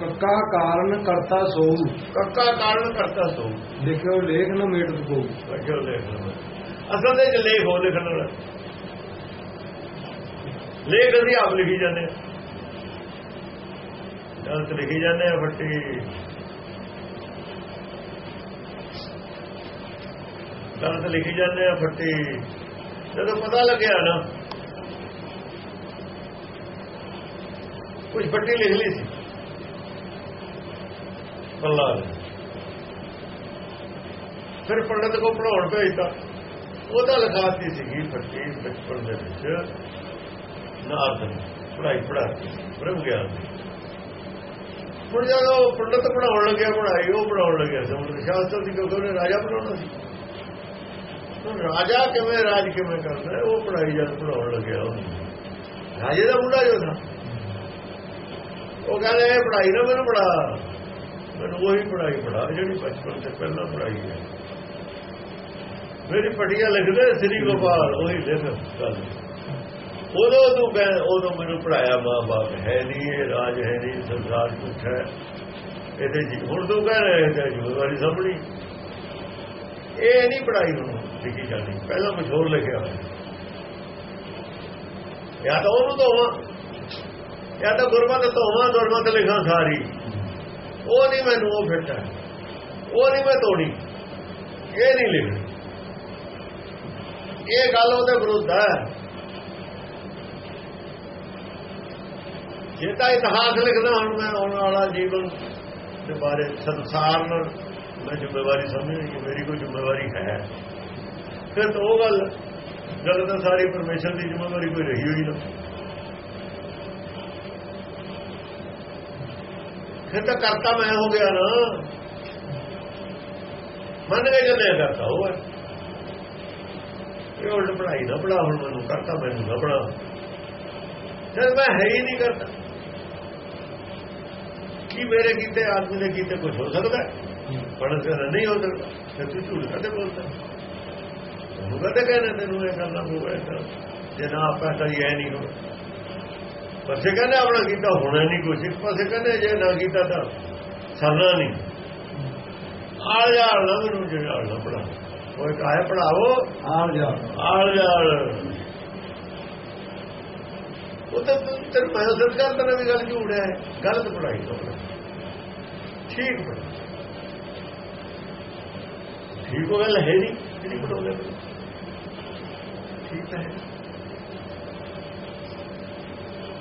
ਕੱਕਾ ਕਾਰਨ ਕਰਤਾ ਸੋ ਕੱਕਾ ਕਾਰਨ ਕਰਤਾ ਸੋ ਦੇਖਿਓ ਲੇਖ ਨਾ ਮੇਟ ਕੋ ਅੱਗੇ ਲੇਖ। ਅਸਲ ਦੇ ਚ ਲੇਖ ਹੋ ਲਿਖਣ ਵਾਲਾ। ਲੇਖ ਅਸੀਂ ਆਪ ਲਿਖੀ ਜਾਂਦੇ ਹਾਂ। ਗਲਤ ਲਿਖੀ ਜਾਂਦੇ ਆ ਫੱਟੀ। ਗਲਤ ਲਿਖੀ ਜਾਂਦੇ ਆ ਫੱਟੀ। ਜਦੋਂ ਪਤਾ ਲੱਗਿਆ ਨਾ ਕੁਝ ਫੱਟੀ ਲਿਖ ਲਈ ਸੀ। ਬੱਲਾ ਫਿਰ ਪੰਡਤ ਕੋ ਪੜਾਉਣ ਭੇਜਤਾ। ਉਹਦਾ ਲਿਖਾਤੀ ਸੀਗੀ ਫੱਟੀ ਬਚਪਨ ਦੇ ਵਿੱਚ। ਨਾਰਦ ਨੇ ਪੜਾਈ ਪੜਾਤੀ ਬ੍ਰਹਮ ਗਿਆਨ ਹੁਣ ਜਦੋਂ ਪੰਡਤ ਪੜਾਉਣ ਲੱਗਿਆ ਪੜਾਈ ਉਹ ਪੜਾਉਣ ਲੱਗਿਆ ਸਮੁੰਦਰ ਸ਼ਾਸਤਰ ਦੀ ਕਿਉਂਕਿ ਉਹਨੇ ਰਾਜਾ ਬਣਾਉਣਾ ਸੀ। ਹੁਣ ਰਾਜਾ ਕਿਵੇਂ, ਰਾਜ ਕਿਵੇਂ ਕਰਦਾ ਉਹ ਪੜਾਈ ਜਦ ਪੜਾਉਣ ਲੱਗਿਆ ਉਹਨੂੰ। ਰਾਜੇ ਦਾ ਮੁੰਡਾ ਜੋ ਥਾ। ਉਹ ਕਹਿੰਦਾ, ਇਹ ਪੜਾਈ ਨਾ ਮੈਨੂੰ ਪੜਾ ਮੈਨੂੰ ਉਹੀ ਪੜਾਈ ਪੜਾ ਜਿਹੜੀ ਬਚਪਨ ਤੇ ਪਹਿਲਾਂ ਪੜਾਈ ਹੈ। ਮੇਰੀ ਪਟੀਆਂ ਲਿਖਦੇ ਸ੍ਰੀ ਗੋਪਾਲ, ਉਹੀ ਲਿਖ ਗੱਲ। ਉਦੋਂ ਤੂੰ ਕਹਿ ਉਦੋਂ ਮੈਨੂੰ ਪੜਾਇਆ ਮਾਂ ਬਾਪ ਹੈ ਨਹੀਂ, ਇਹ ਰਾਜ ਹੈ ਨਹੀਂ, ਸੰਸਾਰ ਕੁਛ ਹੈ। ਇਹਦੇ ਜੀ, ਹੁਣ ਤੂੰ ਕਹਿ ਰਿਹਾ ਹੈ ਜ਼ਿੰਮੇਵਾਰੀ ਸਾਹਮਣੀ ਇਹ ਨਹੀਂ ਪੜਾਈ ਹੁਣ ਲਿਖੀ ਜਾਂਦੀ, ਪਹਿਲਾਂ ਕੁਝ ਹੋਰ ਲਿਖਿਆ ਹੋਇਆ। ਜਾਂ ਤਾਂ ਉਹਨੂੰ ਧੋਵਾਂ, ਜਾਂ ਤਾਂ ਗੁਰਮਤਿ ਧੋਵਾਂ, ਗੁਰਮਤਿ ਲਿਖਾਂ ਸਾਰੀ। ਉਹ ਨਹੀਂ ਮੈਨੂੰ ਉਹ ਫਿੱਟ ਹੈ। ਉਹ ਨਹੀਂ ਮੈਂ ਤੋੜੀ। ਇਹ ਨਹੀਂ ਲਿਖਣੀ ਇਹ ਗੱਲ ਉਹਦੇ ਵਿਰੁੱਧ ਹੈ। ਜੇ ਤਾਂ ਇਤਿਹਾਸ ਲਿਖਦਾ ਹੁਣ ਮੈਂ ਆਉਣ ਵਾਲਾ ਜੀਵਨ ਦੇ ਬਾਰੇ, ਸੰਸਾਰ ਨਾਲ ਮੈਂ ਜ਼ਿੰਮੇਵਾਰੀ ਸਮਝਣੀ ਕਿ ਮੇਰੀ ਕੋਈ ਜ਼ਿੰਮੇਵਾਰੀ ਹੈ। ਫਿਰ ਉਹ ਗੱਲ ਗੱਲ ਤਾਂ ਸਾਰੀ ਪਰਮੇਸ਼ਰ ਦੀ ਜ਼ਿੰਮੇਵਾਰੀ ਕੋਈ ਰਹੀ ਹੋਈ ਨਾ। ਫਿਰ ਤਾਂ ਕਰਤਾ ਮੈਂ ਹੋ ਗਿਆ ਨਾ। ਮੰਨ ਕੇ ਜੰਨੇ ਕਰਤਾ ਉਹ ਇਹ ਉਲਟ ਪੜਾਈ ਨਾ ਪੜਾ ਹੁਣ ਮੈਨੂੰ, ਕਰਤਾ ਮੈਨੂੰ ਨਾ ਪੜਾ ਜਦ ਮੈਂ ਹੈ ਹੀ ਨਹੀਂ ਕਰਦਾ। ਕੀ ਮੇਰੇ ਕੀਤੇ, ਆਦਮੀ ਦੇ ਕੀਤੇ ਕੁਝ ਹੋ ਸਕਦਾ? ਪੜਨ ਸੇ ਨਹੀਂ ਹੋ ਸਕਦਾ। ਤੇ ਤੂੰ ਝੂਠ ਕਦੇ ਬੋਲਦਾ? ਉਹ ਕਦੇ ਕਹਿੰਦੇ ਤੈਨੂੰ ਇਹ ਕਰਨਾ ਹੋਵੇ ਜੇ ਨਾ ਆਪਾਂ ਕਰੀ ਇਹ ਨਹੀਂ ਹੋਵੇ ਪਾਸੇ ਕਹਿੰਦੇ ਆਪਣਾ ਕੀਤਾ ਹੋਣਾ ਨਹੀਂ ਕੁਝ ਇੱਕ ਪਾਸੇ ਕਹਿੰਦੇ ਜੇ ਨਾ ਕੀਤਾ ਤਾਂ ਸਰਨਾ ਨਹੀਂ। ਆਲ ਜਾਲ ਨਾ ਮੈਨੂੰ ਜਿਹੜਾ ਨਾ ਪੜਾ ਕੋਈ ਕਾਇ ਪੜਾਓ ਆਲ ਜਾ। ਆਲ ਜਾਲ ਉਹ ਤਾਂ ਤੈਨੂੰ ਮੈਂ ਸੱਚ ਕਰਦਾ ਵੀ ਗੱਲ ਝੂਠ ਹੈ। ਗਲਤ ਪੜਾਈ ਕਰਦਾ ਠੀਕ ਪੜਾਈ ਠੀਕ ਉਹ ਗੱਲ ਹੈ ਨਹੀਂ ਜਿਹੜੀ ਪੜਾਉਂਦੇ ਠੀਕ ਹੈ।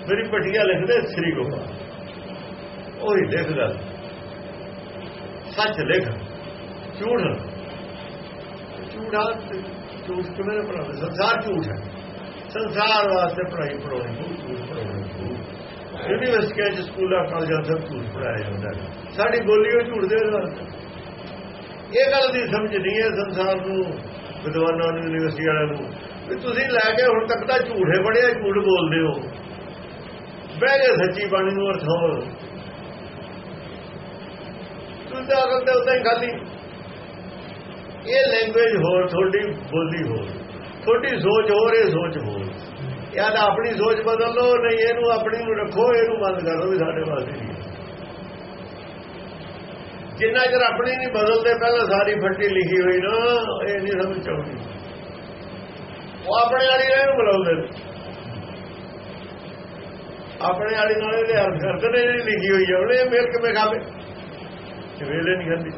ਮੇਰੀ ਪਟੀਆਂ ਲਿਖਦੇ ਸ੍ਰੀ ਗੋਪਾਲ ਉਹੀ ਲਿਖ ਗੱਲ ਸੱਚ ਲਿਖ। ਝੂਠ। ਝੂਠਾ ਝੂਠ ਕਿਵੇਂ ਪੜਾਉਂਦੇ ਸੰਸਾਰ ਝੂਠ ਹੈ। ਸੰਸਾਰ ਵਾਸਤੇ ਪੜਾਈ ਪੜਾਉਣੀ ਝੂਠ ਪੜਾਉਣੀ ਯੂਨੀਵਰਸਿਟੀਆਂ ਚ ਸਕੂਲਾਂ, ਕਾਲਜਾਂ ਸਭ ਝੂਠ ਪੜਾਇਆ ਜਾਂਦਾ ਸਾਡੀ ਬੋਲੀ ਉਹ ਝੂਠ ਦੇ ਇਹ ਗੱਲ ਦੀ ਸਮਝ ਨਹੀਂ ਹੈ ਸੰਸਾਰ ਨੂੰ, ਵਿਦਵਾਨਾਂ ਨੂੰ ਯੂਨੀਵਰਸਿਟੀ ਵਾਲਿਆਂ ਨੂੰ। ਵੀ ਤੁਸੀਂ ਲੈ ਕੇ ਹੁਣ ਤੱਕ ਤਾਂ ਝੂਠੇ ਪੜਿਆ ਝੂਠ ਬੋਲਦੇ ਹੋ। ਬਹਿ ਗਏ ਸੱਚੀ ਬਾਣੀ ਨੂੰ ਅਰਥਾਂ ਤੁਸੀਂ ਤਾਂ ਤੇ ਉਦਾਂ ਹੀ ਖਾਲੀ। ਇਹ ਲੈਂਗੁਏਜ ਹੋਰ, ਤੁਹਾਡੀ ਬੋਲੀ ਹੋਰ। ਤੁਹਾਡੀ ਸੋਚ ਹੋਰ, ਇਹ ਸੋਚ ਹੋਰ। ਜਾਂ ਆਪਣੀ ਸੋਚ ਬਦਲ ਲਓ, ਨਹੀਂ ਇਹਨੂੰ ਆਪਣੀ ਨੂੰ ਰੱਖੋ, ਇਹਨੂੰ ਬੰਦ ਕਰ ਦਿਓ ਵੀ ਸਾਡੇ ਵਾਸਤੇ ਨਹੀਂ ਜਿੰਨਾ ਚਿਰ ਆਪਣੀ ਨਹੀਂ ਬਦਲਦੇ, ਪਹਿਲਾਂ ਸਾਰੀ ਫੱਟੀ ਲਿਖੀ ਹੋਈ ਨਾ, ਇਹ ਨਹੀਂ ਸਮਝ ਆਉਂਦੀ। ਉਹ ਆਪਣੇ ਵਾਲੀ ਨੂੰ ਬੁਲਾਉਂਦੇ ਆਪਣੇ ਵਾਲੀ ਨਾਲ ਇਹਦੇ ਅਰਥ ਨੇ ਜਿਹੜੀ ਲਿਖੀ ਹੋਈ ਹੈ ਉਹਨੇ ਮੇਲ ਕਿਵੇਂ ਖਾਵੇ ਵੇਲੇ ਨਹੀਂ ਖਾਂਦੀ।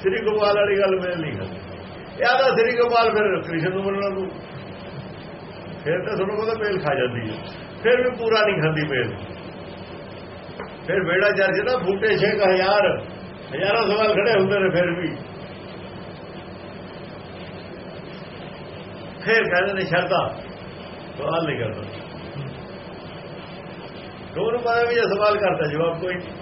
ਸ੍ਰੀ ਗੋਪਾਲ ਵਾਲੀ ਗੱਲ ਮੈਂ ਨਹੀਂ ਖਾਂਦੀ। ਯਾਦ ਆ ਸ੍ਰੀ ਗੋਪਾਲ, ਫਿਰ ਕ੍ਰਿਸ਼ਨ ਨੂੰ ਮੰਨਣਾ ਤੂੰ। ਫਿਰ ਤਾਂ ਤੁਹਾਨੂੰ ਪਤਾ ਮੇਲ ਖਾ ਜਾਂਦੀ ਹੈ ਫਿਰ ਵੀ ਪੂਰਾ ਨਹੀਂ ਖਾਂਦੀ ਮੇਲ। ਫਿਰ ਵੇੜਾ ਜਰਜ ਦਾ ਫੂਟੇ ਛੇਕ ਹਜ਼ਾਰ, ਹਜ਼ਾਰਾਂ ਸਵਾਲ ਖੜੇ ਹੁੰਦੇ ਨੇ ਫਿਰ ਵੀ। ਫਿਰ ਕਹਿੰਦੇ ਨੇ ਸ਼ਰਦਾ ਸਵਾਲ ਨਹੀਂ ਕਰਦਾ। ਦੋਨੋਂ ਪਤਾ ਵੀ ਸਵਾਲ ਕਰਦਾ ਜਵਾਬ ਕੋਈ ਨਹੀਂ।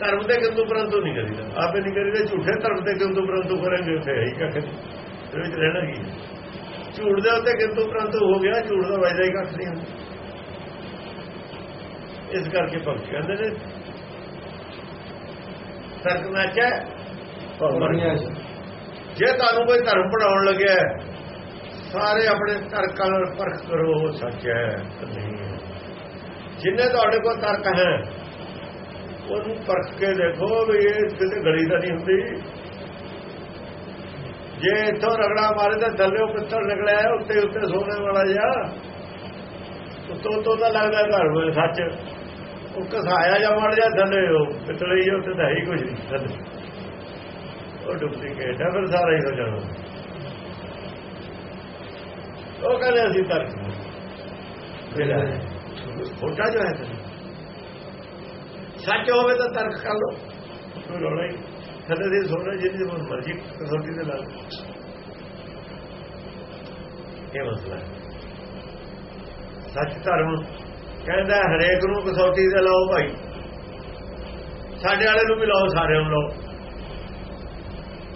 ਧਰਮ ਦੇ ਕਿੰਤੂ ਪਰੰਤੂ ਨਹੀਂ ਕਰੀਦਾ। ਆਪੇ ਨਹੀਂ ਕਰੀਦਾ ਝੂਠੇ ਧਰਮ ਦੇ ਕਿੰਤੂ ਪਰੰਤੂ ਕਰਾਂਗੇ ਉੱਥੇ ਹੈ ਕੱਖ ਇਹਦੇ ਵਿੱਚ ਰਹਿਣਾ ਕੀ ਝੂਠ ਦੇ ਉੱਤੇ ਕਿੰਤੂ ਪਰੰਤੂ ਹੋ ਗਿਆ ਝੂਠ ਦਾ ਵਾਇਦਾ ਹੀ ਕੱਖ ਨਹੀਂ ਹੁੰਦਾ। ਇਸ ਕਰਕੇ ਭਗਤ ਕਹਿੰਦੇ ਨੇ ਤਰਕ ਨਾਚੈ ਬਣਿਆ ਜੇ ਤੁਹਾਨੂੰ ਕੋਈ ਧਰਮ ਪੜਾਉਣ ਲੱਗਿਆ ਸਾਰੇ ਆਪਣੇ ਤਰਕਾਂ ਨਾਲ ਪਰਖ ਕਰੋ, ਉਹ ਸੱਚ ਹੈ ਨਹੀਂ ਹੈ। ਜਿੰਨੇ ਤੁਹਾਡੇ ਕੋਲ ਤਰਕ ਹੈ, ਉਹਨੂੰ ਪਰਖ ਕੇ ਦੇਖੋ ਵੀ ਇਹ ਕਿਤੇ ਗਲੀ ਤਾਂ ਨਹੀਂ ਹੁੰਦੀ। ਜੇ ਇੱਥੋਂ ਰਗੜਾ ਮਾਰੇ ਤਾਂ ਥੱਲੇ ਪਿੱਤਲ ਨਿਕਲਿਆ ਉੱਤੇ ਉੱਤੇ ਸੋਨੇ ਵਾਲਾ ਜਿਹਾ। ਉੱਤੋਂ ਤੋਂ ਤਾਂ ਲੱਗਦਾ ਘਰ ਵਿੱਚ ਸੱਚ। ਉਹ ਕਸਾਇਆ ਜਾਂ ਮੜ ਜਾ ਥੱਲੇ, ਉਹ ਪਿੱਤਲੇ ਹੀ ਉੱਤੇ ਤਾਂ ਹੈ ਹੀ ਕੁਝ ਨਹੀਂ ਉਹ ਡੁਪਲੀਕੇਟ ਹੈ, ਫਿਰ ਸਾਰਾ ਹੀ ਹੋ ਜਾਣਾ। ਉਹ ਕਹਿੰਦੇ ਅਸੀਂ ਤਰਕ ਜਿਹੜਾ ਛੋਟਾ ਜੋ ਹੈ। ਸੱਚ ਹੋਵੇ ਤਾਂ ਤਰਕ ਕਰ ਲੋ ਕੋਈ ਰੋਣਾ ਹੀ ਥੱਲੇ ਦੇ ਸੋਨਾ ਜਿਹਦੀ ਮਨ ਮਰਜ਼ੀ ਕਸੌਟੀ ਦੇ ਲਾ। ਇਹ ਮਸਲਾ ਸੱਚ ਧਰਮ ਕਹਿੰਦਾ ਹਰੇਕ ਨੂੰ ਕਸੌਟੀ ਤੇ ਲਾਓ ਭਾਈ। ਸਾਡੇ ਵਾਲੇ ਨੂੰ ਵੀ ਲਾਓ ਸਾਰਿਆਂ ਨੂੰ ਲਾਓ।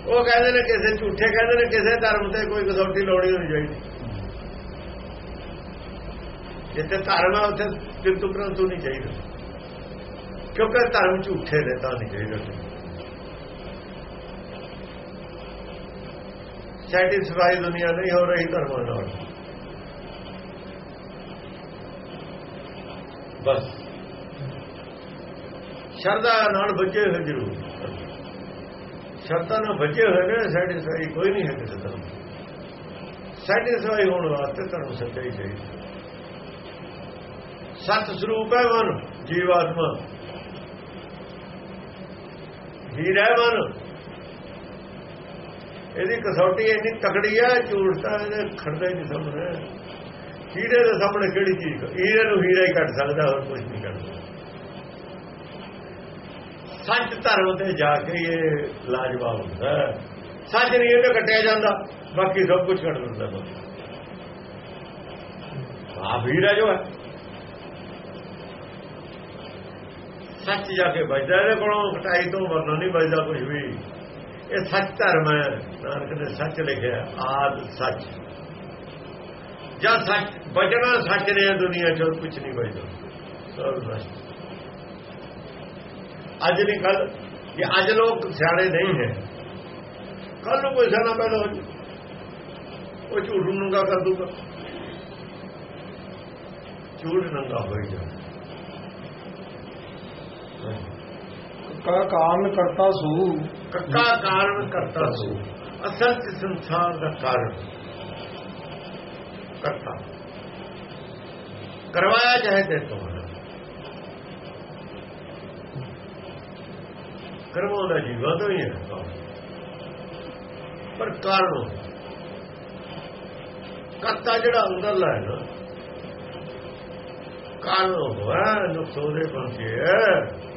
ਉਹ ਕਹਿੰਦੇ ਨੇ ਕਿਸੇ ਝੂਠੇ ਕਹਿੰਦੇ ਨੇ ਕਿਸੇ ਧਰਮ ਤੇ ਕੋਈ ਕਸੌਟੀ ਲਾਉਣੀ ਹੋਣੀ ਚਾਹੀਦੀ। ਜਿੱਥੇ ਧਰਮ ਹੈ ਉੱਥੇ ਕਿੰਤੂ ਪ੍ਰੰਤੂ ਨਹੀਂ ਚਾਹੀਦਾ ਕਿਉਂਕਿ ਧਰਮ ਝੂਠੇ ਨੇ, ਤਾਂ ਨਹੀਂ ਚਾਹੀਦਾ ਸੈਟੀਸਫਾਈ ਦੁਨੀਆ ਨਹੀਂ ਹੋ ਰਹੀ ਧਰਮਾਂ ਨਾਲ। ਬਸ। ਸ਼ਰਧਾ ਨਾਲ ਬਚੇ ਹੋਏ ਜ਼ਰੂਰ। ਸ਼ਰਧਾ ਨਾਲ ਬਚੇ ਹੋਏ ਨੇ ਸੈਟੀਸਫਾਈ ਕੋਈ ਨਹੀਂ ਹੈ ਕਿਸੇ ਧਰਮ ਸੈਟੀਸਫਾਈ ਹੋਣ ਵਾਸਤੇ ਧਰਮ ਸੱਚਾ ਹੀ ਚਾਹੀਦਾ। ਸਤ ਸਰੂਪ ਹੈ ਮਨ, ਜੀਵਾਤਮਾ। ਹੀਰਾ ਹੈ ਮਨ। ਇਹਦੀ ਕਸੌਟੀ ਇੰਨੀ ਤਕੜੀ ਹੈ ਝੂਠ ਤਾਂ ਇਹਦੇ ਖੜਦਾ ਹੀ ਨਹੀਂ ਸਾਹਮਣੇ। ਹੀਰੇ ਦੇ ਸਾਹਮਣੇ ਕਿਹੜੀ ਚੀਜ਼? ਹੀਰੇ ਨੂੰ ਹੀਰਾ ਹੀ ਕੱਢ ਸਕਦਾ, ਹੋਰ ਕੁਝ ਨਹੀਂ ਕੱਢ ਸਕਦਾ ਸੱਚ ਧਰਮ ਤੇ ਜਾ ਕੇ ਇਹ ਲਾਜਵਾਬ ਹੁੰਦਾ ਸੱਚ ਨਹੀਂ, ਇਹ ਕੱਟਿਆ ਜਾਂਦਾ। ਬਾਕੀ ਸਭ ਕੁਝ ਕੱਢ ਦਿੰਦਾ ਬਸ ਆਪ ਹੀਰਾ ਜੋ ਹੈ। ਸੱਚ ਜਾ ਕੇ ਬਚਦਾ ਇਹਦੇ ਕੋਲੋਂ ਕਟਾਈ ਤੋਂ ਵਰਨਾ ਨਹੀਂ ਬਚਦਾ ਕੁਝ ਵੀ। ਇਹ ਸੱਚ ਧਰਮ ਹੈ, ਨਾਨਕ ਨੇ ਸੱਚ ਲਿਖਿਆ, ਆਦ ਸੱਚ। ਜਾਂ ਸੱਚ ਬਚਣਾ ਸੱਚ ਨੇ ਦੁਨੀਆ 'ਚ ਕੁਝ ਨਹੀਂ ਬਚਦਾ ਸਭ ਨਸ਼ਟ ਅੱਜ ਨਹੀਂ ਕੱਲ ਕਿ ਅੱਜ ਲੋਕ ਸਿਆਣੇ ਨਹੀਂ ਹੈ। ਕੱਲ ਨੂੰ ਕੋਈ ਸਿਆਣਾ ਪੈਦਾ ਹੋ ਜਾਊ। ਉਹ ਝੂਠ ਨੂੰ ਨੰਗਾ ਕਰ ਦੂਗਾ ਝੂਠ ਨੰਗਾ ਹੋਈ ਜਾ ਕਾ ਕਾਰਨ ਕਰਤਾ ਸੂ। ਕੱਕਾ ਕਾਰਨ ਕਰਤਾ ਸੂ। ਅਸਲ ਚ ਸੰਸਾਰ ਦਾ ਕਾਰਨ। ਕਰਤਾ। ਕਰਵਾਇਆ ਜਾਏ ਤੇ ਤੋਂ ਕਰਵਾਉਂਦਾ ਜੀਵਾ ਤੋਂ ਹੀ ਹੈ ਪਰ ਕਾਰਨ ਕਰਤਾ ਜਿਹੜਾ ਅੰਦਰਲਾ ਹੈ ਨਾ। ਕਾਰਨ ਹੋਇਆ, ਨੁਕਸੋ ਪਹੁੰਚੇ ਹੈ।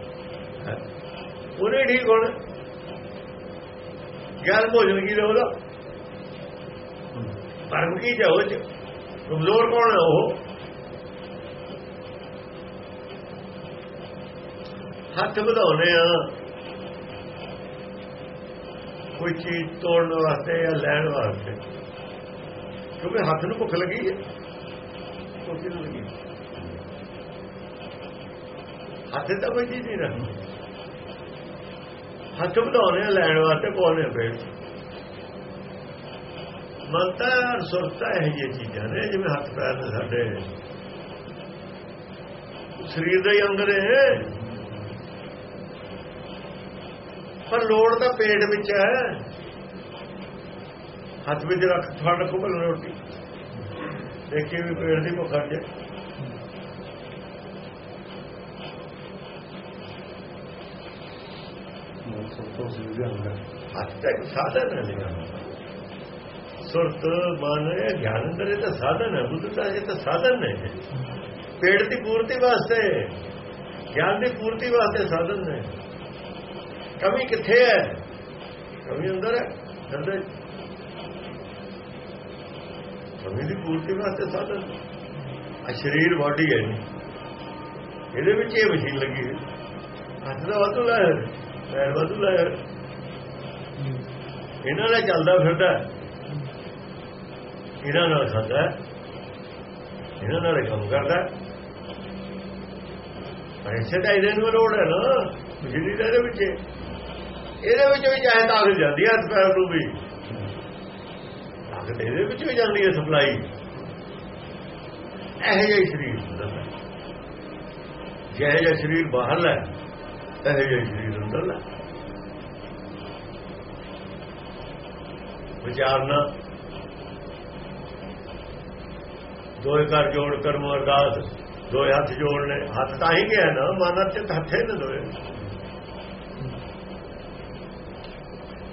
ਉਹਨੇ ਠੀਕ ਹੋਣਾ। ਗਿਆਨ ਭੋਜਨ ਕੀ ਰਹੋਦਾ ਪਰਮ ਕੀ ਜਾਓ ਚ? ਕਮਜ਼ੋਰ ਕੌਣ ਹੈ ਉਹ? ਹੱਥ ਵਧਾਉਨੇ ਆ। ਕੋਈ ਚੀਜ਼ ਤੋੜਨ ਵਾਸਤੇ ਜਾਂ ਲੈਣ ਵਾਸਤੇ। ਕਿਉਂਕਿ ਹੱਥ ਨੂੰ ਭੁੱਖ ਲੱਗੀ ਹੈ। ਭੁੱਖ ਨਹੀਂ ਲੱਗੀ। ਹੱਥ ਤਾਂ ਕੋਈ ਚੀਜ਼ ਨਹੀਂ ਰੱਖਦੀ ਹੱਥ ਵਧਾਉਣੇ ਲੈਣ ਵਾਸਤੇ ਬੋਲਨੇ ਪਏ ਮਨਤਾ ਔਰ ਸੁਰਤਾ ਇਹ ਜੀ ਚੀਜ਼ਾਂ ਨੇ, ਜਿਵੇਂ ਹੱਥ ਪੈਰ ਨੇ ਸਾਡੇ ਸਰੀਰ ਦੇ ਹੀ ਅੰਗ ਨੇ। ਪਰ ਲੋੜ ਤਾਂ ਪੇਟ ਵਿੱਚ ਹੈ। ਹੱਥ ਵਿੱਚ ਰੱਖ ਫੜ ਰੱਖੋ ਬਲ ਰੋਟੀ। ਦੇਖੀ ਵੀ ਪੇਟ ਦੀ ਭੁੱਖ ਜੇ। ਹੱਥ ਤਾਂ ਇੱਕ ਸਾਧਨ ਹੈ ਲਿਆ ਸੁਰਤ ਮਨ ਇਹ ਗਿਆਨ ਅੰਦਰ ਇਹ ਤਾਂ ਸਾਧਨ ਹੈ ਬੁੱਧ ਤਾਂ ਇਹ ਤਾਂ ਸਾਧਨ ਹੈ ਪੇਟ ਦੀ ਪੂਰਤੀ ਵਾਸਤੇ ਗਿਆਨ ਦੀ ਪੂਰਤੀ ਵਾਸਤੇ ਸਾਧਨ ਨੇ ਕਮੀ ਕਿੱਥੇ ਹੈ ਕਮੀ ਅੰਦਰ ਹੈ ਅੰਦਰ ਕਮੀ ਦੀ ਪੂਰਤੀ ਵਾਸਤੇ ਸਾਧਨ ਆ ਸਰੀਰ ਬਾਡੀ ਹੈ ਇਹਦੇ ਵਿੱਚ ਇਹ ਮਸ਼ੀਨ ਲੱਗੀ ਹੈ ਹੱਥ ਦਾ ਵਾਧੂ ਲਾਇਆ ਪੈਰ ਵਾਧੂ ਲਾਇਆ। ਇਹਨਾਂ ਨਾਲ ਚੱਲਦਾ ਫਿਰਦਾ। ਇਹਨਾਂ ਨਾਲ ਖਾਂਦਾ। ਇਹਨਾਂ ਨਾਲ ਕੰਮ ਕਰਦਾ। ਪਰ ਇਸੇ ਦਾ ਇਹਦੇ ਨੂੰ ਲੋੜ ਹੈ ਨਾ। ਬਿਜਲੀ ਦਾ ਇਹਦੇ ਵਿੱਚ ਇਹਦੇ ਵਿੱਚ ਵੀ ਚਾਹੇ ਤਾਕਤ ਜਾਂਦੀ ਹੈ ਪੈਰ ਨੂੰ ਵੀ। ਤਾਕਤ ਇਹਦੇ ਵਿੱਚ ਵੀ ਜਾਂਦੀ ਹੈ ਸਪਲਾਈ। ਇਹੋ ਜਿਹਾ ਸਰੀਰ ਹੁੰਦਾ। ਜਿਹੇ ਜਿਹਾ ਸਰੀਰ ਬਾਹਰ ਲੈ ਇਹ ਜਿਹਾ ਸਰੀਰ ਅੰਦਰ ਲੈ ਵਿਚਾਰਨਾ। ਦੋਏ ਕਰ ਜੋੜ ਕਰਮ ਅਰਦਾਸ ਦੋਏ ਹੱਥ ਜੋੜਨੇ। ਹੱਥ ਤਾਂ ਹੀ ਗਿਆ ਨਾ ਮਨ ਚ ਹੱਥੇ ਨੇ ਦੋਏ।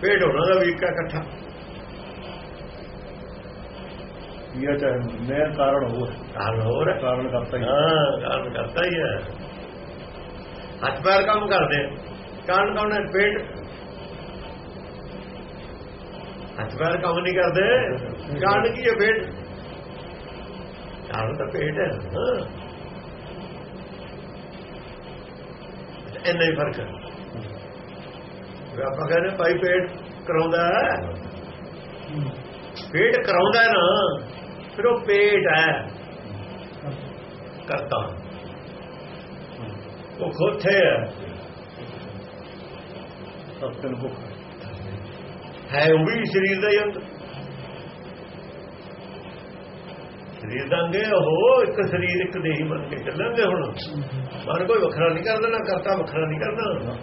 ਪੇਟ ਹੋਣਾ ਦਾ ਵੀ ਇੱਕ ਇਕੱਠਾ। ਇਹ ਚਾਹੇ ਮੈਂ ਕਾਰਨ ਹੋ। ਕਾਰਨ ਹੋਰ ਕਾਰਨ ਕਰਤਾ ਹੀ ਹਾਂ। ਕਾਰਨ ਕਰਤਾ ਹੀ ਹੈ। ਹੱਥ ਪੈਰ ਕੰਮ ਕਰਦੇ ਆ। ਕਾਰਨ ਕੌਣ ਹੈ? ਪੇਟ ਹੱਥ ਪੈਰ ਕੰਮ ਨਹੀਂ ਕਰਦੇ। ਕਾਰਨ ਕੀ ਹੈ ਪੇਟ ਕਾਰਨ ਤਾਂ ਪੇਟ ਹੈ। ਇੰਨਾ ਹੀ ਫ਼ਰਕ ਹੈ। ਆਪਾਂ ਕਹਿੰਦੇ ਭਾਈ ਪੇਟ ਕਰਾਉਂਦਾ ਪੇਟ ਕਰਾਉਂਦਾ ਨਾ, ਫਿਰ ਉਹ ਪੇਟ ਹੈ। ਕਰਤਾ। ਉਹ ਖੋਥੇ ਹੈ ਸਭ ਤਨ ਭੁੱਖ ਹੈ ਉਹ ਵੀ ਸਰੀਰ ਦਾ ਹੀ ਅੰਗ ਸਰੀਰ ਦਾ ਅੰਗ ਹੈ ਉਹ ਇੱਕ ਸਰੀਰ ਇੱਕ ਦੇਹੀ ਮੰਨ ਕੇ ਚੱਲਾਂਗੇ ਹੁਣ ਮਨ ਕੋਈ ਵੱਖਰਾ ਨਹੀਂ ਕਰਦਾ ਨਾ ਕਰਤਾ ਵੱਖਰਾ ਨਹੀਂ ਕਰਦਾ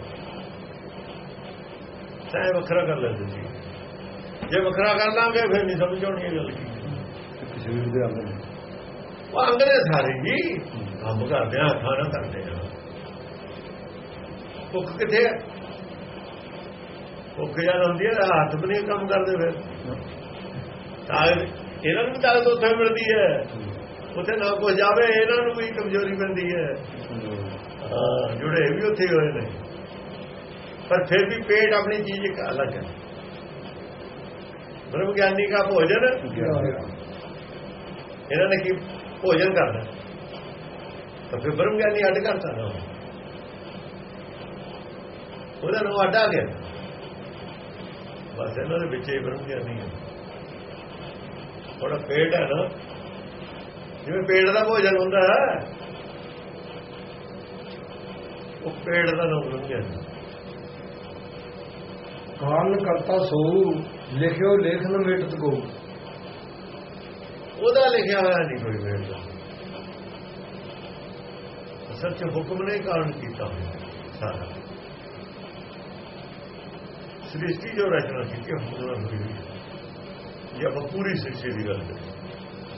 ਚਾਹੇ ਵੱਖਰਾ ਕਰ ਲੈਂਦੇ ਸੀ ਜੇ ਵੱਖਰਾ ਕਰ ਲਾਂਗੇ ਫਿਰ ਨਹੀਂ ਸਮਝ ਆਉਣੀ ਇਹ ਗੱਲ ਕੀ ਸਰੀਰ ਦੇ ਅੰਦਰ ਉਹ ਅੰਗ ਨੇ ਸਾਰੇ ਜੀ ਕੰਮ ਕਰਦੇ ਆ ਖਾਣਾ ਕਰਦੇ ਆ ਭੁੱਖ ਕਿੱਥੇ ਹੈ ਭੁੱਖ ਜਦ ਹੁੰਦੀ ਹੈ ਹੱਥ ਵੀ ਨਹੀਂ ਕੰਮ ਕਰਦੇ ਫਿਰ। ਤਾਕਤ ਇਹਨਾਂ ਨੂੰ ਤਾਕਤ ਉੱਥੇ ਮਿਲਦੀ ਹੈ। ਉੱਥੇ ਨਾ ਕੁਝ ਜਾਵੇ, ਇਹਨਾਂ ਨੂੰ ਵੀ ਕਮਜ਼ੋਰੀ ਪੈਂਦੀ ਹੈ। ਜੁੜੇ ਵੀ ਉੱਥੇ ਹੋਏ ਨੇ। ਪਰ ਫਿਰ ਵੀ ਪੇਟ ਆਪਣੀ ਚੀਜ਼ ਇੱਕ ਅਲੱਗ ਹੈ। ਬ੍ਰਹਮ ਗਿਆਨੀ ਦਾ ਭੋਜਨ ਇਹਨਾਂ ਨੇ ਕੀ ਭੋਜਨ ਕਰਨਾ? ਤਾਂ ਫਿਰ ਬ੍ਰਹਮ ਗਿਆਨੀ ਅੱਡ ਕਰਤਾ ਨਾ। ਉਹਦਾ ਨੂੰ ਅੱਡ ਆ ਗਿਆ। ਬਸ ਇਹਨਾਂ ਦੇ ਵਿੱਚ ਹੀ ਬ੍ਰਹਮ ਗਿਆਨੀ ਹੈ ਥੋੜਾ ਪੇਟ ਹੈ ਨਾ। ਜਿਵੇਂ ਪੇਟ ਦਾ ਭੋਜਨ ਹੁੰਦਾ ਹੈ। ਉਹ ਪੇਟ ਦਾ ਨਾਮ ਬ੍ਰਹਮ ਗਿਆਨੀ। ਕਾਰਨ ਕਰਤਾ ਸੋ ਲਿਖਿਓ ਲੇਖਨ ਮਿਟਤ ਕੋ। ਉਹਦਾ ਲਿਖਿਆ ਹੋਇਆ ਨਹੀਂ ਕੋਈ ਵੇਦ ਦਾ। ਅਸਲ ਚ ਹੁਕਮ ਨੇ ਕਾਰਨ ਕੀਤਾ ਹੋਇਆ ਸਾਰਾ। ਸ੍ਰਿਸ਼ਟੀ ਜੋ ਰਚਨਾ ਕੀਤੀ ਉਹ ਹੋਈ। ਜੇ ਆਪਾਂ ਪੂਰੀ ਸ੍ਰਿਸ਼ਟੀ ਦੀ ਗੱਲ ਕਰੀਏ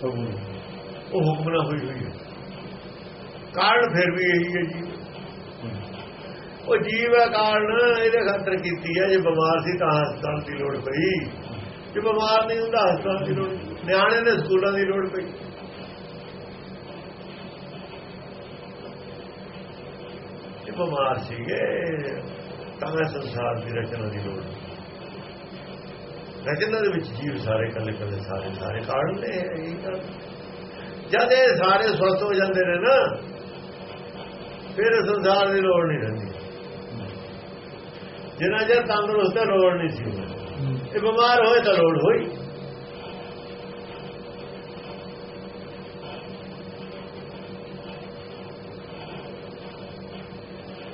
ਨੂੰ। ਉਹ ਹੁਕਮ ਨਾਲ ਹੋਈ ਹੋਈ ਹੈ। ਕਾਰਨ ਫਿਰ ਵੀ ਇਹੀ ਹੈ ਜੀ। ਉਹ ਜੀਵ ਹੈ ਕਾਰਨ ਇਹਦੇ ਖਾਤਰ ਕੀਤੀ ਹੈ ਜੇ ਬਿਮਾਰ ਸੀ ਤਾਂ ਹਸਪਤਾਲ ਦੀ ਲੋੜ ਪਈ। ਜੇ ਬਿਮਾਰ ਨਹੀਂ ਹੁੰਦਾ ਹਸਪਤਾਲ ਦੀ ਲੋੜ ਨਿਆਣੇ ਦੇ ਸਕੂਲਾਂ ਦੀ ਲੋੜ ਪਈ। ਜੇ ਬਿਮਾਰ ਸੀਗੇ ਤਾਂ ਇਹ ਸੰਸਾਰ ਦੀ ਰਚਨਾ ਦੀ ਲੋੜ ਰਚਨਾ ਦੇ ਵਿੱਚ ਜੀਵ ਸਾਰੇ ਕੱਲੇ ਕੱਲੇ ਸਾਰੇ ਸਾਰੇ ਕਾਰਨ ਨੇ ਇਹ ਤਾਂ। ਜਦ ਇਹ ਸਾਰੇ ਸਵਸਥ ਹੋ ਜਾਂਦੇ ਨੇ ਨਾ ਫਿਰ ਸੰਸਾਰ ਦੀ ਲੋੜ ਨਹੀਂ ਰਹਿੰਦੀ। ਜਿੰਨਾ ਚਿਰ ਤੰਦਰੁਸਤ ਹੈ ਲੋੜ ਨਹੀਂ ਸੀ। ਇਹ ਬਿਮਾਰ ਹੋਏ ਤਾਂ ਲੋੜ ਹੋਈ।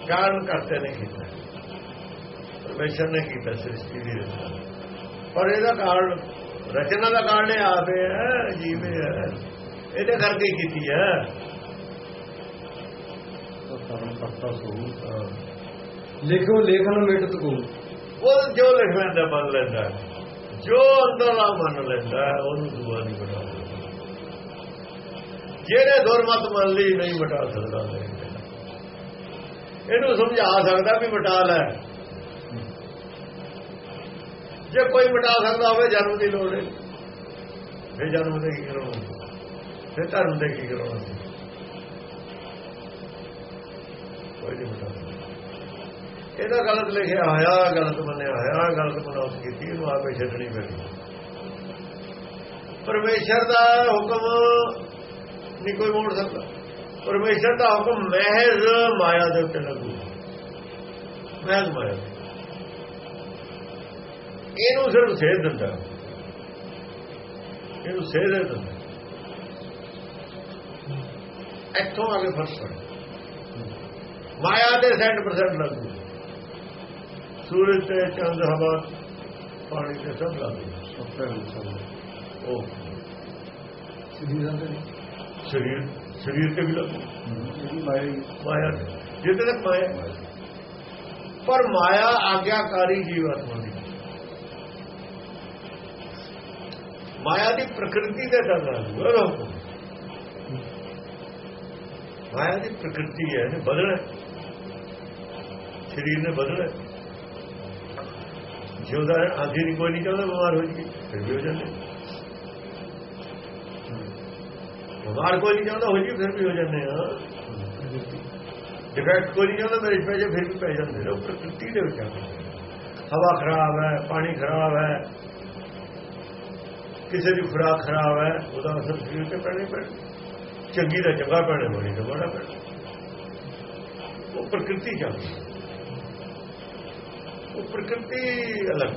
ਕਾਰਨ ਕਰਤੇ ਨੇ ਕੀਤਾ। ਪਰਮੇਸ਼ਰ ਨੇ ਕੀਤਾ ਸ੍ਰਿਸ਼ਟੀ ਦੀ ਰਚਨਾ ਪਰ ਇਹਦਾ ਕਾਰਨ ਰਚਨਾ ਦਾ ਕਾਰਨ ਇਹ ਆਪੇ ਹੈ ਜੀਵੇ ਹੈ। ਇਹਦੇ ਕਰਕੇ ਕੀਤੀ ਹੈ। ਲਿਖਿਓ ਲੇਖਨ ਮਿਟਤ ਕੋ ਉਹ ਜੋ ਲਿਖ ਲੈਂਦਾ ਮੰਨ ਲੈਂਦਾ। ਜੋ ਅੰਦਰਲਾ ਮੰਨ ਲੈਂਦਾ ਉਹਨੂੰ ਦੁਆ ਨਹੀਂ ਬਣਾ ਜਿਹੜੇ ਦੁਰਮਤ ਮੰਨ ਲਈ ਨਹੀਂ ਮਿਟਾ ਸਕਦਾ। ਇਹਨੂੰ ਸਮਝਾ ਸਕਦਾ ਵੀ ਮਿਟਾ ਲੈ। ਜੇ ਕੋਈ ਮਿਟਾ ਸਕਦਾ ਹੋਵੇ, ਜਨਮ ਦੀ ਲੋੜ ਹੈ। ਫਿਰ ਜਨਮ ਦੇ ਕੀ ਕਰਾਉਣਾ? ਫਿਰ ਧਰਮ ਦੇ ਕੀ ਕਰਾਉਣਾ? ਕੋਈ ਨਹੀਂ ਮਿਟਾ ਇਹਦਾ ਗਲਤ ਲਿਖਿਆ ਹੋਇਆ, ਗਲਤ ਮੰਨਿਆ ਹੋਇਆ, ਗਲਤ ਮਨੌਤ ਕੀਤੀ ਇਹਨੂੰ ਆਪੇ ਛੱਡਣੀ ਪੈਣੀ। ਪਰਮੇਸ਼ਰ ਦਾ ਹੁਕਮ ਨਹੀਂ ਕੋਈ ਮੋੜ ਸਕਦਾ। ਪਰਮੇਸ਼ਰ ਦਾ ਹੁਕਮ ਮਹਿਜ਼ ਮਾਇਆ ਦੇ ਉੱਤੇ ਲੱਗੂ। ਮਹਿਜ਼ ਮਾਇਆ ਇਹਨੂੰ ਸਿਰਫ ਸੇਧ ਦਿੰਦਾ। ਇਹਨੂੰ ਸੇਧ ਦਿੰਦਾ। ਇੱਥੋਂ ਆਗੇ ਫ਼ਰਕ ਪੜਾ ਮਾਇਆ ਦੇ 100% ਲੱਗੂ ਸੂਰਜ ਤੇ ਚੰਦ ਹਵਾ ਪਾਣੀ ਤੇ ਸਭ ਲੱਗੂ ਸਭ ਤੋਂ ਸਭ ਉਹ। ਸਰੀਰਾਂ ਸਰੀਰ ਸਰੀਰ ਤੇ ਵੀ ਲੱਗੂ ਮਾਇਆ ਜਿੱਥੇ ਤੱਕ ਮਾਇਆ ਪਰ ਮਾਇਆ ਆਗਿਆਕਾਰੀ ਜੀਵ ਆਤਮਾ ਦੀ ਮਾਇਆ ਦੀ ਪ੍ਰਕਿਰਤੀ ਦੇ ਨਾਲ ਮਾਇਆ ਦੀ ਪ੍ਰਕਿਰਤੀ ਹੈ ਇਹ ਬਦਲਣਾ ਸਰੀਰ ਨੇ ਬਦਲਣਾ ਜਿਉਂਦਾ ਆਂधी ਕੋਈ ਨਹੀਂ ਚਾਹੁੰਦਾ, ਬਿਮਾਰ ਹੋ ਜੀ ਫਿਰ ਵੀ ਹੋ ਜਾਂਦੇ। ਬਿਮਾਰ ਕੋਈ ਨਹੀਂ ਚਾਹੁੰਦਾ, ਹੋ ਜੀ ਫਿਰ ਵੀ ਹੋ ਜਾਂਦੇ ਆ। ਡਿਫੈਕਟ ਕੋਈ ਨਹੀਂ ਚਾਹੁੰਦਾ ਮੇਰੇ ਪੈ ਜੇ ਫਿਰ ਵੀ ਪੈ ਜਾਂਦੇ ਨੇ। ਪ੍ਰਕਿਰਤੀ ਦੇ ਵਿੱਚ ਹਵਾ ਖਰਾਬ ਹੈ, ਪਾਣੀ ਖਰਾਬ ਹੈ ਕਿਸੇ ਦੀ ਖੁਰਾਕ ਖਰਾਬ ਹੈ, ਉਹਦਾ ਅਸਰ ਸਰੀਰ ਤੇ ਪੈਣੇ ਪੈਣੀ। ਚੰਗੀ ਦਾ ਚੰਗਾ ਪੈਣੇ ਹੋਣੀ ਤਾਂ ਬੜਾ ਪੈਣਾ। ਉਹ ਪ੍ਰਕਿਰਤੀ ਚੱਲਦੀ ਉਹ ਪ੍ਰਕਿਰਤੀ ਅਲੱਗ।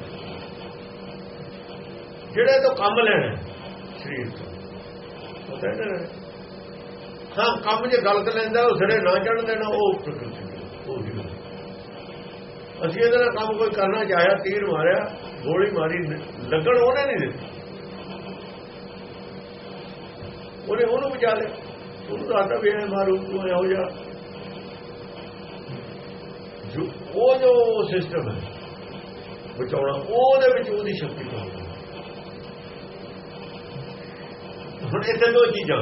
ਜਿਹੜੇ ਤੋਂ ਕੰਮ ਲੈਣਾ ਸਰੀਰ ਤੋਂ। ਉਹ ਤਾਂ ਹਾਂ। ਕੰਮ ਜੇ ਗਲਤ ਲੈਂਦਾ, ਉਹ ਸਿਰੇ ਨਾ ਚੜਨ ਲੈਣਾ, ਉਹ ਪ੍ਰਕਿਰਤੀ ਉਹ ਹੀ ਅਸੀਂ ਇਹਦੇ ਨਾਲ ਕੰਮ ਕੋਈ ਕਰਨਾ ਚਾਹਿਆ ਤੀਰ ਮਾਰਿਆ, ਗੋਲੀ ਮਾਰੀ ਲੱਗਣ ਉਹਨੇ ਨਹੀਂ ਦਿੱਤੀ। ਉਹਨੇ ਉਹਨੂੰ ਬਚਾ ਲਿਆ। ਉਹਨੂੰ ਦਾਤਾ ਵੀ ਐ ਮਾਰੂ ਤੂੰ ਇਹੋ ਜਾ ਜੋ ਉਹ ਜੋ ਸਿਸਟਮ ਹੈ, ਬਚਾਉਣਾ, ਉਹਦੇ ਵਿੱਚ ਉਹਦੀ ਸ਼ਕਤੀ ਪਾਉਂਦਾ ਹੁਣ ਇੱਥੇ ਦੋ ਚੀਜ਼ਾਂ।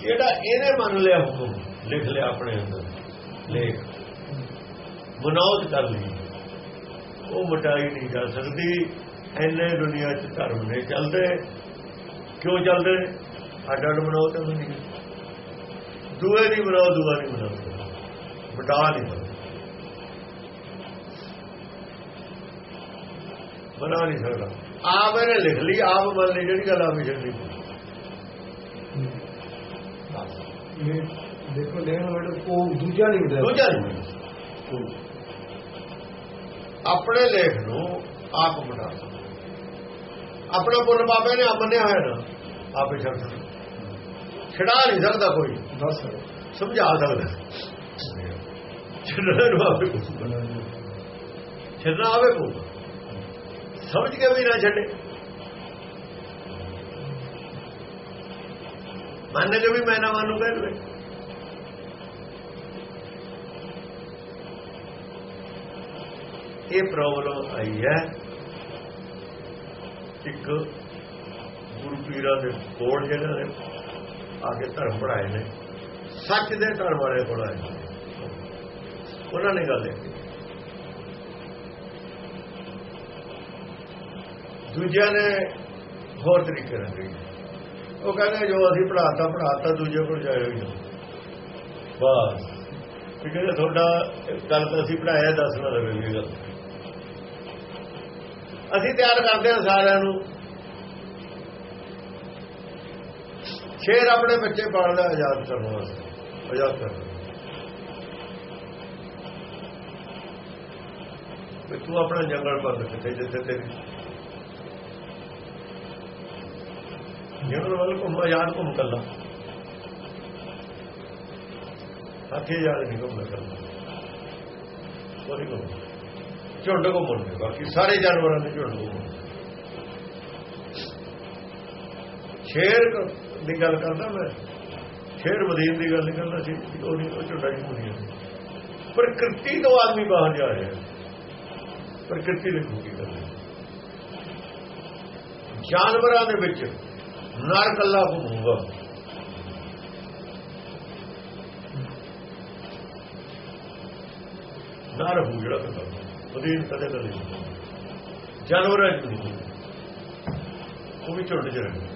ਜਿਹੜਾ ਇਹਨੇ ਮੰਨ ਲਿਆ ਹੁਕਮ, ਲਿਖ ਲਿਆ ਆਪਣੇ ਅੰਦਰ, ਲੇਖ। ਮਨੌਤ ਕਰ ਲਈ। ਉਹ ਮਟਾਈ ਨਹੀਂ ਜਾ ਸਕਦੀ। ਐਨੇ ਦੁਨੀਆ 'ਚ ਧਰਮ ਨੇ ਚੱਲਦੇ ਕਿਉਂ ਚੱਲਦੇ? ਅੱਡ ਅੱਡ ਬਣਾਓ ਤਾਂ ਨਹੀਂ। ਦੂਏ ਨਹੀਂ ਬਣਾਓ ਦੂਆ ਨਹੀਂ ਬਣਾਓ। ਮਟਾ ਨਹੀਂ ਬਣਾ ਨਹੀਂ ਸਕਦਾ। ਆਪ ਇਹਨੇ ਲਿਖ ਲਈ ਆਪ ਮੰਨ ਲਈ ਜਿਹੜੀ ਗੱਲ ਆਪ ਹੀ ਛੱਡੀ ਇਹ ਦੇਖੋ ਲੈਣ ਵਾਲੇ ਕੋ ਦੂਜਾ ਨਹੀਂ ਹੁੰਦਾ ਦੂਜਾ ਨਹੀਂ ਆਪਣੇ ਲੇਖ ਨੂੰ ਆਪ ਬਣਾ ਸਕਦਾ। ਆਪਣਾ ਪੁੰਨ ਬਾਬੇ ਨੇ ਮੰਨਿਆ ਹੋਇਆ ਨਾ ਆਪੇ ਛੱਡ ਛਡਾ ਨਹੀਂ ਸਕਦਾ ਕੋਈ। ਬਸ ਸਮਝਾ ਸਕਦਾ। ਛੱਡਣਾ ਨੂੰ ਆਪੇ ਛੱਡਣਾ ਆਵੇ ਕੋ ਸਮਝ ਕੇ ਵੀ ਨਾ ਛੱਡੇ। ਮੰਨ ਕੇ ਵੀ ਮੈਂ ਨਾ ਮੰਨੂ ਕਹਿ ਲਵੇ ਇਹ ਪ੍ਰੋਬਲਮ ਆਈ ਹੈ। ਇੱਕ ਗੁਰੂ ਪੀਰਾਂ ਦੇ ਕੋਲ ਜਿਹੜਾ ਨੇ, ਆ ਕੇ ਧਰਮ ਪੜਾਏ ਨੇ। ਸੱਚ ਦੇ ਧਰਮ ਵਾਲੇ ਕੋਲ ਆਏ ਉਹਨਾਂ ਨੇ ਗੱਲ ਕੀਤੀ। ਦੂਜਿਆਂ ਨੇ ਹੋਰ ਤਰੀਕੇ ਨਾਲ ਕਹੀ। ਉਹ ਕਹਿੰਦੇ, ਜੋ ਅਸੀਂ ਪੜਾਤਾ ਪੜਾਤਾ ਦੂਜੇ ਕੋਲ ਜਾਇਓ ਹੀ ਬਸ। ਕਿ ਕਹਿੰਦੇ, ਤੁਹਾਡਾ ਗੱਲ ਤਾਂ ਅਸੀਂ ਪੜਾਇਆ ਦੱਸਣਾ ਦੇਵੇਗੀ ਗੱਲ। ਅਸੀਂ ਤਿਆਰ ਕਰਦੇ ਹਾਂ ਸਾਰਿਆਂ ਨੂੰ। ਸ਼ੇਰ ਆਪਣੇ ਬੱਚੇ ਪਾਲਦਾ ਆਜ਼ਾਦ ਕਰਨ ਵਾਸਤੇ। ਆਜ਼ਾਦ ਕਰਨ ਵੀ ਤੂੰ ਆਪਣਾ ਜੰਗਲ ਬੰਦ ਕਿਤੇ ਜਿੱਥੇ ਤੇਰੀ। ਜੰਗਲ ਵੱਲ ਘੁੰਮ, ਆਜ਼ਾਦ ਘੁੰਮ ਕੱਲਾ। ਹਾਥੀ ਆਜ਼ਾਦ ਨਹੀਂ ਘੁੰਮ ਕੱਲਾ। ਕੋਈ ਘੁੰਮ ਝੁੰਡ ਘੁੰਮਣਗੇ ਬਾਕੀ ਸਾਰੇ ਜਾਨਵਰਾਂ ਦੇ ਝੁੰਡ ਘੁੰਮਣਗੇ ਸ਼ੇਰ ਦੀ ਗੱਲ ਕਰਦਾ ਮੈਂ, ਸ਼ੇਰ ਮਦੀਨ ਦੀ ਗੱਲ ਨਹੀਂ ਕਰਦਾ ਸੀ, ਉਹ ਨਹੀਂ ਉਹ ਝੁੰਡਾ ਹੀ ਹੋਣੀ ਪ੍ਰਕਿਰਤੀ ਤੋਂ ਆਦਮੀ ਬਾਹਰ ਜਾ ਰਿਹਾ। ਪ੍ਰਕਿਰਤੀ ਦੇ ਕੀ ਕਰਨਾ ਜਾਨਵਰਾਂ ਦੇ ਵਿੱਚ ਨਰ ਕੱਲਾ ਘੁੰਮੂਗਾ। ਨਰ ਹੋ ਜਿਹੜਾ ਕੱਲਾ ਮਦੀਨ ਕਦੇ ਕਦੇ ਜਾਨਵਰਾਂ ਚ ਉਹ ਵੀ ਝੁੰਡ ਚ ਰਹਿੰਦੇ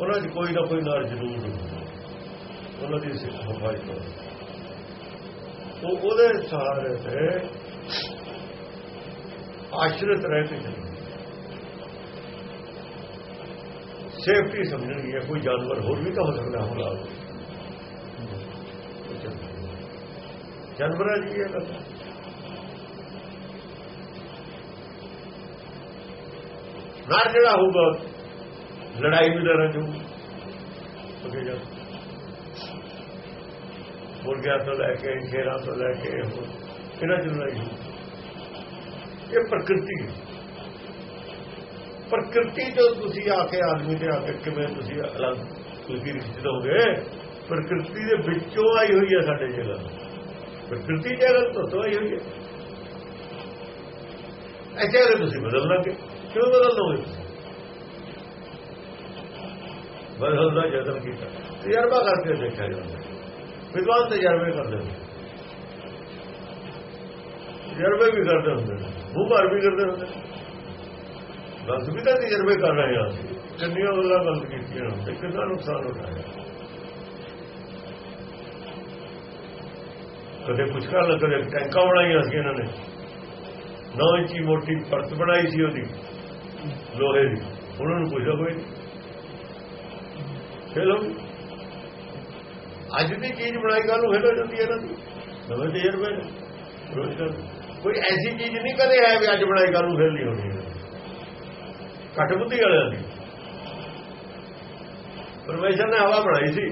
ਉਹਨਾਂ ਦੀ ਕੋਈ ਨਾ ਕੋਈ ਨਾਰ ਜ਼ਰੂਰ ਹੁੰਦਾ। ਉਹਨਾਂ ਦੀ ਸਿੱਖ ਹਫਾਜ਼ਤ ਉਹ ਉਹਦੇ ਸਾਰੇ ਤੇ ਆਸ਼ਰਿਤ ਰਹਿ ਕੇ ਚੱਲਦੇ ਸੇਫਟੀ ਸਮਝਣਗੇ ਕੋਈ ਜਾਨਵਰ ਹੋਰ ਵੀ ਤਾਂ ਹੋ ਸਕਦਾ ਹੋਣਾ ਜਾਨਵਰਾਂ ਦੀ ਇਹ ਗੱਲ ਨਾਰ ਜਿਹੜਾ ਹੋਊਗਾ, ਲੜਾਈ ਵੀ ਲੜਨ ਜੂ ਅੱਗੇ ਮੁਰਗਿਆਂ ਤੋਂ ਲੈ ਕੇ ਸ਼ੇਰਾਂ ਤੋਂ ਲੈ ਕੇ ਇਹਨਾਂ ਚ ਲੜਾਈ ਹੋਊ। ਇਹ ਪ੍ਰਕਿਰਤੀ ਹੈ। ਪ੍ਰਕਿਰਤੀ ਤੋਂ ਤੁਸੀਂ ਆ ਕੇ, ਆਦਮੀ ਤੇ ਆ ਕੇ ਕਿਵੇਂ ਤੁਸੀਂ ਅਲੱਗ ਤੁਸੀਂ ਖਿੱਚਦੋਗੇ ਪ੍ਰਕਿਰਤੀ ਦੇ ਵਿੱਚੋਂ ਆਈ ਹੋਈ ਹੈ ਸਾਡੇ ਜਗ੍ਹਾ ਪ੍ਰਕਿਰਤੀ ਜਗ੍ਹਾ ਤੋਂ ਆਈ ਹੋਈ ਹੈ। ਐਸੇ ਅਗਰ ਤੁਸੀਂ ਬਦਲ ਲਾਂਗੇ ਕਿਉਂ ਬਦਲ ਦੋਗੇ ਬਦਲਣ ਦਾ ਯਤਨ ਕੀਤਾ। ਤਜਰਬਾ ਕਰਕੇ ਦੇਖਿਆ ਜਾਂਦਾ। ਵਿਦਵਾਨ ਤਜਰਬੇ ਕਰਦੇ ਨੇ ਤਜਰਬੇ ਵੀ ਕਰਦੇ ਹੁੰਦੇ। ਨੇ ਮੂੰਹ ਵੀ ਕਰਦੇ ਹੁੰਦੇ। ਨੇ ਗਲਤ ਵੀ ਤਾਂ ਤਜਰਬੇ ਕਰ ਰਹੇ ਹਾਂ ਅਸੀਂ। ਕਿੰਨੀਆਂ ਗੱਲਾਂ ਗਲਤ ਕੀਤੀਆਂ ਤੇ ਕਿੰਨਾ ਨੁਕਸਾਨ ਉਠਾਇਆ। ਕਦੇ ਕੁਛ ਕਰ ਲ ਕਦੇ ਟੈਂਕਾਂ ਬਣਾਈਆਂ ਸੀ ਇਹਨਾਂ ਨੇ। 9 ਇੰਚੀ ਮੋਟੀ ਪਰਤ ਬਣਾਈ ਸੀ ਉਹਦੀ। ਲੋਹੇ ਦੀ ਉਹਨਾਂ ਨੂੰ ਪੁੱਛੋ ਕੋਈ ਨਹੀਂ ਚਲੋ ਅੱਜ ਦੀ ਚੀਜ਼ ਬਣਾਈ ਕੱਲ ਨੂੰ ਫੇਲ ਹੋ ਜਾਂਦੀ ਹੈ ਇਹਨਾਂ ਦੀ। ਨਵੇਂ ਤਜਰਬੇ ਨੇ ਰੋਜ਼ ਕੋਈ ਐਸੀ ਚੀਜ਼ ਨਹੀਂ ਕਦੇ ਹੈ ਵੀ ਅੱਜ ਬਣਾਈ ਕੱਲ ਨੂੰ ਫੇਲ ਨਹੀਂ ਹੋਣੀ। ਘੱਟ ਬੁੱਧੀ ਵਾਲਿਆਂ ਦੀ। ਪਰਮੇਸ਼ਰ ਨੇ ਹਵਾ ਬਣਾਈ ਸੀ,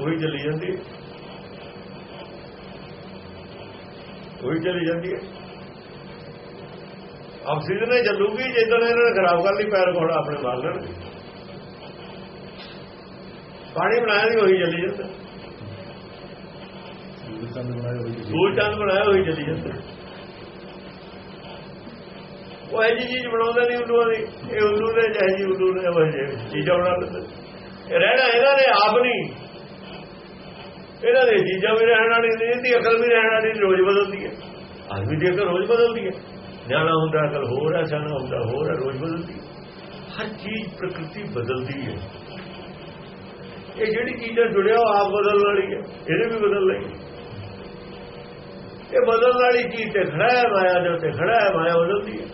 ਉਹੀ ਚਲੀ ਜਾਂਦੀ ਹੈ। ਉਹੀ ਚਲੀ ਜਾਂਦੀ ਹੈ। ਆਕਸੀਜਨ ਹੀ ਚੱਲੂਗੀ ਜਦੋਂ ਇਹਨਾਂ ਨੇ ਖਰਾਬ ਕਰ ਲਈ ਪੈਰ ਕੋਲ ਆਪਣੇ ਮਾਰ ਲੈਣਗੇ ਪਾਣੀ ਬਣਾਇਆ ਨਹੀਂ ਹੋਈ ਚੱਲੀ ਜਾਂਦਾ। ਸੂਰਜ ਚੰਦ ਬਣਾਇਆ ਹੋਈ ਚੱਲੀ ਜਾਂਦਾ। ਉਹ ਇਹ ਜੀ ਚੀਜ਼ ਬਣਾਉਂਦਾ ਨਹੀਂ ਉੱਲੂਆਂ ਦੀ। ਇਹ ਉੱਲੂ ਨੇ ਚਾਹੇ ਜੀ ਉੱਲੂ ਨੇ ਉਹ ਚੀਜ਼ਾਂ ਬਣਾ ਲੈਂਦੇ। ਰਹਿਣਾ ਇਹਨਾਂ ਨੇ ਆਪ ਨਹੀਂ। ਇਹਨਾਂ ਦੇ ਚੀਜ਼ਾਂ ਵੀ ਰਹਿਣ ਵਾਲੀ ਨਹੀਂ, ਇਹਦੀ ਅਕਲ ਵੀ ਰਹਿਣ ਵਾਲੀ ਰੋਜ਼ ਬਦਲਦੀ ਹੈ। ਆਦਮੀ ਦੀ ਅਕਲ ਰੋਜ਼ ਬਦਲਦੀ ਹੈ। ਨਿਆਣਾ ਹੁੰਦਾ ਅਕਲ ਹੋਰ ਹੈ ਸਿਆਣਾ ਹੁੰਦਾ ਹੋਰ ਹੈ ਰੋਜ਼ ਬਦਲਦੀ ਹਰ ਚੀਜ਼ ਪ੍ਰਕਿਰਤੀ ਬਦਲਦੀ ਹੈ। ਇਹ ਜਿਹੜੀ ਚੀਜ਼ਾਂ ਜੁੜਿਆ ਆਪ ਬਦਲਣ ਵਾਲੀ ਹੈ। ਇਹਨੇ ਵੀ ਬਦਲ ਲਈ। ਇਹ ਬਦਲਣ ਵਾਲੀ ਚੀਜ਼ ਤੇ ਖੜਾ ਹੈ ਮਾਇਆ ਦੇ ਉੱਤੇ ਖੜਾ ਹੈ ਮਾਇਆ ਬਦਲਦੀ ਹੈ।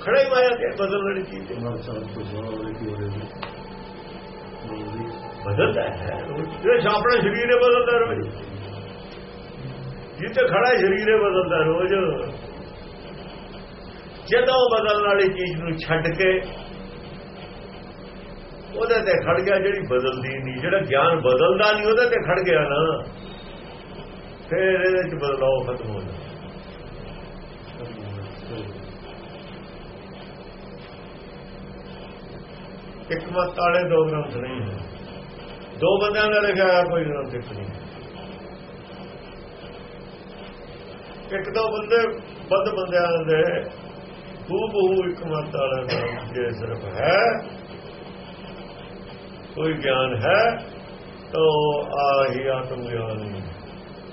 ਖੜਾ ਹੀ ਮਾਇਆ ਤੇ ਬਦਲਣ ਵਾਲੀ ਚੀਜ਼ ਹੋਵੇ ਬਦਲਦਾ ਹੈ। ਇਹ ਆਪਣਾ ਸਰੀਰ ਹੀ ਬਦਲਦਾ ਰੋਜ਼ ਜਿੱਥੇ ਖੜਾ ਹੈ, ਸਰੀਰ ਬਦਲਦਾ ਰੋਜ਼। ਜਦੋਂ ਬਦਲਣ ਵਾਲੀ ਚੀਜ਼ ਨੂੰ ਛੱਡ ਕੇ ਉਹਦੇ ਤੇ ਖੜ ਗਿਆ ਜਿਹੜੀ ਬਦਲਦੀ ਨਹੀਂ, ਜਿਹੜਾ ਗਿਆਨ ਬਦਲਦਾ ਨਹੀਂ, ਉਹਦੇ ਤੇ ਖੜ ਗਿਆ ਨਾ। ਫਿਰ ਇਹਦੇ ਚ ਬਦਲਾਅ ਖਤਮ ਹੋ ਜਾਂਦਾ। ਇੱਕ ਮਤ ਵਾਲੇ ਦੋ ਗ੍ਰੰਥ ਨਹੀਂ ਹੈ। ਦੋ ਬੰਦਿਆਂ ਦਾ ਲਿਖਿਆ ਕੋਈ ਗ੍ਰੰਥ ਇੱਕ ਨਹੀਂ ਇੱਕ ਦੋ ਬੰਦੇ ਵੱਧ ਬੰਦਿਆਂ ਦੇ ਹੂ ਬਹੂ ਇੱਕ ਮਤ ਵਾਲਾ ਗ੍ਰੰਥ ਜੇ ਸਿਰਫ ਹੈ, ਕੋਈ ਗਿਆਨ ਹੈ, ਤਾਂ ਆਹੀ ਆਤਮ ਗਿਆਨ ਹੀ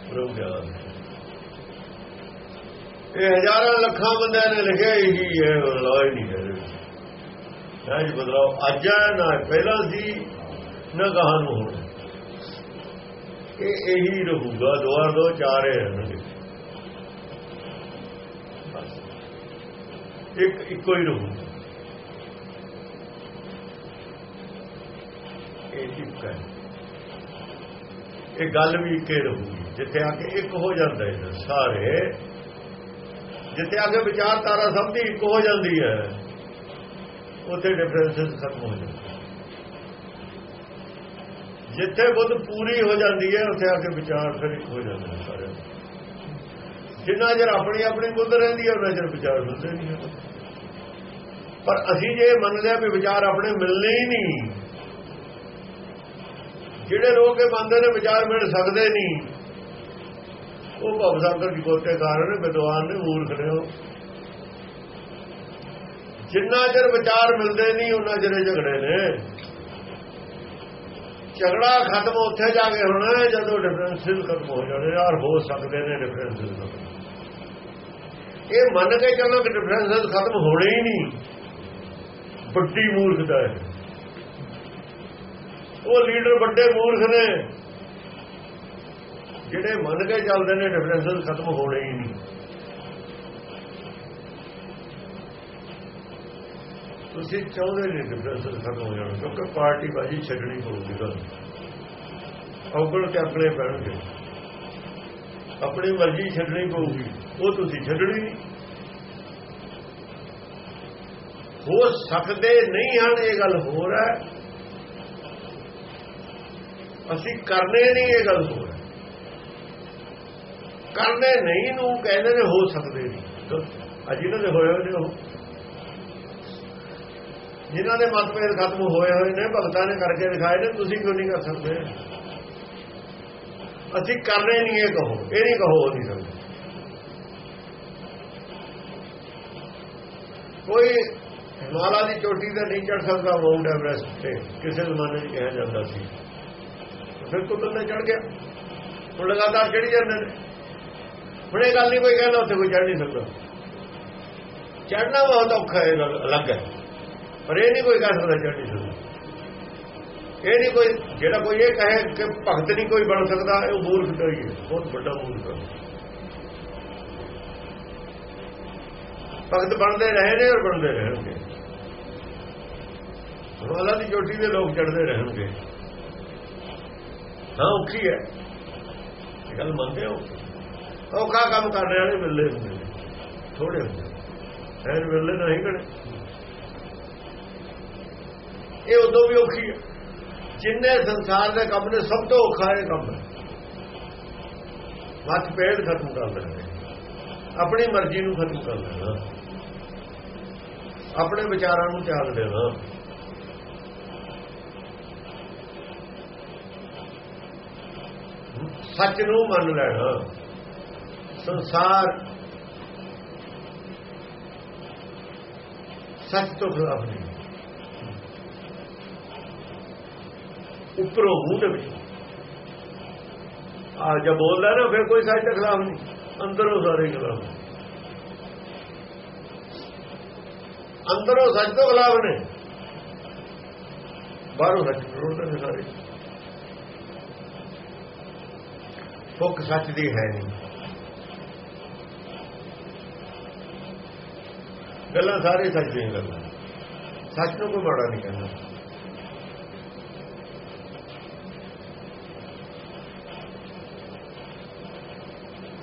ਪ੍ਰਭ ਗਿਆਨ ਹੈ। ਇਹ ਹਜ਼ਾਰਾਂ ਲੱਖਾਂ ਬੰਦਿਆਂ ਨੇ ਲਿਖਿਆ ਇਹੀ ਹੈ ਬਦਲਾਅ ਹੀ ਨਹੀਂ ਹੈ ਇਹਦੇ ਨਾ ਜੀ ਬਦਲਾਓ ਅੱਜ ਹੈ, ਨਾ ਪਹਿਲਾਂ ਸੀ, ਨਾ ਗਾਹਾਂ ਨੂੰ ਹੋਣਾ। ਇਹ ਇਹੀ ਰਹੂਗਾ, ਦੁਆਰ ਦੋ ਚਾਰ ਹੀ ਰਹਿਣਗੇ ਬਸ। ਇੱਕ, ਇੱਕੋ ਹੀ ਰਹੂਗਾ ਇਹ ਇੱਕ ਹੈ। ਇਹ ਗੱਲ ਵੀ ਇੱਕੇ ਰਹੂਗੀ ਜਿੱਥੇ ਆ ਕੇ ਇੱਕ ਹੋ ਜਾਂਦਾ ਹੈ, ਸਾਰੇ। ਜਿੱਥੇ ਆ ਕੇ ਵਿਚਾਰਧਾਰਾ ਸਭ ਦੀ ਇੱਕ ਹੋ ਜਾਂਦੀ ਹੈ, ਉੱਥੇ ਡਿਫਰੈਂਸਸ ਖਤਮ ਹੋ ਜਾਂਦੇ ਜਿੱਥੇ ਬੁੱਧ ਪੂਰੀ ਹੋ ਜਾਂਦੀ ਹੈ, ਉੱਥੇ ਆ ਕੇ ਵਿਚਾਰ ਫਿਰ ਇੱਕ ਹੋ ਜਾਂਦਾ ਨੇ ਸਾਰੇ। ਜਿੰਨਾ ਚਿਰ ਆਪਣੀ ਆਪਣੀ ਬੁੱਧ ਰਹਿੰਦੀ ਹੈ, ਉਹਨਾਂ ਚਿਰ ਵਿਚਾਰ ਮਿਲਦੇ ਨਹੀਂ ਪਰ ਅਸੀਂ ਜੇ ਮੰਨਦੇ ਆ ਵੀ ਵਿਚਾਰ ਆਪਣੇ ਮਿਲਨੇ ਹੀ ਨਹੀਂ, ਜਿਹੜੇ ਲੋਕ ਇਹ ਮੰਨਦੇ ਨੇ ਵਿਚਾਰ ਮਿਲ ਸਕਦੇ ਨਹੀਂ, ਉਹ ਭਵ ਸਾਗਰ ਦੀ ਕੋਟੇ ਕਾਰਨ ਵਿਦਵਾਨ ਨੇ, ਮੂਰਖ ਨੇ ਉਹ। ਜਿੰਨਾ ਚਿਰ ਵਿਚਾਰ ਮਿਲਦੇ ਨਹੀਂ, ਉਹਨਾਂ ਜਿਹੜੇ ਝਗੜੇ ਨੇ। ਝਗੜਾ ਖਤਮ ਉੱਥੇ ਜਾ ਕੇ ਹੋਣਾ ਜਦੋਂ ਡਿਫਰੈਂਸਿਸ ਖਤਮ ਹੋ ਜਾਣੇ, ਯਾਰ ਹੋ ਸਕਦੇ ਨੇ ਡਿਫਰੈਂਸਿਸ ਇਹ ਮੰਨ ਕੇ ਚੱਲੋ ਕਿ ਡਿਫਰੈਂਸਿਸ ਖਤਮ ਹੋਣੇ ਹੀ ਨਹੀਂ। ਵੱਡੀ ਮੂਰਖਤਾ ਹੈ ਉਹ ਲੀਡਰ ਵੱਡੇ ਮੂਰਖ ਨੇ। ਜਿਹੜੇ ਮੰਨ ਕੇ ਚੱਲਦੇ ਨੇ ਡਿਫਰੈਂਸਿਸ ਖਤਮ ਹੋਣੇ ਹੀ ਨਹੀਂ। ਤੁਸੀਂ ਚਾਹੁੰਦੇ ਨੇ ਡਿਫਰੈਂਸਿਸ ਖਤਮ ਹੋ ਜਾਣ, ਕਿਉਂਕਿ ਪਾਰਟੀ ਬਾਜੀ ਛੱਡਣੀ ਪਊਗੀ ਤੁਹਾਨੂੰ। ਔਗਣ ਕੇ ਆਪਣੇ ਪੈਣਗੇ। ਆਪਣੀ ਮਰਜ਼ੀ ਛੱਡਣੀ ਪਊਗੀ, ਉਹ ਤੁਸੀਂ ਛੱਡਣੀ ਨਹੀਂ। ਹੋ ਸਕਦੇ ਨਹੀਂ ਹਨ, ਇਹ ਗੱਲ ਹੋਰ ਹੈ। ਅਸੀਂ ਕਰਨੇ ਨਹੀਂ, ਇਹ ਗੱਲ ਹੋਰ ਹੈ। ਕਰਨੇ ਨਹੀਂ ਨੂੰ ਕਹਿੰਦੇ ਨੇ ਹੋ ਸਕਦੇ ਨਹੀਂ। ਗਲਤ। ਅੱਜ ਇਹਨਾਂ ਦੇ ਹੋਏ ਹੋਏ ਨੇ ਉਹ। ਜਿਨ੍ਹਾਂ ਦੇ ਮਤਭੇਦ ਖਤਮ ਹੋਏ ਹੋਏ ਨੇ, ਭਗਤਾਂ ਨੇ ਕਰਕੇ ਦਿਖਾਏ ਨੇ, ਤੁਸੀਂ ਕਿਉਂ ਨਹੀਂ ਕਰ ਸਕਦੇ? ਅਸੀਂ ਕਰਨੇ ਨਹੀਂ ਇਹ ਕਹੋ, ਇਹ ਨਹੀਂ ਕਹੋ ਉਹ ਨਹੀਂ ਸਕਦੇ ਕੋਈ ਹਿਮਾਲਾ ਦੀ ਚੋਟੀ ਤੇ ਨਹੀਂ ਚੜ ਸਕਦਾ, ਮਾਊਂਟ ਐਵਰੈਸਟ ਤੇ ਕਿਸੇ ਜ਼ਮਾਨੇ 'ਚ ਕਿਹਾ ਜਾਂਦਾ ਸੀ। ਫਿਰ ਕੁੱਤਨ ਤੇ ਚੜ ਗਿਆ। ਹੁਣ ਲਗਾਤਾਰ ਚੜੀ ਜਾਂਦੇ ਨੇ। ਹੁਣ ਇਹ ਗੱਲ ਨਹੀਂ ਕੋਈ ਕਹਿੰਦਾ ਉੱਥੇ ਕੋਈ ਚੜ ਨਹੀਂ ਸਕਦਾ। ਚੜਨਾ ਬਹੁਤ ਔਖਾ ਹੈ, ਇਹ ਗੱਲ ਅਲੱਗ ਹੈ। ਪਰ ਇਹ ਨਹੀਂ ਕੋਈ ਕਹਿ ਸਕਦਾ ਚੜ ਨਹੀਂ ਸਕਦਾ। ਇਹ ਨਹੀਂ ਕੋਈ, ਜਿਹੜਾ ਕੋਈ ਇਹ ਕਹੇ ਕਿ ਭਗਤ ਨਹੀਂ ਕੋਈ ਬਣ ਸਕਦਾ, ਇਹ ਮੂਰਖ ਹੀ ਹੈ। ਬਹੁਤ ਵੱਡਾ ਮੂਰਖ ਹੈ। ਭਗਤ ਬਣਦੇ ਰਹੇ ਨੇ ਔਰ ਬਣਦੇ ਰਹਿਣਗੇ। ਰੋਲਾ ਦੀ ਚੋਟੀ ਦੇ ਲੋਕ ਚੜਦੇ ਰਹਿਣਗੇ। ਹਾਂ, ਔਖੀ ਹੈ। ਗੱਲ ਮੰਨਦੇ ਹੋ? ਔਖਾ ਕੰਮ ਕਰਨ ਵਾਲੇ ਮਿਲਦੇ ਹੁੰਦੇ ਨੇ। ਥੋੜੇ ਹੁੰਦੇ ਐਨ ਮਿਲਦੇ ਨਹੀਂ ਕਣੇ ਇਹ ਉਦੋਂ ਵੀ ਔਖੀ ਹੈ। ਜਿੰਨੇ ਸੰਸਾਰ ਦੇ ਕੰਮ ਨੇ, ਸਭ ਤੋਂ ਔਖਾ ਇਹ ਕੰਮ ਹੈ। ਮਤ ਪੇੜ ਖਤਮ ਕਰ ਲੈਣੇ ਆਪਣੀ ਮਰਜ਼ੀ ਨੂੰ ਖਤਮ ਕਰ ਲੈਣਾ। ਆਪਣੇ ਵਿਚਾਰਾਂ ਨੂੰ ਤਿਆਗ ਦੇਣਾ ਸੱਚ ਨੂੰ ਮੰਨ ਲੈਣਾ। ਸੰਸਾਰ ਸੱਚ ਤੋਂ ਖਿਲਾਫ ਨਹੀਂ। ਉੱਪਰੋਂ ਮੂੰਹ ਦੇ। ਵਿੱਚ ਆ ਜਦ ਬੋਲਦਾ ਨਾ, ਫਿਰ ਕੋਈ ਸੱਚ ਦੇ ਖਿਲਾਫ ਨਹੀਂ। ਅੰਦਰੋਂ ਸਾਰੇ ਖਿਲਾਫ ਅੰਦਰੋਂ ਸੱਚ ਤੋਂ ਖਿਲਾਫ ਨੇ। ਬਾਹਰੋਂ ਸੱਚ ਵਿਰੋਧਦੇ ਨੇ ਸਾਰੇ। ਭੁੱਖ ਸੱਚ ਦੀ ਹੈ ਨਹੀਂ। ਗੱਲਾਂ ਸਾਰੇ ਸੱਚ ਦੀਆਂ ਗੱਲਾਂ। ਸੱਚ ਨੂੰ ਕੋਈ ਮਾੜਾ ਨਹੀਂ ਕਹਿੰਦਾ।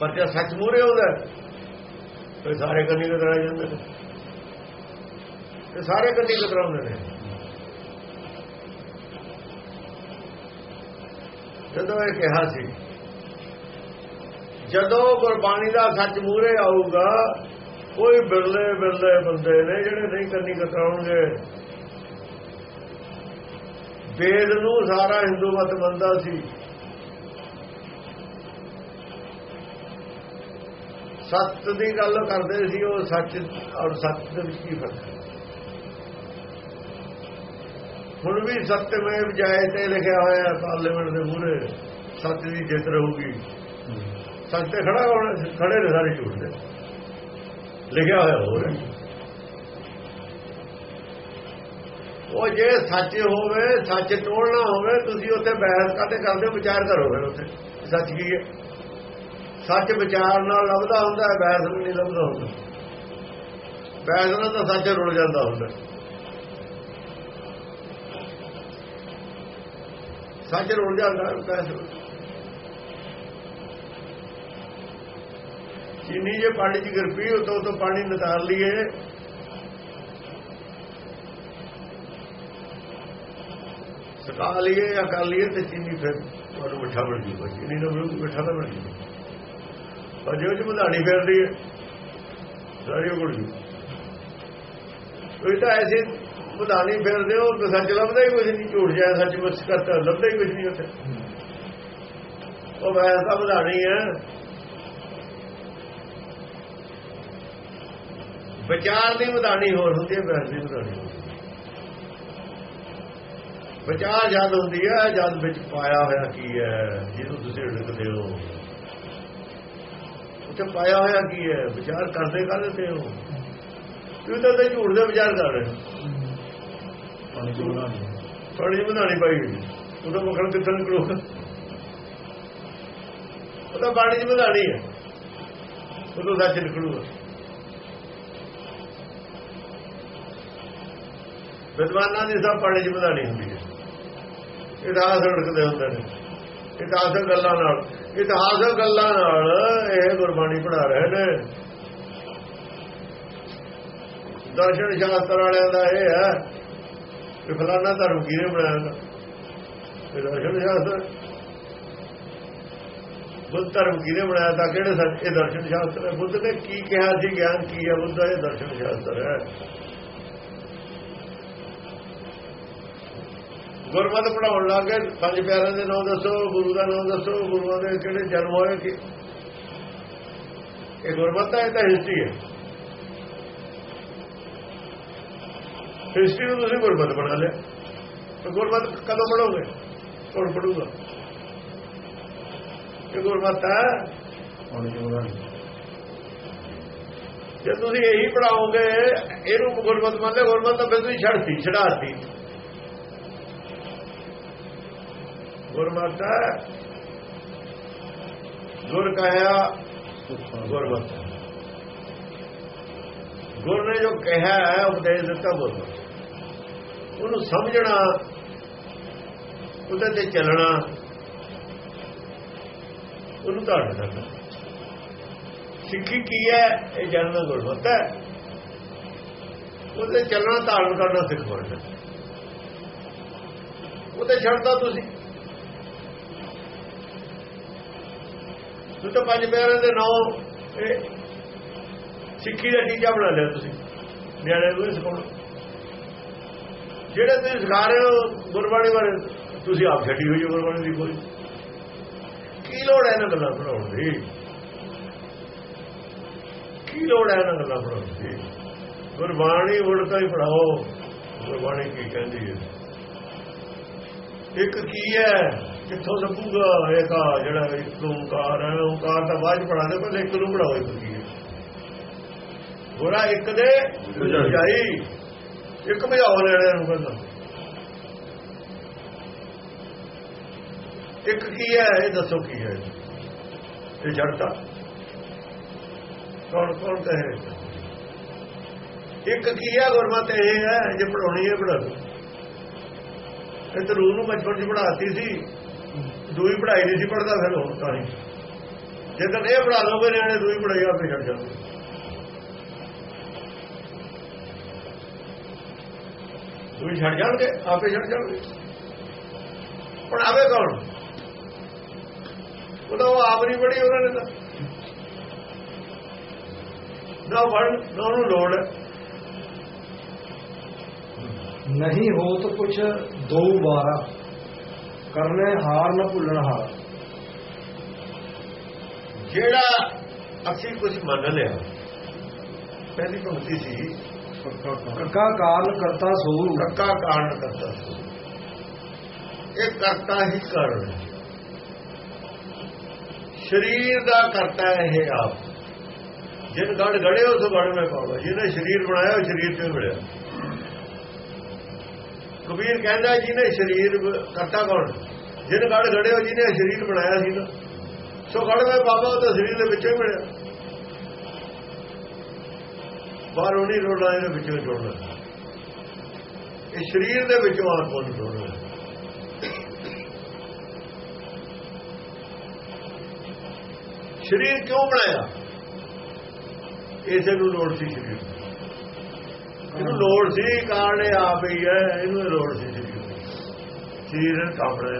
ਪਰ ਜੇ ਸੱਚ ਮੂਰੇ ਆਉਂਦਾ ਤੇ ਸਾਰੇ ਕੰਨੀ ਕਤਰਾ ਜਾਂਦੇ ਨੇ। ਤੇ ਸਾਰੇ ਕੰਨੀ ਕਤਰਾਉਂਦੇ ਨੇ। ਜਦੋਂ ਇਹ ਕਿਹਾ ਸੀ, ਜਦੋਂ ਗੁਰਬਾਣੀ ਦਾ ਸੱਚ ਮੂਰੇ ਆਊਗਾ, ਕੋਈ ਬਿਰਲੇ ਬਿਰਲੇ ਬੰਦੇ ਨੇ ਜਿਹੜੇ ਨਹੀਂ ਕੰਨੀ ਕਤਰਾਉਣਗੇ। ਵੇਦ ਨੂੰ ਸਾਰਾ ਹਿੰਦੂ ਮਤ ਮੰਨਦਾ ਸੀ। ਸੱਚ ਦੀ ਗੱਲ ਕਰਦੇ ਸੀ ਉਹ ਸੱਚ ਔਰ ਸੱਚ ਦੇ ਵਿੱਚ ਕੀ ਫ਼ਰਕ ਹੈ? ਹੁਣ ਵੀ ਸਤਮੇ ਵਿਜਾਏ ਤੇ ਲਿਖਿਆ ਹੋਇਆ ਪਾਰਲੀਮੈਂਟ ਦੇ ਮੂਹਰੇ ਸੱਚ ਦੀ ਜਿੱਤ ਰਹੂਗੀ। ਸੱਚ ਤੇ ਖੜਾ ਹੋਣਾ ਖੜੇ ਨੇ ਸਾਰੇ ਝੂਠ ਦੇ। ਲਿਖਿਆ ਹੋਇਆ ਹੋਰ ਉਹ ਜੇ ਸੱਚ ਹੋਵੇ ਸੱਚ ਟੋਲਣਾ ਹੋਵੇ ਤੁਸੀਂ ਉੱਥੇ ਬਹਿਸ ਕਰਦੇ ਕਰਦੇ ਹੋ, ਵਿਚਾਰ ਕਰੋ ਫਿਰ ਉੱਥੇ। ਸੱਚ ਕੀ ਹੈ? ਸੱਚ ਵਿਚਾਰ ਨਾਲ ਲੱਭਦਾ ਹੁੰਦਾ ਹੈ ਬਹਿਸ ਨਾਲ ਨਹੀਂ ਲੱਭਦਾ ਹੁੰਦਾ। ਬੈਸ ਨਾਲ ਤਾਂ ਸੱਚ ਰੁਲ ਜਾਂਦਾ ਹੁੰਦਾ। ਸੱਚ ਰੁਲ ਜਾਂਦਾ ਬਹਿਸ ਨਾਲ। ਚੀਨੀ ਜੇ ਪਾਣੀ ਦੀ ਗਰਪੀ ਉਤੋਂ ਤੋਂ ਪਾਣੀ ਨਿਤਾਰ ਲਈਏ। ਸਕਾ ਲਈਏ ਜਾਂ ਕਰ ਲਈਏ ਤੇ ਚੀਨੀ ਫਿਰ ਤੁਹਾਨੂੰ ਮਿੱਠਾ ਬਣ ਜੂਗਾ। ਚੀਨੀ ਨਾਲ ਮਿਲੂ ਮਿੱਠਾ ਤਾਂ ਬਣ ਜੂਗਾ। ਪਰ ਜੇ ਉਹ ਚ ਮਧਾਣੀ ਫੇਰਦੀ ਹੈ। ਸਾਰੀ ਉਗੜ ਜੂ ਕੋਈ ਤਾਂ ਐਸੀ ਮਧਾਣੀ ਫਿਰਦੇ ਹੋ ਸੱਚ ਲੱਭਦਾ ਹੀ ਕੁਝ ਨਹੀਂ, ਝੂਠ ਜਾਏ ਸੱਚ ਬਸ ਕਰਤਾ ਲੱਭਦਾ ਹੀ ਕੁਝ ਨਹੀਂ ਉੱਥੇ। ਉਹ ਵੈਸਾ ਵਧਾਣੀ ਹੈ। ਵਿਚਾਰ ਦੀ ਵਧਾਣੀ ਹੋਰ ਹੁੰਦੀ ਹੈ ਬਹਿਸ ਦੀ ਵਧਾਣੀ ਵਿਚਾਰ ਜਦ ਹੁੰਦੀ ਹੈ, ਜਦ ਵਿੱਚ ਪਾਇਆ ਹੋਇਆ ਕੀ ਹੈ, ਜਿਹਨੂੰ ਤੁਸੀਂ ਲਿਖਦੇ ਹੋ। ਉੱਥੇ ਪਾਇਆ ਹੋਇਆ ਕੀ ਹੈ? ਵਿਚਾਰ ਕਰਦੇ ਕਰਦੇ ਤੇ ਹੋ? ਤੁਸੀਂ ਤਾਂ ਤੇ ਝੂਠ ਦੇ ਵਿਚਾਰ ਕਰ ਰਹੇ। ਥੋੜੀ ਵਧਾਣੀ ਪਾਈ ਉਹਦਾ ਮੱਖਣ ਕਿੱਥੇ ਨਿਕਲੂਗਾ ਉਹਦਾ ਪਾਣੀ ਚ ਵਧਾਣੀ ਹੈ। ਉਦੋਂ ਸੱਚ ਨਿਕਲੂਗਾ। ਵਿਦਵਾਨਾਂ ਦੀ ਸਭ ਪਾਣੀ ਚ ਵਧਾਣੀ ਹੁੰਦੀ ਹੈ। ਇਤਿਹਾਸ ਰੜਕਦੇ ਹੁੰਦੇ ਨੇ ਇਤਿਹਾਸਕ ਗੱਲਾਂ ਨਾਲ। ਇਤਿਹਾਸਕ ਗੱਲਾਂ ਨਾਲ ਇਹ ਗੁਰਬਾਣੀ ਪੜਾ ਰਹੇ ਨੇ। ਦਰਸ਼ਨ ਸ਼ਾਸਤਰ ਵਾਲਿਆਂ ਦਾ ਇਹ ਹੈ ਕਿ ਫਲਾਣਾ ਧਰਮ ਕਿਹਨੇ ਬਣਾਇਆ ਤਾ? ਇਹ ਦਰਸ਼ਨ ਸ਼ਾਸਤਰ। ਬੁੱਧ ਧਰਮ ਕਿਹਨੇ ਬਣਾਇਆ ਤਾਂ ਕਿਹੜੇ ਸੱਚ? ਇਹ ਦਰਸ਼ਨ ਸ਼ਾਸਤਰ ਹੈ। ਬੁੱਧ ਨੇ ਕੀ ਕਿਹਾ ਸੀ? ਗਿਆਨ ਕੀ ਹੈ? ਬੁੱਧ ਇਹ ਦਰਸ਼ਨ ਸ਼ਾਸਤਰ ਹੈ। ਗੁਰਮਤਿ ਪੜਾਉਣ ਲੱਗੇ ਪੰਜ ਪਿਆਰਿਆਂ ਦੇ ਨਾਮ ਦੱਸੋ ਗੁਰੂ ਦਾ ਨਾਮ ਦੱਸੋ ਗੁਰੂਆਂ ਦੇ ਕਿਹੜੇ ਜਨਮ ਹੋਏ ਕਿ? ਇਹ ਗੁਰਮਤਿ ਹੈ ਤਾਂ ਹਿਸਟਰੀ ਹੈ। ਹਿਸਟਰੀ ਨੂੰ ਤੁਸੀਂ ਗੁਰਮਤਿ ਬਣਾ ਲਿਆ। ਤਾਂ ਗੁਰਮਤਿ ਕਦੋਂ ਪੜੋਗੇ ਕੌਣ ਪੜੂਗਾ ਇਹ ਗੁਰਮਤਿ ਹੈ। ਹੁਣ ਨਹੀਂ ਜੇ ਤੁਸੀਂ ਇਹੀ ਪੜਾਓਗੇ ਇਹਨੂੰ ਗੁਰਮਤਿ ਮੰਨ ਲਿਆ ਗੁਰਮਤਿ ਤਾਂ ਫਿਰ ਤੁਸੀਂ ਛੱਡਤੀ ਛਡਾਤੀ। ਗੁਰਮਤਿ ਹੈ। ਗੁਰ ਕਹਿਆ, ਗੁਰਮਤਿ ਗੁਰ ਨੇ ਜੋ ਕਿਹਾ ਹੈ, ਉਪਦੇਸ਼ ਦਿੱਤਾ ਗੁਰਮਤ। ਉਹਨੂੰ ਸਮਝਣਾ, ਉਹਦੇ ਤੇ ਚੱਲਣਾ, ਉਹਨੂੰ ਧਾਰਨ ਕਰਨਾ। ਸਿੱਖੀ ਕੀ ਹੈ? ਇਹ ਜਾਣਨਾ ਗੁਰਮਤ ਹੈ। ਉਹਦੇ ਚੱਲਣਾ, ਧਾਰਨ ਕਰਨਾ ਸਿੱਖ ਬਣਨਾ। ਉਹਦੇ ਛੱਡਦਾ ਤੁਸੀਂ। ਤੂੰ ਤਾਂ ਪੰਜ ਪਿਆਰਿਆਂ ਦੇ ਨਾਂ ਸਿੱਖੀ ਦਾ ਟੀਚਾ ਬਣਾ ਲਿਆ ਤੁਸੀਂ। ਨਿਆਣੇ ਨੂੰ ਸਿਖਾਉਣਾ। ਜਿਹੜੇ ਤੁਸੀਂ ਸਿਖਾ ਰਹੇ ਹੋ ਗੁਰਬਾਣੀ ਬਾਰੇ, ਤੁਸੀਂ ਆਪ ਛੱਡੀ ਹੋਈ ਹੈ ਗੁਰਬਾਣੀ ਦੀ ਕੋਈ। ਕੀ ਲੋੜ ਹੈ ਇਹਨਾਂ ਗੱਲਾਂ ਪੜਾਉਣ ਦੀ? ਕੀ ਲੋੜ ਹੈ ਇਹਨਾਂ ਗੱਲਾਂ ਪੜਾਉਣ ਦੀ? ਗੁਰਬਾਣੀ ਉਲਟਾ ਹੀ ਪੜਾਓ ਗੁਰਬਾਣੀ ਕੀ ਕਹਿੰਦੀ ਹੈ? ਇੱਕ ਕੀ ਹੈ? ਕਿੱਥੋਂ ਲੱਭੂਗਾ? ਇੱਕ ਆ ਜਿਹੜਾ ਇੱਕ ਓੰਕਾਰ ਹੈ ਓੰਕਾਰ ਦਾ ਬਾਅਦ ਪੜਾਦੇ ਪਹਿਲੇ ਇੱਕ ਨੂੰ ਪੜਾਓ ਇੱਕ ਕੀ ਹੈ ਇੱਕ ਦੇ ਜਾਈ ਇੱਕ ਭਜਾਓ ਲੈਣੇ ਨੂੰ ਕਹਿੰਦਾ ਇੱਕ ਕੀ ਹੈ? ਇਹ ਦੱਸੋ ਕੀ ਹੈ ਇਹ ਜੜਤਾ ਕੌਣ ਕੌਣ ਕਹੇ? ਇੱਕ ਕੀ ਹੈ? ਗੁਰਮਤ ਇਹ ਹੈ, ਜੇ ਪੜਾਉਣੀ ਹੈ ਪੜਾ ਦੋ ਇਹ ਤਾਂ ਰੂਹ ਨੂੰ ਬਚਪਨ ਚ ਪੜਾਤੀ ਸੀ। ਦੂਈ ਪੜਾਈ ਨਹੀਂ ਸੀ ਪੜਦਾ ਫਿਰ ਹੁਣ ਤਾਂ ਨਹੀਂ ਇਹ ਪੜਾ ਦੋਗੇ ਨਿਆਣੇ ਦੂਈ ਪੜਾਈ ਆਪੇ ਛੱਡ ਜਾਣਗੇ ਦੂਈ ਛੱਡ ਜਾਣਗੇ, ਆਪੇ ਛੱਡ ਜਾਣਗੇ। ਪੜਾਵੇ ਕੌਣ? ਉਹਦਾ ਉਹ ਆਪ ਨਹੀਂ ਪੜੀ ਉਹਨਾਂ ਨੇ ਤਾਂ। ਨਾ ਵੜ ਨਾ ਉਹਨੂੰ ਲੋੜ। ਹੈ ਨਹੀਂ ਤਾਂ ਕੁਛ ਦੋ ਬਾਰਾ ਕਰਨੇ ਹਾਰ ਨਾ ਭੁੱਲਣ ਹਾਰ। ਜਿਹੜਾ ਅਸੀਂ ਕੁਝ ਮੰਨ ਲਿਆ ਪਹਿਲੀ ਪੰਕਤੀ ਸੀ ਕੱਕਾ ਕਾਰਨ। ਕਰਤਾ ਸੋ ਕੱਕਾ ਕਾਰਨ ਕਰਤਾ ਸੀ ਇਹ ਕਰਤਾ ਹੀ ਕਾਰਨ ਸਰੀਰ ਦਾ ਕਰਤਾ ਇਹ ਆਪ। ਜਿਨ ਗੜ ਗੜੇ ਉਸ ਗੜ ਮੈਂ ਪਾਉਂਦਾ। ਜਿਹਨੇ ਸਰੀਰ ਬਣਾਇਆ ਉਹ ਸਰੀਰ ਤੋਂ ਮਿਲਿਆ। ਕਬੀਰ ਕਹਿੰਦਾ ਜਿਹਨੇ ਸਰੀਰ ਕਰਤਾ ਕੌਣ? ਜਿਹਨੇ ਗੜ ਗੜੇ ਉਹ ਜਿਹਨੇ ਸਰੀਰ ਬਣਾਇਆ ਸੀ ਨਾ, ਸੋ ਗੜ ਮੈਂ ਬਾਬਾ ਉਹ ਸਰੀਰ ਦੇ ਵਿੱਚੋਂ ਹੀ ਮਿਲਿਆ। ਬਾਹਰੋਂ ਨਹੀਂ ਰੋਣਾ, ਇਹਦੇ ਵਿੱਚੋਂ ਹੀ ਜੋੜਨਾ। ਇਹ ਸਰੀਰ ਦੇ ਵਿੱਚੋਂ ਆਤਮਾ ਨੂੰ ਜੋੜਨਾ। ਸਰੀਰ ਕਿਉਂ ਬਣਾਇਆ? ਇਸੇ ਨੂੰ ਲੋੜ ਸੀ ਸਰੀਰ ਇਹਨੂੰ ਲੋੜ ਸੀ ਕਾਰਨ ਇਹ ਆਪ ਹੀ ਹੈ, ਇਹਨੂੰ ਇਹ ਲੋੜ ਸੀ ਸਰੀਰ ਦੀ। ਸਰੀਰ ਕਾਪੜਾ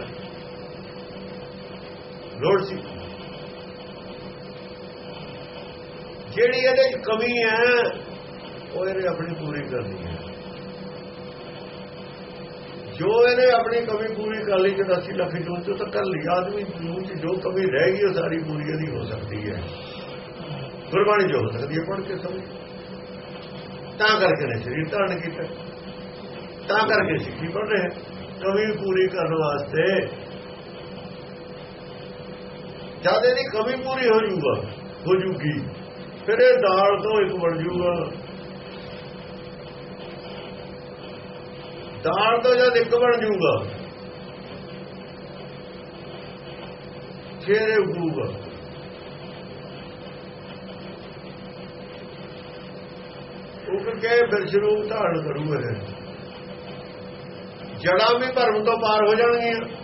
ਲੋੜ ਸੀ। ਜਿਹੜੀ ਇਹਦੇ ਚ ਕਮੀ ਹੈ, ਉਹ ਇਹਨੇ ਆਪਣੀ ਪੂਰੀ ਕਰਨੀ ਹੈ। ਜੋ ਇਹਨੇ ਆਪਣੀ ਕਮੀ ਪੂਰੀ ਕਰ ਲਈ 84 ਲੱਖ ਜੂਨ ਤੋਂ ਤਾਂ ਕਰ ਲਈ। ਆਦਮੀ ਜੂਨ ਚ ਜੋ ਕਮੀ ਰਹਿ ਗਈ, ਉਹ ਸਾਰੀ ਪੂਰੀ ਇਹਦੀ ਹੋ ਸਕਦੀ ਹੈ। ਗੁਰਬਾਣੀ ਜੋ ਹੋ ਸਕਦੀ ਹੈ, ਪੜ੍ਹ ਕੇ ਸਮਝ। ਤਾਂ ਕਰਕੇ ਨੇ ਸਰੀਰ ਧਾਰਨ ਕੀਤਾ। ਤਾਂ ਕਰਕੇ ਸਿੱਖੀ ਪੜ੍ਹ ਰਹੇ। ਕਮੀ ਪੂਰੀ ਕਰਨ ਵਾਸਤੇ ਜਦ ਇਹਦੀ ਕਮੀ ਪੂਰੀ ਹੋ ਜੂਗਾ ਹੋ ਜੂਗੀ ਫਿਰ ਇਹ ਦਾਲ ਤੋਂ ਇੱਕ ਬਣ ਜੂਗਾ ਦਾਲ ਤੋਂ ਜਦ ਇੱਕ ਬਣ ਜੂਗਾ ਫਿਰ ਇਹ ਉਗੂਗਾ ਉਹ ਕੇ ਫਿਰ ਧਾਰਨ ਕਰੂਗਾ ਇਹ ਜੜਾਂ ਵੀ ਭਰਮ ਤੋਂ ਪਾਰ ਹੋ ਜਾਣਗੀਆਂ।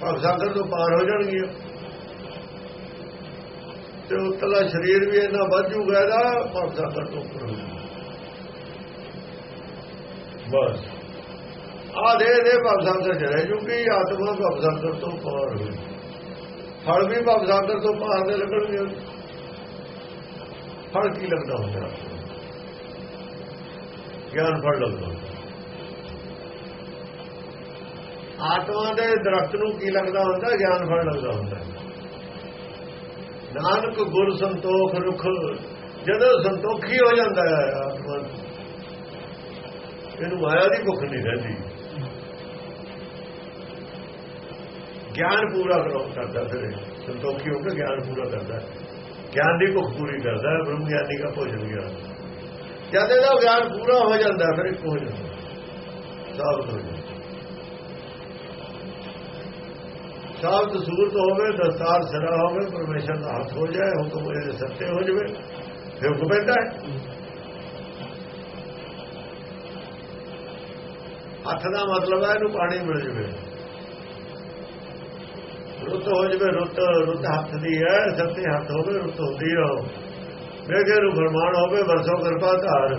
ਭਵ ਸਾਗਰ ਤੋਂ ਪਾਰ ਹੋ ਜਾਣਗੀਆਂ। ਤੇ ਉਤਲਾ ਸਰੀਰ ਵੀ ਇਹਨਾਂ ਵੱਧ ਜੂਗਾ ਇਹਦਾ ਭਵ ਸਾਗਰ ਤੋਂ ਉੱਪਰ ਬਸ। ਆ ਦੇ ਦੇ ਭਵ ਸਾਗਰ ਚਲੇ ਜੂਗੀ, ਆਤਮਾ ਭਵ ਸਾਗਰ ਤੋਂ ਪਾਰ ਹੋ ਫਲ ਵੀ ਭਵ ਸਾਗਰ ਤੋਂ ਪਾਰ ਦੇ ਲੱਗਣਗੇ। ਫਲ ਕੀ ਲੱਗਦਾ ਹੁੰਦਾ? ਗਿਆਨ ਫਲ ਲੱਗਦਾ। ਆਤਮਾ ਦੇ ਦਰਖਤ ਨੂੰ ਕੀ ਲੱਗਦਾ ਹੁੰਦਾ? ਗਿਆਨ ਫਲ ਲੱਗਦਾ ਹੁੰਦਾ। ਨਾਨਕ ਗੁਰ ਸੰਤੋਖ ਰੁਖ, ਜਦੋਂ ਸੰਤੋਖੀ ਹੋ ਜਾਂਦਾ ਹੈ ਆਤਮਾ ਇਹਨੂੰ ਮਾਇਆ ਦੀ ਭੁੱਖ ਨਹੀਂ ਰਹਿੰਦੀ। ਗਿਆਨ ਪੂਰਾ ਕਰਦਾ ਫਿਰ ਸੰਤੋਖੀ ਹੋ ਕੇ ਗਿਆਨ ਪੂਰਾ ਕਰਦਾ ਗਿਆਨ ਦੀ ਭੁੱਖ ਪੂਰੀ ਕਰਦਾ ਹੈ, ਬ੍ਰਹਮ ਗਿਆਨੀ ਦਾ ਭੋਜਨ ਗਿਆਨ ਜਦ ਇਹਦਾ ਗਿਆਨ ਪੂਰਾ ਹੋ ਜਾਂਦਾ, ਫਿਰ ਇੱਕ ਹੋ ਜਾਂਦਾ। ਸਾਬਤ ਹੋ ਜਾਂਦਾ। ਸਾਬਤ ਸੂਰਤ ਹੋਵੇ, ਦਸਤਾਰ ਸਰਾ ਹੋਵੇ, ਪਰਮੇਸ਼ਰ ਦਾ ਹੱਥ ਹੋ ਜਾਏ, ਹੁਕਮ ਇਹਦੇ ਸੱਤੇ ਹੋ ਜਾਵੇ, ਫਿਰ ਹੁਕਮ ਪੈਂਦਾ ਹੱਥ ਦਾ ਮਤਲਬ ਹੈ ਇਹਨੂੰ ਪਾਣੀ ਮਿਲ ਜਾਵੇ। ਰੁੱਤ ਹੋ ਜਵੇ, ਰੁੱਤ ਰੁੱਤ ਹੱਥ ਦੀ ਹੈ ਸੱਤੇ ਹੱਥ ਹੋਵੇ, ਰੁੱਤ ਹੁੰਦੀ ਹੋ ਵੇਗੇ ਨੂੰ ਫਰਮਾਨ ਹੋਵੇ, ਵਰਸੋ ਕਿਰਪਾ ਧਾਰ।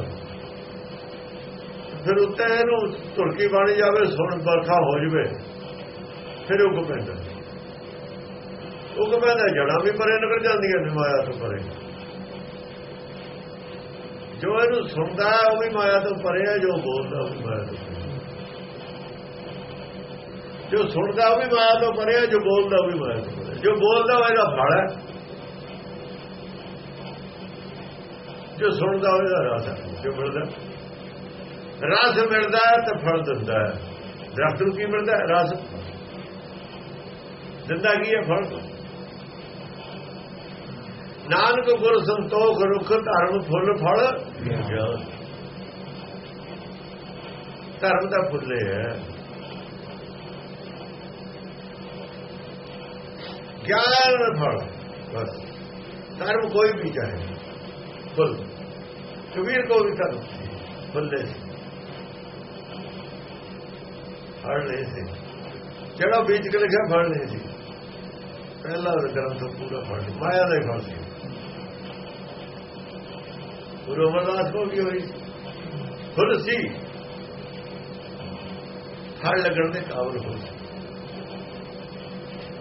ਫਿਰ ਉੱਤੇ ਇਹਨੂੰ ਧੁਰਕੀ ਬਣ ਜਾਵੇ, ਸੁਣ ਬਰਖਾ ਹੋ ਜਵੇ, ਫਿਰ ਉਹ ਪੈਂਦਾ। ਉਹ ਕਹਿੰਦਾ ਜੜਾ ਵੀ ਪਰੇ ਨਿਕਲ ਜਾਂਦੀਆਂ ਨੇ ਮਾਇਆ ਤੋਂ ਪਰੇ। ਜੋ ਇਹਨੂੰ ਸੁਣਦਾ, ਉਹ ਵੀ ਮਾਇਆ ਤੋਂ ਪਰੇ ਹੈ ਜੋ ਬੋਲਦਾ, ਉਹ ਵੀ ਮਾਇਆ ਤੋਂ ਜੋ ਸੁਣਦਾ, ਉਹ ਵੀ ਮਾਇਆ ਤੋਂ ਪਰੇ ਹੈ ਜੋ ਬੋਲਦਾ, ਉਹ ਵੀ ਮਾਇਆ ਤੋਂ ਪਰੇ ਜੋ ਬੋਲਦਾ, ਉਹ ਇਹਦਾ ਫਲ ਹੈ। ਜੋ ਸੁਣਦਾ, ਉਹ ਇਹਦਾ ਰਸ ਹੈ। ਜੋ ਮਿਲਦਾ, ਰਸ ਮਿਲਦਾ ਤਾਂ ਫਲ ਦਿੰਦਾ ਹੈ। ਦਰਖਤ ਨੂੰ ਕੀ ਮਿਲਦਾ ਰਸ। ਦਿੰਦਾ ਕੀ ਹੈ? ਫਲ। ਨਾਨਕ ਗੁਰ ਸੰਤੋਖ ਰੁਖ ਧਰਮ ਫੁੱਲ ਫਲ। ਗਿਆਨ ਧਰਮ ਦਾ ਫੁੱਲੇ ਹੈ ਗਿਆਨ ਫਲ, ਬਸ। ਧਰਮ ਕੋਈ ਵੀ ਚਾਹੇ, ਫੁੱਲ। ਕਬੀਰ ਕੋ ਵੀ ਧਰਮ ਫੁੱਲੇ ਫਲ ਨਹੀਂ ਸੀ। ਜਿਹੜਾ ਬੀਜ ਕੇ ਲਿਖਿਆ ਫੜ ਨਹੀਂ ਸੀ। ਪਹਿਲਾ ਗ੍ਰੰਥ ਪੂਰਾ ਫਲ ਮਾਇਆ ਦਾ ਹੀ ਫਲ ਸੀ। ਗੁਰੂ ਅਮਰਦਾਸ ਕੋ ਵੀ ਹੋਈ? ਫੁੱਲ ਸੀ। ਫਲ ਲੱਗਣ ਦੇ ਕਾਬਲ ਹੋ ਸੀ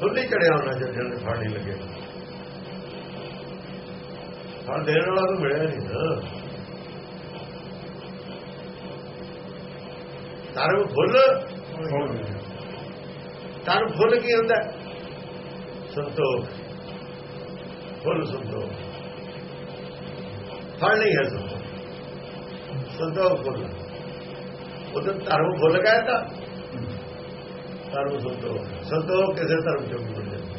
ਫੁੱਲ ਨਹੀਂ ਚੜਿਆ ਉਹਨਾਂ ਦੇ ਫਲ ਨਹੀਂ ਲੱਗੇ। ਫਲ ਦੇਣ ਵਾਲਾ ਤਾਂ ਮਿਲਿਆ ਨਹੀਂ ਨਾ। ਧਰਮ ਫੁੱਲ। ਧਰਮ ਫੁੱਲ ਕੀ ਹੁੰਦਾ? ਸੰਤੋਖ ਫੁੱਲ ਸੰਤੋਖ ਫਲ ਨਹੀਂ ਹੈ ਸੰਤੋਖ ਸੰਤੋਖ ਫੁੱਲ ਉਹ ਧਰਮ ਫੁੱਲ ਕਹਿੰਦਾ ਧਰਮ ਸੰਤੋਖ ਸੰਤੋਖ ਕਿਸੇ ਧਰਮ ਚੋਂ ਵੀ ਮਿਲ ਜਾਂਦਾ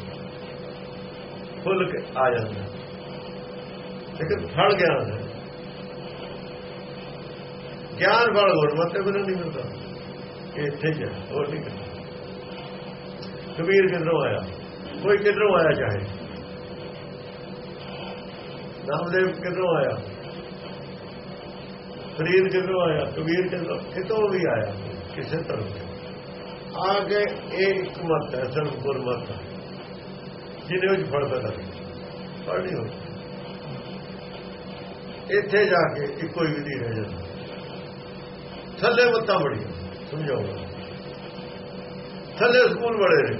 ਫੁੱਲ ਕੇ ਆ ਜਾਂਦਾ ਲੇਕਿਨ ਫਲ ਗਿਆਨ ਹੈ ਗਿਆਨ ਫਲ ਗੁਰਮਤਿ ਬਿਨਾਂ ਨਹੀਂ ਮਿਲਦਾ ਇਹ ਇੱਥੇ ਹੀ ਹੈ ਹੋਰ ਨਹੀਂ ਕਿਤੇ ਕਬੀਰ ਕਿਧਰੋਂ ਆਇਆ ਕੋਈ ਕਿਧਰੋਂ ਆਇਆ ਚਾਹੇ? ਨਾਮਦੇਵ ਕਿਧਰੋਂ ਆਇਆ? ਫਰੀਦ ਕਿਧਰੋਂ ਆਇਆ? ਕਬੀਰ ਕਿਧਰੋਂ? ਕਿਤੋਂ ਵੀ ਆਇਆ? ਕਿਸੇ ਤਰ੍ਹਾਂ ਤੋਂ ਆਗੇ ਇਹ ਇੱਕ ਮਤ ਹੈ ਸਰਬ ਗੁਰਮਤ ਜਿਹਦੇ ਵਿੱਚ ਫਲ ਪੈਦਾ ਫਲ ਨਹੀਂ ਹੋ ਇੱਥੇ ਜਾ ਕੇ ਇੱਕੋ ਹੀ ਵਿਧੀ ਰਹਿ ਜਾਂਦੀ। ਥੱਲੇ ਮੱਤਾਂ ਬੜੀ ਸਮਝਾਓ। ਥੱਲੇ ਸਕੂਲ ਬੜੇ ਨੇ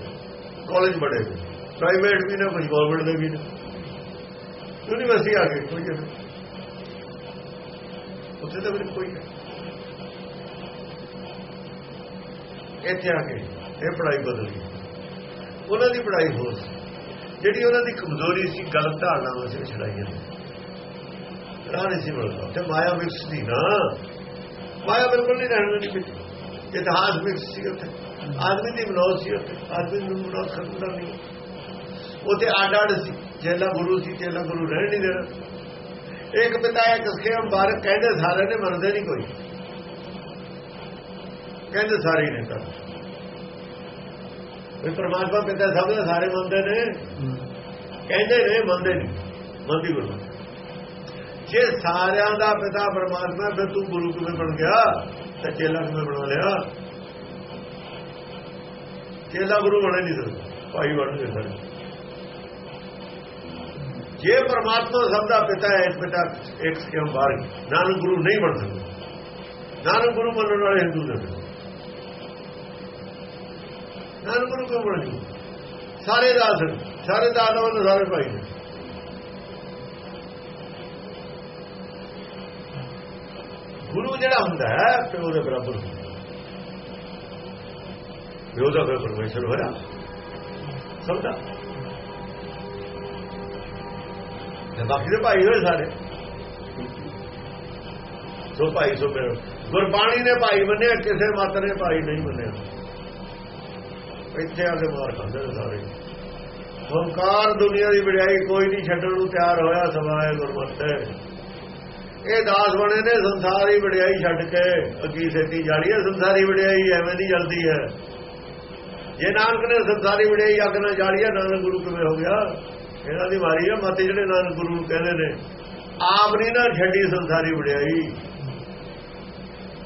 ਕਾਲਜ ਬੜੇ ਨੇ। ਪ੍ਰਾਈਵੇਟ ਵੀ ਨੇ, ਕੁਝ ਗਵਰਨਮੈਂਟ ਦੇ ਵੀ ਨੇ। ਯੂਨੀਵਰਸਿਟੀ ਆ ਗਈ ਕੋਈ ਨਹੀਂ। ਉੱਥੇ ਤਾਂ ਵੀ ਕੋਈ ਨਹੀਂ। ਇੱਥੇ ਆ ਕੇ ਇਹ ਪੜਾਈ ਬਦਲ ਗਈ। ਉਹਨਾਂ ਦੀ ਪੜਾਈ ਹੋਰ ਸੀ। ਜਿਹੜੀ ਉਹਨਾਂ ਦੀ ਕਮਜ਼ੋਰੀ ਸੀ, ਗਲਤ ਧਾਰਨਾਵਾਂ ਸੀ ਛੜਾਈਆਂ ਰਾਹ ਨਹੀਂ ਸੀ ਮਿਲਦਾ। ਤੇ ਮਾਇਆ ਮਿਕਸ ਸੀ ਨਾ। ਮਾਇਆ ਬਿਲਕੁਲ ਨਹੀਂ ਰਹਿਣ ਦੀ ਵਿੱਚ ਇਤਿਹਾਸ ਮਿਕਸ ਸੀ ਉੱਥੇ। ਆਦਮੀ ਦੀ ਮਨੋਜ ਸੀ ਉੱਥੇ। ਆਦਮੀ ਨੂੰ ਮਨੋਜ ਖਤਮ ਨਹੀਂ ਉੱਥੇ ਅੱਡ ਅੱਡ ਸੀ ਚੇਲਾ ਗੁਰੂ ਸੀ ਚੇਲਾ ਗੁਰੂ ਰਹਿਣ ਨਹੀਂ ਦੇਣਾ। ਇੱਕ ਪਿਤਾ ਇੱਕ ਸਖੇਮ ਬਾਰਕ ਕਹਿੰਦੇ ਸਾਰੇ ਨੇ, ਮੰਨਦੇ ਨਹੀਂ ਕੋਈ। ਕਹਿੰਦੇ ਸਾਰੇ ਹੀ ਨੇ ਤਾਂ। ਵੀ ਪਰਮਾਤਮਾ ਪਿਤਾ ਸਭ ਦੇ ਸਾਰੇ ਮੰਨਦੇ ਨੇ। ਕਹਿੰਦੇ ਨੇ, ਮੰਨਦੇ ਨਹੀਂ। ਮੰਨਦੀ ਗੁਰੂ। ਜੇ ਸਾਰਿਆਂ ਦਾ ਪਿਤਾ ਪਰਮਾਤਮਾ, ਫਿਰ ਤੂੰ ਗੁਰੂ ਕਿਵੇਂ ਬਣ ਗਿਆ? ਤੇ ਚੇਲਾ ਕਿਵੇਂ ਬਣਾ ਲਿਆ? ਚੇਲਾ ਗੁਰੂ ਬਣੇ ਨਹੀਂ ਸਕਦਾ ਭਾਈ ਬਣ ਗਏ ਸਾਰੇ। ਜੇ ਪਰਮਾਤਮਾ ਸਭ ਦਾ ਪਿਤਾ ਹੈ ਇੱਕ ਪਿਤਾ ਇੱਕ ਸਿਕਮ ਬਾਹਰ ਨਾਨਕ ਗੁਰੂ ਨਹੀਂ ਬਣ ਸਕਦਾ। ਨਾਨਕ ਗੁਰੂ ਮੰਨਣ ਵਾਲੇ ਹਿੰਦੂ ਨੇ। ਨਾਨਕ ਗੁਰੂ ਕਿਉਂ ਬਣ? ਜੂ ਸਾਰੇ ਦਾਸ ਸਾਰੇ ਦਾਸ ਦਾ ਸਾਰੇ ਭਾਈ ਨੇ। ਗੁਰੂ ਜਿਹੜਾ ਹੁੰਦਾ ਹੈ ਪਿਓ ਦੇ ਬਰਾਬਰ ਹੁੰਦਾ ਪਿਓ ਦਾ ਫਿਰ ਪਰਮੇਸ਼ਰ ਹੋਇਆ? ਸਮਝਾ ਤੇ ਬਾਕੀ ਦੇ ਭਾਈ ਹੋਏ ਸਾਰੇ। ਸੋ ਭਾਈ, ਸੋ ਮੇਰੇ ਗੁਰਬਾਣੀ ਨੇ ਭਾਈ ਮੰਨਿਆ ਕਿਸੇ ਮਤ ਨੇ ਭਾਈ ਨਹੀਂ ਮੰਨਿਆ ਇੱਥੇ ਆ ਕੇ ਮਾਰ ਖਾਂਦੇ ਸਾਰੇ। ਹੰਕਾਰ ਦੁਨੀਆ ਦੀ ਵਡਿਆਈ ਕੋਈ ਨਹੀਂ ਛੱਡਣ ਨੂੰ ਤਿਆਰ ਹੋਇਆ ਸਮਾਏ ਗੁਰਮਤਿ ਇਹ ਦਾਸ ਬਣੇ ਨੇ, ਸੰਸਾਰੀ ਵਡਿਆਈ ਛੱਡ ਕੇ। ਅੱਗੀ ਸੇਤੀ ਜਾੜੀ ਹੈ, ਸੰਸਾਰੀ ਵਡਿਆਈ ਐਵੇਂ ਨਹੀਂ ਜਲਦੀ ਹੈ। ਜੇ ਨਾਨਕ ਨੇ ਸੰਸਾਰੀ ਵਡਿਆਈ ਅੱਗ ਨਾਲ ਜਾੜੀ ਹੈ, ਨਾਨਕ ਗੁਰੂ ਕਿਵੇਂ ਹੋ ਗਿਆ? ਇਹਨਾਂ ਦੀ ਮਾਰੀ ਆ, ਮਤ ਜਿਹੜੇ ਨਾਨਕ ਗੁਰੂ ਨੂੰ ਕਹਿੰਦੇ ਨੇ, ਆਪ ਨਹੀਂ ਨਾ ਛੱਡੀ ਸੰਸਾਰੀ ਵਡਿਆਈ।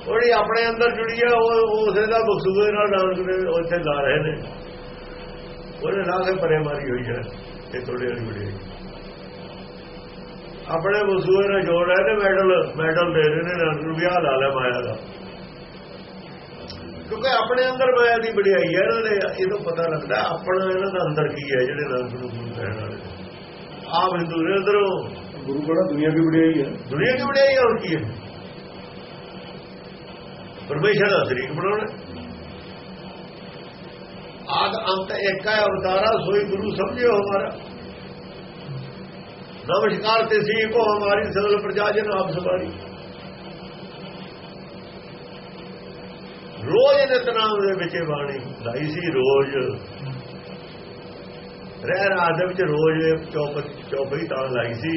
ਉਹੜੀ ਆਪਣੇ ਅੰਦਰ ਜੁੜੀ ਹੈ ਉਹ ਉਸੇ ਦਾ ਬਖਸ਼ੂਏ ਨਾਲ ਨਾਨਕ ਨੇ ਉੱਥੇ ਲਾ ਰਹੇ ਨੇ। ਉਹਨੇ ਨਾਲ ਕੇ ਪਰੇ ਮਾਰੀ ਹੋਈ ਹੈ ਇਹ ਥੋੜੀ ਵਾਲੀ ਵਡਿਆਈ। ਆਪਣੇ ਬਖਸ਼ੂਏ ਨਾਲ ਜੋੜ ਰਹੇ ਨੇ ਮੈਡਲ ਮੈਡਲ ਦੇ ਰਹੇ ਨੇ, ਨਾਨਕ ਨੂੰ ਵਿਆਹ ਲਾ ਲਿਆ ਮਾਇਆ ਦਾ। ਕਿਉਂਕਿ ਆਪਣੇ ਅੰਦਰ ਮਾਇਆ ਦੀ ਵਡਿਆਈ ਹੈ ਇਹਨਾਂ ਨੇ ਇਹ ਤੋਂ ਪਤਾ ਲੱਗਦਾ, ਆਪਣਾ ਇਹਨਾਂ ਦਾ ਅੰਦਰ ਕੀ ਹੈ ਜਿਹੜੇ ਨਾਨਕ ਨੂੰ ਗੁਰੂ ਕਹਿਣ ਵਾਲੇ ਆਪ ਹਿੰਦੂ ਨੇ ਅੰਦਰੋਂ ਗੁਰੂ ਕਹਿੰਦਾ ਦੁਨੀਆ ਦੀ ਵਡਿਆਈ ਹੈ ਦੁਨੀਆ ਦੀ ਵਡਿਆਈ ਹੋਰ ਕੀ ਹੈ ਪਰਮੇਸ਼ਰ ਦਾ ਸ਼ਰੀਕ ਬਣਾਉਣਾ। ਆਦ ਅੰਤ ਇੱਕ ਹੈ ਅਵਤਾਰਾ ਸੋਈ ਗੁਰੂ ਸਮਝਿਓ ਹਮਾਰਾ। ਨਮਸਕਾਰ ਤੇ ਸੀ ਕੋ ਹਮਾਰੀ ਸਗਲ ਪ੍ਰਜਾ ਜਨ ਆਪ ਸਵਾਰੀ ਰੋਜ਼ ਨਿਤਨਾਮ ਦੇ ਵਿੱਚ ਬਾਣੀ ਲਾਈ ਸੀ ਰੋਜ਼ ਰਹਿ ਰਾਤ ਦੇ ਵਿੱਚ ਰੋਜ਼ ਚੌਪ ਚੌਪਈ ਤਾਂ ਲਾਈ ਸੀ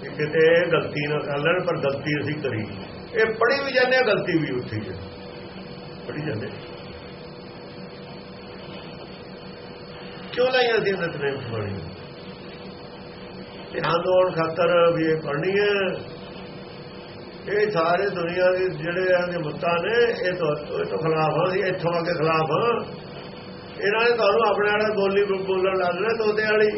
ਕਿ ਕਿਤੇ ਗਲਤੀ ਨਾ ਕਰ ਲੈਣ, ਪਰ ਗਲਤੀ ਅਸੀਂ ਕਰੀ। ਇਹ ਪੜੀ ਵੀ ਜਾਂਦੇ ਆ, ਗਲਤੀ ਵੀ ਉੱਥੇ ਹੈ ਪੜੀ ਜਾਂਦੇ ਕਿਉਂ ਲਾਈਆਂ ਸੀ ਨਿਤਨੇਮ ਚ ਧਿਆਨ ਦੋਣ ਖਾਤਰ ਵੀ ਇਹ ਪੜ੍ਹਨੀ ਹੈ ਇਹ ਸਾਰੇ ਦੁਨੀਆ ਦੇ ਜਿਹੜੇ ਇਹਦੇ ਮੁੱਤਾ ਨੇ, ਇਹ ਤੋਂ ਖਿਲਾਫ ਆ ਸੀ ਇੱਥੋਂ ਆ ਕੇ ਖਿਲਾਫ ਆ। ਇਹਨਾਂ ਨੇ ਤੁਹਾਨੂੰ ਆਪਣੇ ਵਾਲਾ ਬੋਲੀ ਬੋਲਣ ਲੱਗ ਰਿਹਾ ਤੋਤੇ ਵਾਲੀ।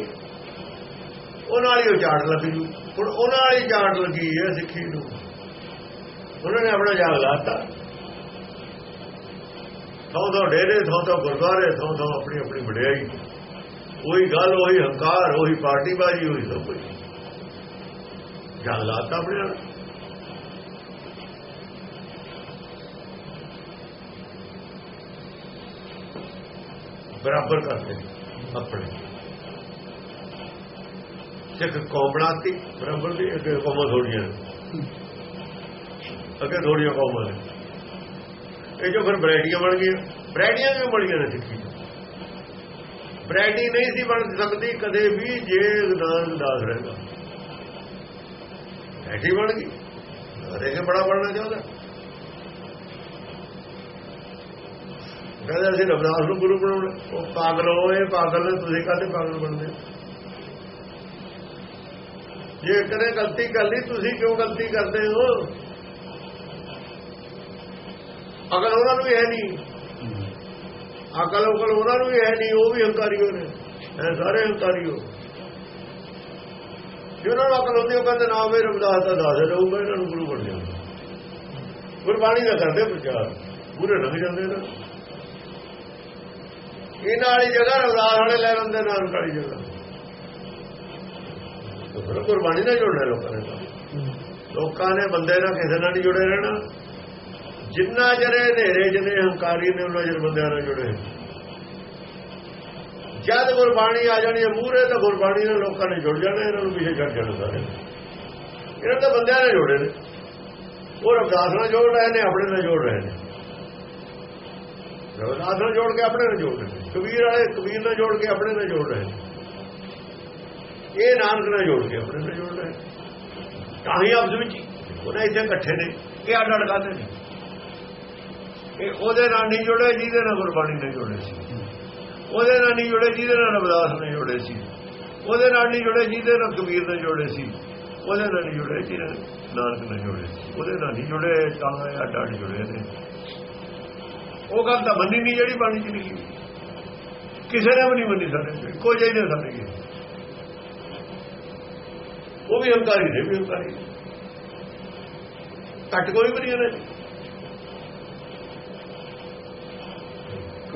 ਉਹਨਾਂ ਵਾਲੀ ਉਹ ਝਾੜ ਲੱਗੀ ਜੂ ਹੁਣ ਉਹਨਾਂ ਵਾਲੀ ਝਾੜ ਲੱਗੀ ਹੈ ਸਿੱਖੀ ਨੂੰ। ਉਹਨਾਂ ਨੇ ਆਪਣਾ ਜਾਗ ਲਾਤਾ ਥੋਂ ਥੋਂ ਡੇਰੇ ਥੋਂ ਥੋਂ ਗੁਰਦੁਆਰੇ ਥੋਂ ਥੋਂ ਆਪਣੀ ਆਪਣੀ ਵਡਿਆਈ। ਉਹੀ ਗੱਲ, ਉਹੀ ਹੰਕਾਰ, ਉਹੀ ਪਾਰਟੀਬਾਜ਼ੀ ਹੋਈ ਸਭ ਕੁਝ। ਜਾਗ ਲਾਤਾ ਆਪਣੇ ਨਾਲ ਬਰਾਬਰ ਕਰਦੇ ਆਪਣੇ। ਸਿੱਖ ਕੌਮ ਬਣਾਤੀ, ਬਰਾਬਰ ਦੀ, ਅੱਗੇ ਕੌਮਾਂ ਥੋੜੀਆਂ ਅੱਗੇ ਥੋੜੀਆਂ ਕੌਮਾਂ ਨੇ। ਇਹ ਜੋ ਫਿਰ ਬਰੈਡੀਆਂ ਬਣ ਗਈਆਂ ਬਰੈਡੀਆਂ ਵੀ ਬਣੀਆਂ ਨੇ ਸਿੱਖੀ ਬਰੈਡੀ ਨਹੀਂ ਸੀ ਬਣ ਸਕਦੀ, ਕਦੇ ਵੀ ਜੇ ਨਾਨਕ ਦਾਸ ਰਹੇਗਾ ਐਡੀ ਬਣ ਗਈ। ਹਰੇਕ ਬੜਾ ਬਣਨਾ ਚਾਹੁੰਦਾ। ਕਹਿੰਦੇ ਅਸੀਂ ਰਬਦਾਸ ਨੂੰ ਗੁਰੂ ਬਣਾਉਣਾ ਉਹ ਪਾਗਲ ਹੋਏ ਪਾਗਲ ਨੇ, ਤੁਸੀਂ ਕਾਹਦੇ ਪਾਗਲ ਬਣਦੇ? ਜੇ ਕਰੇ ਗਲਤੀ ਕਰ ਲਈ, ਤੁਸੀਂ ਕਿਉਂ ਗਲਤੀ ਕਰਦੇ ਹੋ? ਅਗਰ ਉਹਨਾਂ ਨੂੰ ਇਹ ਨਹੀਂ। ਅਕਲ ਉਕਲ ਉਹਨਾਂ ਨੂੰ ਇਹ ਨਹੀਂ, ਉਹ ਵੀ ਹੰਕਾਰੀ ਹੋ ਨੇ। ਇਹ ਸਾਰੇ ਹੰਕਾਰੀ ਹੋ ਜਿਹਨਾਂ ਨੂੰ ਅਕਲ ਹੁੰਦੀ, ਉਹ ਕਹਿੰਦੇ, ਨਾ ਮੇਰੇ ਰਬਦਾਸ ਦਾ ਦਾਸ ਰਹੂਗਾ ਇਹਨਾਂ ਨੂੰ ਗੁਰੂ ਬਣ ਜਾਊਗਾ ਗੁਰਬਾਣੀ ਦਾ ਕਰਦੇ ਪ੍ਰਚਾਰ। ਪੂਰੇ ਲੰਘ ਜਾਂਦੇ ਨਾ। ਇਹਨਾਂ ਵਾਲੀ ਜਗ੍ਹਾ ਰਵਦਾਸ ਵਾਲੇ ਲੈ ਲੈਂਦੇ ਨਾਨਕ ਵਾਲੀ ਜਗ੍ਹਾ। ਉਹ ਗੁਰਬਾਣੀ ਨਾਲ ਜੁੜਨਾ ਲੋਕਾਂ ਨੇ ਤਾਂ। ਲੋਕਾਂ ਨੇ ਬੰਦੇ ਨਾਲ ਕਿਸੇ ਨਾਲ ਨਹੀਂ ਜੁੜੇ ਰਹਿਣਾ। ਜਿੰਨਾ ਜਰੇ ਹਨੇਰੇ ਜਿਹਨੇ ਹੰਕਾਰੀ ਨੇ, ਉਹਨਾਂ ਜਰ ਬੰਦਿਆਂ ਨਾਲ ਜੁੜੇ ਜਦ ਗੁਰਬਾਣੀ ਆ ਜਾਣੀ ਹੈ ਮੂਹਰੇ, ਤਾਂ ਗੁਰਬਾਣੀ ਨਾਲ ਲੋਕਾਂ ਨੇ ਜੁੜ ਜਾਣਾ, ਇਹਨਾਂ ਨੂੰ ਪਿੱਛੇ ਛੱਡ ਜਾਣਾ ਸਾਰੇ। ਇਹਨਾਂ ਤਾਂ ਬੰਦਿਆਂ ਨਾਲ ਜੁੜੇ ਨੇ। ਉਹ ਰਵਦਾਸ ਨਾਲ ਜੋੜ ਰਹੇ ਨੇ, ਆਪਣੇ ਨਾਲ ਜੋੜ ਰਹੇ ਨੇ। ਰਬਦਾਸ ਨਾਲ ਜੋੜ ਕੇ ਆਪਣੇ ਨਾਲ ਜੋੜ ਰਹੇ ਨੇ। ਕਬੀਰ ਵਾਲੇ ਕਬੀਰ ਨਾਲ ਜੋੜ ਕੇ ਆਪਣੇ ਨਾਲ ਜੋੜ ਰਹੇ ਇਹ ਨਾਨਕ ਨਾਲ ਜੋੜ ਕੇ ਆਪਣੇ ਨਾਲ ਜੋੜ ਰਹੇ ਤਾਂ ਹੀ ਆਪਸ ਵਿੱਚ ਹੀ। ਉਹਨਾਂ ਇੱਥੇ ਇਕੱਠੇ ਨੇ। ਇਹ ਅੱਡ ਅੱਡ ਕਰਦੇ ਨੇ ਇਹ ਉਹਦੇ ਨਾਲ ਨਹੀਂ ਜੁੜੇ, ਜਿਹਦੇ ਨਾਲ ਗੁਰਬਾਣੀ ਨੇ ਜੁੜੇ ਸੀ। ਉਹਦੇ ਨਾਲ ਨਹੀਂ ਜੁੜੇ, ਜਿਹਦੇ ਨਾਲ ਰਬਦਾਸ ਨੇ ਜੁੜੇ ਸੀ। ਉਹਦੇ ਨਾਲ ਨਹੀਂ ਜੁੜੇ, ਜਿਹਦੇ ਨਾਲ ਕਬੀਰ ਨੇ ਜੁੜੇ ਸੀ। ਉਹਦੇ ਨਾਲ ਨਹੀਂ ਜੁੜੇ, ਜਿਹਦੇ ਨਾਲ ਨਾਨਕ ਨੇ ਜੁੜੇ ਸੀ। ਉਹਦੇ ਨਾਲ ਨਹੀਂ ਜੁੜੇ, ਤਾਂ ਇਹ ਅੱਡ ਅੱਡ ਜੁੜੇ ਨੇ। ਉਹ ਗੱਲ ਤਾਂ ਮੰਨੀ ਨਹੀਂ ਜਿਹੜੀ ਬਾਣੀ ਚ ਲਿਖੀ। ਕਿਸੇ ਨੇ ਵੀ ਨਹੀਂ ਮੰਨੀ ਸਾਡੇ ਕੋਈ ਜਿਹੀ ਨਹੀਂ ਸਾਡੇ ਕੀ ਉਹ ਵੀ ਹੰਕਾਰੀ ਨੇ ਵੀ ਹੰਕਾਰੀ। ਘੱਟ ਕੋਈ ਵੀ ਨਹੀਂ ਇਹਨਾਂ 'ਚ।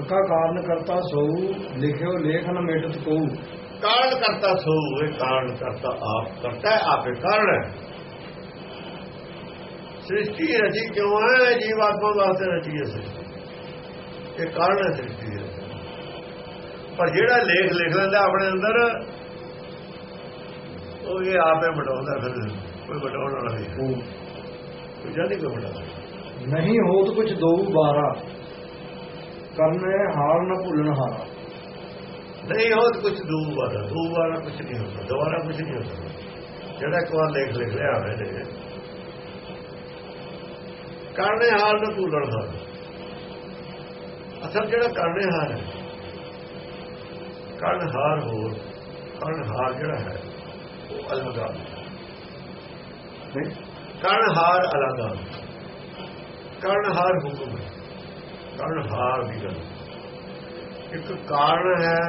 ਕਾ ਕਾਰਨ ਕਰਤਾ ਸੋ ਲਿਖਿਓ ਲੇਖ ਨ ਮਿਟਤ ਕੋ। ਕਾਰਨ ਕਰਤਾ ਸੋ ਇਹ ਕਾਰਨ ਕਰਤਾ ਆਪ। ਕਰਤਾ ਹੈ ਆਪੇ ਕਾਰਨ ਹੈ। ਸ੍ਰਿਸ਼ਟੀ ਰਚੀ ਕਿਉਂ ਹੈ? ਜੀਵਾਤਮਾ ਵਾਸਤੇ ਰਚੀ ਹੈ ਸ੍ਰਿਸ਼ਟੀ। ਇਹ ਕਾਰਨ ਹੈ ਸ੍ਰਿਸ਼ਟੀ ਦਾ ਪਰ ਜਿਹੜਾ ਲੇਖ ਲਿਖ ਲੈਂਦਾ ਆਪਣੇ ਅੰਦਰ ਉਹ ਇਹ ਆਪੇ ਮਟਾਉਂਦਾ ਫਿਰ ਕੋਈ ਮਟਾਉਣ ਵਾਲਾ ਨਹੀਂ ਕੋਈ ਜਾਣੀ ਕੋਈ ਮਟਾਉਂਦਾ ਨਹੀਂ ਹੋਤ ਕੁਛ ਦੋ ਬਾਰਾ। ਕਰਨੇ ਹਾਰ ਨ ਭੁੱਲਣ ਹਾਰਾ। ਨਹੀਂ ਹੋ ਕੁਝ ਦੋ ਵਾਰ ਦੋ ਵਾਰ ਕੁਝ ਨਹੀਂ ਹੁੰਦਾ। ਦੁਬਾਰਾ ਕੁਝ ਨਹੀਂ ਹੁੰਦਾ। ਜਿਹੜਾ ਇੱਕ ਵਾਰ ਲੇਖ ਲਿਖ ਲਿਆ ਹੋਵੇ ਨੇ ਕਰਨੇ ਹਾਲ ਨੂੰ ਭੁੱਲਣ ਦਾ ਅਸਲ ਜਿਹੜਾ ਕਰਨੇ ਹਾਰ ਹੈ ਕਰਨ ਹਾਰ ਹੋਰ ਕਰਨ ਹਾਰ ਜਿਹੜਾ ਹੈ, ਉਹ ਅਲੱਗਾ ਕਰਨ ਹਾਰ ਅਲੱਗਾ ਕਰਨ ਹਾਰ ਹੁਕਮ ਹੈ। ਕਰਨ ਹਾਰ ਦੀ ਗੱਲ। ਇੱਕ ਕਾਰਨ ਹੈ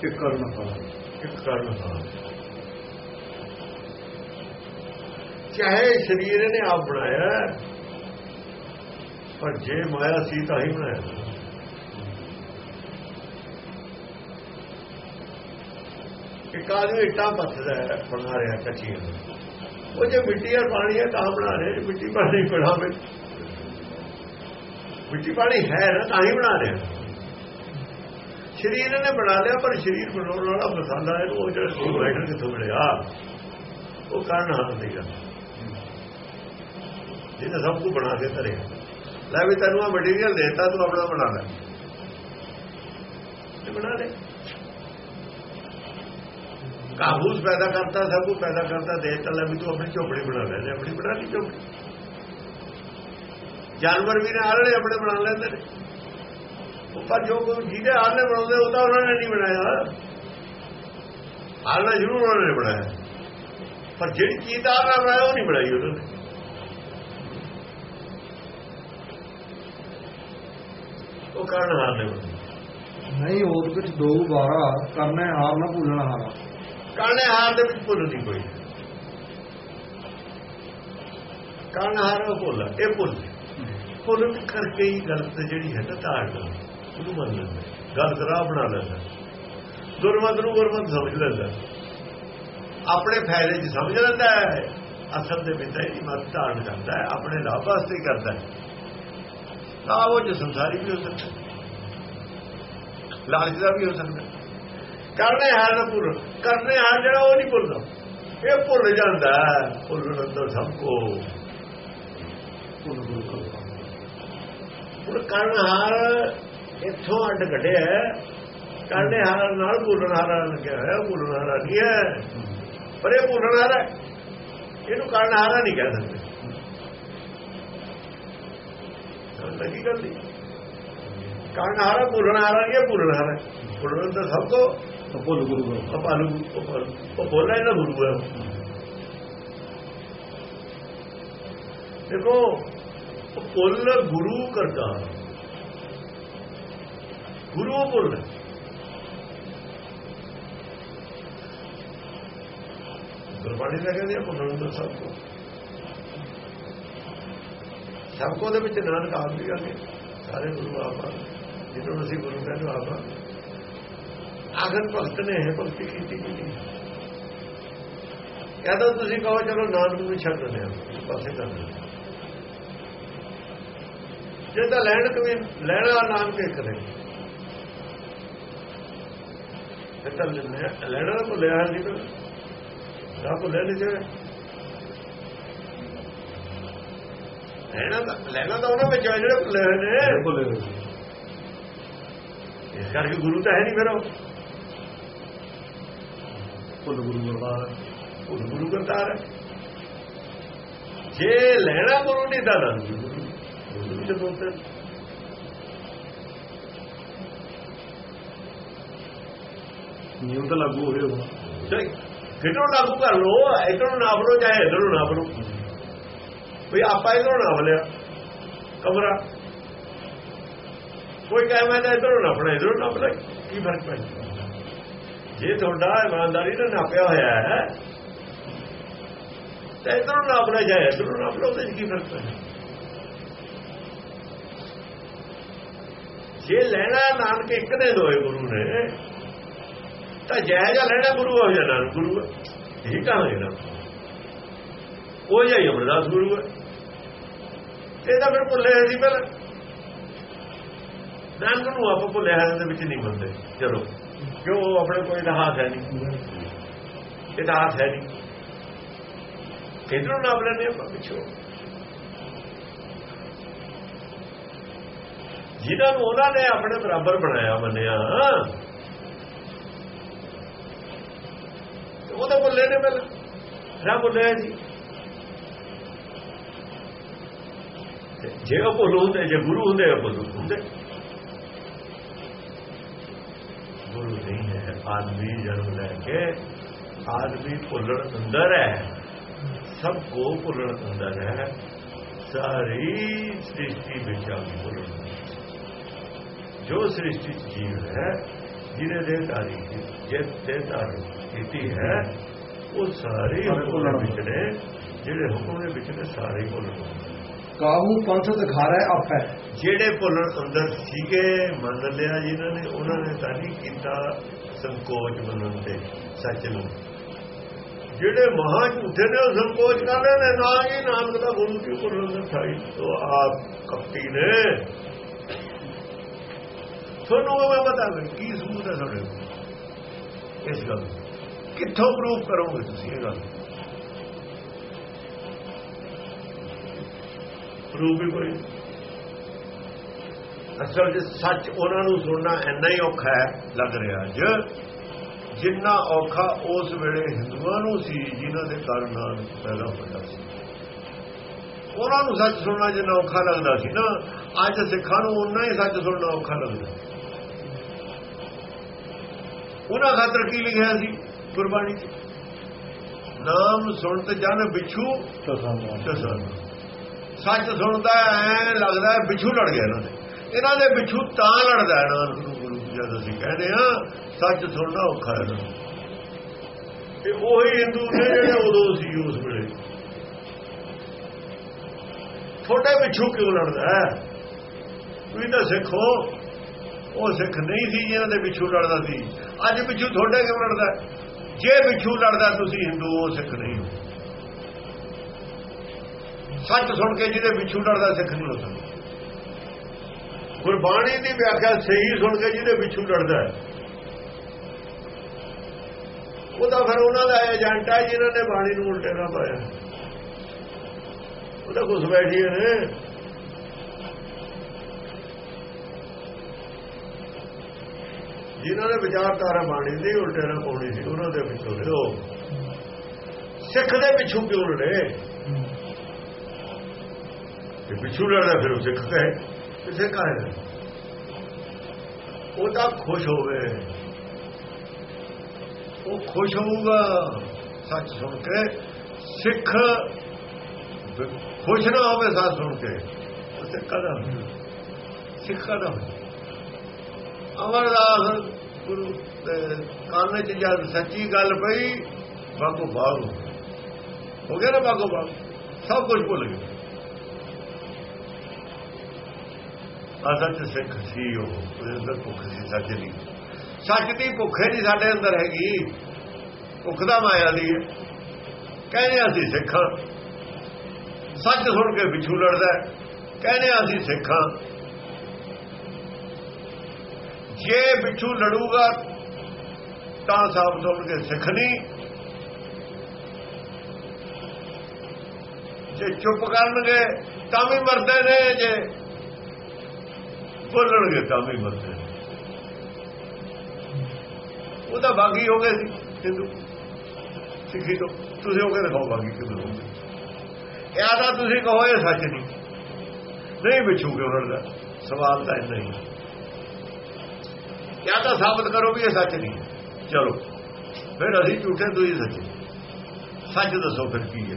ਕਿ ਕਰਨ ਹਾਰ ਇੱਕ ਕਾਰਨ ਹਾਰ ਚਾਹੇ ਸਰੀਰ ਨੇ ਆਪ ਬਣਾਇਆ ਪਰ ਜੇ ਮਾਇਆ ਸੀ ਤਾਂ ਹੀ ਬਣਾਇਆ ਇੱਕ ਆਦਮੀ ਇੱਟਾਂ ਪੱਥਦਾ ਹੈ, ਬਣਾ ਰਿਹਾ ਕੱਚੀਆਂ। ਉਹ ਜੇ ਮਿੱਟੀ ਔਰ ਪਾਣੀ ਹੈ ਤਾਂ ਬਣਾ ਰਿਹਾ ਮਿੱਟੀ ਪਾਣੀ ਬਣਾਵੇ ਮਿੱਟੀ ਪਾਣੀ ਹੈ ਨਾ ਤਾਂ ਹੀ ਬਣਾ ਰਿਹਾ। ਸਰੀਰ ਨੇ ਬਣਾ ਲਿਆ, ਪਰ ਸਰੀਰ ਬਣਾਉਣ ਵਾਲਾ ਮਸਾਲਾ ਇਹਨੂੰ ਉਹ ਜਿਹੜਾ ਸੂਰ ਰਾਈਟਰ ਕਿੱਥੋਂ ਮਿਲਿਆ? ਉਹ ਕਾਰਨ ਹੱਥ ਦੀ ਗੱਲ ਜਿਹਨੇ ਸਭ ਕੁਝ ਬਣਾ ਕੇ ਧਰਿਆ। ਲੈ ਵੀ ਤੈਨੂੰ ਆ ਮਟੀਰੀਅਲ ਦੇਤਾ, ਤੂੰ ਆਪਣਾ ਬਣਾ ਲੈ। ਤੇ ਬਣਾ ਲੈ। ਕਾਬੂਸ ਪੈਦਾ ਕਰਤਾ, ਸਭ ਕੁਝ ਪੈਦਾ ਕਰਤਾ ਦੇਤਾ, ਲੈ ਵੀ ਤੂੰ ਆਪਣੀ ਝੋਪੜੀ ਬਣਾ ਲੈ ਆਪਣੀ ਬਣਾ ਲਈ ਝੋਪੜੀ। ਜਾਨਵਰ ਵੀ ਨੇ ਆਲਣੇ ਆਪਣੇ ਬਣਾ ਲੈਂਦੇ ਨੇ। ਉਹ ਪਰ ਜੋ ਕੋਈ ਜਿਹਦੇ ਆਲਣੇ ਬਣਾਉਂਦੇ, ਉਹ ਤਾਂ ਉਹਨਾਂ ਨੇ ਨਹੀਂ ਬਣਾਇਆ। ਆਲਣਾ ਜ਼ਰੂਰ ਉਹਨਾਂ ਨੇ ਬਣਾਇਆ। ਪਰ ਜਿਹੜੀ ਚੀਜ਼ ਦਾ ਆਲਣਾ ਬਣਾਇਆ ਉਹ ਨਹੀਂ ਬਣਾਈ ਉਹਨਾਂ ਨੇ ਉਹ ਕਾਰਨ ਹਾਰ ਨੇ ਨਹੀਂ ਹੋਤ ਕੁਛ ਦੋ ਬਾਰਾ ਕਰਨੇ ਹਾਰ ਨ ਭੁੱਲਣ ਹਾਰਾ। ਕਾਰਨ ਹਾਰ ਦੇ ਵਿੱਚ ਭੁੱਲ ਨਹੀਂ ਕੋਈ। ਕਾਰਨ ਹਾਰ ਭੁੱਲ ਇਹ ਭੁੱਲ। ਭੁੱਲ ਕਰਕੇ ਹੀ ਗਲਤ ਜਿਹੜੀ ਹੈ ਨਾ ਧਾਰਨਾ ਉਹਨੂੰ ਮੰਨ ਲੈਂਦਾ ਗਲਤ ਰਾਹ ਬਣਾ ਲੈਂਦਾ। ਗੁਰਮਤਿ ਨੂੰ ਗੁਰਮਤਿ ਸਮਝ ਲੈਂਦਾ। ਆਪਣੇ ਫਾਇਦੇ 'ਚ ਸਮਝ ਲੈਂਦਾ ਹੈ। ਅਸਲ ਦੇ ਵਿੱਚ ਇਹਦੀ ਮਤ ਧਾਰਨ ਕਰਦਾ ਹੈ ਆਪਣੇ ਲਾਭ ਵਾਸਤੇ ਕਰਦਾ ਹੈ। ਤਾਂ ਉਹ ਜੋ ਸੰਸਾਰੀ ਵੀ ਹੋ ਸਕਦਾ। ਲਾਲਚ ਦਾ ਵੀ ਹੋ ਸਕਦਾ। ਕਰਨੇ ਹਾਰ ਭੁੱਲ ਕਰਨੇ ਹਾਰ ਜਿਹੜਾ ਉਹ ਨਹੀਂ ਭੁੱਲਦਾ ਇਹ ਭੁੱਲ ਜਾਂਦਾ ਭੁੱਲਣ ਅੰਦਰ ਸਭ ਕੋ ਹੁਣ ਕਰਨ ਹਾਰ ਇੱਥੋਂ ਅੱਡ ਕੱਢਿਆ। ਕਰਨੇ ਹਾਰ ਨਾਲ ਭੁੱਲਣ ਹਾਰਾ ਲੱਗਿਆ ਹੋਇਆ ਭੁੱਲਣ ਹਾਰਾ ਨਹੀਂ ਹੈ ਪਰ ਇਹ ਭੁੱਲਣ ਹਾਰਾ। ਇਹਨੂੰ ਕਰਨ ਹਾਰਾ ਨਹੀਂ ਕਹਿ ਸਕਦੇ ਗੱਲ ਲੱਗੀ ਗੱਲ ਦੀ ਕਰਨ ਹਾਰਾ ਭੁੱਲਣ ਹਾਰਾ ਨਹੀਂ ਭੁੱਲਣ ਹਾਰਾ। ਭੁੱਲਣ ਤਾਂ ਸਭ ਤੋਂ ਤਾਂ ਭੁੱਲ ਗੁਰੂ ਕਰਤਾ ਉਹ ਬੋਲਣਾ ਇਹਨਾਂ ਗੁਰੂ ਹੈ ਦੇਖੋ ਪੁੱਲ ਗੁਰੂ ਕਰਦਾ। ਗੁਰੂ ਹੈ। ਗੁਰਬਾਣੀ ਦਾ ਕਹਿੰਦੇ ਆ ਪੁੱਲਣ ਦਾ ਸਭ ਕੋ ਸਭ ਕੋ ਦੇ ਵਿੱਚ ਨਾਨਕ ਆਪ ਵੀ ਆ ਗਏ ਸਾਰੇ ਗੁਰੂ ਆਪ ਆ। ਜਿਹਨੂੰ ਅਸੀਂ ਗੁਰੂ ਕਹਿੰਦੇ ਆਪ ਆ। ਭਗਤ ਨੇ ਇਹ ਭਗਤੀ ਕੀਤੀ ਕਿ ਨਹੀਂ? ਕਹਿੰਦਾ ਤੁਸੀਂ ਕਹੋ, ਚਲੋ ਨਾਨਕ ਨੂੰ ਛੱਡ ਦਿੰਦੇ ਪਾਸੇ ਕਰ ਦਿੰਦੇ ਜੇ ਤਾਂ ਲੈਣ ਕਵੀ ਲੈਣਾ ਨਾਨਕ ਇੱਕ ਨੇ। ਇਹ ਤਾਂ ਲੈਣਾ ਲੈਣਾ ਤਾਂ ਲਿਆ ਨਹੀਂ ਤਾਂ। ਨਾ ਕੋ ਲੈ ਨਹੀਂ ਜਾਵੇ ਲੈਣਾ ਤਾਂ ਲੈਣਾ ਤਾਂ ਉਹਨਾਂ ਵਿੱਚ ਜਿਹੜੇ ਭੁੱਲੇ ਹੋਏ ਨੇ। ਭੁੱਲੇ। ਇਸ ਕਰਕੇ ਗੁਰੂ ਤਾਂ ਹੈ ਨਹੀਂ ਫਿਰ ਉਹ। ਭੁੱਲ ਗੁਰੂ ਕਰਤਾ ਉਹ ਗੁਰੂ ਹੈ। ਜੇ ਲੈਣਾ ਗੁਰੂ ਨਹੀਂ ਤਾਂ ਨਾ ਗੁਰੂ ਦੇ ਬੋਲਦੇ ਨਿਯਮ ਤਾਂ ਲਾਗੂ ਹੋਏ ਹੋਣਾ। ਸਹੀ ਕਿਹਨੂੰ ਲਾਗੂ ਕਰ ਲੋ ਇਧਰੋਂ ਨਾਪ ਲੋ ਚਾਹੇ ਇਧਰੋਂ ਨਾਪ ਲੋ ਵੀ ਆਪਾਂ ਇਧਰੋਂ ਨਾਪ ਲਿਆ ਕਮਰਾ। ਕੋਈ ਕਹੇ, ਮੈਂ ਤਾਂ ਇਧਰੋਂ ਨਾਪਣਾ ਇਧਰੋਂ ਨਾਪ ਲੈ ਕੀ ਫ਼ਰਕ ਪੈਂਦਾ ਜੇ ਤੁਹਾਡਾ ਇਮਾਨਦਾਰੀ ਨਾਲ ਨਾਪਿਆ ਹੋਇਆ ਹੈ, ਤਾਂ ਇਧਰੋਂ ਨਾਪਣਾ ਜਾਏ, ਇਧਰੋਂ ਨਾ ਲਓ ਉਹਦੇ 'ਚ ਕੀ ਫ਼ਰਕ ਪੈਂਦਾ ਜੇ ਲੈਣਾ ਨਾਨਕ ਇੱਕ ਨੇ ਦੋਏ ਗੁਰੂ ਨੇ, ਤਾਂ ਜੈ ਜਾ ਲੈਣਾ ਗੁਰੂ ਹੋ ਜਾਣਾ ਗੁਰੂ ਹੈ। ਇਹ ਕਹਾਂਗੇ ਨਾ ਉਹ ਜਾਈ ਅਮਰਦਾਸ ਗੁਰੂ ਹੈ। ਇਹ ਤਾਂ ਫਿਰ ਭੁੱਲੇ ਸੀ ਪਹਿਲਾਂ। ਨਾਨਕ ਨੂੰ ਆਪ ਭੁੱਲੇ ਹੋਏ ਦੇ ਵਿੱਚ ਨਹੀਂ ਮੰਨਦੇ। ਚਲੋ, ਕਿਉਂ ਉਹ ਆਪਣੇ ਕੋਈ ਇਤਿਹਾਸ ਹੈ ਨਹੀਂ। ਇਤਿਹਾਸ ਹੈ ਨਹੀਂ। ਕਿਧਰੋਂ ਨਾਪ ਲੈਣੇ ਆਪਾਂ ਪਿੱਛੋਂ? ਜਿਨ੍ਹਾਂ ਨੂੰ ਉਹਨਾਂ ਨੇ ਆਪਣੇ ਬਰਾਬਰ ਬਣਾਇਆ, ਮੰਨਿਆ। ਤੇ ਉਹ ਤਾਂ ਬੋਲੇ ਨੇ ਪਹਿਲਾਂ। ਰੱਬ ਬੋਲਿਆ ਜੀ ਜੇ ਉਹ ਭੁੱਲ ਹੁੰਦੇ ਜੇ ਗੁਰੂ ਹੁੰਦੇ ਉਹ ਭੁੱਲ ਹੁੰਦੇ ਗੁਰੂ ਨਹੀਂ ਹੈ ਆਦਮੀ ਜਨਮ ਲੈ ਕੇ ਆਦਮੀ ਭੁੱਲਣ ਅੰਦਰ ਹੈ ਸਭ ਕੋ ਭੁੱਲਣ ਅੰਦਰ ਹੈ ਸਾਰੀ ਸ੍ਰਿਸ਼ਟੀ ਵਿੱਚ ਆ ਕੇ ਭੁੱਲਣ ਜੋ ਸ੍ਰਿਸ਼ਟੀ ਜੀਵ ਹੈ ਜਿਹਨੇ ਦੇ ਧਾਰੀ ਜੇ ਦੇ ਧਾਰੀ ਕੀਤੀ ਹੈ ਉਹ ਸਾਰੇ ਹੁਕਮ ਦੇ ਵਿੱਚ ਨੇ ਜਿਹੜੇ ਹੁਕਮ ਦੇ ਵਿੱਚ ਨੇ ਸਾਰੇ ਭੁੱਲਣ ਕਾਹੂ ਪੰਥ ਦਿਖਾਰਾ ਆਪੈ ਜਿਹੜੇ ਭੁੱਲਣ ਅੰਦਰ ਸੀਗੇ, ਮੰਨ ਲਿਆ ਜਿਨ੍ਹਾਂ ਨੇ, ਉਹਨਾਂ ਨੇ ਤਾਂ ਨਹੀਂ ਕੀਤਾ ਸੰਕੋਚ ਮੰਨਣ ਤੇ, ਸੱਚ ਨੂੰ। ਜਿਹੜੇ ਮਹਾ ਝੂਠੇ ਨੇ, ਉਹ ਸੰਕੋਚ ਕਰ ਰਹੇ ਨੇ, ਨਾ ਹੀ ਨਾਨਕ ਦਾ ਗੁਰੂ ਕੀ ਭੁੱਲਣ ਦਾ ਥਾਈ ਆਪ ਕਪਟੀ ਨੇ। ਤੁਹਾਨੂੰ ਮੈਂ ਬਤਾ ਦੇ ਕੀ ਸਬੂਤ ਹੈ ਤੁਹਾਡੇ ਕੋਲ? ਇਸ ਗੱਲ ਦਾ? ਕਿੱਥੋਂ ਪ੍ਰੂਫ ਕਰੋਗੇ ਤੁਸੀਂ ਇਹ ਗੱਲ? ਪ੍ਰੂਫ ਹੀ ਕੋਈ। ਅਸਲ ਵਿੱਚ ਸੱਚ ਉਹਨਾਂ ਨੂੰ ਸੁਣਨਾ ਇੰਨਾ ਹੀ ਔਖਾ ਹੈ ਲੱਗ ਰਿਹਾ ਅੱਜ। ਜਿੰਨਾ ਔਖਾ ਉਸ ਵੇਲੇ ਹਿੰਦੂਆਂ ਨੂੰ ਸੀ ਜਿਨ੍ਹਾਂ ਦੇ ਕਾਰਨ ਨਾਲ ਪੈਦਾ ਹੋਇਆ ਸੀ। ਉਹਨਾਂ ਨੂੰ ਸੱਚ ਸੁਣਨਾ ਜਿੰਨਾ ਔਖਾ ਲੱਗਦਾ ਸੀ ਨਾ ਅੱਜ ਸਿੱਖਾਂ ਨੂੰ ਉਨਾ ਹੀ ਸੱਚ ਸੁਣਨਾ ਔਖਾ ਲੱਗਦਾ। ਉਹਨਾਂ ਖਾਤਰ ਕੀ ਲਿਖਿਆ ਸੀ ਗੁਰਬਾਣੀ 'ਚ? ਨਾਮ ਸੁਣ ਤੇ ਜਨ ਵਿਛੂ ਤਸਨ ਸੱਚ ਸੁਣਦਾ ਐ ਲੱਗਦਾ ਹੈ ਵਿਛੂ ਲੜ ਗਿਆ ਇਹਨਾਂ ਦੇ। ਇਹਨਾਂ ਦੇ ਪਿੱਛੂ ਤਾਂ ਲੜਦਾ ਹੈ ਨਾਨਕ ਨੂੰ ਗੁਰੂ ਜਦ ਅਸੀਂ ਕਹਿੰਦੇ ਆ ਸੱਚ ਸੁਣਨਾ ਔਖਾ ਹੈ ਇਹਨਾਂ ਨੂੰ। ਤੇ ਉਹੀ ਹਿੰਦੂ ਨੇ ਜਿਹੜੇ ਉਦੋਂ ਸੀ ਉਸ ਵੇਲੇ। ਛੋਟੇ ਪਿੱਛੂ ਕਿਉਂ ਲੜਦਾ ਤੁਸੀਂ ਤਾਂ ਸਿੱਖੋ, ਉਹ ਸਿੱਖ ਨਹੀਂ ਸੀ ਜਿਹਨਾਂ ਦੇ ਪਿੱਛੂ ਲੜਦਾ ਸੀ। ਅੱਜ ਪਿੱਛੂ ਤੁਹਾਡੇ ਕਿਉਂ ਲੜਦਾ ਜੇ ਪਿੱਛੂ ਲੜਦਾ ਤੁਸੀਂ ਹਿੰਦੂ ਹੋ, ਸਿੱਖ ਨਹੀਂ ਹੋ। ਸੱਚ ਸੁਣ ਕੇ ਜਿਹਦੇ ਵਿਛੂ ਲੜਦਾ ਸਿੱਖ ਨਹੀਂ ਹੋ ਸਕਦਾ ਗੁਰਬਾਣੀ ਦੀ ਵਿਆਖਿਆ ਸਹੀ ਸੁਣ ਕੇ ਜਿਹਦੇ ਪਿੱਛੂ ਲੜਦਾ ਹੈ। ਉਹਦਾ ਫਿਰ ਉਹਨਾਂ ਦਾ ਏਜੰਟ ਹੈ ਜਿਨ੍ਹਾਂ ਨੇ ਬਾਣੀ ਨੂੰ ਉਲਟੇ ਨਾ ਪਾਇਆ। ਉਹਦਾ ਕੁਝ ਬੈਠੀ ਨੇ। ਜਿਨ੍ਹਾਂ ਨੇ ਵਿਚਾਰਧਾਰਾ ਬਾਣੀ ਦੀ ਉਲਟੇ ਨਾ ਪਾਉਣੀ ਸੀ, ਉਹਨਾਂ ਦੇ ਵਿੱਚੋਂ ਲਿਓ ਸਿੱਖ ਦੇ ਪਿੱਛੋਂ ਕਿਉਂ ਲੜੇ ਤੇ ਪਿੱਛੋਂ ਲੜਦਾ ਫਿਰ ਉਹ ਸਿੱਖ ਕਹੇ ਕਿਸੇ ਕਹੇ ਉਹ ਤਾਂ ਖੁਸ਼ ਹੋਵੇ। ਉਹ ਖੁਸ਼ ਹੋਊਗਾ, ਸੱਚ ਸੁਣ ਕੇ। ਸਿੱਖ ਖੁਸ਼ ਨਾ ਹੋਵੇ, ਸੱਚ ਸੁਣ ਕੇ। ਉਹ ਸਿੱਖਾ ਦਾ ਸਿੱਖਾ ਦਾ ਅਮਰਦਾਸ ਗੁਰੂ ਕੰਨ 'ਚ ਜਦ ਸੱਚੀ ਗੱਲ ਪਈ ਬਾਗੋ ਬਾਗ ਹੋ ਗਿਆ ਨਾ ਬਾਗੋ ਬਾਗ ਸਭ ਕੁਝ ਭੁੱਲ ਗਿਆ। ਅਸਲ ਚ ਸਿੱਖ ਸੀ ਉਹ, ਉਹਦੇ ਅੰਦਰ ਭੁੱਖ ਸੀ ਸੱਚ ਦੀ ਸੱਚ ਦੀ ਭੁੱਖ ਨਹੀਂ ਸਾਡੇ ਅੰਦਰ ਹੈਗੀ। ਭੁੱਖ ਦਾ ਮਾਇਆ ਦੀ ਹੈ। ਕਹਿੰਦੇ ਅਸੀਂ ਸਿੱਖਾਂ। ਸੱਚ ਸੁਣ ਕੇ ਵਿਛੂ ਲੜਦਾ ਹੈ। ਕਹਿੰਦੇ ਅਸੀਂ ਸਿੱਖਾਂ। ਜੇ ਵਿਛੂ ਲੜੂਗਾ, ਤਾਂ ਸਾਬਤ ਹੋਣਗੇ ਸਿੱਖ ਨਹੀਂ। ਜੇ ਚੁੱਪ ਕਰਨਗੇ, ਤਾਂ ਵੀ ਮਰਦੇ ਨੇ ਜੇ। ਬੋਲਣਗੇ ਤਾਂ ਵੀ ਮਰਦੇ ਉਹ ਤਾਂ ਬਾਗੀ ਹੋ ਗਏ ਸੀ ਹਿੰਦੂ ਸਿੱਖੀ ਤੋਂ। ਤੁਸੀਂ ਉਹ ਕਹਿੰਦੇ ਖਾਓ ਬਾਗੀ ਕਿਉਂ ਹੋ ਗਏ ਇਹ ਤਾਂ ਤੁਸੀਂ ਕਹੋ ਇਹ ਸੱਚ ਨਹੀਂ। ਨਹੀਂ ਵਿਛੂ ਕਿਉਂ ਲੜਦਾ ਸਵਾਲ ਤਾਂ ਇੰਨਾ ਹੀ ਕਿਆ ਤਾਂ ਸਾਬਤ ਕਰੋ ਵੀ ਇਹ ਸੱਚ ਨਹੀਂ ਚਲੋ। ਫਿਰ ਅਸੀਂ ਝੂਠੇ ਤੁਸੀਂ ਸੱਚੇ। ਸੱਚ ਦੱਸੋ ਫਿਰ ਕੀ ਹੈ।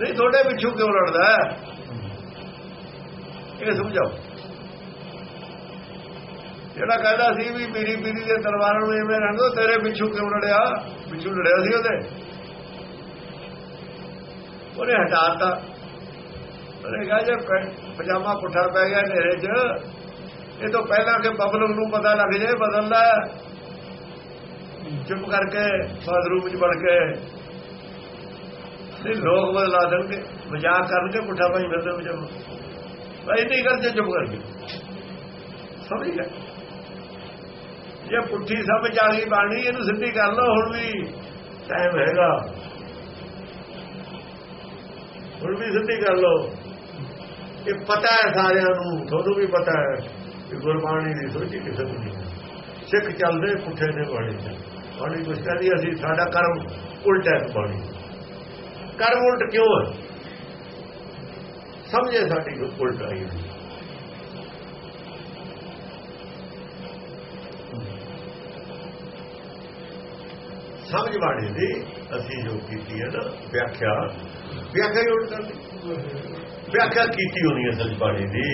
ਨਹੀਂ, ਤੁਹਾਡੇ ਪਿੱਛੋਂ ਕਿਉਂ ਲੜਦਾ ਇਹ ਸਮਝਾਓ। ਜਿਹੜਾ ਕਹਿੰਦਾ ਸੀ ਵੀ ਪੀਰੀ ਪੀਰੀ ਦੇ ਤਲਵਾਰਾਂ ਨੂੰ ਐਵੇਂ ਰਹਿੰਦੋ ਤੇਰੇ ਪਿੱਛੋਂ ਕਿਉਂ ਲੜਿਆ? ਪਿੱਛੋਂ ਲੜਿਆ ਸੀ ਉਹਦੇ। ਉਹਨੇ ਹਟਾਤਾ। ਉਹਨੇ ਕਹਾ, ਜੇ ਪਜਾਮਾ ਪੁੱਠਾ ਪੈ ਗਿਆ ਹਨੇਰੇ 'ਚ, ਇਹ ਤੋਂ ਪਹਿਲਾਂ ਕਿ ਪਬਲਿਕ ਨੂੰ ਪਤਾ ਲੱਗ ਜਾਏ ਬਦਲਦਾ ਚੁੱਪ ਕਰਕੇ ਬਾਥਰੂਮ ਚ ਵੜ ਕੇ। ਨਹੀਂ, ਲੋਕ ਬਦਲਾ ਦੇਣਗੇ। ਮਜ਼ਾਕ ਕਰਨਗੇ, ਪੁੱਠਾ ਭਾਈ ਮਿਲਦੇ ਵਿੱਚ ਭਾਈ ਨਹੀਂ ਕਰਦੇ ਚੁੱਪ ਕਰਕੇ। ਸਮਝ ਗਿਆ? ਜੇ ਪੁੱਠੀ ਸਮਝ ਆ ਗਈ ਬਾਣੀ, ਇਹਨੂੰ ਸਿੱਧੀ ਕਰ ਲਓ, ਹੁਣ ਵੀ ਟਾਈਮ ਹੈਗਾ। ਹੁਣ ਵੀ ਸਿੱਧੀ ਕਰ ਲਓ। ਇਹ ਪਤਾ ਹੈ ਸਾਰਿਆਂ ਨੂੰ, ਤੁਹਾਨੂੰ ਵੀ ਪਤਾ ਹੈ ਕਿ ਗੁਰਬਾਣੀ ਦੀ ਸੋਚੀ ਕਿਸੇ ਨੂੰ ਨਹੀਂ ਸਿੱਖ ਚੱਲਦੇ ਪੁੱਠੇ ਨੇ ਬਾਣੀ ਚ। ਬਾਣੀ ਕੁਛ ਕਹਿੰਦੀ ਅਸੀਂ ਸਾਡਾ ਕਰਮ ਉਲਟਾ ਹੈ ਬਾਣੀ ਕਰਮ ਉਲਟ ਕਿਉਂ ਹੈ? ਸਮਝੇ ਸਾਡੀ ਉਲਟ ਆਈ ਹੋਈ। ਸਮਝ ਬਾਣੀ ਦੀ ਅਸੀਂ ਜੋ ਕੀਤੀ ਹੈ ਨਾ, ਵਿਆਖਿਆ। ਵਿਆਖਿਆ ਹੀ ਉਲਟ ਕਰਦੀ ਵਿਆਖਿਆ ਕੀਤੀ ਹੋਣੀ ਹੈ ਸੱਚ ਬਾਣੀ ਦੀ।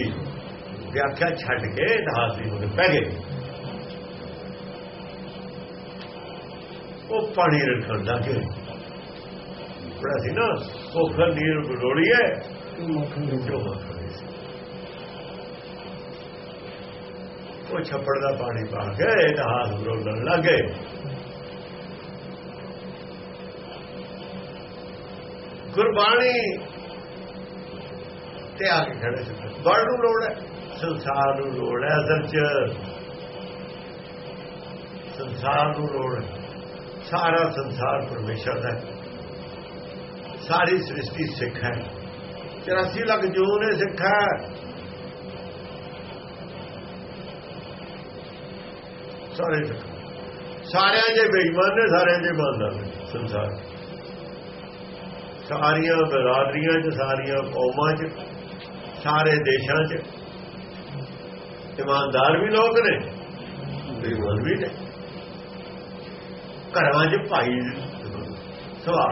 ਵਿਆਖਿਆ ਛੱਡ ਕੇ ਇਤਿਹਾਸ ਦੀ ਉਹਦੇ ਪੈ ਗਏ ਉਹ ਪਾਣੀ ਰੱਖਣ ਦਾ ਕਿ ਬੜਾ ਸੀ ਨਾ ਉਹ ਖਰ ਨੀਰ ਬਰੋੜੀ ਹੈ। ਉਹ ਛੱਪੜ ਦਾ ਪਾਣੀ ਪਾ ਕੇ ਇਤਿਹਾਸ ਬਰੋੜਨ ਲੱਗੇ ਗੁਰਬਾਣੀ ਤੇ ਆ ਕੇ ਖੜੇ ਸੀ। ਬੜ ਨੂੰ ਲੋੜ ਹੈ, ਸੰਸਾਰ ਨੂੰ ਲੋੜ ਹੈ ਅਸਲ ਚ। ਸੰਸਾਰ ਨੂੰ ਲੋੜ ਹੈ। ਸਾਰਾ ਸੰਸਾਰ ਪਰਮੇਸ਼ਰ ਦਾ ਸਾਰੀ ਸ੍ਰਿਸ਼ਟੀ ਸਿੱਖ ਹੈ। 84 ਲੱਖ ਜੂਨ ਨੇ ਸਿੱਖ ਹੈ। ਸਾਰੇ ਸਿੱਖ। ਸਾਰਿਆਂ ਦੇ ਬੇਈਮਾਨ ਨੇ, ਸਾਰਿਆਂ ਦੇ ਇਮਾਨਦਾਰ ਨੇ, ਸੰਸਾਰ ਸਾਰੀਆਂ ਬਰਾਦਰੀਆਂ 'ਚ, ਸਾਰੀਆਂ ਕੌਮਾਂ 'ਚ, ਸਾਰੇ ਦੇਸ਼ਾਂ 'ਚ। ਇਮਾਨਦਾਰ ਵੀ ਲੋਕ ਨੇ, ਬੇਈਮਾਨ ਵੀ ਨੇ। ਘਰਾਂ 'ਚ ਭਾਈ ਸਵਾ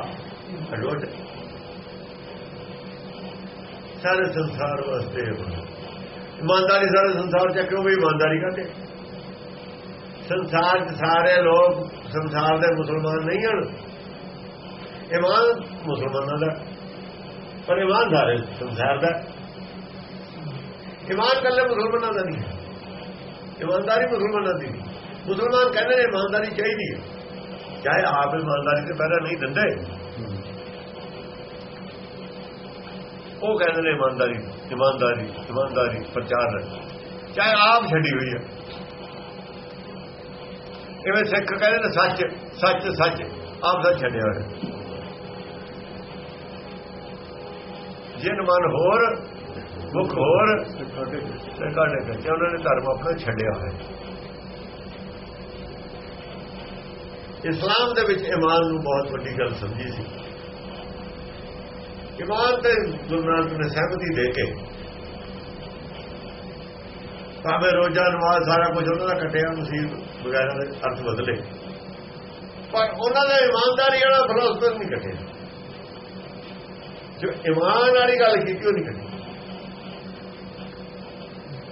ਅਡੋਟ ਸਾਰੇ ਸੰਸਾਰ ਵਾਸਤੇ ਹੈ। ਇਮਾਨਦਾਰੀ ਸਾਰੇ ਸੰਸਾਰ 'ਚ ਕਿਉਂ ਵੀ ਇਮਾਨਦਾਰੀ ਕਰਦੇ ਸੰਸਾਰ 'ਚ ਸਾਰੇ ਲੋਕ ਸੰਸਾਰ ਦੇ ਮੁਸਲਮਾਨ ਨਹੀਂ ਹਨ। ਇਮਾਨ ਮੁਸਲਮਾਨਾਂ ਦਾ, ਪਰ ਇਮਾਨ ਸਾਰੇ ਸੰਸਾਰ ਦਾ। ਇਮਾਨ ਕੱਲੇ ਮੁਸਲਮਾਨਾਂ ਦਾ ਨਹੀਂ। ਹੈ ਇਮਾਨਦਾਰੀ ਮੁਸਲਮਾਨਾਂ ਦੀ ਮੁਸਲਮਾਨ ਕਹਿੰਦੇ ਨੇ ਇਮਾਨਦਾਰੀ ਚਾਹੀਦੀ ਹੈ। ਚਾਹੇ ਆਪ ਇਮਾਨਦਾਰੀ ਤੇ ਪਹਿਲਾਂ ਨਹੀਂ ਦਿੰਦੇ। ਉਹ ਕਹਿੰਦੇ ਨੇ ਇਮਾਨਦਾਰੀ ਇਮਾਨਦਾਰੀ ਇਮਾਨਦਾਰੀ, ਪ੍ਰਚਾਰ ਹੈ ਚਾਹੇ ਆਪ ਛੱਡੀ ਹੋਈ ਹੈ। ਇਵੇਂ ਸਿੱਖ ਕਹਿੰਦੇ ਨੇ ਸੱਚ ਸੱਚ ਸੱਚ, ਆਪ ਸੱਚ ਛੱਡਿਆ ਹੋਇਆ। ਜਿਨ ਮਨ ਹੋਰ ਮੁਖ ਹੋਰ ਸਾਡੇ ਕੇ ਉਹਨਾਂ ਨੇ ਧਰਮ ਆਪਣਾ ਛੱਡਿਆ ਹੋਇਆ। ਇਸਲਾਮ ਦੇ ਵਿੱਚ ਇਮਾਨ ਨੂੰ ਬਹੁਤ ਵੱਡੀ ਗੱਲ ਸਮਝੀ ਸੀ। ਇਮਾਨ ਤੇ ਗੁਰੂ ਨਾਨਕ ਨੇ ਸਹਿਮਤੀ ਦੇ ਕੇ ਭਾਵੇਂ ਰੋਜ਼ਾ ਨਮਾਜ਼ ਸਾਰਾ ਕੁਝ ਉਹਨਾਂ ਦਾ ਕੱਟਿਆ ਨਸੀਬ ਵਗੈਰਾ ਦੇ ਅਰਥ ਬਦਲੇ। ਪਰ ਉਹਨਾਂ ਦਾ ਇਮਾਨਦਾਰੀ ਵਾਲਾ ਫਿਲਾਸਫਰ ਨਹੀਂ ਕੱਟਿਆ। ਜੋ ਇਮਾਨ ਵਾਲੀ ਗੱਲ ਕੀਤੀ, ਉਹ ਨਹੀਂ ਕੱਢੀ।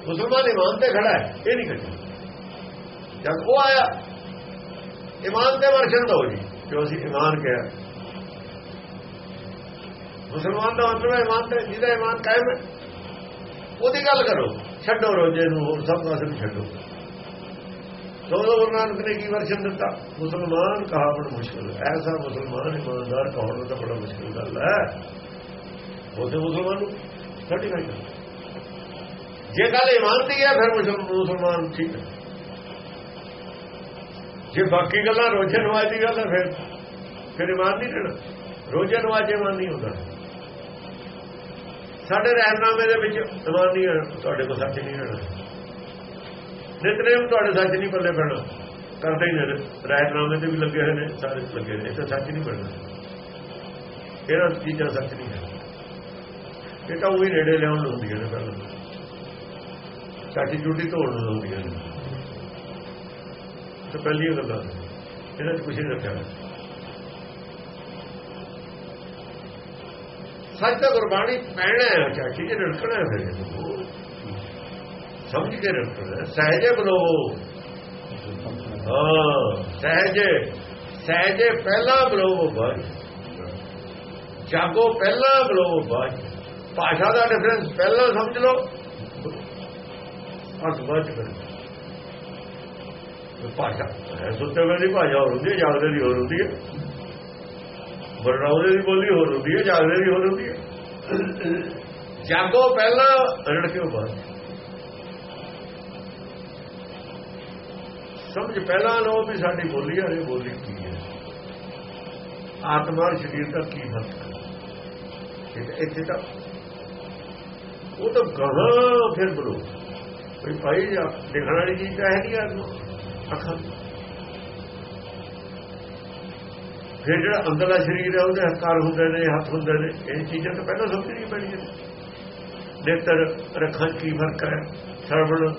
ਮੁਸਲਮਾਨ ਇਮਾਨ ਤੇ ਖੜਾ ਹੈ, ਇਹ ਨਹੀਂ ਕੱਟੀ ਜਦ ਉਹ ਆਇਆ, ਇਮਾਨ ਤੇ ਵਰਸ਼ਨ ਦੋ ਜੀ ਜੋ ਅਸੀਂ ਇਮਾਨ ਕਿਹਾ। ਮੁਸਲਮਾਨ ਦਾ ਮਤਲਬ ਹੈ ਇਮਾਨ ਤੇ, ਜਿਹਦਾ ਇਮਾਨ ਕਾਇਮ ਹੈ, ਉਹਦੀ ਗੱਲ ਕਰੋ, ਛੱਡੋ ਰੋਜੇ ਨੂੰ, ਹੋਰ ਸਭ ਪਾਸੇ ਛੱਡੋ। ਸੋ ਗੁਰੂ ਨਾਨਕ ਨੇ ਕੀ ਵਰਸ਼ਨ ਦਿੱਤਾ? ਮੁਸਲਮਾਨ ਕਹਾ ਬੜਾ ਮੁਸ਼ਕਲ ਐਸਾ ਮੁਸਲਮਾਨ ਇਮਾਨਦਾਰ ਕਹਾਉਣ ਤਾਂ ਬੜਾ ਮੁਸ਼ਕਲ ਗੱਲ ਹੈ। ਉਹਦੇ ਮੁਸਲਮਾਨ ਨੂੰ? ਸਰਟੀਫਾਈਡ ਜੇ ਗੱਲ ਇਮਾਨ ਦੀ ਹੈ, ਫਿਰ ਮੁਸਲਮਾਨ ਠੀਕ ਹੈ। ਜੇ ਬਾਕੀ ਗੱਲਾਂ ਰੋਜ਼ੇ ਨਵਾਜ਼ ਦੀ ਗੱਲ ਹੈ, ਫਿਰ ਫਿਰ ਇਮਾਨ ਨਹੀਂ ਰਹਿਣਾ ਰੋਜ਼ੇ ਨਵਾਜ਼ ਇਮਾਨ ਨਹੀਂ ਹੁੰਦਾ। ਸਾਡੇ ਰਹਿਨਾਮੇ ਦੇ ਵਿੱਚ ਇਮਾਨ ਨਹੀਂ ਹੈ ਤੁਹਾਡੇ ਕੋਲ ਸੱਚ ਨਹੀਂ ਰਹਿਣਾ ਨਿਤਨੇਮ ਤੁਹਾਡੇ ਸੱਚ ਨਹੀਂ ਪੱਲੇ ਪੈਣਾ। ਕਰਦੇ ਹੀ ਨੇ ਰਹਿਨਾਮੇ ਤੇ ਵੀ ਲੱਗੇ ਹੋਏ ਨੇ, ਸਾਰੇ ਲੱਗੇ ਨੇ। ਇਹ ਤਾਂ ਸੱਚ ਨਹੀਂ ਪੈਣਾ ਇਹਨਾਂ ਚੀਜ਼ਾਂ ਸੱਚ ਨਹੀਂ ਹੈ। ਇਹ ਤਾਂ ਉਹੀ ਨੇੜੇ ਲਿਆਉਣ ਨੂੰ ਹੁੰਦੀਆਂ ਨੇ ਪਹਿਲਾਂ। ਸਾਡੀ ਡਿਊਟੀ ਧੋਣ ਨੂੰ ਹੁੰਦੀਆਂ ਨੇ। ਤੇ ਪਹਿਲੀਆਂ ਗੱਲਾਂ ਇਹਨਾਂ 'ਚ ਕੁਝ ਨਹੀਂ ਰੱਖਿਆ ਸੱਚ ਦਾ ਗੁਰਬਾਣੀ ਪੈਣਾ ਹੈ ਚਾਚੀ ਜੇ ਰੜਕਣਾ ਹੈ ਫਿਰ। ਸਮਝ ਕੇ ਰੜਕਣਾ ਸਹਿਜੇ ਬਲੋਵੋ ਹਾਂ, ਸਹਿਜੇ। ਸਹਿਜੇ ਪਹਿਲਾਂ ਬਲੋਵੋ ਬਾਅਦ ਜਾਗੋ ਪਹਿਲਾਂ ਬਲੋਵੋ ਬਾਅਦ ਭਾਸ਼ਾ ਦਾ ਡਿਫਰੈਂਸ ਪਹਿਲਾਂ ਸਮਝ ਲਓ। ਅਰਥ ਬਾਅਦ ਚ ਕਰੇ ਭਾਸ਼ਾ ਸੁੱਤੇ ਵੇਲੇ ਦੀ ਭਾਸ਼ਾ ਹੋਰ ਹੁੰਦੀ ਹੈ ਜਾਗਦੇ ਦੀ ਹੋਰ ਹੁੰਦੀ ਹੈ। ਬਰਨਾਉਦੇ ਦੀ ਬੋਲੀ ਹੋਰ ਹੁੰਦੀ ਹੈ ਜਾਗਦੇ ਦੀ ਹੋਰ ਹੁੰਦੀ ਹੈ। ਜਾਗੋ ਪਹਿਲਾਂ ਰੜਕਿਓ ਬਾਅਦ। ਸਮਝ ਪਹਿਲਾਂ ਲਓ ਵੀ ਸਾਡੀ ਬੋਲੀ ਆ ਇਹ ਬੋਲੀ ਕੀ ਹੈ। ਆਤਮਾ ਸਰੀਰ ਦਾ ਕੀ ਫ਼ਰਕ ਠੀਕ ਹੈ, ਇੱਥੇ ਤਾਂ ਉਹ ਤਾਂ ਗਾਹਾਂ ਫਿਰ ਬਰੋ ਕੋਈ ਭਾਈ ਜਾਂ ਦੇਖਣ ਵਾਲੀ ਚੀਜ਼ ਤਾਂ ਹੈ ਨਹੀਂ ਆਤਮਾ ਅੱਖਾਂ। ਫਿਰ ਜਿਹੜਾ ਅੰਦਰਲਾ ਸਰੀਰ ਹੈ ਉਹਦੇ ਹੱਕਾਰ ਹੁੰਦੇ ਨੇ, ਹੱਥ ਹੁੰਦੇ ਨੇ, ਇਹ ਚੀਜ਼ਾਂ ਤਾਂ ਪਹਿਲਾਂ ਸਮਝਣੀਆਂ ਪੈਣੀਆਂ ਨੇਤਰ ਰੱਖਾਂ 'ਚ ਕੀ ਫ਼ਰਕ ਹੈ? ਸਰਵਣ।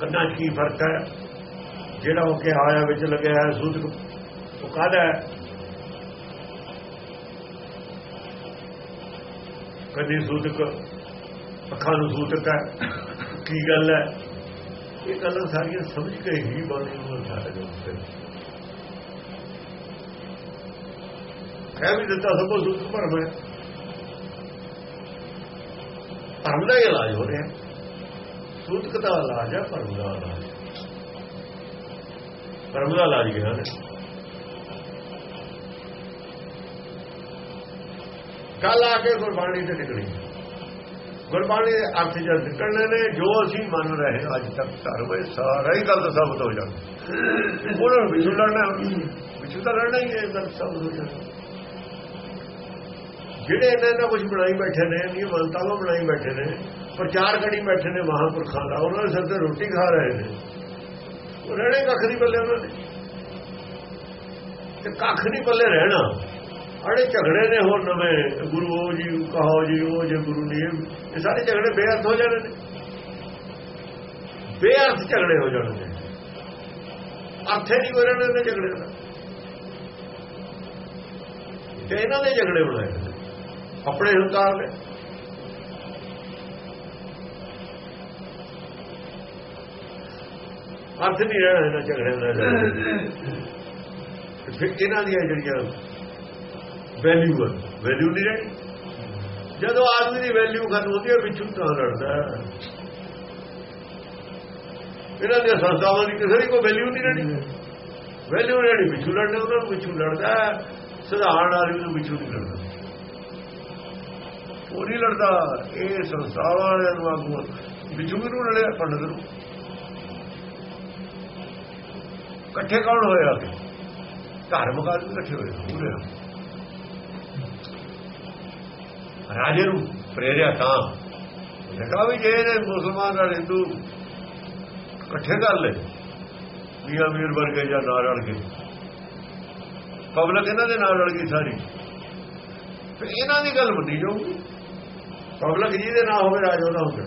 ਕੰਨਾਂ 'ਚ ਕੀ ਫ਼ਰਕ ਹੈ? ਜਿਹੜਾ ਉਹ ਕਿ ਆਇਆ ਵਿੱਚ ਲੱਗਿਆ ਹੈ ਸੁਧ ਉਹ ਕਾਹਦਾ ਹੈ? ਕਦੀ ਸੂਤਕ ਅੱਖਾਂ ਨੂੰ ਸੂਤਕ ਹੈ ਕੀ ਗੱਲ ਹੈ? ਇਹ ਗੱਲਾਂ ਸਾਰੀਆਂ ਸਮਝ ਕੇ ਹੀ ਬਾਣੀ ਨੂੰ ਸਾਰੇ ਉੱਤੇ ਕਹਿ ਵੀ ਦਿੱਤਾ ਸਭ ਕੁਝ ਸੂਤਕ ਭਰਮ ਹੈ ਭਰਮ ਦਾ ਹੀ ਇਲਾਜ ਹੋ ਰਿਹਾ। ਸੂਤਕ ਦਾ ਇਲਾਜ ਹੈ ਭਰਮ ਦਾ ਇਲਾਜ। ਭਰਮ ਦਾ ਇਲਾਜ ਗਿਆ ਨੇ? ਕੱਲ ਆ ਕੇ ਗੁਰਬਾਣੀ ਤੇ ਨਿਕਲੀ। ਗੁਰਬਾਣੀ ਦੇ ਅਰਥ ਜਦ ਨਿਕਲਣੇ ਨੇ, ਜੋ ਅਸੀਂ ਮੰਨ ਰਹੇ ਅੱਜ ਤੱਕ ਧਰਮ ਇਹ ਸਾਰਾ ਹੀ ਗਲਤ ਸਾਬਤ ਹੋ ਜਾਂਦਾ ਉਹਨਾਂ ਨੂੰ ਵਿਚੂ ਲੜਨਾ ਵਿਚੂ ਤਾਂ ਲੜਨਾ ਹੀ ਹੈ, ਗਲਤ ਸਾਬਤ ਹੋ ਜਾਂਦਾ ਜਿਹੜੇ ਇਹਨਾਂ ਦਾ ਕੁਝ ਬਣਾਈ ਬੈਠੇ ਨੇ ਇਹ ਮੰਨਤਾਵਾਂ ਬਣਾਈ ਬੈਠੇ ਨੇ, ਪ੍ਰਚਾਰ ਕਰੀ ਬੈਠੇ ਨੇ ਮਹਾਂਪੁਰਖਾਂ ਦਾ, ਉਹਨਾਂ ਦੇ ਸਿਰ ਤੇ ਰੋਟੀ ਖਾ ਰਹੇ ਨੇ। ਉਹ ਰਹਿਣੇ ਕੱਖ ਨਹੀਂ ਪੱਲੇ ਉਹਨਾਂ ਨੇ ਤੇ ਕੱਖ ਨਹੀਂ ਪੱਲੇ ਰਹਿਣਾ। ਅੜੇ ਝਗੜੇ ਨੇ ਹੋਰ ਨਵੇਂ, ਗੁਰੂ ਉਹ ਜੀ, ਕਹੋ ਜੀ, ਉਹ ਜੇ ਗੁਰੂ ਨਹੀਂ ਇਹ ਸਾਰੇ ਝਗੜੇ ਬੇਅਰਥ ਹੋ ਜਾਣੇ ਨੇ। ਬੇਅਰਥ ਝਗੜੇ ਹੋ ਜਾਣੇ ਨੇ। ਅਰਥੇ ਨਹੀਂ ਕੋਈ ਰਹਿਣੇ ਨੇ ਝਗੜੇ ਦਾ। ਤੇ ਇਹਨਾਂ ਦੇ ਝਗੜੇ ਬਣਾਏ ਨੇ। ਆਪਣੇ ਹੰਕਾਰ ਨੇ। ਅਰਥ ਨਹੀਂ ਰਹਿਣਾ ਇਹਨਾਂ ਝਗੜਿਆਂ ਦਾ। ਫਿਰ ਇਹਨਾਂ ਦੀਆਂ ਜਿਹੜੀਆਂ ਵੈਲਿਊ ਹੈ ਵੈਲਿਊ ਨਹੀਂ ਰਹਿਣੀ। ਜਦੋਂ ਆਦਮੀ ਦੀ ਵੈਲਿਊ ਖਤਮ ਹੁੰਦੀ ਹੈ, ਵਿੱਚੋਂ ਤਾਂ ਲੜਦਾ ਇਹਨਾਂ ਦੀਆਂ ਸੰਸਥਾਵਾਂ ਦੀ ਕਿਸੇ ਦੀ ਕੋਈ ਵੈਲਿਊ ਨਹੀਂ ਰਹਿਣੀ। ਵੈਲਿਊ ਰਹਿਣੀ, ਵਿੱਚੋਂ ਲੜਨੇ ਉਹਨਾਂ ਨੂੰ ਵਿੱਚੋਂ ਲੜਦਾ ਹੈ। ਸਧਾਰਨ ਆਦਮੀ ਨੂੰ ਵਿੱਚੋਂ ਨਹੀਂ ਲੜਦਾ। ਉਹ ਨਹੀਂ ਲੜਦਾ। ਇਹ ਸੰਸਥਾਵਾਂ ਵਾਲਿਆਂ ਨੂੰ ਆਗੂ ਵਿੱਚੋਂ ਨੂੰ ਲੜਿਆ? ਪੰਡਤ ਨੂੰ। ਇਕੱਠੇ ਕੌਣ ਹੋਇਆ ਧਾਰਮਿਕ ਆਦਮੀ ਇਕੱਠੇ ਹੋਏ ਪੂਰੇ ਰਾਜੇ ਨੂੰ ਪ੍ਰੇਰਿਆ ਤਾਂ। ਦੇਖਾ ਵੀ ਜੇ ਮੁਸਲਮਾਨ ਨਾਲ ਹਿੰਦੂ ਇਕੱਠੇ ਕਰ ਲੈ ਮੀਆਂ ਮੀਰ ਵਰਗੇ ਜਾਂ ਨਾਲ ਰਲ ਕੇ ਪਬਲਿਕ ਇਹਨਾਂ ਦੇ ਨਾਲ ਰਲ ਗਈ ਸਾਰੀ। ਫਿਰ ਇਹਨਾਂ ਦੀ ਗੱਲ ਮੰਨੀ ਜਾਊਗੀ। ਪਬਲਿਕ ਜਿਹਦੇ ਨਾਲ ਹੋਵੇ, ਰਾਜਾ ਉਹਦਾ ਹੁੰਦਾ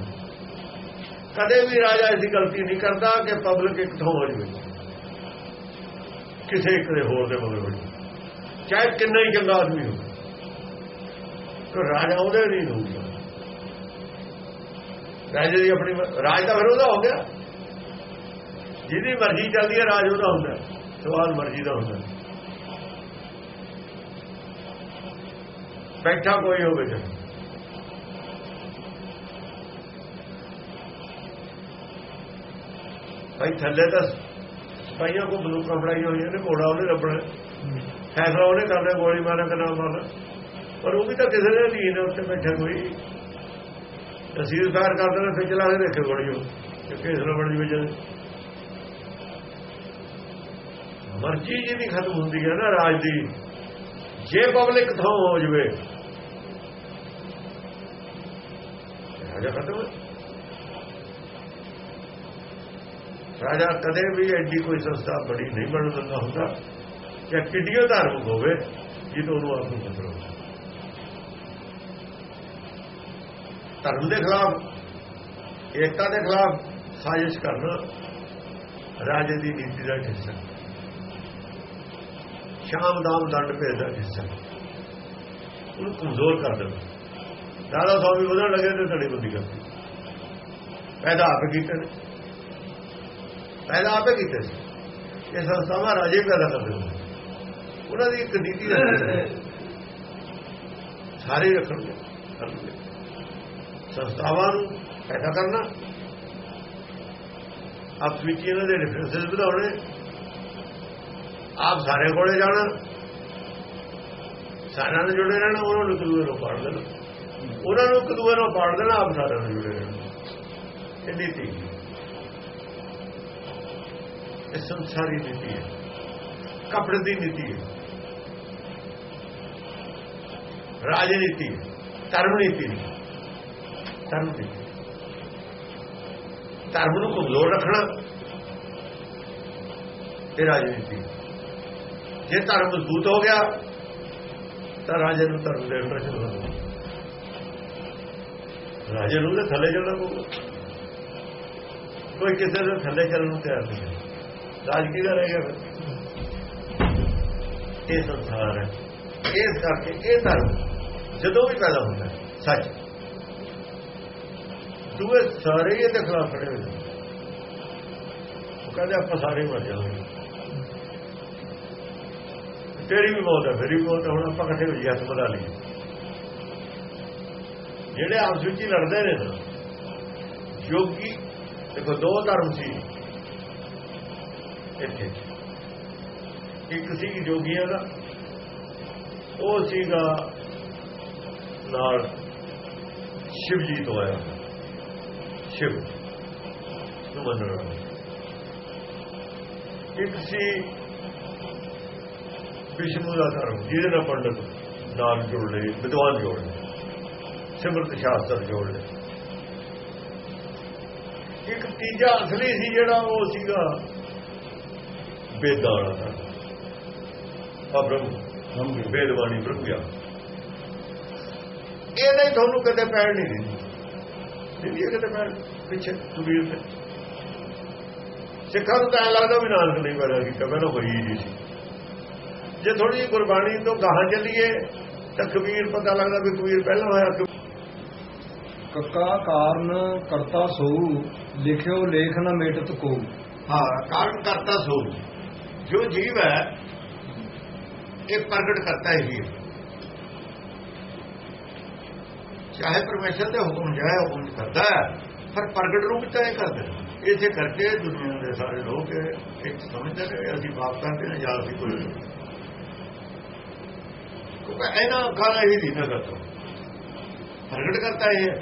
ਕਦੇ ਵੀ ਰਾਜਾ ਐਸੀ ਗਲਤੀ ਨਹੀਂ ਕਰਦਾ ਕਿ ਪਬਲਿਕ ਇੱਕ ਥਾਂ ਹੋ ਜਾਵੇ। ਕਿਸੇ ਇੱਕ ਦੇ ਹੋਰ ਦੇ ਮਗਰ ਹੋ ਜਾਵੇ। ਚਾਹੇ ਕਿੰਨਾ ਹੀ ਚੰਗਾ ਆਦਮੀ ਹੋਵੇ। ਤੇ ਰਾਜਾ ਉਹਦੇ ਨਹੀਂ ਹੋਊਗਾ। ਰਾਜੇ ਦੀ ਆਪਣੀ ਰਾਜ ਦਾ ਫਿਰ ਉਹਦਾ ਹੋ ਗਿਆ। ਜਿਹਦੀ ਮਰਜ਼ੀ ਚੱਲਦੀ ਹੈ ਰਾਜ ਉਹਦਾ ਹੁੰਦਾ। ਸਵਾਲ ਮਰਜ਼ੀ ਦਾ ਹੁੰਦਾ। ਬੈਠਾ ਕੋਈ ਹੋਵੇ ਤੇ। ਭਾਈ ਥੱਲੇ ਤਾਂ ਸਿਪਾਹੀਆਂ ਕੋ ਬੰਦੂਕਾਂ ਫੜਾਈਆਂ ਹੋਈਆਂ ਨੇ ਘੋੜਾ ਉਹਨੇ ਲੱਭਣਾ ਫੈਸਲਾ ਉਹਨੇ ਕਰਨਾ ਗੋਲੀ ਮਾਰਨਾ ਕਿ ਨਾ ਮਾਰਨਾ। ਪਰ ਉਹ ਵੀ ਤਾਂ ਕਿਸੇ ਦੇ ਅਧੀਨ ਹੈ ਉੱਤੇ ਬੈਠਾ ਕੋਈ। ਤਸੀਰ ਫਾਇਰ ਕਰਦੇ ਨੇ, ਫਿਰ ਚਲਾ ਕੇ ਦੇਖੇ ਗੋਲੀ ਉਹ ਕਿ ਕੇਸ ਨਾ ਬਣ ਜਵੇ ਮਰਜ਼ੀ ਜਿਹਦੀ ਖਤਮ ਹੁੰਦੀ ਹੈ ਨਾ ਰਾਜ ਦੀ। ਜੇ ਪਬਲਿਕ ਥਾਂ ਹੋ ਜਵੇ। ਰਾਜਾ ਖਤਮ ਹੈ ਰਾਜਾ ਕਦੇ ਵੀ ਐਡੀ ਕੋਈ ਸੰਸਥਾ ਬੜੀ ਨਹੀਂ ਬਣ ਦਿੰਦਾ ਹੁੰਦਾ। ਜਾਂ ਕਿੱਡੀਓ ਧਾਰਮਿਕ ਹੋਵੇ, ਜਿਹਨੂੰ ਉਹਨੂੰ ਆਪ ਨੂੰ ਪਤਾ ਧਰਮ ਦੇ ਖਿਲਾਫ, ਏਕਤਾ ਦੇ ਖਿਲਾਫ ਸਾਜ਼ਿਸ਼ ਕਰਨਾ ਰਾਜੇ ਦੀ ਨੀਤੀ ਦਾ ਹਿੱਸਾ। ਸ਼ਾਮ ਦਾਮ ਦੰਡ ਭੇਦ ਦਾ ਹਿੱਸਾ। ਉਹਨੂੰ ਕਮਜ਼ੋਰ ਕਰ ਦੇਣਾ ਦਾਦਾ ਸਾਹਿਬ ਵਧਣ ਲੱਗੇ ਤੇ ਧੜੀ ਬੰਦੀ ਕਰਦੀ ਪੈਦਾ ਆਪ ਕੀਤੇ ਨੇ। ਪੈਦਾ ਆਪੇ ਕੀਤੇ ਸੀ। ਇਹ ਸੰਸਥਾਵਾਂ ਰਾਜੇ ਪੈਦਾ ਕਰਦੇ ਹੁੰਦੇ ਉਹਨਾਂ ਦੀ ਇੱਕ ਨੀਤੀ ਰੱਖਦੇ ਸਾਰੇ ਰੱਖਣਗੇ। ਸੰਸਥਾਵਾਂ ਨੂੰ ਪੈਦਾ ਕਰਨਾ। ਆਪਸ ਵਿੱਚ ਹੀ ਇਹਨਾਂ ਦੇ ਡਿਫਰੈਂਸਸ ਵਧਾਉਣੇ ਆਪ ਸਾਰੇ ਕੋਲੇ ਜਾਣਾ। ਸਾਰਿਆਂ ਨਾਲ ਜੁੜੇ ਰਹਿਣਾ, ਉਹਨਾਂ ਨੂੰ ਇੱਕ ਦੂਏ ਨੂੰ ਪਾੜ ਦੇਣਾ। ਉਹਨਾਂ ਨੂੰ ਇੱਕ ਦੂਏ ਨੂੰ ਪਾੜ ਦੇਣਾ, ਆਪ ਸਾਰਿਆਂ ਨਾਲ ਜੁੜੇ ਰਹਿਣਾ। ਇਹ ਨੀਤੀ ਇਹ ਸੰਸਾਰੀ ਨੀਤੀ ਹੈ। ਕਪੜੇ ਦੀ ਨੀਤੀ ਹੈ। ਰਾਜਨੀਤੀ ਧਰਮ ਨੀਤੀ ਨਹੀਂ ਧਰਮ ਨੀਤੀ ਧਰਮ ਨੂੰ ਕਮਜ਼ੋਰ ਰੱਖਣਾ ਇਹ ਰਾਜਨੀਤੀ। ਜੇ ਧਰਮ ਮਜ਼ਬੂਤ ਹੋ ਗਿਆ, ਤਾਂ ਰਾਜੇ ਨੂੰ ਧਰਮ ਦੇ ਅੰਦਰ ਚਲਣਾ ਪਊਗਾ ਰਾਜੇ ਨੂੰ ਤਾਂ ਥੱਲੇ ਚੱਲਣਾ ਪਊਗਾ। ਕੋਈ ਕਿਸੇ ਦੇ ਥੱਲੇ ਚੱਲਣ ਨੂੰ ਤਿਆਰ ਨਹੀਂ ਹੈ। ਰਾਜ ਦਾ ਰਹਿ ਗਿਆ ਫਿਰ? ਇਹ ਸੰਸਾਰ ਹੈ। ਇਸ ਕਰਕੇ ਇਹ ਧਰਮ ਜਦੋਂ ਵੀ ਪੈਦਾ ਹੁੰਦਾ ਸੱਚ। ਦੂਏ ਸਾਰੇ ਇਹਦੇ ਖਿਲਾਫ ਖੜੇ ਹੋ ਜਾਂਦੇ ਉਹ ਕਹਿੰਦੇ ਆਪਾਂ ਸਾਰੇ ਮਰ ਜਾਵਾਂਗੇ। ਤੇਰੀ ਵੀ ਬਹੁਤ ਹੈ, ਮੇਰੀ ਵੀ ਬਹੁਤ ਹੁਣ ਆਪਾਂ ਇਕੱਠੇ ਹੋ ਜੀ ਹੱਥ ਮਿਲਾ ਲਈਏ। ਜਿਹੜੇ ਆਪਸ ਵਿੱਚ ਹੀ ਲੜਦੇ ਨੇ ਨਾ ਯੋਗੀ ਦੇਖੋ ਦੋ ਧਰਮ ਸੀ। ਇੱਥੇ ਇੱਕ ਸੀ ਜੋਗੀਆਂ ਦਾ, ਉਹ ਸੀਗਾ ਨਾਲ ਸ਼ਿਵ ਜੀ ਤੋਂ ਆਇਆ। ਸ਼ਿਵ। ਨੂੰ ਮੰਨਣਾ ਇੱਕ ਸੀ ਵਿਸ਼ਨੂੰ ਦਾ ਧਰਮ ਜਿਹਦੇ ਨਾਲ ਪੰਡਤ ਨਾਲ ਜੋੜ ਲਏ ਵਿਦਵਾਨ ਜੋੜ ਲਏ ਸਿਮਰਤ ਸ਼ਾਸਤਰ ਜੋੜ ਲਏ ਇੱਕ ਤੀਜਾ ਅਸਲੀ ਸੀ ਜਿਹੜਾ ਉਹ ਸੀਗਾ ਵੇਦਾਂ ਧਰਮ। ਆ ਬ੍ਰਹਮ। ਵੇਦਵਾਣੀ ਬ੍ਰਹਮ ਗਿਆਨ ਇਹਦੇ ਹੀ ਤੁਹਾਨੂੰ ਕਦੇ ਪੈਣ ਨਹੀਂ ਦਿੰਦੀ ਹੈ ਕਦੇ ਪੈਣ ਪਿੱਛੇ ਕਬੀਰ ਤੇ। ਸਿੱਖਾਂ ਨੂੰ ਤਾਂ ਲੱਗਦਾ ਵੀ ਨਾਨਕ ਨਹੀਂ ਪੈਦਾ ਕੀਤਾ ਪਹਿਲਾਂ ਹੋਈ ਜੀ ਸੀ। ਜੇ ਥੋੜੀ ਜਿਹੀ ਗੁਰਬਾਣੀ ਤੋਂ ਗਾਹਾਂ ਚੱਲੀਏ ਤਾਂ ਕਬੀਰ ਪਤਾ ਲੱਗਦਾ ਵੀ ਕਬੀਰ ਪਹਿਲਾਂ ਹੋਇਆ। ਕਿ ਕੱਕਾ ਕਾਰਨ ਕਰਤਾ ਸੋ ਲਿਖਿਓ ਲੇਖ ਨ ਮੇਟਤ ਕੋ। ਹਾਂ ਕਾਰਨ ਕਰਤਾ ਸੋ। ਜੋ ਜੀਵ ਹੈ ਇਹ ਪ੍ਰਗਟ ਕਰਤਾ ਹੀ ਹੈ। ਚਾਹੇ ਪਰਮੇਸ਼ਰ ਦੇ ਹੁਕਮ ਜਾਏ ਹੁਕਮ ਕਰਦਾ ਪਰ ਪ੍ਰਗਟ ਰੂਪ ਚ ਇਹ ਕਰਦਾ ਇਸੇ ਕਰਕੇ ਦੁਨੀਆ ਦੇ ਸਾਰੇ ਲੋਕ ਇਹ ਇੱਕ ਸਮਝਦੇ ਨੇ ਅਸੀਂ ਬਾਪ ਕਰਦੇ ਹਾਂ ਜਾਂ ਅਸੀਂ ਕੋਈ ਕਿਉਂਕਿ ਇਹਨਾਂ ਖਾਣਾ ਹੀ ਨਹੀਂ ਨਾ ਕਰਤਾ ਪ੍ਰਗਟ ਕਰਤਾ ਹੈ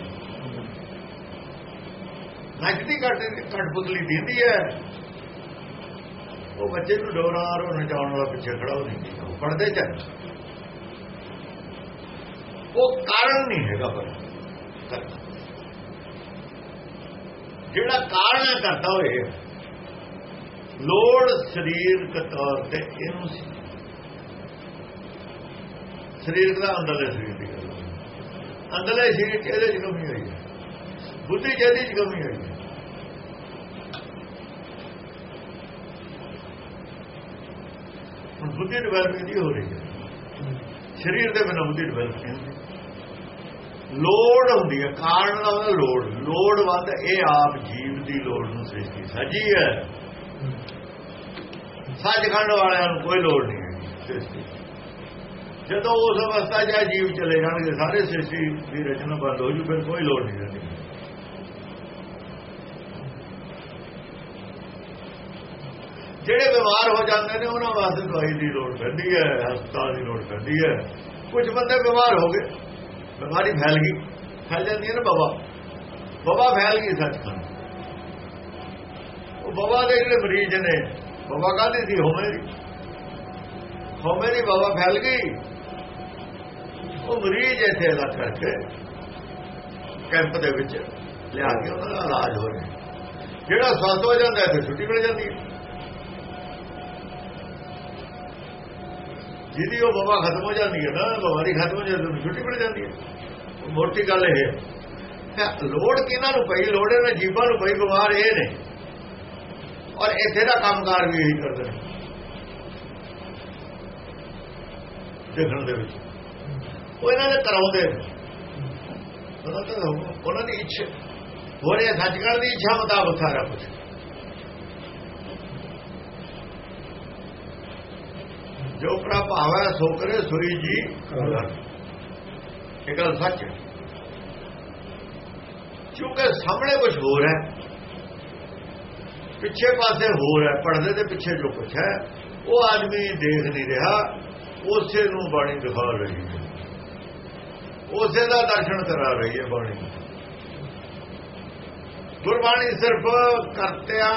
ਨੱਚਦੀ ਘੱਟ ਕਟਪੁਤਲੀ ਦਿੰਦੀ ਹੈ। ਉਹ ਬੱਚੇ ਨੂੰ ਡੋਰਾ ਉਹ ਨਚਾਉਣ ਵਾਲਾ ਪਿੱਛੇ ਖੜਾ ਹੋ ਨਹੀਂ ਉਹ ਪੜਦੇ ਚ ਉਹ ਕਾਰਨ ਨਹੀਂ ਹੈਗਾ ਪਰ ਜਿਹੜਾ ਕਾਰਨ ਹੈ ਕਰਦਾ ਹੋਏ, ਲੋੜ ਸਰੀਰਕ ਤੌਰ ਤੇ ਇਹਨੂੰ ਸੀ। ਸਰੀਰ ਦਾ ਅੰਦਰਲੇ ਸਰੀਰ ਦੀ ਗੱਲ ਹੈ। ਅੰਦਰਲੇ ਸਰੀਰ ਕਿਹਦੇ ਚ ਕਮੀ ਹੋਈ ਹੈ। ਬੁੱਧੀ ਚ ਚ ਕਮੀ ਹੋਈ ਹੈ। ਹੁਣ ਬੁੱਧੀ ਡਿਵੈਲਪਮੈਂਟ ਹੀ ਹੋ ਰਹੀ ਹੈ। ਸਰੀਰ ਦੇ ਬਿਨਾਂ ਬੁੱਧੀ ਡਿਵੈਲਪ ਨਹੀਂ। ਹੁੰਦੀ ਲੋੜ ਹੁੰਦੀ ਹੈ ਕਾਰਨ ਦਾ ਉਹਦਾ ਲੋੜ ਲੋੜ ਵੱਧ, ਇਹ ਆਪ ਜੀਵ ਦੀ ਲੋੜ ਨੂੰ ਸ੍ਰਿਸ਼ਟੀ ਸਜੀ ਹੈ। ਸੱਚਖੰਡ ਵਾਲਿਆਂ ਨੂੰ ਕੋਈ ਲੋੜ ਨਹੀਂ ਹੈ ਸ੍ਰਿਸ਼ਟੀ। ਜਦੋਂ ਉਸ ਅਵਸਥਾ 'ਚ ਜੀਵ ਚਲੇ ਜਾਣਗੇ, ਸਾਰੇ ਸ੍ਰਿਸ਼ਟੀ ਦੀ ਰਚਨਾ ਬੰਦ ਹੋ ਜੂ, ਫਿਰ ਕੋਈ ਲੋੜ ਨਹੀਂ ਰਹਿੰਦੀ। ਜਿਹੜੇ ਬਿਮਾਰ ਹੋ ਜਾਂਦੇ ਨੇ, ਉਹਨਾਂ ਵਾਸਤੇ ਦਵਾਈ ਦੀ ਲੋੜ ਪੈਂਦੀ ਹੈ, ਹਸਪਤਾਲ ਦੀ ਲੋੜ ਪੈਂਦੀ ਹੈ। ਕੁਝ ਬੰਦੇ ਬਿਮਾਰ ਹੋ ਗਏ। ਬਿਮਾਰੀ ਫੈਲ ਗਈ। ਫੈਲ ਜਾਂਦੀ ਹੈ ਨਾ ਬਾਬਾ ਬਾਬਾ ਫੈਲ ਗਈ ਸੱਚਖੰਡ। ਉਹ ਬਾਬਾ ਦੇ ਜਿਹੜੇ ਮਰੀਜ਼ ਨੇ ਬਾਬਾ ਕਾਹਦੀ ਸੀ? ਹੋਮੇ ਦੀ। ਹੋਮੇ ਦੀ ਬਾਬਾ ਫੈਲ ਗਈ। ਉਹ ਮਰੀਜ਼ ਇੱਥੇ ਦਾ ਕਰਕੇ ਕੈਂਪ ਦੇ ਵਿੱਚ ਲਿਆ ਕੇ ਉਹਨਾਂ ਦਾ ਇਲਾਜ ਹੋ ਰਿਹਾ। ਜਿਹੜਾ ਸਵਸਥ ਹੋ ਜਾਂਦਾ ਹੈ ਛੁੱਟੀ ਮਿਲ ਜਾਂਦੀ ਹੈ। ਜਿਹਦੀ ਉਹ ਬਾਬਾ ਖਤਮ ਹੋ ਜਾਂਦੀ ਹੈ ਨਾ ਬਿਮਾਰੀ ਖਤਮ ਹੋ ਜਾਂਦੀ ਹੈ ਛੁੱਟੀ ਮਿਲ ਜਾਂਦੀ ਹੈ। ਮੋਟੀ ਗੱਲ ਇਹ? ਹੈ ਲੋੜ ਕਿਹਨਾਂ ਨੂੰ ਪਈ? ਲੋੜ ਇਹਨਾਂ ਜੀਵਾਂ ਨੂੰ ਪਈ, ਬਿਮਾਰ ਇਹ ਨੇ। ਔਰ ਇੱਥੇ ਦਾ ਕੰਮਕਾਰ ਵੀ ਇਹੀ ਕਰਦੇ ਨੇ। ਦੇਖਣ ਦੇ ਵਿੱਚ। ਉਹ ਇਹਨਾਂ ਦੇ ਕਰਾਉਂਦੇ ਨੇ। ਉਹਨਾਂ ਦਾ ਉਹਨਾਂ ਦੀ ਇੱਛਾ ਹੋ ਰਿਹਾ ਸੱਚਖੰਡ ਦੀ ਇੱਛਾ ਮੁਤਾਬਕ ਸਾਰਾ ਕੁਝ ਜੋ ਪ੍ਰਭਾਵ ਹੈ ਸੋ ਕਰੇ ਸੋਈ ਜੀ ਇਹ ਗੱਲ ਸੱਚ ਹੈ। ਕਿਉਂਕਿ ਸਾਹਮਣੇ ਕੁਝ ਹੋਰ ਹੈ, ਪਿੱਛੇ ਪਾਸੇ ਹੋਰ ਹੈ ਪਰਦੇ ਦੇ ਪਿੱਛੇ ਜੋ ਕੁਛ ਹੈ, ਉਹ ਆਦਮੀ ਦੇਖ ਨਹੀਂ ਰਿਹਾ, ਉਸੇ ਨੂੰ ਬਾਣੀ ਦਿਖਾ ਰਹੀ ਹੈ। ਉਸੇ ਦਾ ਦਰਸ਼ਨ ਕਰਾ ਰਹੀ ਹੈ ਬਾਣੀ। ਗੁਰਬਾਣੀ ਸਿਰਫ ਕਰਤਿਆਂ,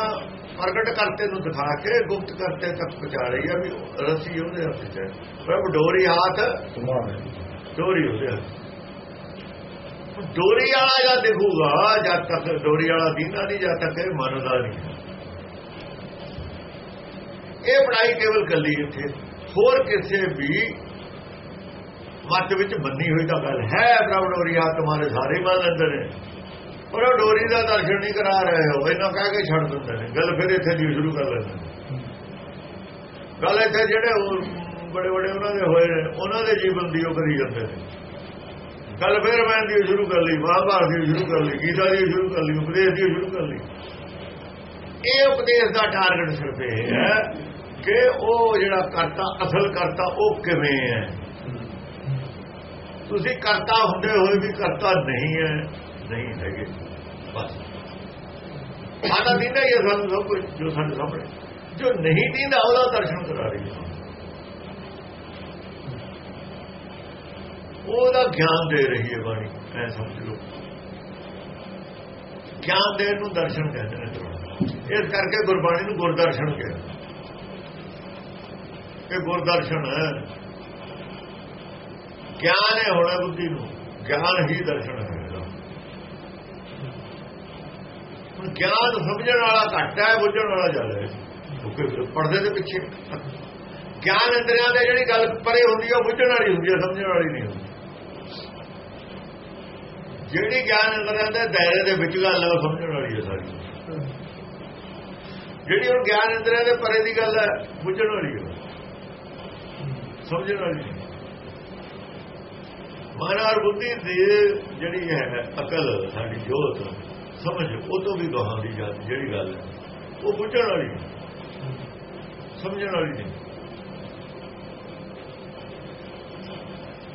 ਪ੍ਰਗਟ ਕਰਤੇ ਨੂੰ ਦਿਖਾ ਕੇ, ਗੁਪਤ ਕਰਤੇ ਤੱਕ ਪਹੁੰਚਾ ਰਹੀ ਹੈ ਵੀ ਰਸੀ ਉਹਦੇ ਹੱਥ 'ਚ ਹੈ। ਪ੍ਰਭ ਡੋਰੀ ਹੱਥ ਡੋਰੀ ਉਹਦੇ ਡੋਰੀ ਵਾਲਾ ਜਾਂ ਦਿਖੂਗਾ, ਜਦ ਤੱਕ ਡੋਰੀ ਵਾਲਾ ਦੀਨਾ ਨਹੀਂ, ਜਦ ਤੱਕ ਇਹ ਮੰਨਦਾ ਨਹੀਂ। ਇਹ ਪੜਾਈ ਕੇਵਲ ਕੱਲੀ ਇੱਥੇ। ਹੋਰ ਕਿਸੇ ਵੀ ਮੱਤ ਵਿੱਚ ਮੰਨੀ ਹੋਈ ਤਾਂ ਗੱਲ ਹੈ ਪ੍ਰਭ ਡੋਰੀ, ਆਤਮਾ ਦੇ ਸਾਰੇ ਮੰਨ ਲੈਂਦੇ ਨੇ। ਪਰ ਉਹ ਡੋਰੀ ਦਾ ਦਰਸ਼ਨ ਨਹੀਂ ਕਰਾ ਰਹੇ ਹੋ, ਇਹਨਾਂ ਕਹਿ ਕੇ ਛੱਡ ਦਿੰਦੇ ਨੇ। ਗੱਲ ਫਿਰ ਇੱਥੇ ਦੀ ਸ਼ੁਰੂ ਕਰ ਲੈਂਦੇ ਨੇ। ਗੱਲ ਇੱਥੇ ਜਿਹੜੇ ਬੜੇ ਬੜੇ ਉਹਨਾਂ ਦੇ ਹੋਏ ਨੇ, ਉਹਨਾਂ ਦੇ ਜੀਵਨ ਦੀ ਉਹ ਕਰੀ ਜਾਂਦੇ ਨੇ। ਕੱਲ ਫਿਰ ਮੈਂ ਦੀ ਸ਼ੁਰੂ ਕਰ ਲਈ ਮਹਾਭਾਰਤ ਦੀ ਸ਼ੁਰੂ ਕਰ ਲਈ, ਗੀਤਾ ਦੀ ਸ਼ੁਰੂ ਕਰ ਲਈ, ਉਪਦੇਸ਼ ਦੀ ਸ਼ੁਰੂ ਕਰ ਲਈ। ਇਹ ਉਪਦੇਸ਼ ਦਾ ਟਾਰਗੇਟ ਸਿਰਫ ਇਹ ਹੈ ਕਿ ਉਹ ਜਿਹੜਾ ਕਰਤਾ, ਅਸਲ ਕਰਤਾ, ਉਹ ਕਿਵੇਂ ਹੈ? ਤੁਸੀਂ ਕਰਤਾ ਹੁੰਦੇ ਹੋਏ ਵੀ ਕਰਤਾ ਨਹੀਂ ਹੈ, ਨਹੀਂ ਹੈਗੇ। ਬਸ। ਆਦਾ ਦਿੰਦਾ ਇਹ ਸਾਨੂੰ ਸਭ ਕੁਝ, ਜੋ ਸਾਡੇ ਸਾਹਮਣੇ। ਜੋ ਨਹੀਂ ਦਿੰਦਾ, ਉਹਦਾ ਦਰਸ਼ਨ ਕਰਾ ਰਹੀ ਹੈ ਉਹਦਾ ਗਿਆਨ ਦੇ ਰਹੀ ਹੈ ਬਾਣੀ, ਐ ਸਮਝ ਲਓ। ਗਿਆਨ ਦੇਣ ਨੂੰ ਦਰਸ਼ਨ ਕਹਿੰਦੇ ਨੇ ਇਸ ਕਰਕੇ ਗੁਰਬਾਣੀ ਨੂੰ ਗੁਰਦਰਸ਼ਨ ਕਹਿੰਦੇ ਇਹ ਗੁਰਦਰਸ਼ਨ ਹੈ। ਗਿਆਨ ਹੈ ਹੋਣਾ ਬੁੱਧੀ ਨੂੰ। ਗਿਆਨ ਹੀ ਦਰਸ਼ਨ ਹੈ ਹੁਣ ਗਿਆਨ ਸਮਝਣ ਵਾਲਾ ਘੱਟ ਹੈ, ਬੁੱਝਣ ਵਾਲਾ ਜ਼ਿਆਦਾ ਹੈ। ਕਿਉਂਕਿ ਪਰਦੇ ਦੇ ਪਿੱਛੇ। ਗਿਆਨ ਇੰਦਰੀਆਂ ਦੇ ਜਿਹੜੀ ਗੱਲ ਪਰੇ ਹੁੰਦੀ ਹੈ, ਉਹ ਬੁੱਝਣ ਵਾਲੀ ਹੁੰਦੀ ਹੈ, ਸਮਝਣ ਵਾਲੀ ਨਹੀਂ ਹੁੰਦੀ। ਜਿਹੜੀ ਗਿਆਨ ਇੰਦਰੀਆਂ ਦੇ ਦਾਇਰੇ ਦੇ ਵਿੱਚ ਗੱਲ ਹੈ ਉਹ ਸਮਝਣ ਵਾਲੀ ਹੈ ਸਾਰੀ। ਜਿਹੜੀ ਉਹ ਗਿਆਨ ਇੰਦਰੀਆਂ ਦੇ ਪਰੇ ਦੀ ਗੱਲ ਹੈ, ਬੁੱਝਣ ਵਾਲੀ ਹੈ। ਸਮਝਣ ਵਾਲੀ। ਨਹੀਂ ਮਨ ਔਰ ਬੁੱਧੀ ਦੀ ਜਿਹੜੀ ਹੈ, ਅਕਲ ਸਾਡੀ ਜੋਤ, ਸਮਝ, ਉਹ ਤੋਂ ਵੀ ਗਾਹਾਂ ਦੀ ਜਾਂਦੀ ਜਿਹੜੀ ਗੱਲ ਹੈ, ਉਹ ਬੁੱਝਣ ਵਾਲੀ ਸਮਝਣ ਵਾਲੀ ਨਹੀਂ।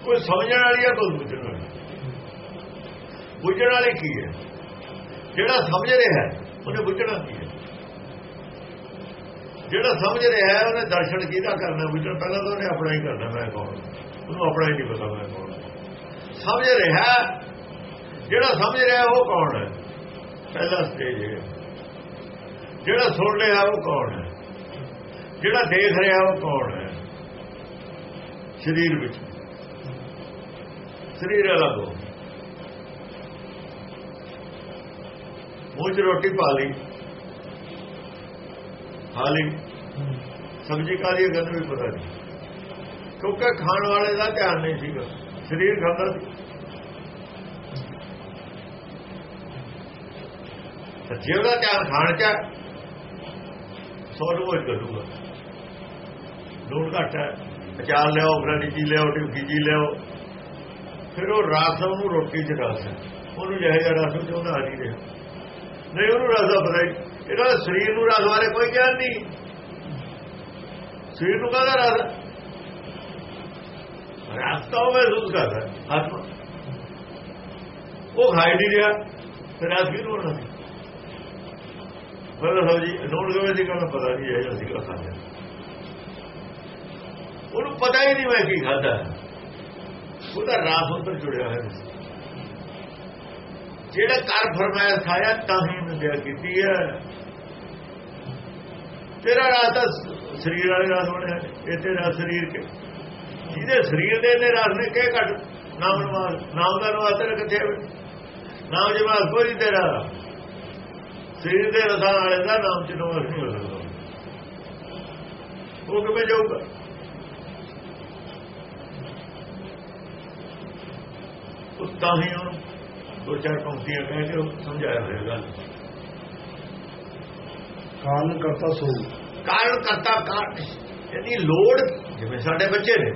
ਕੋਈ ਸਮਝਣ ਵਾਲੀ ਹੈ, ਕੋਈ ਬੁੱਝਣ ਵਾਲੀ ਬੁੱਝਣ ਵਾਲੀ ਕੀ ਹੈ? ਜਿਹੜਾ ਸਮਝ ਰਿਹਾ ਉਹਨੇ ਬੁੱਝਣਾ ਕੀ ਹੈ? ਜਿਹੜਾ ਸਮਝ ਰਿਹਾ ਉਹਨੇ ਦਰਸ਼ਨ ਕਿਹਦਾ ਕਰਨਾ? ਬੁੱਝਣ ਪਹਿਲਾਂ ਤਾਂ ਉਹਨੇ ਆਪਣਾ ਹੀ ਕਰਨਾ, ਮੈਂ ਕੌਣ? ਉਹਨੂੰ ਆਪਣਾ ਹੀ ਨਹੀਂ ਪਤਾ, ਮੈਂ ਕੌਣ? ਸਮਝ ਰਿਹਾ ਜਿਹੜਾ ਸਮਝ ਰਿਹਾ ਉਹ ਕੌਣ ਹੈ? ਪਹਿਲਾ ਸਟੇਜ ਹੈ। ਜਿਹੜਾ ਸੁਣ ਰਿਹਾ ਉਹ ਕੌਣ ਹੈ? ਜਿਹੜਾ ਦੇਖ ਰਿਹਾ ਉਹ ਕੌਣ ਹੈ? ਸਰੀਰ ਵਿੱਚ। ਸਰੀਰ ਅਲੱਗ ਹੋ ਮੂੰਹ 'ਚ ਰੋਟੀ ਪਾ ਲਈ। ਖਾ ਲਈ। ਸਬਜ਼ੀ ਖਾ ਲਈ ਗੰਦ ਵੀ ਪਤਾ ਨਹੀਂ। ਕਿਉਂਕਿ ਖਾਣ ਵਾਲੇ ਦਾ ਧਿਆਨ ਨਹੀਂ ਸੀਗਾ। ਸਰੀਰ ਖਾਂਦਾ ਸੀ। ਜੇ ਉਹਦਾ ਧਿਆਨ ਖਾਣ ਚ ਸੌ ਰੋਜ਼ ਕਰੂਗਾ ਲੋੜ ਘੱਟ ਹੈ। ਅਚਾਰ ਲਿਆਓ ਬਰਾਡੀ ਜੀ ਲਿਆਓ ਟਿੱਕੀ ਜੀ ਲਿਆਓ। ਫਿਰ ਉਹ ਰਾਤ ਉਹਨੂੰ ਰੋਟੀ ਚ ਰਸ ਉਹਨੂੰ ਜਿਹੇ ਜਿਹਾ ਰਸ ਤੇ ਉਹਦਾ ਆ ਨਹੀਂ ਰਿਹਾ। ਨਹੀਂ, ਉਹਨੂੰ ਰਸ ਦਾ ਪਤਾ ਹੀ। ਇਹਦਾ ਸਰੀਰ ਨੂੰ ਰਸ ਬਾਰੇ ਕੋਈ ਗਿਆਨ ਨਹੀਂ। ਸਰੀਰ ਨੂੰ ਕਾਹਦਾ ਰਸ ਰਸ ਤਾਂ ਉਹ ਮਹਿਸੂਸ ਕਰਦਾ ਆਤਮਾ। ਉਹ ਖਾਈ ਨਹੀਂ ਰਿਹਾ ਫਿਰ ਰਸ ਕਿਹਨੂੰ ਹੋਣਾ ਸੀ ਪਹਿਲਾਂ ਜੀ ਨੋਟ ਗਵੇ ਦੀ ਗੱਲ ਪਤਾ ਨਹੀਂ ਹੈ ਅਸੀਂ ਕਾ ਖਾਂਦੇ ਉਹਨੂੰ ਪਤਾ ਹੀ ਨਹੀਂ ਮੈਂ ਕੀ ਖਾਦਾ ਉਹਦਾ ਰਾਸ ਉੱਪਰ ਜੁੜਿਆ ਹੋਇਆ ਸੀ। ਜਿਹੜਾ ਕਰ ਫਰਮਾਇਆ ਖਾਇਆ, ਤਾਂ ਹੀ ਨਿੰਦਿਆ ਕੀਤੀ ਹੈ। ਤੇਰਾ ਰਾਸ ਤਾਂ ਸਰੀਰ ਵਾਲੇ ਰਾਸ ਬਣਿਆ ਇਹ ਤੇਰਾ ਸਰੀਰ ਕੇ। ਜਿਹਦੇ ਸਰੀਰ ਦੇ ਨੇ ਰਾਸ ਨੇ ਕੇ ਘਟ ਨਾਮ ਨਵਾਜ਼ ਨਾਮ ਦਾ ਨਵਾਜ਼ ਤੇਰਾ ਕਿੱਥੇ ਨਾਮ ਜਵਾਬ ਕੋਈ ਤੇਰਾ। ਸਰੀਰ ਦੇ ਰਸਾਂ ਵਾਲੇ ਦਾ ਨਾਮ ਚ ਨਵਾਜ਼ ਨਹੀਂ ਹੋ ਸਕਦਾ ਉਹ ਕਿਵੇਂ ਜਾਊਗਾ? ਉਸ ਤਾਂ ਹੀ ਉਹਨੂੰ ਦੋ ਚਾਰ ਪੰਕਤੀਆਂ ਕਹਿ ਕੇ ਸਮਝਾਇਆ ਹੋਇਆ ਗੱਲ। ਕਾਰਨ ਕਰਤਾ ਸੋ ਕਾਰਨ ਕਰਤਾ ਕਾਰਨ ਯਾਨੀ ਲੋੜ ਜਿਵੇਂ ਸਾਡੇ ਬੱਚੇ ਨੇ।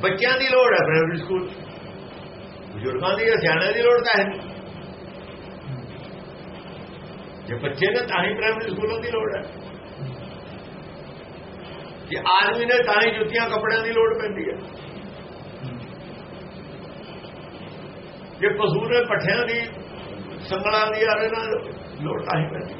ਬੱਚਿਆਂ ਦੀ ਲੋੜ ਹੈ ਪ੍ਰਾਇਮਰੀ ਸਕੂਲ ਬਜ਼ੁਰਗਾਂ ਦੀ ਸਿਆਣਿਆਂ ਦੀ ਲੋੜ ਤਾਂ ਹੈ। ਜੇ ਬੱਚੇ ਨੇ ਤਾਂ ਹੀ ਪ੍ਰਾਇਮਰੀ ਸਕੂਲਾਂ ਦੀ ਲੋੜ ਹੈ। ਕਿ ਆਦਮੀ ਨੇ ਤਾਂ ਹੀ ਜੁੱਤੀਆਂ ਕੱਪੜਿਆਂ ਦੀ ਲੋੜ ਪੈਂਦੀ ਹੈ। ਜੇ ਪਸ਼ੂ ਨੇ ਪੱਠਿਆਂ ਦੀ ਸੰਗਣਾ ਦੀ ਆ ਰਹੇ ਨਾਲ ਲੋਟਾ ਹੀ ਪੈਂਦੀ।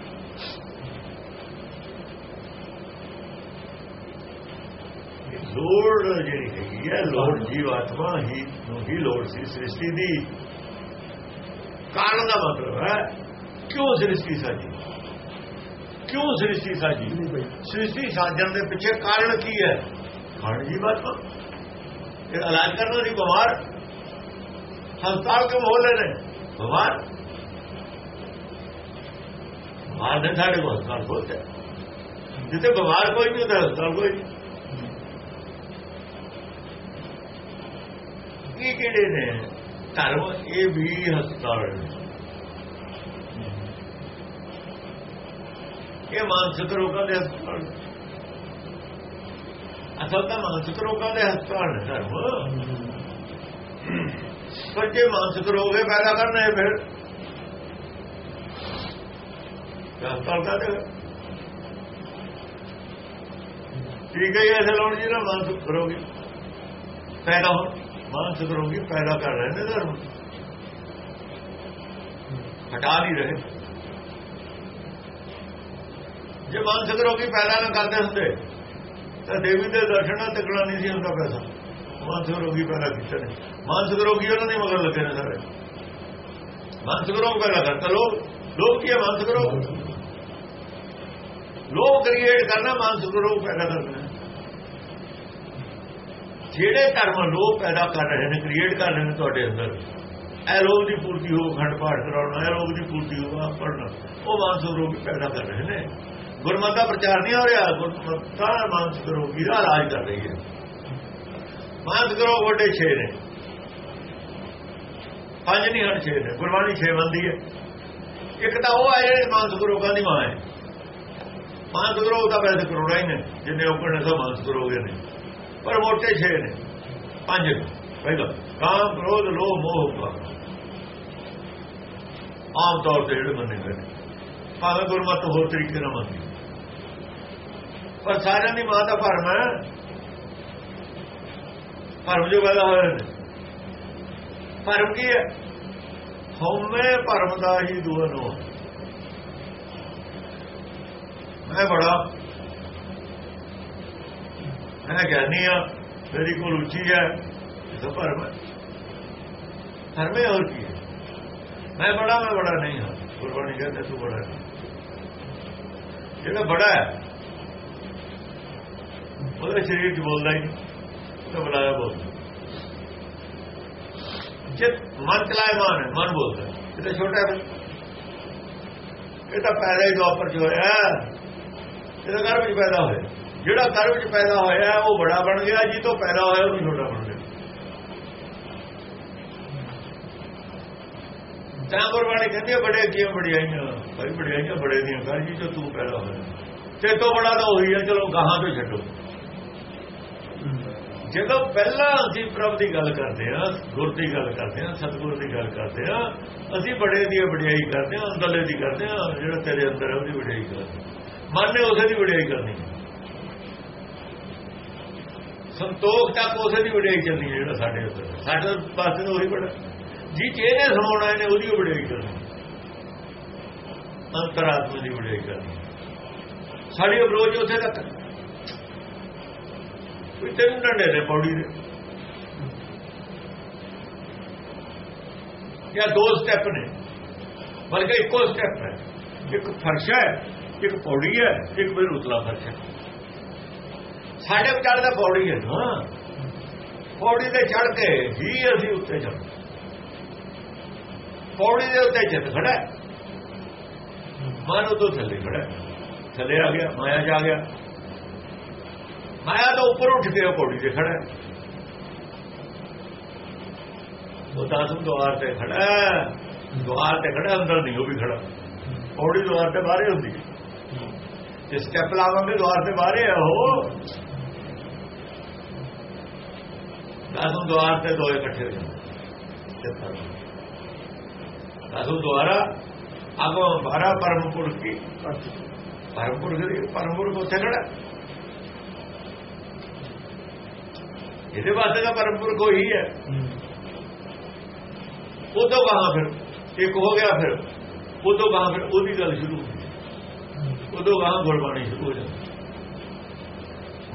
ਲੋੜ ਜਿਹੜੀ ਹੈਗੀ ਹੈ ਲੋੜ ਜੀਵ ਆਤਮਾ ਹੀ ਨੂੰ ਹੀ ਲੋੜ ਸੀ ਸ੍ਰਿਸ਼ਟੀ ਦੀ। ਕਾਰਨ ਦਾ ਮਤਲਬ ਹੈ ਕਿਉਂ ਸ੍ਰਿਸ਼ਟੀ ਸਾਜੀ? ਕਿਉਂ ਸ੍ਰਿਸ਼ਟੀ ਸਾਜੀ? ਸ੍ਰਿਸ਼ਟੀ ਸਾਜਣ ਦੇ ਪਿੱਛੇ ਕਾਰਨ ਕੀ ਹੈ? ਕਾਰਨ ਜੀਵ ਆਤਮਾ ਇਹ ਇਲਾਜ ਕਰਨਾ ਦੀ ਬਿਮਾਰ ਹਸਪਤਾਲ ਕਿਉਂ ਹੋਲੇ ਨੇ। ਬਿਮਾਰ ਬਿਮਾਰ ਦੇ ਸਾਡੇ ਕੋਲ ਹਸਪਤਾਲ ਖੋਲਦੇ ਜਿੱਥੇ ਬਿਮਾਰ ਕੋਈ ਨਹੀਂ ਹੁੰਦਾ ਹਸਪਤਾਲ ਕੋਈ ਨਹੀਂ। ਕੀ ਕਿਹੜੇ ਨੇ? ਧਰਮ ਇਹ ਵੀ ਹਸਪਤਾਲ ਇਹ ਮਾਨਸਿਕ ਰੋਗਾਂ ਦੇ ਹਸਪਤਾਲ ਅਸਲ ਤਾਂ ਮਾਨਸਿਕ ਰੋਗਾਂ ਦੇ ਹਸਪਤਾਲ ਨੇ ਧਰਮ। ਪਰ ਜੇ ਮਾਨਸਿਕ ਰੋਗ ਹੈ, ਪੈਦਾ ਕਰਨਾ ਹੈ ਫਿਰ। ਹਸਪਤਾਲ ਦਾ ਦੇ ਠੀਕ ਹੈ ਐਸੇ ਲੋੜ ਜੀ ਨਾ ਮਾਨਸਿਕ ਰੋਗੀ ਪੈਦਾ ਹੋ ਮਾਨਸਿਕ ਰੋਗੀ ਪੈਦਾ ਕਰ ਰਹੇ ਨੇ ਧਰਮ। ਹਟਾ ਨਹੀਂ ਰਹੇ। ਜੇ ਮਾਨਸਿਕ ਰੋਗੀ ਪੈਦਾ ਨਾ ਕਰਦੇ ਹੁੰਦੇ, ਤਾਂ ਦੇਵੀ ਦੇ ਦਰਸ਼ਨਾਂ ਤੱਕਣਾ ਨਹੀਂ ਸੀ ਹੁੰਦਾ ਪੈਸਾ। ਮਾਨਸਿਕ ਰੋਗੀ ਪੈਦਾ ਕੀਤੇ ਨੇ ਮਾਨਸਿਕ ਰੋਗੀ ਉਹਨਾਂ ਦੇ ਮਗਰ ਲੱਗੇ ਨੇ ਸਾਰੇ? ਮਾਨਸਿਕ ਰੋਗ ਪੈਦਾ ਕਰਤਾ। ਲੋਕ ਲੋਕ ਕੀ ਹੈ ਮਾਨਸਿਕ ਰੋਗ ਲੋਕ ਕ੍ਰੀਏਟ ਕਰਨਾ ਮਾਨਸਿਕ ਰੋਗ ਪੈਦਾ ਕਰਨਾ। ਜਿਹੜੇ ਧਰਮ ਲੋਕ ਪੈਦਾ ਕਰ ਰਹੇ ਨੇ ਕ੍ਰੀਏਟ ਕਰ ਰਹੇ ਨੇ ਤੁਹਾਡੇ ਅੰਦਰ, ਇਹ ਰੋਗ ਦੀ ਪੂਰਤੀ ਹੋ ਖੰਡ ਪਾਠ ਕਰਾਉਣਾ, ਇਹ ਰੋਗ ਦੀ ਪੂਰਤੀ ਹੋ ਪੜਨਾ ਉਹ ਮਾਨਸਿਕ ਰੋਗ ਪੈਦਾ ਕਰ ਰਹੇ ਨੇ। ਗੁਰਮਤਿ ਦਾ ਪ੍ਰਚਾਰ ਨਹੀਂ ਹੋ ਰਿਹਾ, ਗੁਰਮਤਿ ਮਾਨਸਿਕ ਰੋਗੀ ਦਾ ਇਲਾਜ ਕਰ ਰਹੀ ਹੈ। ਮਾਨਸਿਕ ਰੋਗ ਵੱਡੇ ਛੇ ਨੇ। ਪੰਜ ਨਹੀਂ ਹਨ ਛੇ ਨੇ। ਗੁਰਬਾਣੀ ਛੇ ਬੰਦੀ ਹੈ। ਇੱਕ ਤਾਂ ਉਹ ਹੈ ਜਿਹੜੇ ਮਾਨਸਿਕ ਰੋਗਾਂ ਦੀ ਮਾਂ ਹੈ। ਮਾਨਸਿਕ ਰੋਗ ਤਾਂ ਵੈਸੇ ਕਰੋੜਾ ਹੀ ਨੇ, ਜਿੰਨੇ ਉਹ ਨੇ, ਸਭ ਮਾਨਸਿਕ ਰੋਗ ਨੇ। ਪਰ ਮੋਟੇ ਛੇ ਨੇ। ਪੰਜ। ਨੇ ਪਹਿਲਾ ਕਾਮ, ਕ੍ਰੋਧ, ਲੋਭ, ਮੋਹ ਕਾ ਆਮ ਤੌਰ ਤੇ ਜਿਹੜੇ ਮੰਨੇ ਗਏ ਨੇ। ਭਾਵੇਂ ਗੁਰਮਤਿ ਹੋਰ ਤਰੀਕੇ ਨਾਲ ਮੰਨਦੀ ਪਰ ਸਾਰਿਆਂ ਦੀ ਮਾਂ ਦਾ ਭਰਮ ਹੈ। ਭਰਮ ਜੋ ਪੈਦਾ ਹੋਏ ਨੇ ਭਰਮ ਕੀ ਹੈ? ਹਉਮੈ ਭਰਮ ਦਾ ਹੀ ਦੁਹਨੋ ਮੈਂ ਬੜਾ, ਮੈਂ ਗਿਆਨੀ ਆ ਮੇਰੀ ਕੋਲ ਉੱਚੀ ਹੈ, ਇਹ ਭਰਮ ਹੈ। ਭਰਮ ਹੋਰ ਕੀ ਹੈ? ਮੈਂ ਬੜਾ ਮੈਂ ਬੜਾ ਨਹੀਂ ਹਾਂ। ਗੁਰਬਾਣੀ ਕਹਿੰਦੇ ਤੂੰ ਬੜਾ ਹੈ। ਜਿਹੜਾ ਬੜਾ ਹੈ, ਉਹਦੇ ਸਰੀਰ 'ਚ ਬੋਲਦਾ ਹੀ ਤਾਂ ਬੁਲਾਇਆ ਬੋਲਦਾ। ਜੇ ਮਨ ਚਲਾਏ ਮਨ ਹੈ, ਮਨ ਬੋਲਦਾ ਇਹ ਤਾਂ ਛੋਟਾ ਹੈ। ਇਹ ਤਾਂ ਪੈਦਾ ਹੀ ਦੁਆਪਰ ਚ ਹੋਇਆ ਇਹਦਾ ਘਰ ਵਿੱਚ ਪੈਦਾ ਹੋਇਆ। ਜਿਹੜਾ ਘਰ ਵਿੱਚ ਪੈਦਾ ਹੋਇਆ, ਉਹ ਬੜਾ ਬਣ ਗਿਆ। ਜੀ ਤੋਂ ਪੈਦਾ ਹੋਇਆ, ਉਹ ਛੋਟਾ ਬਣ ਗਿਆ। ਤਾਂ ਗੁਰਬਾਣੀ ਕਹਿੰਦੀ ਬੜੇ ਕੀਆਂ ਬੜੀਆਈਆਂ ਭਾਈ ਬੜਿਆਈਆਂ ਬੜੇ ਦੀਆਂ। ਕਰ ਜੀ ਜੋ ਤੂੰ ਪੈਦਾ ਹੋਇਆ। ਤੇ ਤੋਂ ਬੜਾ ਤਾਂ ਉਹੀ ਹੈ ਚਲੋ ਗਾਹਾਂ ਤੋਂ ਛੱਡੋ। ਜਦੋਂ ਪਹਿਲਾਂ ਅਸੀਂ ਪ੍ਰਭ ਦੀ ਗੱਲ ਕਰਦੇ ਹਾਂ, ਗੁਰ ਦੀ ਗੱਲ ਕਰਦੇ ਹਾਂ, ਸਤਿਗੁਰ ਦੀ ਗੱਲ ਕਰਦੇ ਹਾਂ, ਅਸੀਂ ਬੜੇ ਦੀ ਵਡਿਆਈ ਕਰਦੇ ਹਾਂ, ਅੰਦਰਲੇ ਦੀ ਕਰਦੇ ਹਾਂ, ਜਿਹੜਾ ਤੇਰੇ ਅੰਦਰ ਹੈ ਉਹਦੀ ਵਡਿਆਈ ਕਰਦੇ ਮਨ ਉਸੇ ਦੀ ਵਡਿਆਈ ਕਰਨੀ ਸੰਤੋਖ ਤੱਕ ਉਸੇ ਦੀ ਵਡਿਆਈ ਚੱਲਣੀ ਹੈ ਜਿਹੜਾ ਸਾਡੇ ਅੰਦਰ ਸਾਡੇ ਪਾਸੇ ਨੂੰ ਉਹੀ ਬੜਾ ਜੀ ਜਿਹਨੇ ਸਮਾਉਣਾ ਇਹਨੇ ਉਹਦੀ ਵਡਿਆਈ ਕਰਨੀ ਅੰਤਰਾਤਮਾ ਦੀ ਵਡਿਆਈ ਕਰਨੀ ਸਾਡੀ ਅਪਰੋਚ ਉੱਥੇ ਤੱਕ ਕੋਈ ਤਿੰਨ ਡੰਡੇ ਨੇ ਪੌੜੀ ਦੇ। ਜਾਂ ਦੋ ਸਟੈਪ ਨੇ, ਬਲਕਿ ਇੱਕੋ ਸਟੈਪ ਹੈ। ਇੱਕ ਫਰਸ਼ ਹੈ, ਇੱਕ ਪੌੜੀ ਹੈ, ਇੱਕ ਫਿਰ ਉਤਲਾ ਫਰਸ਼ ਹੈ। ਸਾਡੇ ਵਿਚਾਰ ਦਾ ਪੌੜੀ ਹੈ ਨਾ। ਪੌੜੀ ਤੇ ਚੜ ਕੇ ਹੀ ਅਸੀਂ ਉੱਤੇ ਜਾਂਦੇ ਪੌੜੀ ਦੇ ਉੱਤੇ ਜਿੱਤ ਖੜਾ ਮਨ ਉਦੋਂ ਥੱਲੇ ਖੜਾ ਥੱਲੇ ਆ ਗਿਆ, ਮਾਇਆ ਜਾ ਗਿਆ। ਮਾਇਆ ਤੋਂ ਉੱਪਰ ਉੱਠ ਕੇ ਉਹ ਪੌੜੀ ਤੇ ਖੜਾ ਉਹ ਦਾਸਮ ਦੁਆਰ ਤੇ ਖੜਾ ਦੁਆਰ ਤੇ ਖੜਾ ਅੰਦਰ ਨਹੀਂ, ਉਹ ਵੀ ਖੜਾ ਪੌੜੀ ਦੁਆਰ ਤੇ ਬਾਹਰ ਹੁੰਦੀ ਹੈ। ਜੇ ਸਟੈਪ ਲਾਵਾਂਗੇ ਦੁਆਰ ਤੇ ਬਾਹਰ ਆ ਉਹ। ਦਾਸਮ ਦੁਆਰ ਤੇ ਦੋ ਇਕੱਠੇ ਹੋ ਜਾਂਦੇ। ਦਾਸਮ ਦੁਆਰਾ ਅਗੋ ਬਾਰਾ ਪਰਮਪੁਰ ਕੀ? ਪਰਮਪੁਰ ਦੀ ਪਰਮਪੁਰ ਕੋਥੇ ਖੜਾ ਇਹਦੇ ਵਾਸਤੇ ਦਾ ਪਰਮਪੁਰ ਕੋਈ ਹੈ। ਉਦੋਂ ਕਹਾ ਫਿਰ, ਇੱਕ ਹੋ ਗਿਆ ਫਿਰ, ਉਦੋਂ ਕਹਾ ਫਿਰ ਉਹਦੀ ਗੱਲ ਸ਼ੁਰੂ ਹੋ। ਗਈ ਉਦੋਂ ਕਹਾ ਗੁਰਬਾਣੀ ਸ਼ੁਰੂ ਹੋ ਜਾਂਦੀ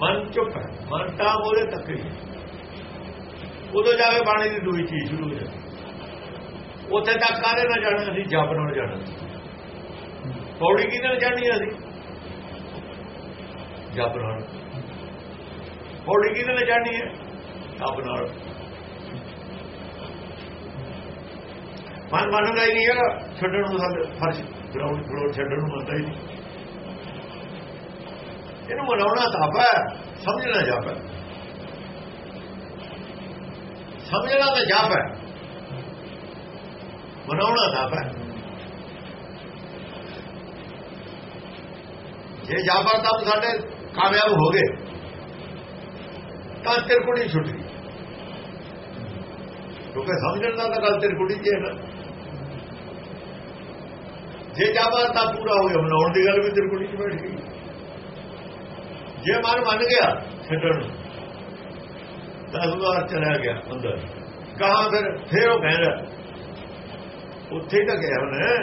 ਮਨ ਚੁੱਪ ਹੈ, ਮਨ ਤਾਂ ਉਹਦੇ ਤੱਕ ਹੀ ਹੈ। ਉਦੋਂ ਜਾ ਕੇ ਬਾਣੀ ਦੀ ਦੂਈ ਚੀਜ਼ ਸ਼ੁਰੂ ਹੋ ਜਾਂਦੀ ਉੱਥੇ ਤੱਕ ਕਾਹਦੇ ਨਾਲ ਜਾਣਾ ਅਸੀਂ? ਜਪ ਨਾਲ ਜਾਣਾ। ਪੌੜੀ ਕਿਹਦੇ ਨਾਲ ਜਾਣੀ ਅਸੀਂ? ਜਪ ਨਾਲ। ਪੌੜੀ ਕਿਹਦੇ ਨਾਲ ਜਾਣੀ ਹੈ? ਜਪ ਨਾਲ ਮਨ ਮੰਨਦਾ ਹੀ ਨਹੀਂ ਹੈਗਾ, ਛੱਡਣ ਨੂੰ ਸਾਡੇ ਫਰਸ਼ ਗਰਾਊਂਡ ਫਲੋਰ ਛੱਡਣ ਨੂੰ ਮੰਨਦਾ ਹੀ ਨਹੀਂ। ਇਹਨੂੰ ਮਨਾਉਣਾ ਤਾਂ ਹੈ, ਸਮਝਣਾ ਜਾਪ ਸਮਝਣਾ ਤਾਂ ਜਾਪ ਮਨਾਉਣਾ ਤਾਂ ਹੈ। ਜੇ ਜਾਪਾ ਤਾਂ ਸਾਡੇ ਕਾਮਯਾਬ ਹੋ ਗਏ, ਤਾਂ ਤੇਰੇ ਕੋਲ ਨਹੀਂ ਛੁੱਟ ਗਈ। ਕਿਉਂਕਿ ਸਮਝਣ ਦਾ ਤਾਂ ਗੱਲ ਤੇਰੇ ਕੋਲ ਹੀ ਹੈ ਨਾ। ਜੇ ਜਾਪਾ ਤਾਂ ਪੂਰਾ ਹੋ ਗਿਆ, ਮਨਾਉਣ ਦੀ ਗੱਲ ਵੀ ਤੇਰੇ ਕੋਲ ਹੀ ਬੈਠ ਗਈ। ਜੇ ਮਨ ਮੰਨ ਗਿਆ ਛੱਡਣ ਨੂੰ, ਦਸ ਵਾਰ ਚਲਾ ਗਿਆ ਅੰਦਰ। ਕਹਾ ਫਿਰ ਫਿਰ ਉਹ ਕਹਿੰਦਾ, ਉੱਥੇ ਤਾਂ ਗਿਆ ਉਹਨੇ।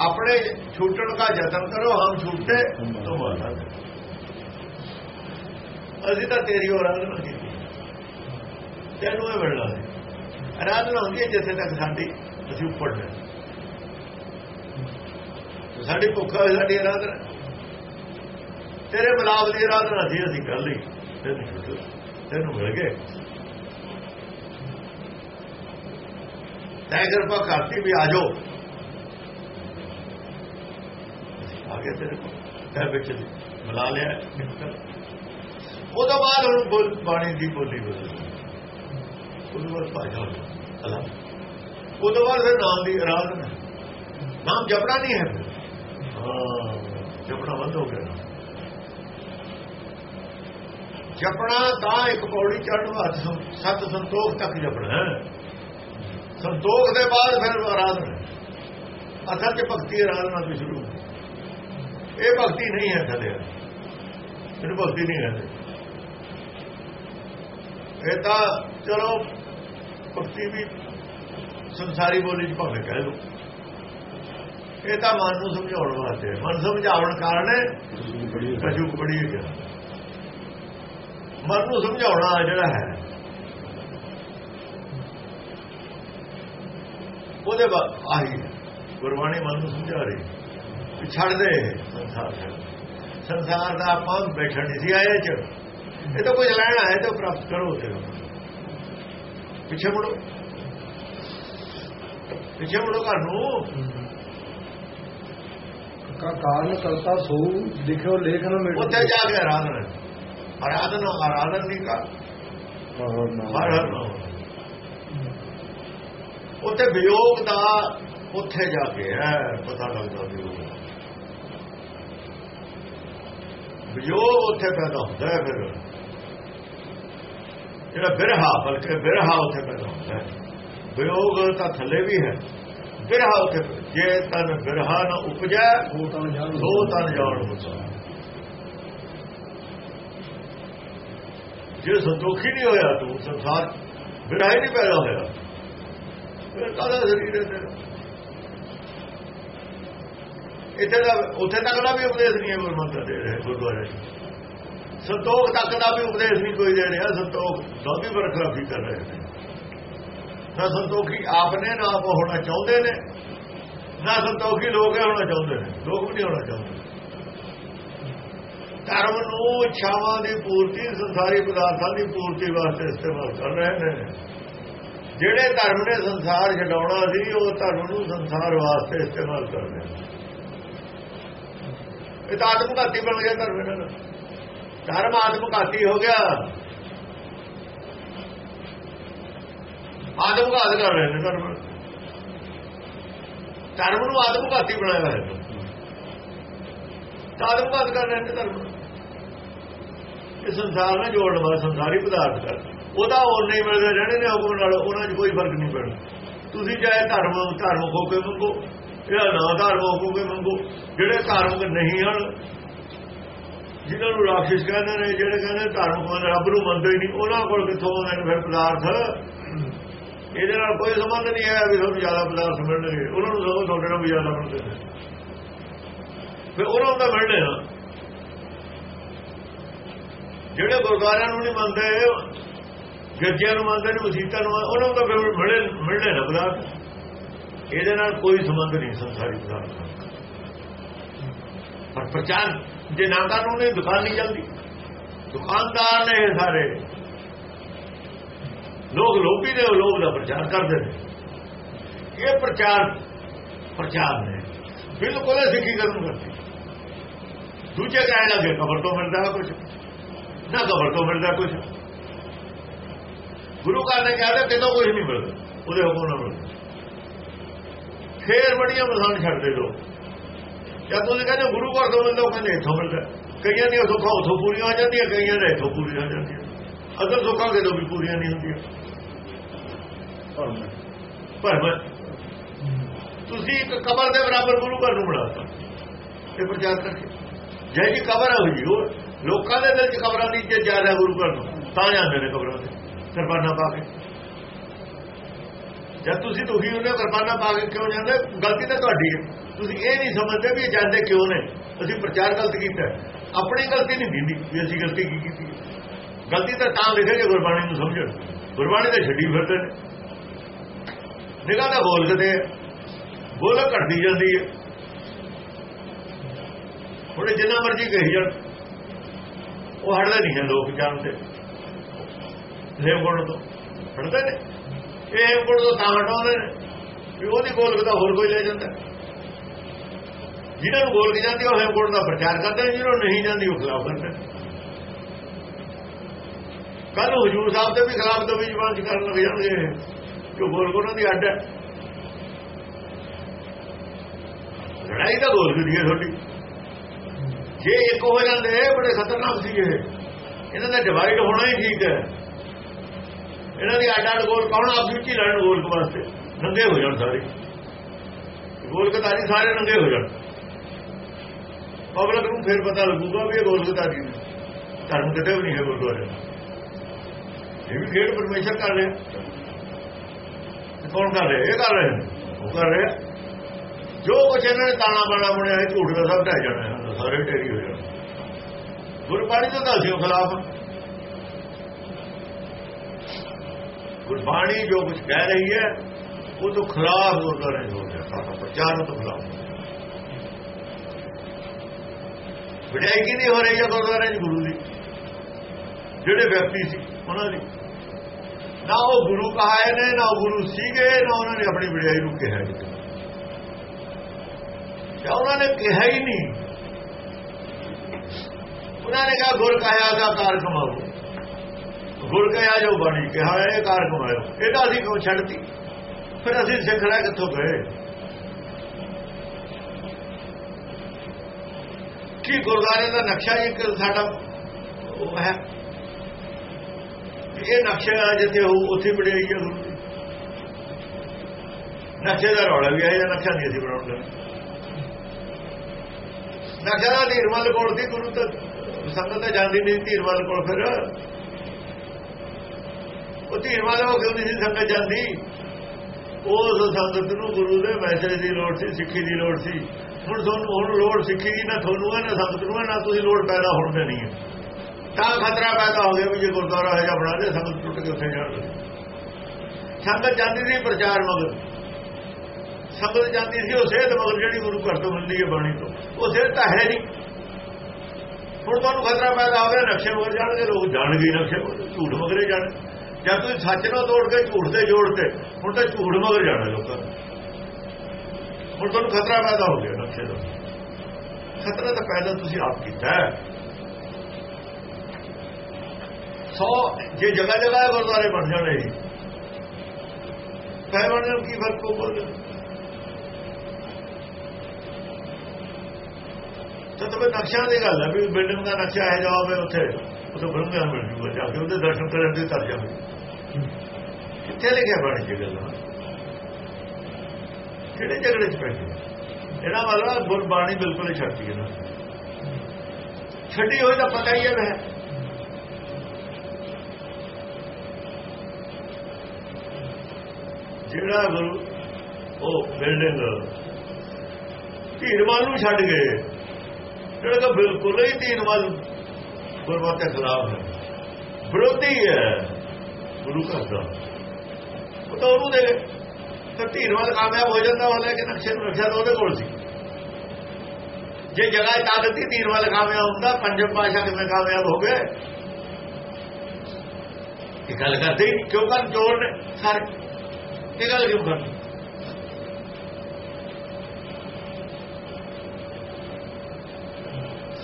ਆਪਣੇ ਛੂਟਣ ਦਾ ਯਤਨ ਕਰੋ, ਹਮ ਛੂਟੇ, ਤੁਮ ਅਸੀਂ ਤਾਂ ਤੇਰੀ ਆਰਾਧਨਾ ਕੀਤੀ ਤੈਨੂੰ ਇਹ ਮਿਲਣਾ ਹੈ ਆਰਾਧਨਾ ਹੁੰਦੀ ਹੈ ਜਿੱਥੇ ਤੱਕ ਸਾਡੀ ਅਸੀਂ ਉੱਪਰ ਨੇ। ਸਾਡੀ ਭੁੱਖ ਹੈ, ਸਾਡੀ ਆਰਾਧਨਾ ਤੇਰੇ ਮਲਾਪ ਦੀ ਆਰਾਧਨਾ ਸੀ, ਅਸੀਂ ਕਰ ਲਈ। ਤੈਨੂੰ ਤੈਨੂੰ ਮਿਲ ਗਏ। ਤੈ ਕਿਰਪਾ ਕਰਤੀ ਵੀ ਆ ਜਾਓ। ਆ ਗਿਆ ਤੇਰੇ ਕੋਲ। ਤੈ ਵਿੱਚ ਮਿਲਾ ਲਿਆ। ਉਹਦੇ ਬਾਅਦ ਹੁਣ ਬਾਣੀ ਦੀ ਬੋਲੀ ਬਦਲ ਉਹਦੇ ਬਾਅਦ ਭਾਜਾ ਅਲਾ ਉਹਦੇ ਬਾਅਦ ਫਿਰ ਨਾਮ ਦੀ ਆਰਾਧਨਾ ਨਾਮ ਜਪਣਾ ਨਹੀਂ ਹੈ। ਜਪਣਾ ਬੰਦ ਹੋ ਗਿਆ। ਜਪਣਾ ਤਾਂ ਇੱਕ ਪੌੜੀ ਚੜ੍ਹਨ ਵਾਸਤੇ ਸਤ ਸੰਤੋਖ ਤੱਕ ਜਪਣਾ ਸੰਤੋਖ ਦੇ ਬਾਅਦ ਫਿਰ ਆਰਾਧਨਾ। ਅਸਲ ਚ ਭਗਤੀ ਆਰਾਧਨਾ ਤੋਂ ਸ਼ੁਰੂ। ਇਹ ਭਗਤੀ ਨਹੀਂ ਹੈ ਥਲੇ ਇਹ ਭਗਤੀ ਨਹੀਂ ਹੈ ਇਹ ਤਾਂ ਚਲੋ ਭਗਤੀ ਵੀ ਸੰਸਾਰੀ ਬੋਲੀ ਚ ਭਾਵੇਂ ਕਹਿ ਲਓ। ਇਹ ਤਾਂ ਮਨ ਨੂੰ ਸਮਝਾਉਣ ਵਾਸਤੇ ਮਨ ਸਮਝਾਉਣ ਕਾਰਨ ਕਜੂ ਬੜੀ ਹੈ। ਮਨ ਨੂੰ ਸਮਝਾਉਣਾ ਜਿਹੜਾ ਹੈ, ਉਹਦੇ ਬਾਅਦ ਆਹੀ ਗੁਰਬਾਣੀ ਮਨ ਨੂੰ ਸਮਝਾ ਰਹੀ ਕਿ ਛੱਡ ਦੇ ਸੰਸਾਰ ਛੱਡ ਸੰਸਾਰ ਦਾ ਆਪਾਂ ਬੈਠਣ ਨਹੀਂ ਸੀ ਆਏ ਚ। ਇਹ ਤਾਂ ਕੁਝ ਲੈਣਾ ਹੈ ਤਾਂ ਪ੍ਰਾਪਤ ਕਰੋ ਤੇ ਪਿੱਛੇ ਮੁੜੋ ਪਿੱਛੇ ਮੁੜੋ ਘਰ ਨੂੰ ਕਾ ਕਾਰਨ ਕਰਤਾ ਸੋ ਲਿਖਿਓ ਲੇਖ ਨਾ ਮਿਟ ਉੱਥੇ ਜਾ ਕੇ ਆਰਾਧਨਾ। ਆਰਾਧਨਾ ਆਰਾਧਨ ਦੀ ਕਾ ਹਰ ਹਰ ਨਾਮ ਉੱਥੇ ਵਿਯੋਗ ਦਾ ਉੱਥੇ ਜਾ ਕੇ ਹੈ ਪਤਾ ਲੱਗਦਾ ਵਿਯੋਗ ਵਿਯੋਗ ਉੱਥੇ ਪੈਦਾ ਹੁੰਦਾ ਹੈ ਫਿਰ। ਜਿਹੜਾ ਬਿਰਹਾ ਬਲਕਿ ਬਿਰਹਾ ਉੱਥੇ ਪੈਦਾ ਹੁੰਦਾ ਹੈ। ਵਿਯੋਗ ਤਾਂ ਥੱਲੇ ਵੀ ਹੈ। ਬਿਰਹਾ ਉੱਥੇ ਜੇ ਤਨ ਬਿਰਹਾ ਨਾ ਉਪਜੈ ਉਹ ਤਾਂ ਜਾਣ ਸੋ ਤਨ ਜਾਣ ਹੁੰਦਾ ਜੇ ਸੰਤੋਖੀ ਨਹੀਂ ਹੋਇਆ ਤੂੰ ਸੰਸਾਰ ਬਿਰਹਾ ਹੀ ਨਹੀਂ ਪੈਦਾ ਹੋਇਆ। ਫਿਰ ਕਾਹਦਾ ਸਰੀਰ ਹੈ ਤੇਰਾ? ਇੱਥੇ ਦਾ ਉੱਥੇ ਤੱਕ ਦਾ ਵੀ ਉਪਦੇਸ਼ ਨਹੀਂ ਹੈ ਗੁਰਮਤਿ ਦੇ ਰਹੇ ਗੁਰਦੁਆਰੇ ਸੰਤੋਖ ਤੱਕ ਦਾ ਵੀ ਉਪਦੇਸ਼ ਨਹੀਂ ਕੋਈ ਦੇ ਰਿਹਾ, ਸੰਤੋਖ ਦਾ ਵੀ ਬਰਖਲਾਫੀ ਕਰ ਰਹੇ ਨੇ। ਨਾ ਸੰਤੋਖੀ ਆਪਨੇ, ਨਾ ਆਪ ਹੋਣਾ ਚਾਹੁੰਦੇ ਨੇ। ਨਾ ਸੰਤੋਖੀ ਲੋਕ ਹੋਣਾ ਚਾਹੁੰਦੇ ਨੇ, ਲੋਕ ਵੀ ਨਹੀਂ ਹੋਣਾ ਚਾਹੁੰਦੇ। ਧਰਮ ਨੂੰ ਇੱਛਾਵਾਂ ਦੀ ਪੂਰਤੀ, ਸੰਸਾਰੀ ਪਦਾਰਥਾਂ ਦੀ ਪੂਰਤੀ ਵਾਸਤੇ ਇਸਤੇਮਾਲ ਕਰ ਰਹੇ ਨੇ। ਜਿਹੜੇ ਧਰਮ ਨੇ ਸੰਸਾਰ ਛਡਾਉਣਾ ਸੀ, ਉਹ ਧਰਮ ਨੂੰ ਸੰਸਾਰ ਵਾਸਤੇ ਇਸਤੇਮਾਲ ਕਰਦੇ ਨੇ। ਇਹ ਤਾਂ ਆਤਮਘਾਤੀ ਬਣ ਗਿਆ ਧਰਮ ਇਹਨਾਂ ਦਾ। ਧਰਮ ਆਤਮਘਾਤੀ ਹੋ ਗਿਆ। ਆਤਮਘਾਤ ਕਰ ਰਹੇ ਨੇ ਧਰਮ। ਧਰਮ ਨੂੰ ਆਤਮਘਾਤੀ ਬਣਾਇਆ ਹੋਇਆ ਹੈ। ਆਤਮਘਾਤ ਕਰ ਰਹੇ ਨੇ ਧਰਮ। ਇਹ ਸੰਸਾਰ ਨਾਲ ਜੋੜਨ ਵਾਲਾ ਸੰਸਾਰੀ ਪਦਾਰਥ ਕਰ ਉਹਦਾ ਉਹ ਨਹੀਂ ਮਿਲਦਾ ਰਹਿਣੇ ਨੇ ਹੁਕਮ ਨਾਲ, ਉਹਨਾਂ 'ਚ ਕੋਈ ਫ਼ਰਕ ਨਹੀਂ ਪੈਣਾ। ਤੁਸੀਂ ਚਾਹੇ ਧਰਮ ਧਰਮ ਹੋ ਕੇ ਮੰਗੋ ਇਹਦਾ ਨਾ ਧਰਮ ਹੋ ਕੇ ਮੰਗੋ, ਜਿਹੜੇ ਧਾਰਮਿਕ ਨਹੀਂ ਹਨ ਜਿਹਨਾਂ ਨੂੰ ਰਾਖਸ਼ ਕਹਿੰਦੇ ਨੇ ਜਿਹੜੇ ਕਹਿੰਦੇ ਧਰਮ ਕੋਲ ਰੱਬ ਨੂੰ ਮੰਨਦੇ ਹੀ ਨਹੀਂ ਉਹਨਾਂ ਕੋਲ ਕਿੱਥੋਂ ਆਉਂਦੇ ਨੇ ਫਿਰ ਪਦਾਰਥ? ਇਹਦੇ ਨਾਲ ਕੋਈ ਸੰਬੰਧ ਨਹੀਂ ਹੈ ਵੀ ਤੁਹਾਨੂੰ ਜ਼ਿਆਦਾ ਪਦਾਰਥ ਮਿਲਣਗੇ। ਉਹਨਾਂ ਨੂੰ ਸਗੋਂ ਤੁਹਾਡੇ ਨਾਲ ਵੀ ਜ਼ਿਆਦਾ ਮਿਲਦੇ ਨੇ। ਫਿਰ ਉਹਨਾਂ ਨੂੰ ਤਾਂ ਮਿਲਣੇ ਨਾ ਜਿਹੜੇ ਗੁਰਦੁਆਰਿਆਂ ਨੂੰ ਨਹੀਂ ਮੰਨਦੇ ਗੱਜਿਆਂ ਨੂੰ ਮੰਨਦੇ ਨੇ ਮਸੀਤਾਂ ਨੂੰ ਮੰਨਦੇ, ਉਹਨਾਂ ਨੂੰ ਤਾਂ ਫਿਰ ਮਿਲੇ ਮਿਲਣੇ ਨਾ ਪਦਾਰਥ। ਇਹਦੇ ਨਾਲ ਕੋਈ ਸੰਬੰਧ ਨਹੀਂ ਸੰਸਾਰੀ ਪਦਾਰਥ ਨਾਲ ਪਰ ਪ੍ਰਚਾਰ ਜੇ ਨਾ ਕਾਨੂੰਨ ਨੇ ਦੁਕਾਨ ਨਹੀਂ ਚੱਲਦੀ ਦੁਕਾਨਦਾਰ ਨੇ ਇਹ ਸਾਰੇ। ਲੋਕ ਲੋਭੀ ਨੇ ਉਹ ਲੋਭ ਦਾ ਪ੍ਰਚਾਰ ਕਰਦੇ ਨੇ। ਇਹ ਪ੍ਰਚਾਰ ਪ੍ਰਚਾਰ ਨੇ। ਬਿਲਕੁਲ ਸਿੱਖੀਕਰਨ ਕਰਦੇ ਦੂਜੇ ਕਹਿਣ ਲੱਗੇ, ਕਬਰ ਤੋਂ ਮਿਲਦਾ ਕੁਝ ਨਾ ਕਬਰ ਤੋਂ ਮਿਲਦਾ ਕੁਝ ਗੁਰੂ ਘਰ ਨੇ ਕਿਹਾ ਕਿਤੋਂ ਕੁਝ ਨਹੀਂ ਮਿਲਦਾ। ਉਹਦੇ ਹੁਕਮ ਨਾਲ ਮਿਲਦਾ। ਫੇਰ ਬੜੀਆਂ ਮਸਾਨ ਛੱਡਦੇ ਲੋਕ। ਜਦ ਤੁਸੀਂ ਕਹਿੰਦੇ ਗੁਰੂ ਘਰ ਤੋਂ ਮਿਲਦਾ ਉਹ ਕਹਿੰਦੇ ਇੱਥੋਂ ਮਿਲਦਾ। ਕਈਆਂ ਦੀਆਂ ਸੁੱਖਾਂ ਉੱਥੋਂ ਪੂਰੀਆਂ ਹੋ ਜਾਂਦੀਆਂ ਕਈਆਂ ਦੇ ਇੱਥੋਂ ਪੂਰੀਆਂ ਹੋ ਜਾਂਦੀਆਂ। ਅਸਲ ਸੁੱਖਾਂ ਕਿਤੋਂ ਵੀ ਪੂਰੀਆਂ ਨਹੀਂ ਹੁੰਦੀਆਂ। ਪਰ ਮੈਂ ਤੁਸੀਂ ਇੱਕ ਕਬਰ ਦੇ ਬਰਾਬਰ ਗੁਰੂ ਘਰ ਨੂੰ ਬਣਾਤਾ। ਇਹ ਪ੍ਰਚਾਰ ਕਰਕੇ। ਜੈ ਜੀ ਕਬਰ ਹੈ ਹੋਈ ਉਹ ਲੋਕਾਂ ਦੇ ਦਿਲ 'ਚ ਕਬਰਾਂ ਦੀ ਇੱਜ਼ਤ ਜ਼ਿਆਦਾ ਹੈ ਗੁਰੂ ਘਰ ਨੂੰ ਤਾਂ ਜਾਂਦੇ ਨੇ ਕਬਰਾਂ ਤੇ। ਕਿਰਪਾਨਾ ਪਾ ਕੇ। ਜਦ ਤੁਸੀਂ ਦੁਖੀ ਹੁੰਦੇ ਹੋ ਕਿਰਪਾਨਾ ਪਾ ਕੇ ਕਿਉਂ ਜਾਂਦੇ ਗਲਤੀ ਤਾਂ ਤੁਹਾਡੀ ਹੈ। ਤੁਸੀਂ ਇਹ ਨਹੀਂ ਸਮਝਦੇ ਵੀ ਇਹ ਜਾਂਦੇ ਕਿਉਂ ਨੇ? ਅਸੀਂ ਪ੍ਰਚਾਰ ਗਲਤ ਕੀਤਾ। ਆਪਣੀ ਗਲਤੀ ਨਹੀਂ ਦਿੰਦੀ ਵੀ ਅਸੀਂ ਗਲਤੀ ਕੀ ਕੀਤੀ। ਗਲਤੀ ਤਾਂ ਤਾਂ ਲਿਖੇ ਜੇ ਗੁਰਬਾਣੀ ਨੂੰ ਸਮਝਣ। ਗੁਰਬਾਣੀ ਤਾਂ ਛੱਡੀ ਫਿਰਦੇ ਨੇ। ਨਿਗਾਹ ਦਾ ਗੋਲ ਕਦੇ ਗੋਲ ਘਟਦੀ ਜਾਂਦੀ ਹੈ ਉਹਨੇ ਜਿੰਨਾ ਮਰਜ਼ੀ ਕਹੀ ਜਾਣ। ਉਹ ਹਟਦੇ ਨਹੀਂ ਹੈ ਲੋਕ ਜਾਣਦੇ ਹੇਮਕੁੰਡ ਤੋਂ। ਹਟਦੇ ਨੇ। ਇਹ ਹੇਮਕੁੰਡ ਤੋਂ ਤਾਂ ਹਟਾਉਂਦੇ ਨੇ। ਵੀ ਉਹਦੀ ਗੋਲਕ ਤਾਂ ਹੋਰ ਕੋਈ ਲੈ ਜਾਂਦਾ। ਜਿਹਨਾਂ ਨੂੰ ਗੋਲਕ ਜਾਂਦੀ ਉਹ ਹੇਮਕੁੰਡ ਦਾ ਪ੍ਰਚਾਰ ਕਰਦੇ ਜਿਹਨਾਂ ਨੂੰ ਨਹੀਂ ਜਾਂਦੀ, ਉਹ ਖਿਲਾਫ ਕਰਦੇ ਕੱਲ ਹਜੂਰ ਸਾਹਿਬ ਦੇ ਵੀ ਖਿਲਾਫ ਤੋਂ ਵੀ ਜ਼ਬਾਨ ਕਰਨ ਲੱਗ ਜਾਣਗੇ ਜੋ ਗੋਲਕ ਉਹਨਾਂ ਦੀ ਅੱਡ ਹੈ। ਲੜਾਈ ਤਾਂ ਗੋਲਕ ਦੀ ਹੈ ਤੁਹਾਡੀ। ਜੇ ਇੱਕ ਹੋ ਜਾਂਦੇ ਬੜੇ ਖਤਰਨਾਕ ਸੀ ਇਹ। ਇਹਨਾਂ ਦਾ ਡਿਵਾਈਡ ਹੋਣਾ ਹੀ ਠੀਕ ਹੈ। ਇਹਨਾਂ ਦੀ ਅੱਡ ਅੱਡ ਗੋਲ ਕੌਣ ਆਪਸ ਵਿੱਚ ਹੀ ਲੜਨ ਗੋਲਕ ਵਾਸਤੇ। ਨੰਗੇ ਹੋ ਜਾਣ ਸਾਰੇ। ਗੋਲਕਧਾਰੀ ਸਾਰੇ ਨੰਗੇ ਹੋ ਜਾਣ। ਪਬਲਿਕ ਨੂੰ ਫਿਰ ਪਤਾ ਲੱਗੂਗਾ ਵੀ ਇਹ ਗੋਲਕਧਾਰੀ ਨੇ ਧਰਮ ਕਿਤੇ ਵੀ ਨਹੀਂ ਹੈ ਗੁਰਦੁਆਰੇ। ਇਹ ਵੀ ਖੇਡ ਪਰਮੇਸ਼ਰ ਕਰ ਰਿਹਾ। ਕੌਣ ਕਰ ਰਿਹਾ? ਇਹ ਕਰ ਰਹੇ। ਉਹ ਕਰ ਰਿਹਾ। ਜੋ ਕੁਛ ਇਹਨਾਂ ਨੇ ਤਾਣਾ ਬਾਣਾ ਬਣਿਆ ਹੈ ਝੂਠ ਦਾ ਸਭ ਢਹਿ ਜਾਣਾ ਹੈ। ਸਾਰੇ ਢੇਰੀ ਹੋ ਜਾਣਾ ਗੁਰਬਾਣੀ ਤੋਂ ਤਾਂ ਅਸੀਂ ਖਿਲਾਫ। ਗੁਰਬਾਣੀ ਜੋ ਕੁਝ ਕਹਿ ਰਹੀ ਹੈ, ਉਹ ਤੋਂ ਖਿਲਾਫ ਗੁਰਦੁਆਰੇ ਹੋ ਗਿਆ ਸਾਡਾ ਪ੍ਰਚਾਰ ਤੋਂ ਖਿਲਾਫ। ਵਿੜਾਈ ਕੀ ਹੋ ਰਹੀ ਹੈ ਗੁਰਦੁਆਰੇ ਚ ਗੁਰੂ ਦੀ? ਜਿਹੜੇ ਵਿਅਕਤੀ ਸੀ, ਉਹਨਾਂ ਦੀ। ਨਾ ਉਹ ਗੁਰੂ ਕਹਾਏ ਨੇ, ਨਾ ਉਹ ਗੁਰੂ ਸੀਗੇ, ਨਾ ਉਹਨਾਂ ਨੇ ਆਪਣੀ ਵਿੜਾਈ ਨੂੰ ਕਿਹਾ ਕਿਤੇ ਜਾਂ ਉਹਨਾਂ ਨੇ ਕਿਹਾ ਹੀ ਨਹੀਂ। ਉਹਨਾਂ ਨੇ ਕਿਹਾ, ਗੁਰ ਕਹਿਆ ਦਾ ਕਾਰ ਕਮਾਓ ਗੁਰ ਕਹਿਆ ਜੋ ਬਾਣੀ ਕਿਹਾ, ਇਹ ਕਾਰ ਕਮਾਇਓ ਇਹਦਾ ਅਸੀਂ ਕਿਉਂ ਛੱਡਤੀ? ਫਿਰ ਅਸੀਂ ਸਿੱਖ ਰਹਿ ਕਿੱਥੋਂ ਗਏ? ਕੀ ਗੁਰਦਾਰੇ ਦਾ ਨਕਸ਼ਾ ਇੱਕ ਸਾਡਾ ਉਹ ਹੈ। ਇਹ ਨਕਸ਼ਾ ਜਿੱਥੇ ਹੋ ਉੱਥੇ ਬੜਾਈ ਹੈ ਨਕਸ਼ੇ ਦਾ ਰੌਲਾ ਵੀ ਹੈ ਜਾਂ ਨਕਸ਼ਾ ਨਹੀਂ ਅਸੀਂ ਬਣਾਉਂਦੇ ਨਕਸ਼ਾ ਦਾ ਧੀਰਮਲ ਕੋਲ ਦੀ ਗੁਰੂ ਤਾਂ ਸੰਗਤ ਤਾਂ ਜਾਂਦੀ ਨਹੀਂ ਧੀਰਮਲ ਕੋਲ ਫਿਰ। ਉਹ ਧੀਰਮਲ ਉਹ ਕਿਉਂ ਨਹੀਂ ਸੀ ਸੰਗਤ ਜਾਂਦੀ। ਉਸ ਸੰਗਤ ਨੂੰ ਗੁਰੂ ਦੇ ਮੈਸੇਜ ਦੀ ਲੋੜ ਸੀ, ਸਿੱਖੀ ਦੀ ਲੋੜ ਸੀ। ਹੁਣ ਤੁਹਾਨੂੰ ਹੁਣ ਲੋੜ ਸਿੱਖੀ ਦੀ ਨਾ ਤੁਹਾਨੂੰ ਹੈ ਨਾ ਸੰਗਤ ਨੂੰ ਹੈ ਨਾ ਤੁਸੀਂ ਲੋੜ ਪੈਦਾ ਹੋਣ ਦੇਣੀ ਹੈ ਤਾਂ ਖਤਰਾ ਪੈਦਾ ਹੋ ਗਿਆ ਵੀ ਜੇ ਗੁਰਦੁਆਰਾ ਹੈ ਜਾਂ ਬਣਾ ਦੇ, ਸੰਗਤ ਟੁੱਟ ਕੇ ਉੱਥੇ ਜਾਣ ਸੰਗਤ ਜਾਂਦੀ ਸੀ ਪ੍ਰਚਾਰ ਮਗਰ। ਸੰਗਤ ਜਾਂਦੀ ਸੀ ਉਹ ਸਿਹਤ ਮਗਰ, ਜਿਹੜੀ ਗੁਰੂ ਘਰ ਤੋਂ ਮਿਲਦੀ ਹੈ ਬਾਣੀ ਤੋਂ। ਉਹ ਸਿਹਤ ਤਾਂ ਹੈ ਨਹੀਂ। ਹੁਣ ਤੁਹਾਨੂੰ ਖਤਰਾ ਪੈਦਾ ਹੋ ਗਿਆ, ਨਕਸ਼ੇ ਮਗਰ ਜਾਣਗੇ, ਲੋਕ ਜਾਣਗੇ ਨਕਸ਼ੇ ਝੂਠ ਮਗਰੇ ਜਾਣ। ਜਾਂ ਤੁਸੀਂ ਸੱਚ ਨੂੰ ਤੋੜ ਕੇ ਝੂਠ ਦੇ ਜੋੜ ਤੇ, ਹੁਣ ਤਾਂ ਝੂਠ ਮਗਰ ਜਾਣਾ ਲੋਕਾਂ ਨੇ। ਹੁਣ ਤੁਹਾਨੂੰ ਖਤਰਾ ਪੈਦਾ ਹੋ ਗਿਆ। ਨਕਸ਼ੇ ਦਾ। ਖਤਰਾ ਤਾਂ ਪੈਦਾ ਤੁਸੀਂ ਆਪ ਕੀਤਾ ਹੈ। ਸੋ, ਜੇ ਜਗ੍ਹਾ ਜਗ੍ਹਾ ਗੁਰਦੁਆਰੇ ਬਣ ਜਾਣੇ ਸੀ ਪੈ ਬਣਨ ਕੀ ਫ਼ਰਕ ਪਊਗਾ ਤਾਂ ਤਾਂ ਨਕਸ਼ਾ ਦੀ ਗੱਲ ਹੈ ਵੀ ਬਿਲਡਿੰਗ ਦਾ ਨਕਸ਼ਾ ਹੈ ਜਾਵੇ ਉੱਥੇ ਉੱਥੇ ਬਰੰਗਾ ਮਿਲ ਜੂਗਾ ਜਾ ਕੇ, ਉਹਦੇ ਦਰਸ਼ਨ ਕਰਨ ਦੀ ਤਰ ਜਾਵੇ। ਕਿੱਥੇ ਲਿਖਿਆ ਬਣ ਕੇ ਗੱਲਾਂ? ਕਿਹੜੇ ਝਗੜੇ ਚ ਪੈ ਗਏ ਇਹਦਾ ਮਤਲਬ ਗੁਰਬਾਣੀ ਬਿਲਕੁਲ ਹੀ ਛੱਡਤੀ ਇਹਨਾਂ ਛੱਡੀ ਹੋਈ ਤਾਂ ਪਤਾ ਹੀ ਹੈ ਵੈ ਜਿਹੜਾ ਗੁਰੂ, ਉਹ ਬਿਲਡਿੰਗ ਧੀਰਵਾਲ ਨੂੰ ਛੱਡ ਗਏ। ਜਿਹੜਾ ਤਾਂ ਬਿਲਕੁਲ ਹੀ ਧੀਰਵਾਲ ਗੁਰਮਤਿ ਦੇ ਖਿਲਾਫ ਹੈ। ਵਿਰੋਧੀ ਹੈ। ਗੁਰੂ ਘਰ ਦਾ। ਉਹ ਤਾਂ ਉਹਨੂੰ ਦੇ ਤਾਂ ਧੀਰਵਾਲ ਕਾਮਯਾਬ ਹੋ ਜਾਂਦਾ ਉਹਦਾ ਕਿ ਨਕਸ਼ੇ ਨੂੰ ਰੱਖਿਆ ਤਾਂ ਉਹਦੇ ਕੋਲ ਸੀ। ਜੇ ਜਗ੍ਹਾ ਤਾਂ ਦਿੱਤੀ ਧੀਰਵਾਲ ਕਾਮਯਾਬ ਹੁੰਦਾ, ਪੰਜਮ ਪਾਸ਼ਾ ਕਿਵੇਂ ਕਾਮਯਾਬ ਹੋ ਗਏ? ਇਹ ਗੱਲ ਕਰਦੇ, ਕਿਉਂ ਕਰ ਚੋਰ ਨੇ ਸਾਰੇ? ਇਹ ਗੱਲ ਕਿਉਂ ਕਰਦੇ?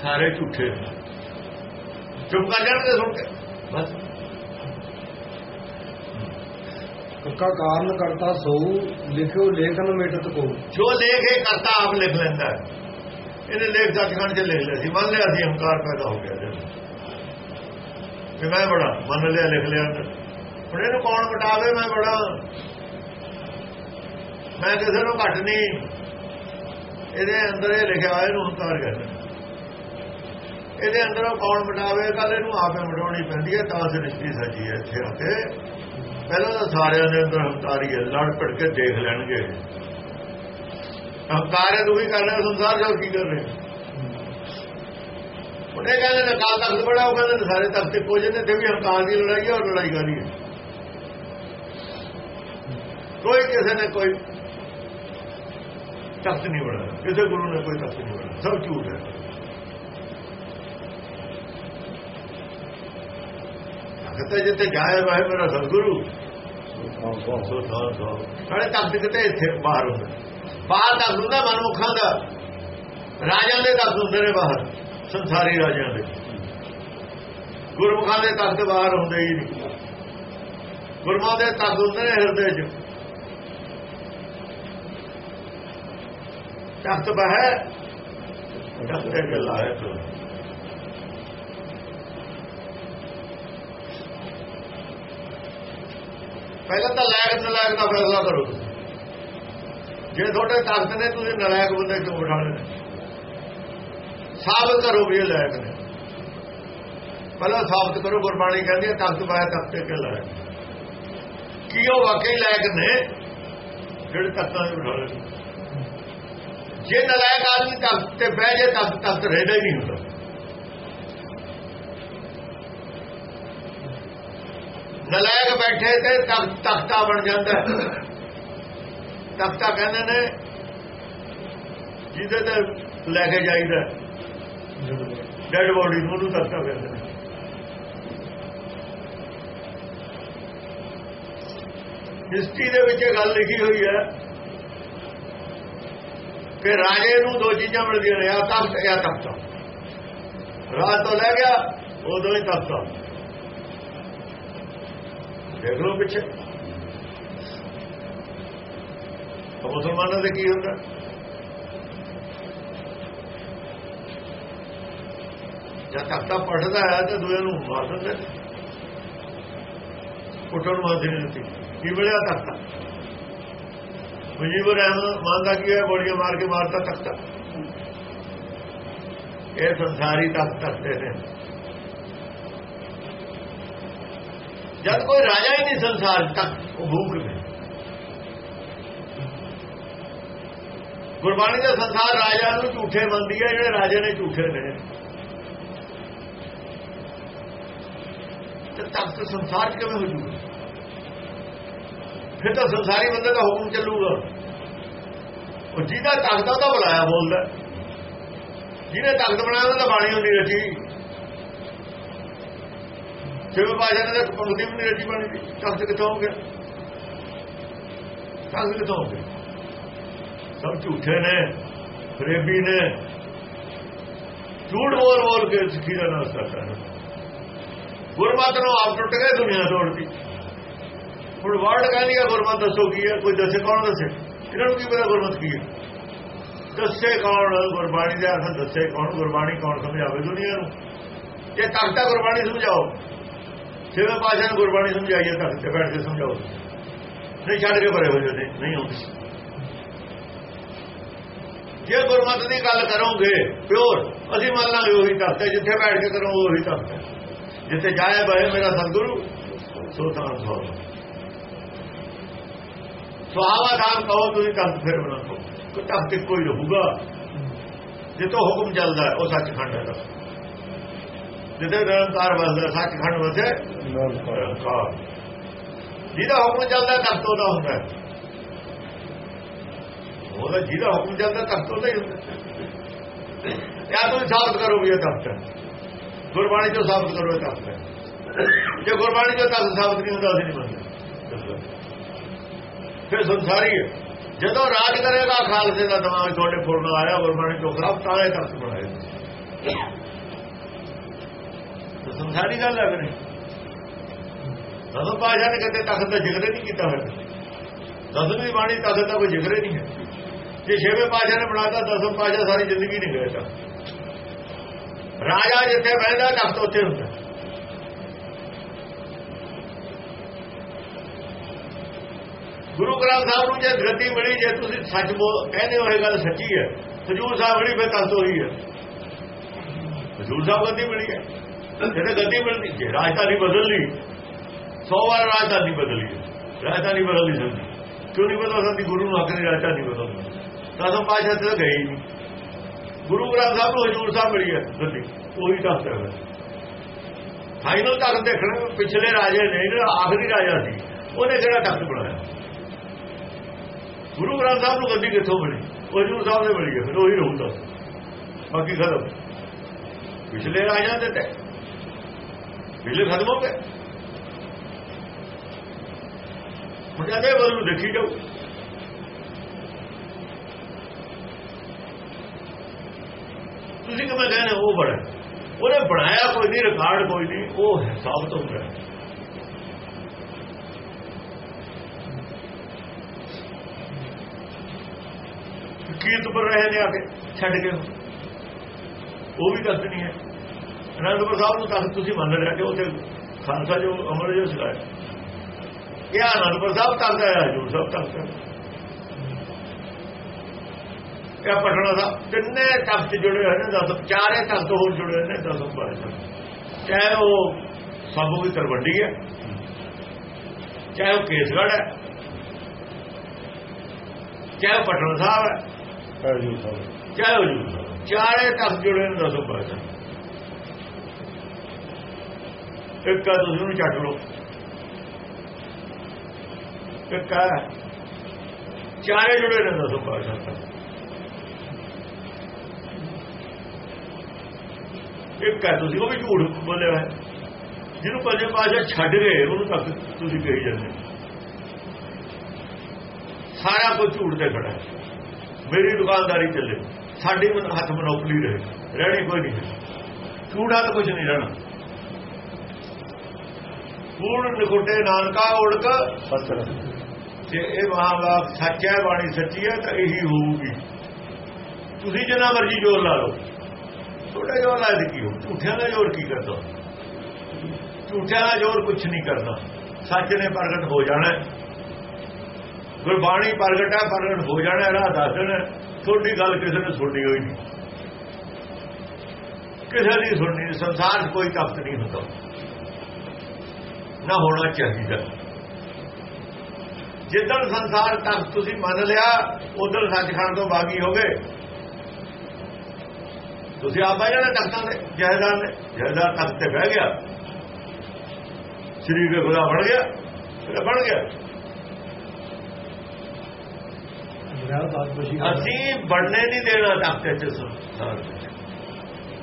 ਸਾਰੇ ਝੂਠੇ ਨੇ। ਚੁੱਪ ਕਰ ਜਾਣਗੇ ਸੁਣ ਕੇ। ਬਸ। ਕੱਕਾ ਕਾਰਨ ਕਰਤਾ ਸੋ ਲਿਖਿਓ ਲੇਖਨ ਮੇਟਤ ਕੋ। ਜੋ ਲੇਖ ਕਰਤਾ, ਆਪ ਲਿਖ ਲੈਂਦਾ ਇਹਨੇ ਲੇਖ ਸੱਚਖੰਡ ਚ ਲਿਖ ਲਿਆ ਸੀ। ਮੰਨ ਲਿਆ ਸੀ, ਹੰਕਾਰ ਪੈਦਾ ਹੋ ਗਿਆ ਇਹਦੇ ਕਿ ਮੈਂ ਬੜਾ, ਮੰਨ ਲਿਆ, ਲਿਖ ਲਿਆ। ਹੁਣ ਇਹਨੂੰ ਕੌਣ ਮਟਾਵੇ ਮੈਂ ਬੜਾ। ਮੈਂ ਕਿਸੇ ਨੂੰ ਘੱਟ ਨਹੀਂ। ਇਹਦੇ ਅੰਦਰ ਇਹ ਲਿਖਿਆ ਹੋਇਆ, ਇਹਨੂੰ ਹੰਕਾਰ ਕਹਿੰਦੇ ਇਹਦੇ ਅੰਦਰੋਂ ਕੌਣ ਮਟਾਵੇ ਕੱਲ ਇਹਨੂੰ ਆਪੇ ਮਟਾਉਣੀ ਪੈਂਦੀ ਹੈ, ਤਾਂ ਸ੍ਰਿਸ਼ਟੀ ਸੱਜੀ ਹੈ ਇੱਥੇ ਆ ਕੇ। ਪਹਿਲਾਂ ਤਾਂ ਸਾਰਿਆਂ ਦੇ ਅੰਦਰ ਹੰਕਾਰੀ ਹੈ, ਲੜ ਪੜ ਕੇ ਦੇਖ ਲੈਣਗੇ। ਹੰਕਾਰ ਹੈ, ਤੂੰ ਵੀ ਕਰ ਰਿਹਾ ਸੰਸਾਰ ਜੋ ਕੀ ਕਰ ਰਹੇ? ਉਹਨੇ ਕਹਿੰਦੇ ਨੇ ਕਾਲ ਤਖਤ ਬੜਾ, ਉਹ ਕਹਿੰਦੇ ਨੇ ਸਾਰੇ ਤਖਤ ਇੱਕੋ ਜਿਹੇ ਨੇ, ਤੇ ਵੀ ਹੰਕਾਰ ਦੀ ਲੜਾਈ ਹੈ ਔਰ ਲੜਾਈ ਕਰੀ ਹੈ ਕੋਈ ਕਿਸੇ ਨੇ ਕੋਈ ਤਖਤ ਨਹੀਂ ਬਣਾਇਆ, ਕਿਸੇ ਗੁਰੂ ਨੇ ਕੋਈ ਤਖਤ ਨਹੀਂ ਬਣਾਇਆ, ਸਭ ਝੂਠ ਹੈ। ਤਖਤ ਹੈ ਜਾਏ ਵਾਹਿ ਮੇਰਾ ਸਤਿਗੁਰੂ। ਸੋ ਤਖਤ ਕਿਤੇ ਇੱਥੇ ਬਾਹਰ ਹੁੰਦੇ। ਬਾਹਰ ਤਖਤ ਹੁੰਦਾ ਮਨਮੁਖਾਂ ਦਾ। ਰਾਜਾਂ ਦੇ ਤਖਤ ਹੁੰਦੇ ਨੇ ਬਾਹਰ। ਸੰਸਾਰੀ ਰਾਜਿਆਂ ਦੇ। ਗੁਰਮੁਖਾਂ ਦੇ ਤਖਤ ਬਾਹਰ ਹੁੰਦੇ ਹੀ ਨਹੀਂ। ਗੁਰਮੁਖਾਂ ਦੇ ਤਖਤ ਹੁੰਦੇ ਨੇ ਹਿਰਦੇ 'ਚ। ਤਖਤ ਬਾਹਰ ਤਖਤ ਦੇ ਗੱਲਾਂ ਹੈ ਤੋ ਪਹਿਲਾਂ ਤਾਂ ਲਾਇਕ ਨਲਾਇਕ ਦਾ ਫੈਸਲਾ ਕਰੋ। ਤੁਸੀਂ। ਜੇ ਤੁਹਾਡੇ ਤਾਕਤ ਨੇ ਤੁਸੀਂ ਨਲਾਇਕ ਬੰਦੇ ਕਿਉਂ ਬਿਠਾਣੇ ਨੇ। ਸਾਬਤ ਕਰੋ ਵੀ ਇਹ ਲਾਇਕ ਨੇ। ਪਹਿਲਾਂ ਸਾਬਤ ਕਰੋ, ਗੁਰਬਾਣੀ ਕਹਿੰਦੀ ਹੈ ਤਾਕਤ ਪਾਇਆ ਤਖਤ ਤੇ ਕਿ ਲਾਇਕ ਕੀ ਉਹ ਵਾਕਈ ਲਾਇਕ ਨੇ? ਜਿਹੜੇ ਤਖਤਾਂ ਦੇ ਬਿਠਾ ਲਏ ਜੇ ਨਲਾਇਕ ਆਦਮੀ ਤਾਕਤ ਤੇ ਬਹਿ ਜੇ, ਤਖਤ ਤਖਤ ਰਹਿਦਾ ਹੀ ਨਹੀਂ ਹੁੰਦਾ। ਨਲਾਇਕ ਬੈਠੇ ਤੇ ਤਖਤਾ ਬਣ ਜਾਂਦਾ ਤਖਤਾ ਕਹਿੰਦੇ ਨੇ, ਜਿਹਦੇ ਤੇ ਲੈ ਕੇ ਜਾਈਦਾ ਡੈਡ ਬੋਡੀ ਨੂੰ ਉਹਨੂੰ ਤਖਤਾ ਕਹਿੰਦੇ ਨੇ। ਹਿਸਟਰੀ ਦੇ ਵਿੱਚ ਇਹ ਗੱਲ ਲਿਖੀ ਹੋਈ ਹੈ ਕਿ ਰਾਜੇ ਨੂੰ ਦੋ ਚੀਜ਼ਾਂ ਮਿਲਦੀਆਂ ਨੇ ਆ ਤਖਤ ਜਾਂ ਤਖਤਾ। ਰਾਜ ਤੋਂ ਲੈ ਗਿਆ, ਉਦੋਂ ਹੀ ਤਖਤਾ। ਦੇਖ ਲਓ ਪਿੱਛੇ ਮੁਸਲਮਾਨਾਂ ਦੇ ਕੀ ਹੁੰਦਾ? ਜਦ ਤਖਤਾ ਪੜਦਾ ਹੈ ਤੇ ਦੂਏ ਨੂੰ ਮਾਰ ਦਿੰਦੇ ਕੁੱਟਣ ਮਾਰ ਦਿੰਦੇ ਕੀ ਮਿਲਿਆ ਤਖਤਾ ਮੁਜੀਬੁਰ ਰਹਿਮਤ ਮੰਨਦਾ ਕੀ ਹੈ ਗੋਲੀਆਂ ਮਾਰ ਕੇ ਮਾਰਤਾ ਤਖਤਾ ਇਹ ਸੰਸਾਰੀ ਤਖਤ ਤਖਤੇ ਨੇ। ਜਦ ਕੋਈ ਰਾਜਾ ਹੀ ਨਹੀਂ ਸੰਸਾਰ ਤੱਕ ਉਹ ਭੂਖ ਨੇ ਗੁਰਬਾਣੀ ਦਾ ਸੰਸਾਰ ਰਾਜਾ ਨੂੰ ਝੂਠੇ ਮੰਨਦੀ ਹੈ, ਜਿਹੜੇ ਰਾਜੇ ਨੇ ਝੂਠੇ ਨੇ। ਤੇ ਤਖਤ ਸੰਸਾਰ 'ਚ ਕਿਵੇਂ ਹੋ ਜੂਗਾ? ਫਿਰ ਤਾਂ ਸੰਸਾਰੀ ਬੰਦੇ ਦਾ ਹੁਕਮ ਚੱਲੂਗਾ। ਉਹ ਜਿਹਦਾ ਤਖਤ ਉਹਦਾ ਬੁਲਾਇਆ ਬੋਲਦਾ। ਜਿਹਨੇ ਤਖਤ ਬਣਾਇਆ, ਉਹਦਾ ਬਾਣੀ ਹੁੰਦੀ ਰਚੀ ਜਿਵੇਂ ਬਾਜਾ ਨੇ ਤਾਂ ਪੰਗਤੀ ਵੀ ਨਹੀਂ ਰਚੀ ਬਾਣੀ ਦੀ ਤਖਤ ਕਿੱਥੋਂ ਹੋ ਗਿਆ ਤਖਤ ਕਿੱਥੋਂ ਹੋ ਗਿਆ ਸਭ ਝੂਠੇ ਨੇ ਫਰੇਬੀ ਨੇ। ਝੂਠ ਬੋਲ ਬੋਲ ਕੇ ਸਿੱਖੀ ਦਾ ਨਾਸ ਕਰਦਾ ਹੈ। ਗੁਰਮਤ ਨੂੰ ਆਪ ਟੁੱਟ ਗਏ ਦੁਨੀਆ ਤੋੜਦੀ ਹੁਣ ਵਰਡ ਕਹਿੰਦੀ ਹੈ ਗੁਰਮਤ ਦੱਸੋ ਕੀ ਹੈ? ਕੋਈ ਦੱਸੇ ਕੌਣ ਦੱਸੇ? ਇਹਨਾਂ ਨੂੰ ਕੀ ਪਤਾ ਗੁਰਮਤ ਕੀ ਹੈ? ਦੱਸੇ ਕੌਣ ਗੁਰਬਾਣੀ ਦੇ ਅਰਥ, ਦੱਸੇ ਕੌਣ ਗੁਰਬਾਣੀ, ਕੌਣ ਸਮਝਾਵੇ ਦੁਨੀਆ ਨੂੰ? ਜੇ ਤਖਤਾ ਗੁਰਬਾਣੀ ਸਮਝਾਓ ਜਿਵੇਂ ਪਾਸ਼ਾ ਨੇ ਗੁਰਬਾਣੀ ਸਮਝਾਈ ਹੈ ਤਖਤ ਤੇ ਬੈਠ ਕੇ ਸਮਝਾਓ। ਨਹੀਂ, ਛੱਡ ਕੇ ਪਰੇ ਹੋ ਜਾਂਦੇ ਨਹੀਂ ਆਉਂਦੇ। ਜੇ ਗੁਰਮਤ ਦੀ ਗੱਲ ਕਰੋਗੇ, ਪਿਓਰ, ਅਸੀਂ ਮੰਨ ਲਾਂਗੇ ਉਹੀ ਤਖਤ ਹੈ, ਜਿੱਥੇ ਬੈਠ ਕੇ ਕਰੋ ਉਹੀ ਤਖਤ ਹੈ। ਜਿੱਥੇ ਜਾਏ ਬਏ ਮੇਰਾ ਸਤਿਗੁਰੂ, ਸੋ ਤਾਂ ਸੋ। ਸੁਹਾਵਾ ਧਾਮ ਕਹੋ, ਤੁਸੀਂ ਤਖਤ ਫਿਰ ਬਣਾ ਕੋ ਤਖਤ ਇੱਕੋ ਹੀ ਰਹੂਗਾ। ਜਿੱਥੋਂ ਹੁਕਮ ਚੱਲਦਾ ਹੈ ਉਹ ਸੱਚਖੰਡ ਹੈ। ਜਿੱਥੇ ਨਿਰੰਕਾਰ ਵਸਦਾ, ਸੱਚਖੰਡ ਵਸੇ ਨਿਰੰਕਾਰ। ਜਿਹਦਾ ਹੁਕਮ ਚੱਲਦਾ ਤਖਤ ਉਹਦਾ ਹੁੰਦਾ। ਉਹਦਾ ਜਿਹਦਾ ਹੁਕਮ ਚੱਲਦਾ ਤਖਤ ਉਹਦਾ ਹੀ ਹੁੰਦਾ। ਹੈ। ਤੁਸੀਂ ਸਾਬਤ ਕਰੋ ਵੀ ਇਹ ਤਖਤ ਗੁਰਬਾਣੀ ਚੋਂ ਸਾਬਤ ਕਰੋ ਇਹ ਤਖਤ ਜੇ ਗੁਰਬਾਣੀ ਚੋਂ ਤਖਤ ਸਾਬਤ ਨਹੀਂ ਹੁੰਦਾ, ਅਸੀਂ ਨਹੀਂ ਮੰਨਦੇ। ਫਿਰ ਸੰਸਾਰੀ ਹੈ। ਜਦੋਂ ਰਾਜ ਕਰੇਗਾ, ਖਾਲਸੇ ਦਾ ਦਿਮਾਗ ਤੁਹਾਡੇ ਫੁਰਨ ਆਇਆ, ਗੁਰਬਾਣੀ ਚੋਂ ਖਰਾਬ, ਤਾਂ ਇਹ ਤਖਤ ਬਣਾਏ। ਸੰਸਾਰੀ ਗੱਲ ਲੱਗ ਰਹੀ ਦਸਮ ਪਾਸ਼ਾ ਨੇ ਕਦੇ ਤਖਤ ਦਾ ਜ਼ਿਕਰ ਨਹੀਂ ਕੀਤਾ ਹੋਇਆ ਦਸਵੀਂ ਬਾਣੀ ਤਖਤ ਦਾ ਕੋਈ ਜ਼ਿਕਰ ਨਹੀਂ ਹੈ। ਜੇ ਛੇਵੇਂ ਪਾਸ਼ਾ ਨੇ ਬਣਾਤਾ, ਦਸਮ ਪਾਸ਼ਾ ਸਾਰੀ ਜ਼ਿੰਦਗੀ ਨਹੀਂ ਗਏ ਤਾਂ। ਰਾਜਾ ਜਿੱਥੇ ਬਹਿੰਦਾ, ਤਖਤ ਉੱਥੇ ਹੁੰਦਾ। ਗੁਰੂ ਗ੍ਰੰਥ ਸਾਹਿਬ ਨੂੰ ਜੇ ਗਤੀ ਮਿਲੀ, ਜੇ ਤੁਸੀਂ ਸੱਚ ਬੋਲ ਕਹਿੰਦੇ ਹੋ ਇਹ ਗੱਲ ਸੱਚੀ ਹੈ, ਹਜੂਰ ਸਾਹਿਬ ਮਿਲੀ ਫਿਰ ਤਖਤ ਹੋਈ ਹੈ। ਹਜੂਰ ਸਾਹਿਬ ਗਤੀ ਮਿਲੀ ਹੈ। ਜਿਹੜੇ ਗਤੀ ਮਿਲਦੀ ਜੇ ਰਾਜਧਾਨੀ ਬਦਲ ਲਈ 100 ਵਾਰ ਰਾਜਧਾਨੀ ਬਦਲੀ, ਰਾਜਧਾਨੀ ਬਦਲ ਨਹੀਂ ਸਕਦੀ ਕਿਉਂ ਨਹੀਂ ਬਦਲ ਸਕਦੀ ਗੁਰੂ ਨੂੰ ਆਖਰੀ ਰਾਜਧਾਨੀ ਬਦਲ। ਤਾਂ ਪਾਸ਼ਾ ਤੇ ਗਏ ਨਹੀਂ। ਗੁਰੂ ਗ੍ਰੰਥ ਸਾਹਿਬ ਨੂੰ ਹਜੂਰ ਸਾਹਿਬ ਮਿਲੀ ਹੈ ਗੱਦੀ ਉਹੀ ਤਖਤ ਹੈ। ਫਾਈਨਲ ਤਖਤ ਦੇਖਣਾ, ਪਿਛਲੇ ਰਾਜੇ ਨੇ ਜਿਹੜਾ ਆਖਰੀ ਰਾਜਾ ਸੀ। ਉਹਨੇ ਕਿਹੜਾ ਤਖਤ ਬਣਾਇਆ? ਗੁਰੂ ਗ੍ਰੰਥ ਸਾਹਿਬ ਨੂੰ ਗੱਦੀ ਕਿੱਥੋਂ ਮਿਲੀ? ਉਹ ਹਜੂਰ ਸਾਹਿਬ ਨੇ ਮਿਲੀ ਹੈ, ਫਿਰ ਉਹੀ ਰਹੂਗਾ। ਬਾਕੀ ਖਤਮ। ਪਿਛਲੇ ਰਾਜਾ ਦੇ ਤੇ। ਪਿਛਲੇ ਖਤਮ ਹੋ ਗਏ। ਹੁਣ ਇਹਦੇ ਵੱਲ ਨੂੰ ਦੇਖੀ ਜਾਓ ਤੁਸੀਂ ਕਿਵੇਂ ਕਹਿੰਦੇ ਉਹ ਬੜਾ ਉਹਨੇ ਬਣਾਇਆ ਕੋਈ ਨਹੀਂ ਰਿਕਾਰਡ ਕੋਈ ਨਹੀਂ ਉਹ ਹੈ ਸਾਬਤ ਹੋ ਗਿਆ। ਕੀਰਤ ਪਰ ਰਹੇ ਨੇ ਆ ਕੇ। ਛੱਡ ਕੇ। ਉਹ ਵੀ ਨਹੀਂ ਹੈ। ਅਨੰਦਪੁਰ ਸਾਹਿਬ ਨੂੰ ਤੱਕ ਤੁਸੀਂ ਮੰਨ ਲਿਆ ਕਿ ਉੱਥੇ ਖਾਲਸਾ ਜੋ ਅਮਰ ਜੋ ਸਿਖਾਇਆ ਇਹ ਅਨੰਦਪੁਰ ਸਾਹਿਬ ਤੱਕ ਹੈ ਜੋ ਸਭ ਤੱਕ ਹੈ। ਇਹ ਪਟਨਾ ਦਾ ਤਿੰਨੇ ਤਖਤ ਜੁੜੇ ਹੋਏ ਨੇ ਦਸ ਚਾਰੇ ਤਖਤ ਹੋਰ ਜੁੜੇ ਨੇ ਦਸ ਪਾਸ਼ਾ ਚਾਹੇ ਉਹ ਸਾਬੂ ਦੀ ਤਰਵੰਡੀ ਹੈ ਚਾਹੇ ਉਹ ਕੇਸਗੜ੍ਹ ਹੈ ਚਾਹੇ ਪਟਨਾ ਸਾਹਿਬ ਹੈ ਚਾਹੇ ਉਹ ਚਾਰੇ ਤਖਤ ਜੁੜੇ ਨੇ ਦਸ ਪਾਸ਼ਾ ਇੱਕ ਹੈ ਤੁਸੀਂ ਉਹਨੂੰ ਛੱਡ ਲਓ। ਇੱਕ ਹੈ। ਚਾਰੇ ਜੁੜੇ ਨੇ ਦਸ ਪਾਸ਼ਾ ਇੱਕ ਹੈ ਤੁਸੀਂ, ਉਹ ਵੀ ਝੂਠ ਬੋਲਿਆ ਹੈ ਜਿਹਨੂੰ ਪੰਜੇ ਪਾਸ਼ਾ ਛੱਡ ਗਏ, ਉਹਨੂੰ ਤੱਕ ਤੁਸੀਂ ਕਹੀ ਜਾਂਦੇ ਸਾਰਾ ਕੁਝ ਝੂਠ ਤੇ ਖੜਾ ਹੈ। ਮੇਰੀ ਦੁਕਾਨਦਾਰੀ ਚੱਲੇ। ਸਾਡੀ ਮਨ ਹੱਥ ਮਨੋਪਲੀ ਰਹੇ। ਰਹਿਣੀ ਕੋਈ ਨਹੀਂ ਝੂਠਾ ਤਾਂ ਕੁਝ ਨਹੀਂ ਰਹਿਣਾ। ਪੂਰਨ ਨਿਕੁੱਟੇ ਨਾਨਕਾ ਉੜਕ। ਪੱਤਰ ਜੇ ਇਹ ਮਹਾਵਾਕ ਸੱਚ ਹੈ ਬਾਣੀ ਸੱਚੀ ਹੈ ਤਾਂ ਇਹੀ ਹੋਊਗੀ। ਤੁਸੀਂ ਜਿੰਨਾ ਮਰਜ਼ੀ ਜ਼ੋਰ ਲਾ ਲਓ। ਥੋੜਾ ਜ਼ੋਰ ਲਾ ਦੇ ਕੀ ਹੋ ਝੂਠਿਆਂ ਦਾ ਜ਼ੋਰ ਕੀ ਕਰਦਾ? ਝੂਠਿਆਂ ਦਾ ਜ਼ੋਰ ਕੁਝ ਨਹੀਂ ਕਰਦਾ। ਸੱਚ ਨੇ ਪ੍ਰਗਟ ਹੋ ਜਾਣਾ ਗੁਰਬਾਣੀ ਪ੍ਰਗਟ ਹੈ ਪ੍ਰਗਟ ਹੋ ਜਾਣਾ ਰਾਹ ਦੱਸ ਦੇਣਾ ਤੁਹਾਡੀ ਗੱਲ ਕਿਸੇ ਨੇ ਸੁਣਨੀ ਹੋਈ ਨਹੀਂ। ਕਿਸੇ ਦੀ ਸੁਣਨੀ ਸੰਸਾਰ 'ਚ ਕੋਈ ਤਖਤ ਨਹੀਂ ਹੁੰਦਾ। ਨਾ ਹੋਣਾ ਚਾਹੀਦਾ। ਜਿੱਦਣ ਸੰਸਾਰ ਤੱਕ ਤੁਸੀਂ ਮੰਨ ਲਿਆ ਉਧਰ ਸੱਚਖੰਡ ਤੋਂ ਬਾਗੀ ਹੋ ਗਏ। ਤੁਸੀਂ ਆਪ ਬਹਿ ਜਾਣਾ ਤਖਤਾਂ ਤੇ ਜਹਦਾਰ ਨੇ। ਜਹਦਾਰ ਤਖਤ ਤੇ ਬਹਿ ਗਿਆ। ਸ੍ਰੀ ਦੇ ਖੁਦਾ ਬਣ ਗਿਆ ਫਿਰ ਬਣ ਗਿਆ। ਅਸੀਂ ਬਣਨੇ ਨਹੀਂ ਦੇਣਾ ਤਖਤ ਤੇ ਸੰਸਾਰ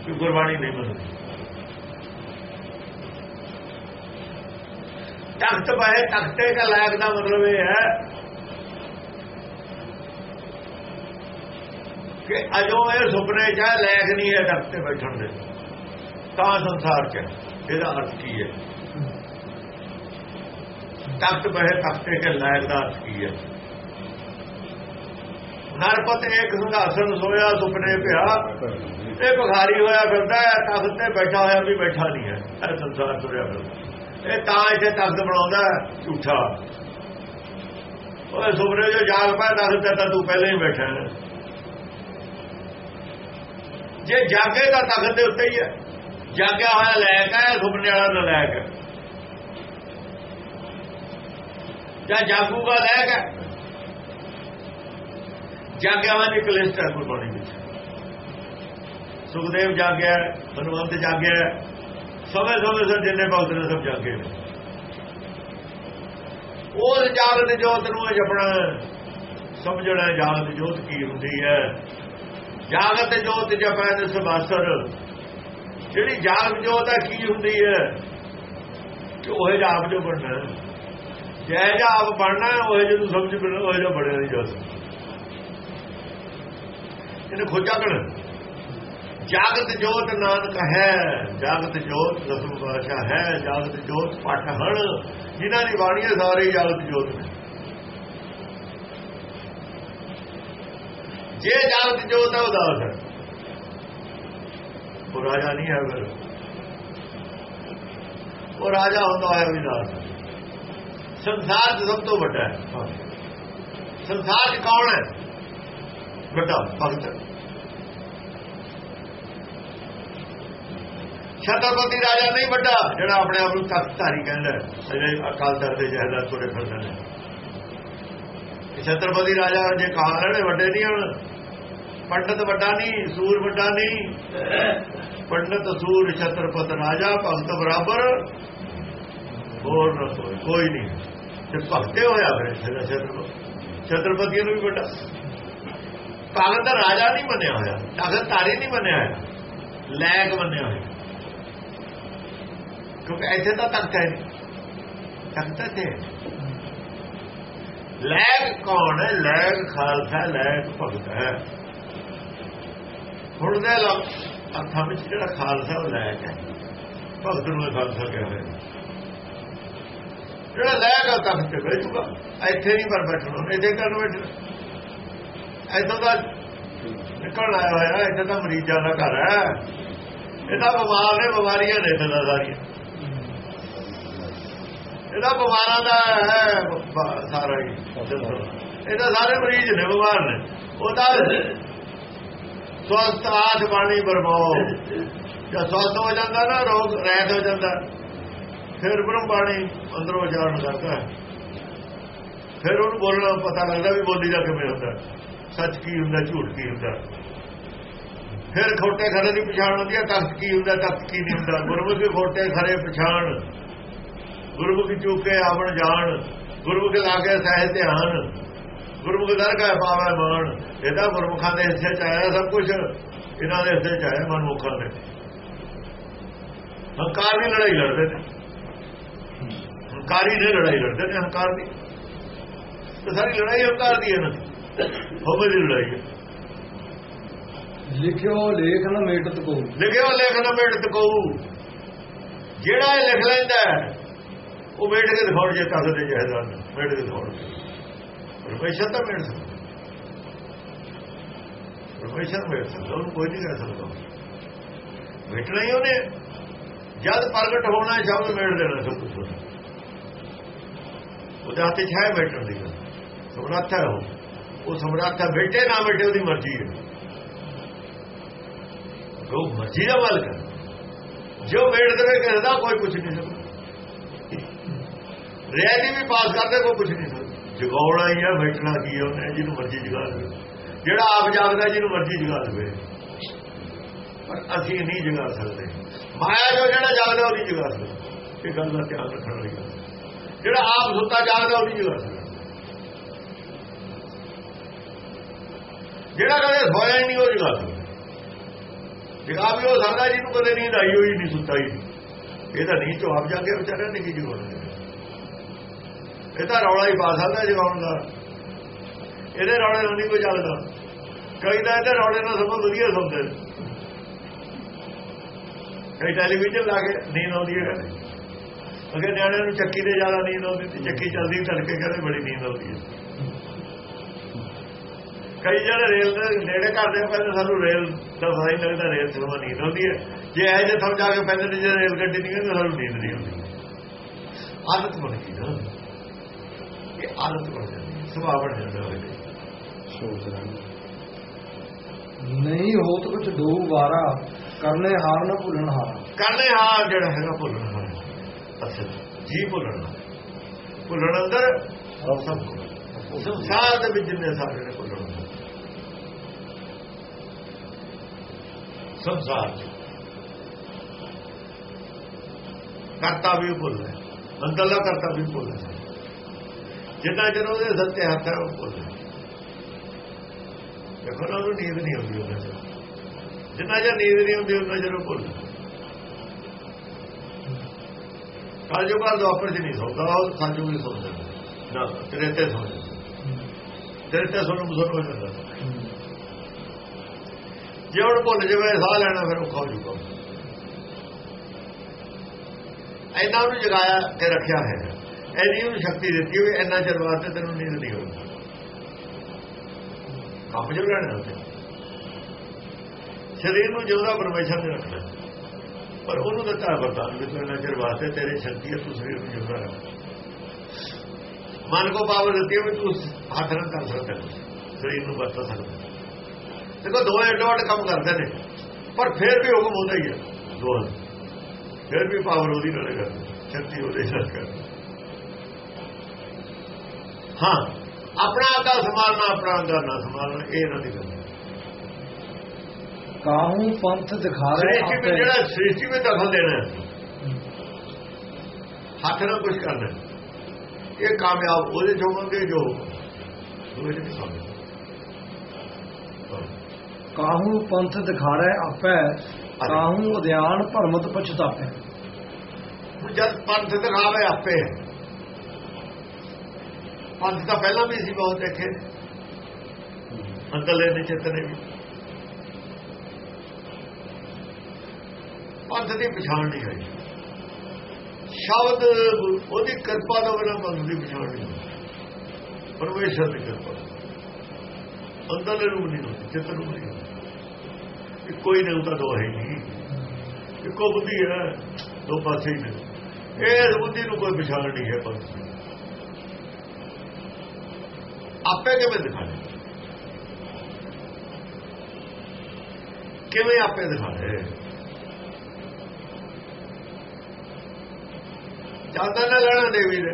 ਕਿ ਗੁਰਬਾਣੀ ਨਹੀਂ ਮੰਨਦੀ ਤਖਤ ਬਹਿ ਤਖਤੇ ਦਾ ਲਾਇਕ ਦਾ ਮਤਲਬ ਇਹ ਹੈ ਕਿ ਅਜੋ ਇਹ ਸੁਪਨੇ ਚ ਹੈ, ਲਾਇਕ ਨਹੀਂ ਹੈ ਤਖਤ ਤੇ ਬੈਠਣ ਦੇ। ਤਾਂ ਸੰਸਾਰ ਚ ਇਹਦਾ ਅਰਥ ਕੀ ਹੈ? ਤਖਤ ਬਹਿ ਤਖਤੇ ਕੇ ਲਾਇਕ ਦਾ ਅਰਥ ਕੀ ਹੈ? ਨਰਪਤ ਇੱਕ ਸੰਘਾਸਨ ਸੋਇਆ ਸੁਪਨੇ ਪਿਆ। ਇਹ ਭਖਾਰੀ ਹੋਇਆ ਫਿਰਦਾ ਹੈ ਤਖਤ ਤੇ ਬੈਠਾ ਹੋਇਆ ਵੀ ਬੈਠਾ ਨਹੀਂ ਹੈ ਇਹ ਸੰਸਾਰ ਤੁਰਿਆ ਫਿਰਦਾ। ਇਹ ਤਾਂ ਇੱਥੇ ਤਖਤ ਬਣਾਉਂਦਾ ਝੂਠਾ। ਉਹ ਸੁਪਨੇ ਜੋ ਜਾਗ ਪਿਆ ਤਖਤ ਤਾਂ ਤੂੰ ਪਹਿਲਾਂ ਹੀ ਬੈਠਾ ਜੇ ਜਾਗੇ ਤਾਂ ਤਖਤ ਦੇ ਉੱਤੇ ਹੀ ਹੈ। ਜਾਗਿਆ ਹੋਇਆ ਲੈਕ ਹੈ, ਸੁਪਨੇ ਵਾਲਾ ਨਲਾਇਕ ਹੈ। ਜਾਂ ਜਾਗੂਗਾ ਲੈਕ ਹੈ। ਜਾਗਿਆ ਹੋਇਆ ਦੀ ਇੱਕ ਲਿਸਟ ਹੈ ਗੁਰਬਾਣੀ ਵਿੱਚ। ਸੁਖਦੇਵ ਜਾਗਿਆ ਹਨੂਮੰਤ ਜਾਗਿਆ ਸਮੇਂ ਸਮੇਂ ਸਿਰ ਜਿੰਨੇ ਭਗਤ ਨੇ ਸਭ ਜਾਗੇ। ਉਹ ਜਾਗਤ ਜੋਤ ਨੂੰ ਜਪਣਾ ਸਮਝਣਾ ਜਾਗਤ ਜੋਤ ਕੀ ਹੁੰਦੀ ਹੈ। ਜਾਗਤ ਜੋਤ ਜਪੈ ਦੇ ਸਬਾਸਰ ਜਿਹੜੀ ਜਾਗ ਜੋਤ ਹੈ ਕੀ ਹੁੰਦੀ ਹੈ? ਕਿ ਉਹ ਜਾਪ ਜੋ ਬਣਨਾ ਹੈ। ਜੈ ਜਾਪ ਬਣਨਾ ਹੈ, ਉਹ ਜਿਹਨੂੰ ਸਮਝ ਬਿਨਾ ਉਹ ਜਿਹਾ ਬਣਿਆ ਨਹੀਂ ਜਾ ਸਕਦਾ। ਇਹਨੇ ਖੋਜਾ ਕਰ ਜਾਗਤ ਜੋਤ ਨਾਨਕ ਹੈ, ਜਾਗਤ ਜੋਤ ਦਸਮ ਬਾਸ਼ਾ ਹੈ, ਜਾਗਤ ਜੋਤ ਪਟ ਹਣ, ਜਿਨ੍ਹਾਂ ਦੀ ਬਾਣੀ ਹੈ ਸਾਰੇ ਜਾਗਤ ਜੋਤ ਨੇ। ਜੇ ਜਾਗਤ ਜੋਤ ਹੈ ਉਦਾਸ ਹੈ। ਉਹ ਰਾਜਾ ਨਹੀਂ ਹੈ ਫਿਰ। ਉਹ ਰਾਜਾ ਹੁੰਦਾ ਹੈ ਵਿਨਾਸ਼ ਸੰਸਾਰ 'ਚ ਸਭ ਤੋਂ ਵੱਡਾ ਹੈ। ਸੰਸਾਰ 'ਚ ਕੌਣ ਹੈ? ਵੱਡਾ ਭਗਤ। ਛਤਰਪਤੀ ਰਾਜਾ ਨਹੀਂ ਵੱਡਾ, ਜਿਹੜਾ ਆਪਣੇ ਆਪ ਨੂੰ ਤਖਤਧਾਰੀ ਕਹਿੰਦਾ ਹੈ। ਅਜੇ ਅਕਾਲ ਤਖਤ ਦੇ ਜਹਦਾ ਤੁਰੇ ਫਿਰਦੇ ਨੇ। ਛਤਰਪਤੀ ਰਾਜਾ ਜੇ ਕਹਾ ਰਹੇ ਵੱਡੇ ਨਹੀਂ ਹਨ ਪੰਡਤ ਵੱਡਾ ਨਹੀਂ, ਸੂਰ ਵੱਡਾ ਨਹੀਂ। ਪੰਡਤ, ਸੂਰ, ਛਤਰਪਤ ਰਾਜਾ, ਭਗਤ ਬਰਾਬਰ। ਹੋਰ ਨਾ ਕੋਈ ਕੋਈ ਨਹੀਂ। ਤੇ ਭਗਤੇ ਹੋਇਆ ਫਿਰ ਛਤਰਪਤੀ। ਛਤਰਪਤੀ ਨੂੰ ਵੀ ਵੱਡਾ। ਭਗਤ ਦਾ ਰਾਜਾ ਨਹੀਂ ਮੰਨਿਆ ਹੋਇਆ ਤਖਤ ਧਾਰੀ ਨਹੀਂ ਮੰਨਿਆ ਹੋਇਆ। ਲੈਗ ਮੰਨਿਆ ਹੋਇਆ। ਕਿਉਂਕਿ ਇੱਥੇ ਤਾਂ ਤਖਤ ਹੈ ਨਹੀਂ। ਤਖਤ ਤੇ ਲੈਕ ਕੌਣ ਹੈ? ਲੈਕ ਖਾਲਸਾ, ਲੈਕ ਭਗਤ ਹੈ। ਹੁਣ ਦੇ ਅਰਥਾਂ ਵਿੱਚ ਜਿਹੜਾ ਖਾਲਸਾ ਉਹ ਲੈਕ ਹੈ। ਭਗਤ ਨੂੰ ਇਹ ਖਾਲਸਾ ਕਿਹਾ ਹੋਇਆ ਜਿਹੜਾ ਲੈਕ ਆ ਤਖਤ ਤੇ ਬੈਠੂਗਾ ਇੱਥੇ ਨਹੀਂ ਪਰ ਬੈਠਣਾ, ਇੱਥੇ ਕਰਨ ਬੈਠਣਾ? ਇੱਥੋਂ ਦਾ ਨਿਕਲ ਆਇਆ ਹੋਇਆ, ਇੱਥੇ ਤਾਂ ਮਰੀਜ਼ਾਂ ਦਾ ਘਰ ਹੈ। ਇਹਦਾ ਬਿਮਾਰ ਨੇ, ਬਿਮਾਰੀਆਂ ਨੇ ਇੱਥੇ ਸਾਰੀਆਂ। ਇਹਦਾ ਬਿਮਾਰਾਂ ਦਾ ਹੈ ਸਾਰਾ ਹੀ ਇਹ ਤਾਂ ਸਾਰੇ ਮਰੀਜ਼ ਨੇ, ਬਿਮਾਰ ਨੇ। ਉਹ ਤਾਂ ਸਵਸਥ ਆਠ ਬਾਣੀ ਬਰਮਾਓ। ਜਦ ਸਵਸਥ ਹੋ ਜਾਂਦਾ ਨਾ, ਰੋਗ ਰਹਿਤ ਹੋ ਜਾਂਦਾ। ਫਿਰ ਬ੍ਰਹਮ ਬਾਣੀ ਅੰਦਰੋਂ ਜਾਣ ਕਰਦਾ ਫਿਰ ਉਹਨੂੰ ਬੋਲਣਾ ਪਤਾ ਲੱਗਦਾ ਵੀ ਬੋਲੀ ਦਾ ਕਿਵੇਂ ਹੁੰਦਾ। ਸੱਚ ਕੀ ਹੁੰਦਾ, ਝੂਠ ਕੀ ਹੁੰਦਾ। ਫਿਰ ਖੋਟੇ ਖਰੇ ਦੀ ਪਛਾਣ ਹੁੰਦੀ ਹੈ, ਤਖਤ ਕੀ ਹੁੰਦਾ, ਤਖਤ ਕੀ ਨਹੀਂ ਹੁੰਦਾ। ਗੁਰਮੁਖੀ ਖੋਟੇ ਖਰੇ ਪਛਾਣ ਗੁਰਮੁਖੀ ਚੁੱਕੇ ਆਵਣ ਜਾਣ ਗੁਰਮੁਖੀ ਲਾਗੇ ਸਹਿ ਧਿਆਨ ਗੁਰਮੁਖ ਦਰਗਾਹ ਪਾਵੇ ਮਾਣ। ਇਹਦਾ ਗੁਰਮੁਖਾਂ ਦੇ ਹਿੱਸੇ ਚ ਆਇਆ ਸਭ ਕੁਝ ਇਹਨਾਂ ਦੇ ਹਿੱਸੇ ਚ ਆਇਆ ਮਨਮੁਖਾਂ ਦੇ। ਹੰਕਾਰ ਦੀ ਲੜਾਈ ਲੜਦੇ ਨੇ। ਹੰਕਾਰੀ ਨੇ ਲੜਾਈ ਲੜਦੇ ਨੇ ਹੰਕਾਰ ਦੀ। ਤੇ ਸਾਰੀ ਲੜਾਈ ਹੰਕਾਰ ਦੀ ਹੈ ਨਾ ਹੋਵੇ ਦੀ ਲੜਾਈ ਹੈ। ਲਿਖਿਓ ਲੇਖ ਨ ਮੇਟਤ ਕੋ। ਲਿਖਿਓ ਲੇਖਨ ਮੇਟ ਕਹੂ ਜਿਹੜਾ ਇਹ ਲਿਖ ਲੈਂਦਾ ਹੈ, ਉਹ ਵੇਟ ਕੇ ਦਿਖਾਉਣ ਜੇ ਤੱਕ ਦੇ ਜਹਦਾਨ ਮੇਟ ਕੇ ਦਿਖਾਉਣ ਪਰਮੇਸ਼ਰ ਤਾਂ ਮੇਟ ਸਕਦਾ। ਪਰਮੇਸ਼ਰ ਮੇਟ ਸਕਦਾ ਉਹਨੂੰ ਕੋਈ ਨਹੀਂ ਕਰ ਸਕਦਾ। ਮੇਟਣਾ ਹੀ ਉਹਨੇ। ਜਦ ਪ੍ਰਗਟ ਹੋਣਾ ਹੈ, ਸ਼ਬਦ ਮੇਟ ਦੇਣਾ ਸਭ ਕੁਝ ਉਹਦੇ ਹੱਥ ਛਾਇਆ ਬੈਠਣ ਦੀ ਗੱਲ। ਸਮਰੱਥ ਹੈ ਉਹ। ਉਹ ਹੈ ਬੈਠੇ ਨਾ ਬੈਠੇ ਉਹਦੀ ਮਰਜ਼ੀ ਹੈ। ਉਹ ਮਰਜ਼ੀ ਦਾ ਮਾਲਕ ਹੈ। ਜੋ ਵੇੜ ਦੇਵੇ ਕਿਸੇ ਦਾ ਕੋਈ ਕੁਝ ਨਹੀਂ। ਸਕਦਾ ਰਹਿ ਰੈਲੀ ਵੀ ਪਾਸ ਕਰਦੇ, ਕੋਈ ਕੁਝ ਨਹੀਂ ਜਗਾਉਣਾ ਹੀ ਹੈ ਬੈਠਣਾ ਕੀ ਹੈ ਉਹਨੇ ਜਿਹਨੂੰ ਮਰਜ਼ੀ ਜਗਾ ਦੇਵੇ। ਜਿਹੜਾ ਆਪ ਜਾਗਦਾ, ਜਿਹਨੂੰ ਮਰਜ਼ੀ ਜਗਾ ਦੇਵੇ। ਪਰ ਅਸੀਂ ਨਹੀਂ ਜਗਾ ਸਕਦੇ। ਮਾਇਆ ਜੋ ਜਿਹੜਾ ਜਾਗਦਾ ਉਹ ਨਹੀਂ ਜਗਾ ਸਕਦਾ। ਇਹ ਗੱਲ ਦਾ ਧਿਆਨ ਰੱਖਣ ਵਾਲੀ ਗੱਲ ਜਿਹੜਾ ਆਪ ਸੁੱਤਾ ਜਾਗਦਾ ਉਹ ਨਹੀਂ ਜਗਾ ਸਕਦਾ। ਜਿਹੜਾ ਕਦੇ ਸੋਇਆ ਨਹੀਂ, ਉਹ ਜਗਾ ਸਕਦਾ। ਜਗਾ ਵੀ ਹੋ ਸਕਦਾ, ਜਿਹਨੂੰ ਕਦੇ ਨੀਂਦ ਆਈ ਹੋਈ ਨਹੀਂ, ਸੁੱਤਾ ਹੀ ਨਹੀਂ। ਇਹ ਤਾਂ ਨਹੀਂ ਚੋ ਆਪ ਜਾ ਕੇ ਵਿਚਾਰਿਆ ਨਹੀਂ ਕੀ ਜਗਾਉਣਾ। ਇਹ ਤਾਂ ਰੌਲਾ ਹੀ ਪਾ ਸਕਦਾ ਜਗਾਉਣ ਦਾ। ਇਹਦੇ ਰੌਲੇ ਨਾਲ ਨਹੀਂ ਕੋਈ ਚੱਲਦਾ। ਕਈ ਤਾਂ ਇਹਦੇ ਰੌਲੇ ਨਾਲ ਸਭ ਵਧੀਆ ਸੁਣਦੇ ਨੇ। ਕਈ ਟੈਲੀਵਿਜ਼ਨ ਲਾ ਕੇ ਨੀਂਦ ਆਉਂਦੀ ਹੈ। ਅਗੇ ਨਿਆਣਿਆਂ ਨੂੰ ਚੱਕੀ ਤੇ ਜ਼ਿਆਦਾ ਨੀਂਦ ਆਉਂਦੀ ਤੇ ਚੱਕੀ ਚੱਲਦੀ, ਤੜਕੇ ਕਹਿੰਦੇ ਬੜੀ ਨੀਂਦ ਆਉਂਦੀ ਹੈ। ਕਈ ਜਿਹੜੇ ਰੇਲ ਦੇ ਨੇੜੇ ਕਰਦੇ ਆ, ਪਹਿਲਾਂ ਸਾਨੂੰ ਰੇਲ ਦਾ ਪਤਾ ਹੀ ਲੱਗਦਾ, ਰੇਲ ਚਲਵਾ ਨੀਂਦ ਆਉਂਦੀ ਹੈ। ਜੇ ਇਹ ਜੇ ਸਮਝਾ ਕੇ ਪੈਂਦੇ ਨੇ, ਜੇ ਰੇਲ ਗੱਡੀ ਨਹੀਂ ਕਹਿੰਦੇ ਸਾਨੂੰ ਨੀਂਦ ਨਹੀਂ ਆਉਂਦੀ। ਆਦਤ ਬਣ ਗਈ ਨਾ। ਆਦਤ ਬਣ ਜਾਂਦੀ ਸੁਭਾਅ ਬਣ ਜਾਂਦਾ ਹੋਵੇ ਸੋਚ ਰਹੇ ਨਹੀਂ ਹੋਤ ਕੁਛ ਦੋ ਵਾਰਾ। ਕਰਨੇ ਹਾਰ ਨਾ ਭੁੱਲਣ ਹਾਰਾ। ਕਰਨੇ ਹਾਰ ਜਿਹੜਾ ਹੈਗਾ ਭੁੱਲਣ ਹਾਰ। ਅੱਛਾ ਜੀ ਭੁੱਲਣ ਭੁੱਲਣ ਅੰਦਰ ਔਰ ਸਭ ਕੁਝ। ਸੰਸਾਰ ਦੇ ਵਿੱਚ ਜਿੰਨੇ ਸਾਰੇ ਨੇ ਭੁੱਲਣ। ਸੰਸਾਰ 'ਚ। ਕਰਤਾ ਵੀ ਭੁੱਲ ਹੈ। ਅੰਦਰਲਾ ਕਰਤਾ ਵੀ ਭੁੱਲ ਹੈ। ਜਿੰਨਾ ਚਿਰ ਉਹਦੇ ਸੱਤੇ ਹੱਥ ਹੈ, ਉਹ ਭੁੱਲ ਦੇਖੋ ਨਾ, ਉਹਨੂੰ ਨੀਂਦ ਨਹੀਂ ਆਉਂਦੀ ਉਹਨਾਂ ਚਿਰ ਜਿੰਨਾ ਚਿਰ ਨੀਂਦ ਨਹੀਂ ਆਉਂਦੀ ਉਹਨਾਂ ਚਿਰ ਉਹ ਭੁੱਲ ਹੈ। ਕਾਜੋ ਬਾਅਦ ਦੁਆਪਰ ਚ ਨਹੀਂ ਸੌਂਦਾ, ਉਹ ਸਾਜੂ ਵੀ ਸੌਂਦਾ। ਨਾ, ਤੇਰੇ ਤੇ ਸੌਂਦਾ ਤੇਰੇ ਤੇ ਸੌਣ ਮੁਸਲ ਹੋ ਜਾਂਦਾ। ਜੇ ਹੁਣ ਭੁੱਲ ਜਾਵੇ, ਸਾਹ ਲੈਣਾ, ਫਿਰ ਉਹ ਖਾ ਜੂਗਾ ਐਨਾ ਉਹਨੂੰ ਜਗਾਇਆ ਤੇ ਰੱਖਿਆ ਹੈ। ਐਨੀ ਉਹਨੂੰ ਸ਼ਕਤੀ ਦਿੱਤੀ ਹੋਈ ਇੰਨਾ ਚਿਰ ਵਾਸਤੇ ਤੈਨੂੰ ਨੀਂਦ ਨਹੀਂ ਹੋਣੀ ਕੰਮ ਜੋ ਰਹਿਣਾ ਉੱਤੇ ਸਰੀਰ ਨੂੰ ਜਿਉਂਦਾ ਪਰਮੇਸ਼ਰ ਨੇ ਰੱਖਣਾ। ਪਰ ਉਹਨੂੰ ਦਿੱਤਾ ਵਰਦਾਨ ਵੀ ਤੂੰ ਇੰਨਾ ਚਿਰ ਵਾਸਤੇ ਤੇਰੀ ਸ਼ਕਤੀ ਹੈ, ਤੂੰ ਸਰੀਰ ਨੂੰ ਜਿਉਂਦਾ ਰੱਖ ਮਨ ਕੋ ਪਾਵਰ ਦਿੱਤੀ ਵੀ ਤੂੰ ਹੱਥ ਨਾਲ ਕਰ ਸਕਦਾ ਸਰੀਰ ਨੂੰ ਵਰਤ ਸਕਦਾ ਦੇਖੋ, ਦੋਵੇਂ ਅੱਡੋ ਕੰਮ ਕਰਦੇ ਨੇ। ਪਰ ਫਿਰ ਵੀ ਹੁਕਮ ਹੁੰਦਾ ਹੀ ਹੈ। ਦੋਹਾਂ ਫਿਰ ਵੀ ਪਾਵਰ ਉਹਦੀ ਨਾਲ ਕਰਦੀ ਸ਼ਕਤੀ ਉਹਦੇ ਨਾਲ ਕਰਦੀ ਹਾਂ ਆਪਣਾ ਅੰਗਾ ਸੰਭਾਲਣਾ ਆਪਣਾ ਅੰਗਾ ਨਾ ਸੰਭਾਲਣਾ ਇਹ ਇਹਨਾਂ ਦੀ ਗੱਲ ਕਾਹੂ ਪੰਥ ਦਿਖਾ ਰਹੇ ਸ੍ਰਿਸ਼ਟੀ ਵਿੱਚ ਆਪੇ? ਜਿਹੜਾ ਸ੍ਰਿਸ਼ਟੀ ਵਿੱਚ ਦਖਲ ਦੇਣਾ ਹੱਥ ਨਾਲ ਕੁਝ ਕਰਨਾ। ਇਹ ਕਾਮਯਾਬ ਉਹਦੇ ਚ ਹੋਵਾਂਗੇ ਜੋ ਉਹਦੇ ਨਹੀਂ ਸਾਹਮਣੇ ਕਾਹੂ ਪੰਥ ਦਿਖਾ ਰਹੇ ਆਪੇ? ਕਾਹੂ ਉਦਿਆਨ ਭਰਮਤ ਪਛਤਾਪੇ ਜਦ ਪੰਥ ਦਿਖਾਵੇ ਆਪੇ। ਪੰਥ ਤਾਂ ਪਹਿਲਾਂ ਵੀ ਸੀ ਬਹੁਤ ਦੇਖੇ। ਅੰਦਰਲੇ ਨੇ ਵੀ। ਪੰਥ ਦੀ ਪਛਾਣ ਨਹੀਂ ਹੋਈ ਸ਼ਬਦ ਉਹਦੀ ਕਿਰਪਾ ਤੋਂ ਬਿਨਾਂ ਪੰਥ ਦੀ ਪਛਾਣ ਨਹੀਂ ਹੋਈ। ਪਰਮੇਸ਼ਰ ਦੀ ਕਿਰਪਾ ਅੰਦਰਲੇ ਨੂੰ ਨਹੀਂ ਹੁੰਦੀ, ਚਿੱਤ ਨੂੰ ਨਹੀਂ ਹੁੰਦੀ। ਇਹ ਕੋਈ ਨਹੀਂ ਉਹਦਾ ਦੋ ਹੈ ਨਹੀਂ। ਇੱਕੋ ਬੁੱਧੀ ਹੈ, ਦੋ ਪਾਸੇ ਹੀ ਨੇ। ਇਹ ਬੁੱਧੀ ਨੂੰ ਕੋਈ ਪਛਾਣ ਨਹੀਂ ਹੈ ਪੰਥ ਦੀ। ਆਪੇ ਕਿਵੇਂ ਦਿਖਾਏ? ਕਿਵੇਂ ਆਪੇ ਦਿਖਾਏ? ਜਾਂਦਾ ਨਾ ਲੈਣਾ ਦੇਵੀ ਦੇ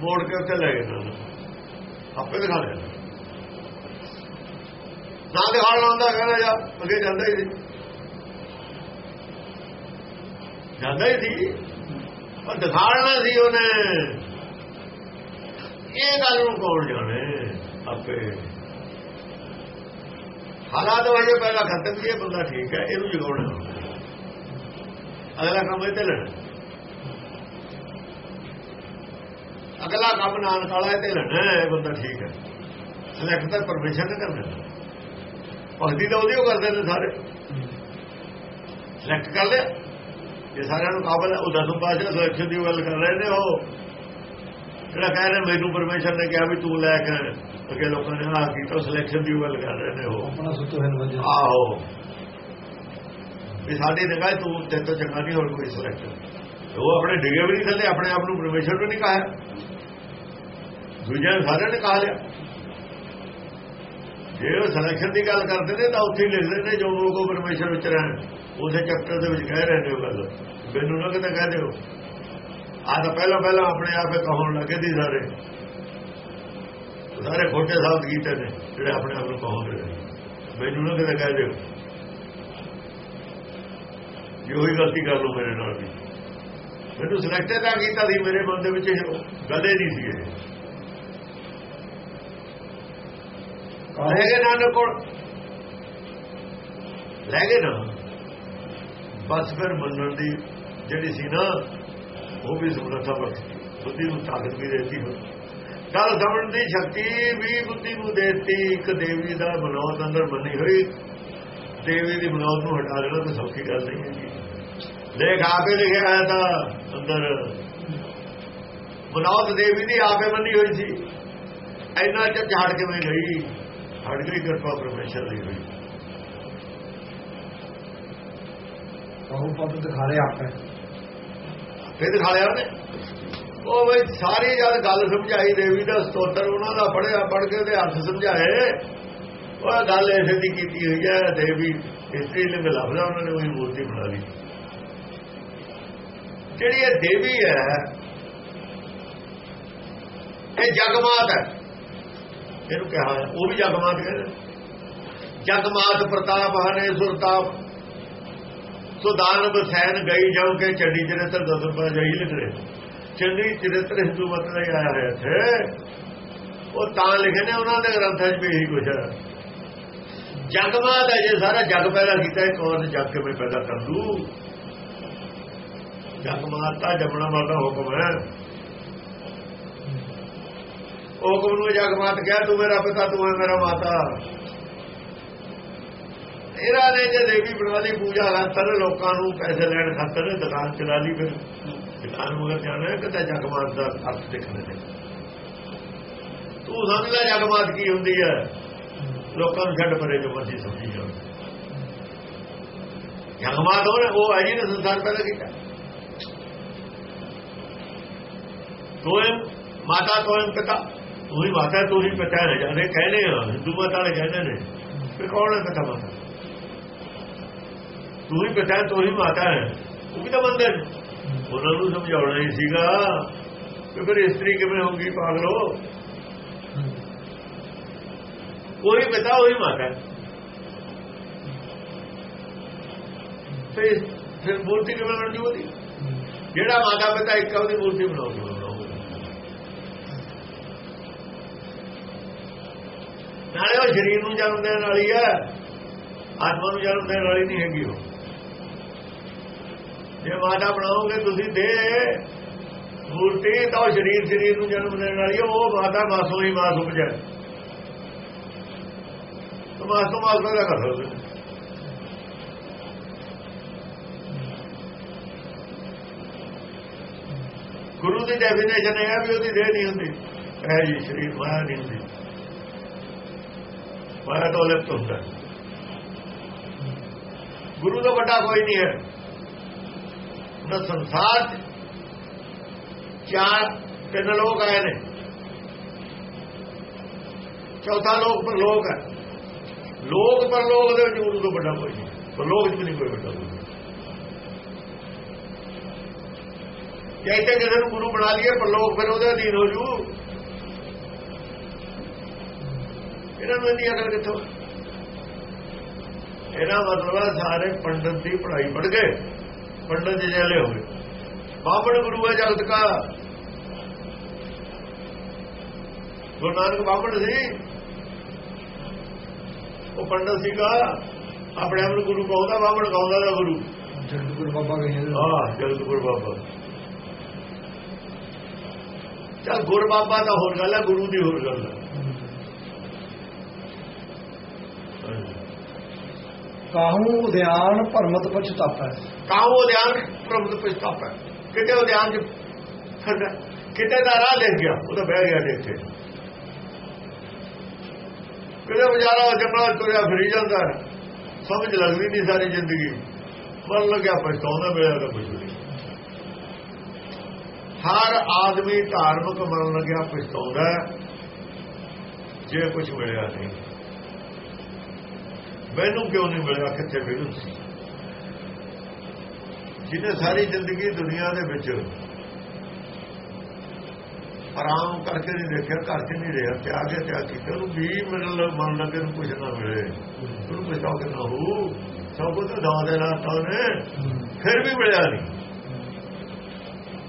ਮੋੜ ਕੇ ਉੱਤੇ ਲੈ ਗਏ ਆਪੇ ਦਿਖਾ ਲਿਆ ਨਾ ਦਿਖਾਣ ਲਾਉਂਦਾ ਕਹਿੰਦਾ ਜਾ, ਅੱਗੇ ਜਾਂਦਾ ਹੀ ਸੀ ਜਾਂਦਾ ਹੀ ਸੀ। ਪਰ ਦਿਖਾਣਾ ਸੀ ਉਹਨੇ। ਇਹ ਗੱਲ ਨੂੰ ਕੌਣ ਜਾਣੇ ਆਪੇ? ਹਾਲਾਤ ਵਜੇ ਪਹਿਲਾਂ ਖਤਮ ਕੀ ਇਹ ਬੰਦਾ ਠੀਕ ਹੈ, ਇਹਨੂੰ ਜਗਾਉਣਾ। ਅਗਲਾ ਕੰਮ ਇਹ ਤੇ ਲੈਣਾ ਅਗਲਾ ਕੰਮ ਨਾਨਕ ਵਾਲਾ ਇਹ ਤੇ ਲੈਣਾ, ਇਹ ਬੰਦਾ ਠੀਕ ਹੈ। ਸਿਲੈਕਟ ਤਾਂ ਪਰਮਿਸ਼ਨ ਨੇ ਕਰਨਾ। ਭਗਤੀ ਤਾਂ ਉਹਦੀ ਉਹ ਕਰਦੇ ਨੇ ਸਾਰੇ। ਸਿਲੈਕਟ ਕਰ ਲਿਆ। ਇਹ ਸਾਰਿਆਂ ਨੂੰ ਕਾਬਲ ਹੈ ਉਹ ਦਸਮ ਪਾਸ਼ਾ ਸਿਲੈਕਸ਼ਨ ਦੀ ਗੱਲ ਕਰ ਰਹੇ ਨੇ ਉਹ। ਜਿਹੜਾ ਕਹਿ ਰਹੇ ਮੈਨੂੰ ਪਰਮੇਸ਼ਰ ਨੇ ਕਿਹਾ ਵੀ ਤੂੰ ਲੈ ਕੇ ਅੱਗੇ ਲੋਕਾਂ ਨੇ ਆ ਕੀਤਾ ਸਿਲੈਕਸ਼ਨ ਦੀ ਗੱਲ ਕਰ ਰਹੇ ਨੇ ਉਹ? ਆਪਣਾ ਸੁਤੋ ਹੈ ਵਜੇ ਆਹੋ। ਵੀ ਸਾਡੀ ਨਿਗਾਹ ਤੂੰ ਤੇ ਤੋਂ ਚੰਗਾ ਨਹੀਂ ਹੋਰ ਕੋਈ ਸਿਲੈਕਸ਼ਨ ਉਹ ਆਪਣੇ ਡਿਗੇ ਵੀ ਨਹੀਂ ਥੱਲੇ ਆਪਣੇ ਆਪ ਨੂੰ ਪਰਮੇਸ਼ਰ ਨੂੰ ਨਹੀਂ ਕਹਾ। ਦੂਜਿਆਂ ਸਾਰਿਆਂ ਨੇ ਕਹਾ ਲਿਆ। ਜੇ ਉਹ ਸਿਲੈਕਸ਼ਨ ਦੀ ਗੱਲ ਕਰਦੇ ਨੇ, ਤਾਂ ਉੱਥੇ ਲਿਖਦੇ ਨੇ ਜੋ ਲੋਕੋ ਪਰਮੇਸ਼ਰ ਵਿੱਚ ਰਹਿਣ। ਉਸੇ ਚੈਪਟਰ ਦੇ ਵਿੱਚ ਕਹਿ ਰਹੇ ਨੇ ਉਹ ਗੱਲ। ਮੈਨੂੰ ਨਾ ਕਿਤੇ ਕਹਿ ਦਿਓ। ਆ ਤਾਂ ਪਹਿਲਾਂ ਪਹਿਲਾਂ ਆਪਣੇ ਆਪੇ ਕਹਣ ਲੱਗੇ ਦੀ ਸਾਰੇ। ਸਾਰੇ ਖੋਟੇ ਸਾਬਤ ਕੀਤੇ ਨੇ, ਜਿਹੜੇ ਆਪਣੇ ਆਪ ਨੂੰ ਕਹੋਗੇ ਮੈਨੂੰ ਨਾ ਕਿਤੇ ਕਹਿ ਦਿਓ। ਜੇ ਉਹੀ ਗਲਤੀ ਕਰ ਲਓ ਮੇਰੇ ਨਾਲ ਵੀ। ਮੈਨੂੰ ਸਿਲੈਕਟ ਤਾਂ ਕੀਤਾ ਸੀ, ਮੇਰੇ ਮਨ ਦੇ ਵਿੱਚ ਇਹ ਨਹੀਂ ਸੀ ਇਹ ਲੈ ਗਏ ਨਾਨਕ ਕੋਲ ਲੈ ਗਏ ਨਾ। ਬਸ ਫਿਰ ਮੰਨਣ ਦੀ ਜਿਹੜੀ ਸੀ ਨਾ ਉਹ ਵੀ ਸਮਰੱਥਾ ਬਖਸ਼ੀ ਬੁੱਧੀ ਨੂੰ ਤਾਕਤ ਵੀ ਦੇਤੀ। ਹੋ ਗੱਲ ਸਮਝਣ ਦੀ ਸ਼ਕਤੀ ਵੀ ਬੁੱਧੀ ਨੂੰ ਦੇਤੀ। ਇੱਕ ਦੇਵੀ ਦਾ ਮਨੋਤ ਅੰਦਰ ਬਣੀ ਹੋਈ। ਦੇਵੀ ਦੀ ਮਨੋਤ ਨੂੰ ਹਟਾ ਦੇਣਾ ਤਾਂ ਸੌਖੀ ਗੱਲ ਨਹੀਂ ਹੈ ਲੇਖ ਆਪੇ ਲਿਖਿਆ ਹੈ ਤਾਂ ਅੰਦਰ ਮਨੋਤ ਦੇਵੀ ਦੀ ਆਪੇ ਬੰਨੀ ਹੋਈ ਸੀ। ਇੰਨਾ ਚ ਝਾੜ ਕਿਵੇਂ ਗਈ? ਹਟ ਗਈ ਕਿਰਪਾ ਪਰਮੇਸ਼ਰ ਦੀ ਹੋਈ। ਕਾਹੂ ਪੰਥ ਦਿਖਾ ਰਹੇ ਆਪੇ। ਫਿਰ ਦਿਖਾ ਲਿਆ ਉਹਨੇ? ਉਹ ਬਈ ਸਾਰੀ ਜਦ ਗੱਲ ਸਮਝਾਈ ਦੇਵੀ ਦਾ ਸਤੋਤਰ ਉਹਨਾਂ ਦਾ ਪੜਿਆ ਪੜ ਕੇ ਉਹਦੇ ਅਰਥ ਸਮਝਾਏ। ਉਹ ਗੱਲ ਐਸੇ ਦੀ ਕੀਤੀ ਹੋਈ ਹੈ ਦੇਵੀ ਇਸਤਰੀ ਲਿੰਗ ਲੱਭਦਾ ਉਹਨਾਂ ਨੇ ਉਹੀ ਮੂਰਤੀ ਬਣਾ ਲਈ। ਜਿਹੜੀ ਇਹ ਦੇਵੀ ਹੈ ਇਹ ਜਗਮਾਤ ਹੈ। ਇਹਨੂੰ ਕਿਹਾ ਹੈ ਉਹ ਵੀ ਜਗਮਾਤ ਕਹਿੰਦੇ ਜਗਮਾਤ ਪ੍ਰਤਾਪ ਹਰੇ ਸੁਰਤਾਪ। ਸੋ ਦਾਨਵ ਸੈਨ ਗਈ ਜਾਉ ਕੇ ਚੰਡੀ ਚਰਿੱਤਰ ਦਸਮ ਪਾ ਜਾਈ ਲਿਖ ਚੰਡੀ ਚਰਿੱਤਰ ਹਿੰਦੂ ਮਤ ਦਾ ਹੀ ਆਇਆ ਹੋਇਆ ਇੱਥੇ। ਉਹ ਤਾਂ ਲਿਖੇ ਨੇ, ਉਹਨਾਂ ਦੇ ਗ੍ਰੰਥਾਂ 'ਚ ਵੀ ਇਹੀ ਕੁਝ ਹੈ। ਜਗਮਾਤ ਹੈ ਜੇ ਸਾਰਾ ਜਗ ਪੈਦਾ ਕੀਤਾ ਹੈ ਕੌਣ ਜਗ ਕਿਵੇਂ ਪੈਦਾ ਕਰ ਦੂ? ਜਗਮਾਤ ਦਾ ਜਮਣਾ ਵਾਲਾ ਹੁਕਮ ਹੈ। ਹੁਕਮ ਨੂੰ ਜਗਮਾਤ ਕਿਹਾ, ਤੂੰ ਮੇਰਾ ਪਿਤਾ, ਤੂੰ ਹੈ ਮੇਰਾ ਮਾਤਾ। ਇਹਨਾਂ ਨੇ ਜੇ ਦੇਵੀ ਬਣਾ ਲਈ ਪੂਜਾ ਖਾਤਰ, ਲੋਕਾਂ ਨੂੰ ਪੈਸੇ ਲੈਣ ਖਾਤਰ, ਦੁਕਾਨ ਚਲਾ ਲਈ ਫਿਰ। ਦੁਕਾਨ ਮਗਰ ਜਾਣਾ ਹੈ ਕਿਤੇ ਜਗਮਾਤ ਦਾ ਅਰਥ ਦੇਖਣਾ ਨੇ ਤੂੰ ਸਮਝ ਲੈ ਜਗਮਾਤ ਕੀ ਹੁੰਦੀ ਹੈ। ਲੋਕਾਂ ਨੂੰ ਛੱਡ ਪਰੇ ਜੋ ਮਰਜ਼ੀ ਸਮਝੀ ਜਾਓ। ਜਗਮਾਤ ਹੋਣਾ ਉਹ ਹੈ ਜਿਹਨੇ ਸੰਸਾਰ ਪੈਦਾ ਕੀਤਾ। ਤੋਏ ਮਾਤਾ ਤੋਏ ਪਿਤਾ। ਤੂੰ ਹੀ ਮਾਤਾ ਤੂੰ ਹੀ ਪਿਤਾ ਹੈ ਜਾਨੇ ਕਹਿੰਦੇ ਆ ਹਿੰਦੂ ਮਾਤਾ ਵਾਲੇ ਕਹਿੰਦੇ ਨੇ। ਫਿਰ ਕੌਣ ਹੈ ਪਿਤਾ ਮਾਤਾ ਤੂੰ ਹੀ ਪਿਤਾ ਤੂੰ ਹੀ ਮਾਤਾ ਹੈ। ਉਹ ਵੀ ਤਾਂ ਮੰਨਦੇ ਨੇ ਉਹਨਾਂ ਨੂੰ ਸਮਝਾਉਣਾ ਹੀ ਸੀਗਾ ਕਿ ਫਿਰ ਇਸਤਰੀ ਕਿਵੇਂ ਹੋਊਗੀ, ਪਾਗਲੋ ਕੋਈ ਪਿਤਾ, ਉਹੀ ਮਾਤਾ ਫਿਰ ਫਿਰ ਮੂਰਤੀ ਕਿਵੇਂ ਬਣਦੀ ਉਹਦੀ? ਜਿਹੜਾ ਮਾਤਾ ਪਿਤਾ ਇੱਕ ਉਹਦੀ ਮੂਰਤੀ ਬਣਾਉਂਦਾ। ਨਾਲੇ ਉਹ ਸਰੀਰ ਨੂੰ ਜਨਮ ਦੇਣ ਵਾਲੀ ਹੈ। ਆਤਮਾ ਨੂੰ ਜਨਮ ਦੇਣ ਵਾਲੀ ਨਹੀਂ ਹੈਗੀ ਉਹ। ਜੇ ਮਾਤਾ ਬਣਾਓਗੇ ਤੁਸੀਂ ਦੇ ਮੂਰਤੀ, ਤਾਂ ਉਹ ਸਰੀਰ ਸਰੀਰ ਨੂੰ ਜਨਮ ਦੇਣ ਵਾਲੀ ਉਹ ਮਾਤਾ ਮਾਸੋਂ ਹੀ ਮਾਸ ਉਪਜੈ ਤਾਂ ਮਾਸੋਂ ਮਾਸ ਪੈਦਾ ਕਰ ਸਕਦੇ ਗੁਰੂ ਦੀ ਡੈਫੀਨੇਸ਼ਨ ਹੈ ਵੀ ਉਹਦੀ ਦੇਹ ਨਹੀਂ ਹੁੰਦੀ। ਇਹ ਜੀ, ਸਰੀਰ ਮਾਇਆ ਨਹੀਂ ਹੁੰਦੀ। ਮਾਇਆ ਤੋਂ ਲਿਪਤ ਹੁੰਦਾ ਗੁਰੂ ਤੋਂ ਵੱਡਾ ਕੋਈ ਨਹੀਂ ਹੈ। ਨਾ ਸੰਸਾਰ ਚਾਰ, ਤਿੰਨ ਲੋਕ ਆਏ ਨੇ। ਚੌਥਾ ਲੋਕ ਪਰ ਲੋਕ ਹੈ। ਲੋਕ ਪਰ ਲੋਕ ਦੇ ਵਿੱਚ ਗੁਰੂ ਤੋਂ ਵੱਡਾ ਕੋਈ ਨਹੀਂ। ਪਰ ਲੋਕ 'ਚ ਨਹੀਂ ਕੋਈ ਵੱਡਾ ਕੋਈ ਜੇ ਇੱਥੇ ਕਿਸੇ ਨੂੰ ਗੁਰੂ ਬਣਾ ਲਈਏ ਪਰ ਲੋਕ ਫਿਰ ਉਹਦੇ ਅਧੀਨ ਹੋ ਜੂ। ਇਹਨਾਂ ਨੂੰ ਇੰਨੀ ਅਕਲ ਕਿੱਥੋਂ? ਇਹਦਾ ਮਤਲਬ ਹੈ ਸਾਰੇ ਪੰਡਤ ਦੀ ਪੜ੍ਹਾਈ ਪੜ੍ਹ ਗਏ ਪੰਡਤ ਜਿਹੜੇ ਹੋਏ ਬਾਬੜ ਗੁਰੂ ਹੈ ਜਗਤ ਕਾ। ਗੁਰੂ ਨਾਨਕ ਬਾਬੜ ਸੀ। ਉਹ ਪੰਡਤ ਸੀਗਾ। ਆਪਣੇ ਆਪ ਨੂੰ ਗੁਰੂ ਕਹਉਂਦਾ ਬਾਬੜ ਕਹਉਂਦਾ ਦਾ ਗੁਰੂ। ਜਗਤਗੁਰ ਬਾਬਾ ਕਹਿੰਦੇ ਹਾਂ ਜਗਤਗੁਰ ਬਾਬਾ। ਚਲ ਗੁਰ ਬਾਬਾ ਦਾ ਹੋਰ ਗੱਲ ਹੈ ਗੁਰੂ ਦੀ ਹੋਰ ਗੱਲ ਹੈ ਕਾਹੂ ਉਦਿਆਨ ਭਰਮਤ ਪਛਤਾਪਾ। ਕਾਹੋ ਉਦਿਆਨ ਪ੍ਰਭੂ ਦੇ ਕਿਤੇ ਉਦਿਆਨ ਚ ਫਿਰਦਾ ਕਿਤੇ ਦਾ ਰਾਹ ਦੇਖ ਗਿਆ, ਉਹ ਤਾਂ ਬਹਿ ਗਿਆ ਦੇਖ ਕੇ ਕਿਤੇ ਵਿਚਾਰਾ ਜੰਗਲਾਂ ਤੁਰਿਆ ਫਿਰੀ ਜਾਂਦਾ ਸਮਝ ਲੱਗਦੀ ਨਹੀਂ ਸਾਰੀ ਜ਼ਿੰਦਗੀ। ਮਨ ਲੱਗਿਆ ਪਛਤਾਉਂਦਾ ਮਿਲਿਆ ਤਾਂ ਕੁਝ ਨਹੀਂ। ਹਰ ਆਦਮੀ ਧਾਰਮਿਕ ਮਨ ਲੱਗਿਆ ਪਛਤਾਉਂਦਾ ਜੇ ਕੁਝ ਮਿਲਿਆ ਨਹੀਂ। ਮੈਨੂੰ ਕਿਉਂ ਨਹੀਂ ਮਿਲਿਆ ਕਿੱਥੇ ਮੈਨੂੰ ਸੀ? ਜਿਹਨੇ ਸਾਰੀ ਜ਼ਿੰਦਗੀ ਦੁਨੀਆ ਦੇ ਵਿੱਚ ਆਰਾਮ ਕਰਕੇ ਨਹੀਂ ਦੇਖਿਆ, ਘਰ 'ਚ ਨਹੀਂ ਰਿਹਾ, ਤਿਆਗ ਕੇ ਤਿਆਗ ਕੀਤਾ, ਉਹਨੂੰ ਵੀ ਮਿਲਣ ਲੱਗ ਮਨ ਲੱਗੇ ਨੂੰ ਕੁਝ ਨਾ ਮਿਲੇ। ਉਹਨੂੰ ਪਛਤਾਵਾ ਕਿ ਨਾ ਹੋ ਸਭ ਕੁਝ ਤਾਂ ਦੇਣਾ ਤਾਂ ਨੇ। ਫਿਰ ਵੀ ਮਿਲਿਆ ਨਹੀਂ।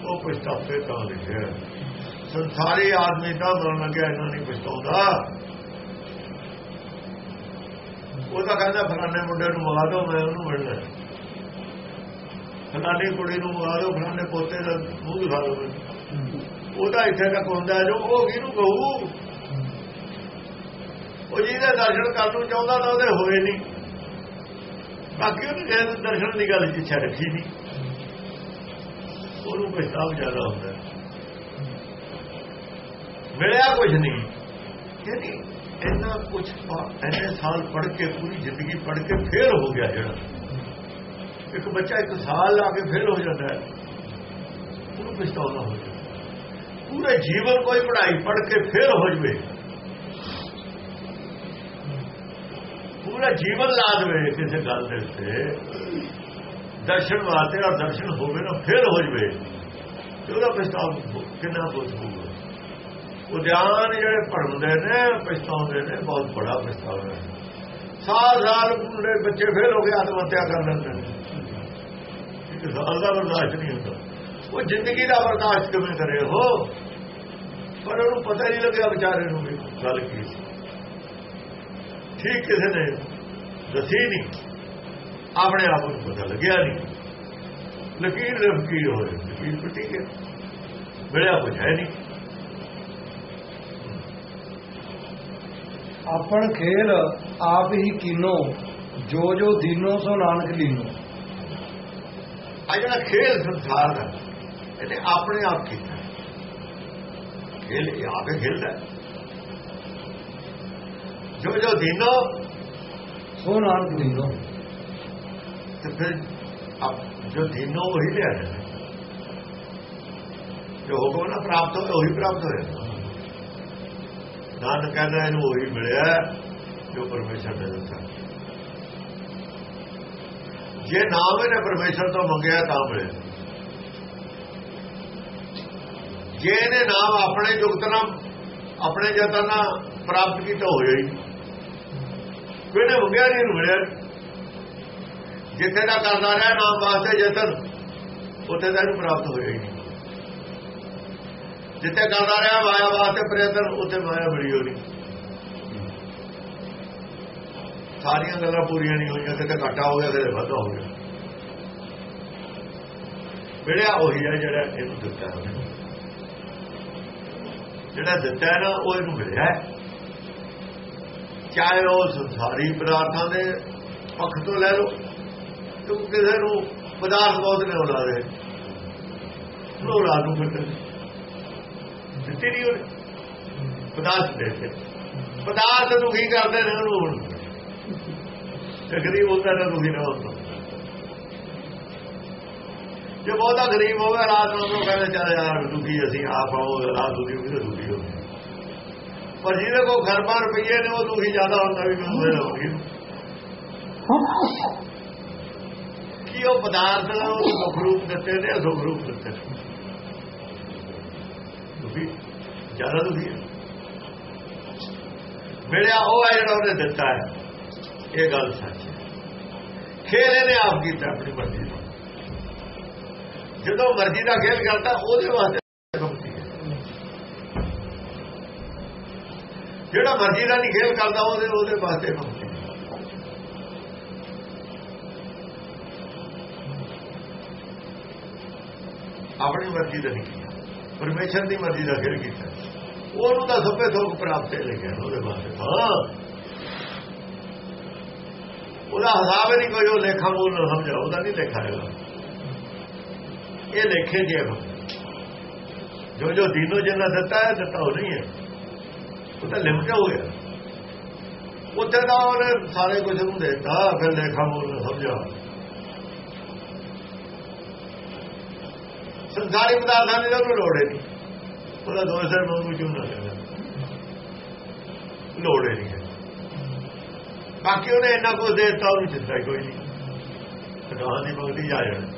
ਉਹ ਪਛਤਾਵੇ ਤਾਂ ਲਿਖਿਆ। ਸੰਸਾਰੀ ਆਦਮੀ ਤਾਂ ਮਰਨ ਲੱਗਿਆ ਇਹਨਾਂ ਨਹੀਂ ਪਛਤਾਉਂਦਾ। ਉਹ ਤਾਂ ਕਹਿੰਦਾ ਫਲਾਣੇ ਮੁੰਡੇ ਨੂੰ ਮਗਾ ਦਿਓ ਮੈਂ ਉਹਨੂੰ ਮਿਲਣਾ। ਫਲਾਣੇ ਕੁੜੀ ਨੂੰ ਮਗਾ ਦਿਓ ਫਲਾਣੇ ਪੋਤੇ ਦਾ ਮੂੰਹ ਦਿਖਾ ਦਿਓ। ਉਹ ਤਾਂ ਇੱਥੇ ਤੱਕ ਹੁੰਦਾ ਜੋ ਉਹ ਕਿਹਨੂੰ ਕਹੂ? ਉਹ ਜਿਹਦੇ ਦਰਸ਼ਨ ਕਰਨ ਨੂੰ ਚਾਹੁੰਦਾ ਤਾਂ ਉਹਦੇ ਹੋਏ ਨਹੀਂ। ਬਾਕੀ ਉਹਨੇ ਜੇ ਦਰਸ਼ਨ ਦੀ ਗੱਲ ਇੱਛਾ ਰੱਖੀ ਨਹੀਂ। ਉਹਨੂੰ ਪਛਤਾਵਾ ਜ਼ਿਆਦਾ ਹੁੰਦਾ। ਮਿਲਿਆ ਕੁਝ ਨਹੀਂ। ਯਾਨੀ ਇੰਨਾ ਕੁਝ ਇੰਨੇ ਸਾਲ ਪੜ੍ਹ ਕੇ, ਪੂਰੀ ਜ਼ਿੰਦਗੀ ਪੜ੍ਹ ਕੇ ਫੇਲ ਹੋ ਗਿਆ ਜਿਹੜਾ। ਇੱਕ ਬੱਚਾ ਇੱਕ ਸਾਲ ਲਾ ਕੇ ਫੇਲ ਹੋ ਜਾਂਦਾ ਹੈ। ਉਹਨੂੰ ਪਛਤਾਵਾ ਹੋ ਜਾਂਦਾ ਪੂਰੇ ਜੀਵਨ ਕੋਈ ਪੜ੍ਹਾਈ ਪੜ੍ਹ ਕੇ ਫੇਲ ਹੋ ਜਵੇ। ਪੂਰਾ ਜੀਵਨ ਲਾ ਦੇਵੇ ਕਿਸੇ ਗੱਲ ਦੇ ਉੱਤੇ। ਦਰਸ਼ਨ ਵਾਸਤੇ ਔਰ ਦਰਸ਼ਨ ਹੋਵੇ ਨਾ, ਫੇਲ ਹੋ ਜਵੇ। ਤੇ ਉਹਦਾ ਪਛਤਾਵਾ ਕਿੰਨਾ ਕੁਝ ਹੋਊਗਾ। ਉਦਿਆਨ ਜਿਹੜੇ ਪੜ੍ਹਦੇ ਨੇ, ਪਛਤਾਉਂਦੇ ਨੇ, ਬਹੁਤ ਬੜਾ ਪਛਤਾਵਾ ਹੈ ਸਾਲ ਸਾਲ ਬੱਚੇ ਫੇਲ ਹੋ ਕੇ ਆਤਮ ਹੱਤਿਆ ਕਰ ਲੈਂਦੇ ਨੇ। ਇੱਕ ਸਾਲ ਦਾ ਬਰਦਾਸ਼ਤ ਨਹੀਂ ਹੁੰਦਾ। ਉਹ ਜ਼ਿੰਦਗੀ ਦਾ ਬਰਦਾਸ਼ਤ ਕਿਵੇਂ ਕਰੇ ਉਹ? ਪਰ ਉਹਨੂੰ ਪਤਾ ਨਹੀਂ ਲੱਗਿਆ ਵਿਚਾਰੇ ਨੂੰ ਵੀ ਗੱਲ ਕੀ ਸੀ। ਠੀਕ ਕਿਸੇ ਨੇ ਦੱਸੀ ਨਹੀਂ। ਆਪਣੇ ਆਪ ਨੂੰ ਪਤਾ ਲੱਗਿਆ ਨਹੀਂ। ਲਕੀਰ ਦੇ ਫਕੀਰ ਹੋਏ। ਲਕੀਰ ਪੱਟੀ ਕੇ ਮਿਲਿਆ ਕੁਝ ਹੈ ਨਹੀਂ। ਆਪਣ ਖੇਲ ਆਪ ਹੀ ਕੀਨੋ ਜੋ ਜੋ ਦੀਨੋ ਸੋ ਨਾਨਕ ਲੀਨੋ। ਆ ਜਿਹੜਾ ਖੇਲ ਸੰਸਾਰ ਦਾ ਇਹਨੇ ਆਪਣੇ ਆਪ ਕੀਤਾ। ਖੇਲ ਇਹ ਆਪੇ ਖੇਲਦਾ। ਜੋ ਜੋ ਦੀਨੋ ਸੋ ਨਾਨਕ ਲੀਨੋ। ਤੇ ਫਿਰ ਜੋ ਦੀਨੋ ਉਹੀ ਲਿਆ ਜੋ ਹੁਕਮ ਨਾ ਪ੍ਰਾਪਤ ਹੋਇਆ ਉਹੀ ਪ੍ਰਾਪਤ ਹੋਇਆ ਨਾਨਕ ਕਹਿੰਦਾ ਇਹਨੂੰ ਉਹੀ ਮਿਲਿਆ ਜੋ ਪਰਮੇਸ਼ਰ ਨੇ ਦਿੱਤਾ। ਜੇ ਨਾਮ ਇਹਨੇ ਪਰਮੇਸ਼ਰ ਤੋਂ ਮੰਗਿਆ ਤਾਂ ਮਿਲਿਆ ਜੇ ਇਹਨੇ ਨਾਮ ਆਪਣੇ ਯੁਕਤ ਨਾਲ, ਆਪਣੇ ਯਤਨ ਨਾਲ ਪ੍ਰਾਪਤ ਕੀਤਾ ਹੋਇਆ ਹੀ ਕਿਹਨੇ ਮੰਗਿਆ ਨਹੀਂ, ਇਹਨੂੰ ਮਿਲਿਆ ਜਿੱਥੇ ਦਾ ਕਰਦਾ ਰਿਹਾ, ਨਾਮ ਵਾਸਤੇ ਯਤਨ ਉੱਥੇ ਦਾ ਇਹਨੂੰ ਪ੍ਰਾਪਤ ਹੋਇਆ ਹੀ ਜਿੱਥੇ ਕਰਦਾ ਰਿਹਾ ਮਾਇਆ ਵਾਸਤੇ ਪ੍ਰਯਤਨ ਉੱਥੇ ਮਾਇਆ ਮਿਲੀ ਗਈ ਸਾਰੀਆਂ ਗੱਲਾਂ ਪੂਰੀਆਂ ਨਹੀਂ ਹੋਈਆਂ ਕਿਤੇ ਘਾਟਾ ਹੋ ਗਿਆ ਕਿਤੇ ਵਾਧਾ ਹੋ ਗਿਆ। ਮਿਲਿਆ ਉਹੀ ਹੈ ਜਿਹੜਾ ਇਹਨੂੰ ਦਿੱਤਾ ਉਹਨੇ। ਜਿਹੜਾ ਦਿੱਤਾ ਨਾ, ਉਹ ਇਹਨੂੰ ਮਿਲਿਆ। ਚਾਹੇ ਉਹ ਸੰਸਾਰੀ ਪਦਾਰਥਾਂ ਦੇ ਪੱਖ ਤੋਂ ਲੈ ਲਓ, ਤੂੰ ਕਿਸੇ ਨੂੰ ਪਦਾਰਥ ਬਹੁਤ ਨੇ ਔਲਾਦੇ ਉਹ ਰਾਤ ਨੂੰ ਮਿਲਦੇ। ਦਿੱਤੀ ਨਹੀਂ ਉਹਨੇ। ਪਦਾਰਥ ਦੇ ਦਿੱਤੇ। ਪਦਾਰਥ ਨੂੰ ਕੀ ਕਰਦੇ ਨੇ ਉਹਨੂੰ ਹੁਣ ਜੇ ਗਰੀਬ ਹੁੰਦਾ ਤਾਂ ਦੁਖੀ ਨਾ ਹੁੰਦਾ ਜੇ ਬਹੁਤਾ ਗਰੀਬ ਹੋਵੇ, ਰਾਤ ਨੂੰ ਉਹ ਕਹਿੰਦੇ, ਚੱਲ ਯਾਰ, ਦੁਖੀ ਅਸੀਂ ਆਪ ਆਓ, ਰਾਤ ਦੁਖੀ ਹੋਵੇ ਤਾਂ ਦੁਖੀ ਹੋਵੇ। ਪਰ ਜਿਹਦੇ ਕੋਲ ਘਰ-ਬਾਰ ਰੁਪਈਏ ਨੇ, ਉਹ ਦੁਖੀ ਜ਼ਿਆਦਾ ਹੁੰਦਾ ਵੀ ਮੈਨੂੰ ਦੇ ਲਵਾਂਗੀ ਕੀ ਉਹ ਪਦਾਰਥ ਨੂੰ ਸੁਖ ਰੂਪ ਦਿੱਤੇ ਨੇ, ਸੁਖ ਰੂਪ ਦਿੱਤੇ ਨੇ। ਦੁਖੀ ਜ਼ਿਆਦਾ ਦੁਖੀ ਹੈ। ਮਿਲਿਆ ਉਹ ਹੈ ਜਿਹੜਾ ਉਹਨੇ ਦਿੱਤਾ ਹੈ, ਇਹ ਗੱਲ ਸੱਚ ਹੈ। ਖੇਲ ਇਹਨੇ ਆਪ ਕੀਤਾ, ਆਪਣੀ ਮਰਜ਼ੀ ਨਾਲ। ਜਦੋਂ ਮਰਜ਼ੀ ਦਾ ਖੇਲ ਕਰਦਾ, ਉਹਦੇ ਵਾਸਤੇ ਮੁਕਤੀ ਹੈ। ਜਿਹੜਾ ਮਰਜ਼ੀ ਦਾ ਨਹੀਂ ਖੇਲ ਕਰਦਾ, ਉਹਦੇ ਉਹਦੇ ਵਾਸਤੇ ਮੁਕਤੀ ਆਪਣੀ ਮਰਜ਼ੀ ਦਾ ਨਹੀਂ ਕੀਤਾ। ਪਰਮੇਸ਼ਰ ਦੀ ਮਰਜ਼ੀ ਦਾ ਖੇਲ ਕੀਤਾ। ਉਹਨੂੰ ਤਾਂ ਸਭੇ ਥੋਕ ਪ੍ਰਾਪਤ ਲਿਖਿਆ ਉਹਦੇ ਵਾਸਤੇ ਹਾਂ। ਉਹਦਾ ਹਿਸਾਬ ਨਹੀਂ ਕੋਈ, ਉਹ ਲੇਖਾ ਮੂਲ ਨਾ ਸਮਝਾ ਉਹਦਾ ਨਹੀਂ ਲੇਖਾ ਹੈਗਾ। ਇਹ ਲੇਖੇ ਜੇ ਜੋ ਜੋ ਦੀਨੋ ਜਿੰਨਾ ਦਿੱਤਾ ਹੈ, ਦਿੱਤਾ ਉਹ ਨਹੀਂ ਹੈ। ਉਹ ਤਾਂ ਲਿਮਟਿਆ ਹੋਇਆ ਉੱਥੇ ਦਾ ਉਹਨੇ ਸਾਰੇ ਕੁਝ ਨੂੰ ਦਿੱਤਾ, ਫਿਰ ਲੇਖਾ ਮੂਲ ਨਾ ਸਮਝਾ ਸੰਸਾਰੀ ਪਦਾਰਥਾਂ ਦੀ ਤਾਂ ਉਹਨੂੰ ਲੋੜ ਹੀ ਨਹੀਂ। ਉਹਦਾ ਦੋਸ਼ ਹੈ ਮੂੰਹ ਵਿੱਚ ਨਾ ਲੋੜ ਹੀ ਨਹੀਂ ਹੈ। ਬਾਕੀ ਉਹਨੇ ਇੰਨਾ ਕੁਝ ਦੇ ਦਿੱਤਾ, ਉਹਨੂੰ ਚਿੰਤਾ ਹੀ ਕੋਈ ਨਹੀਂ। ਕਹਾਂ ਦੀ ਮੰਗਦੀ ਜਾ ਜਾਣਾ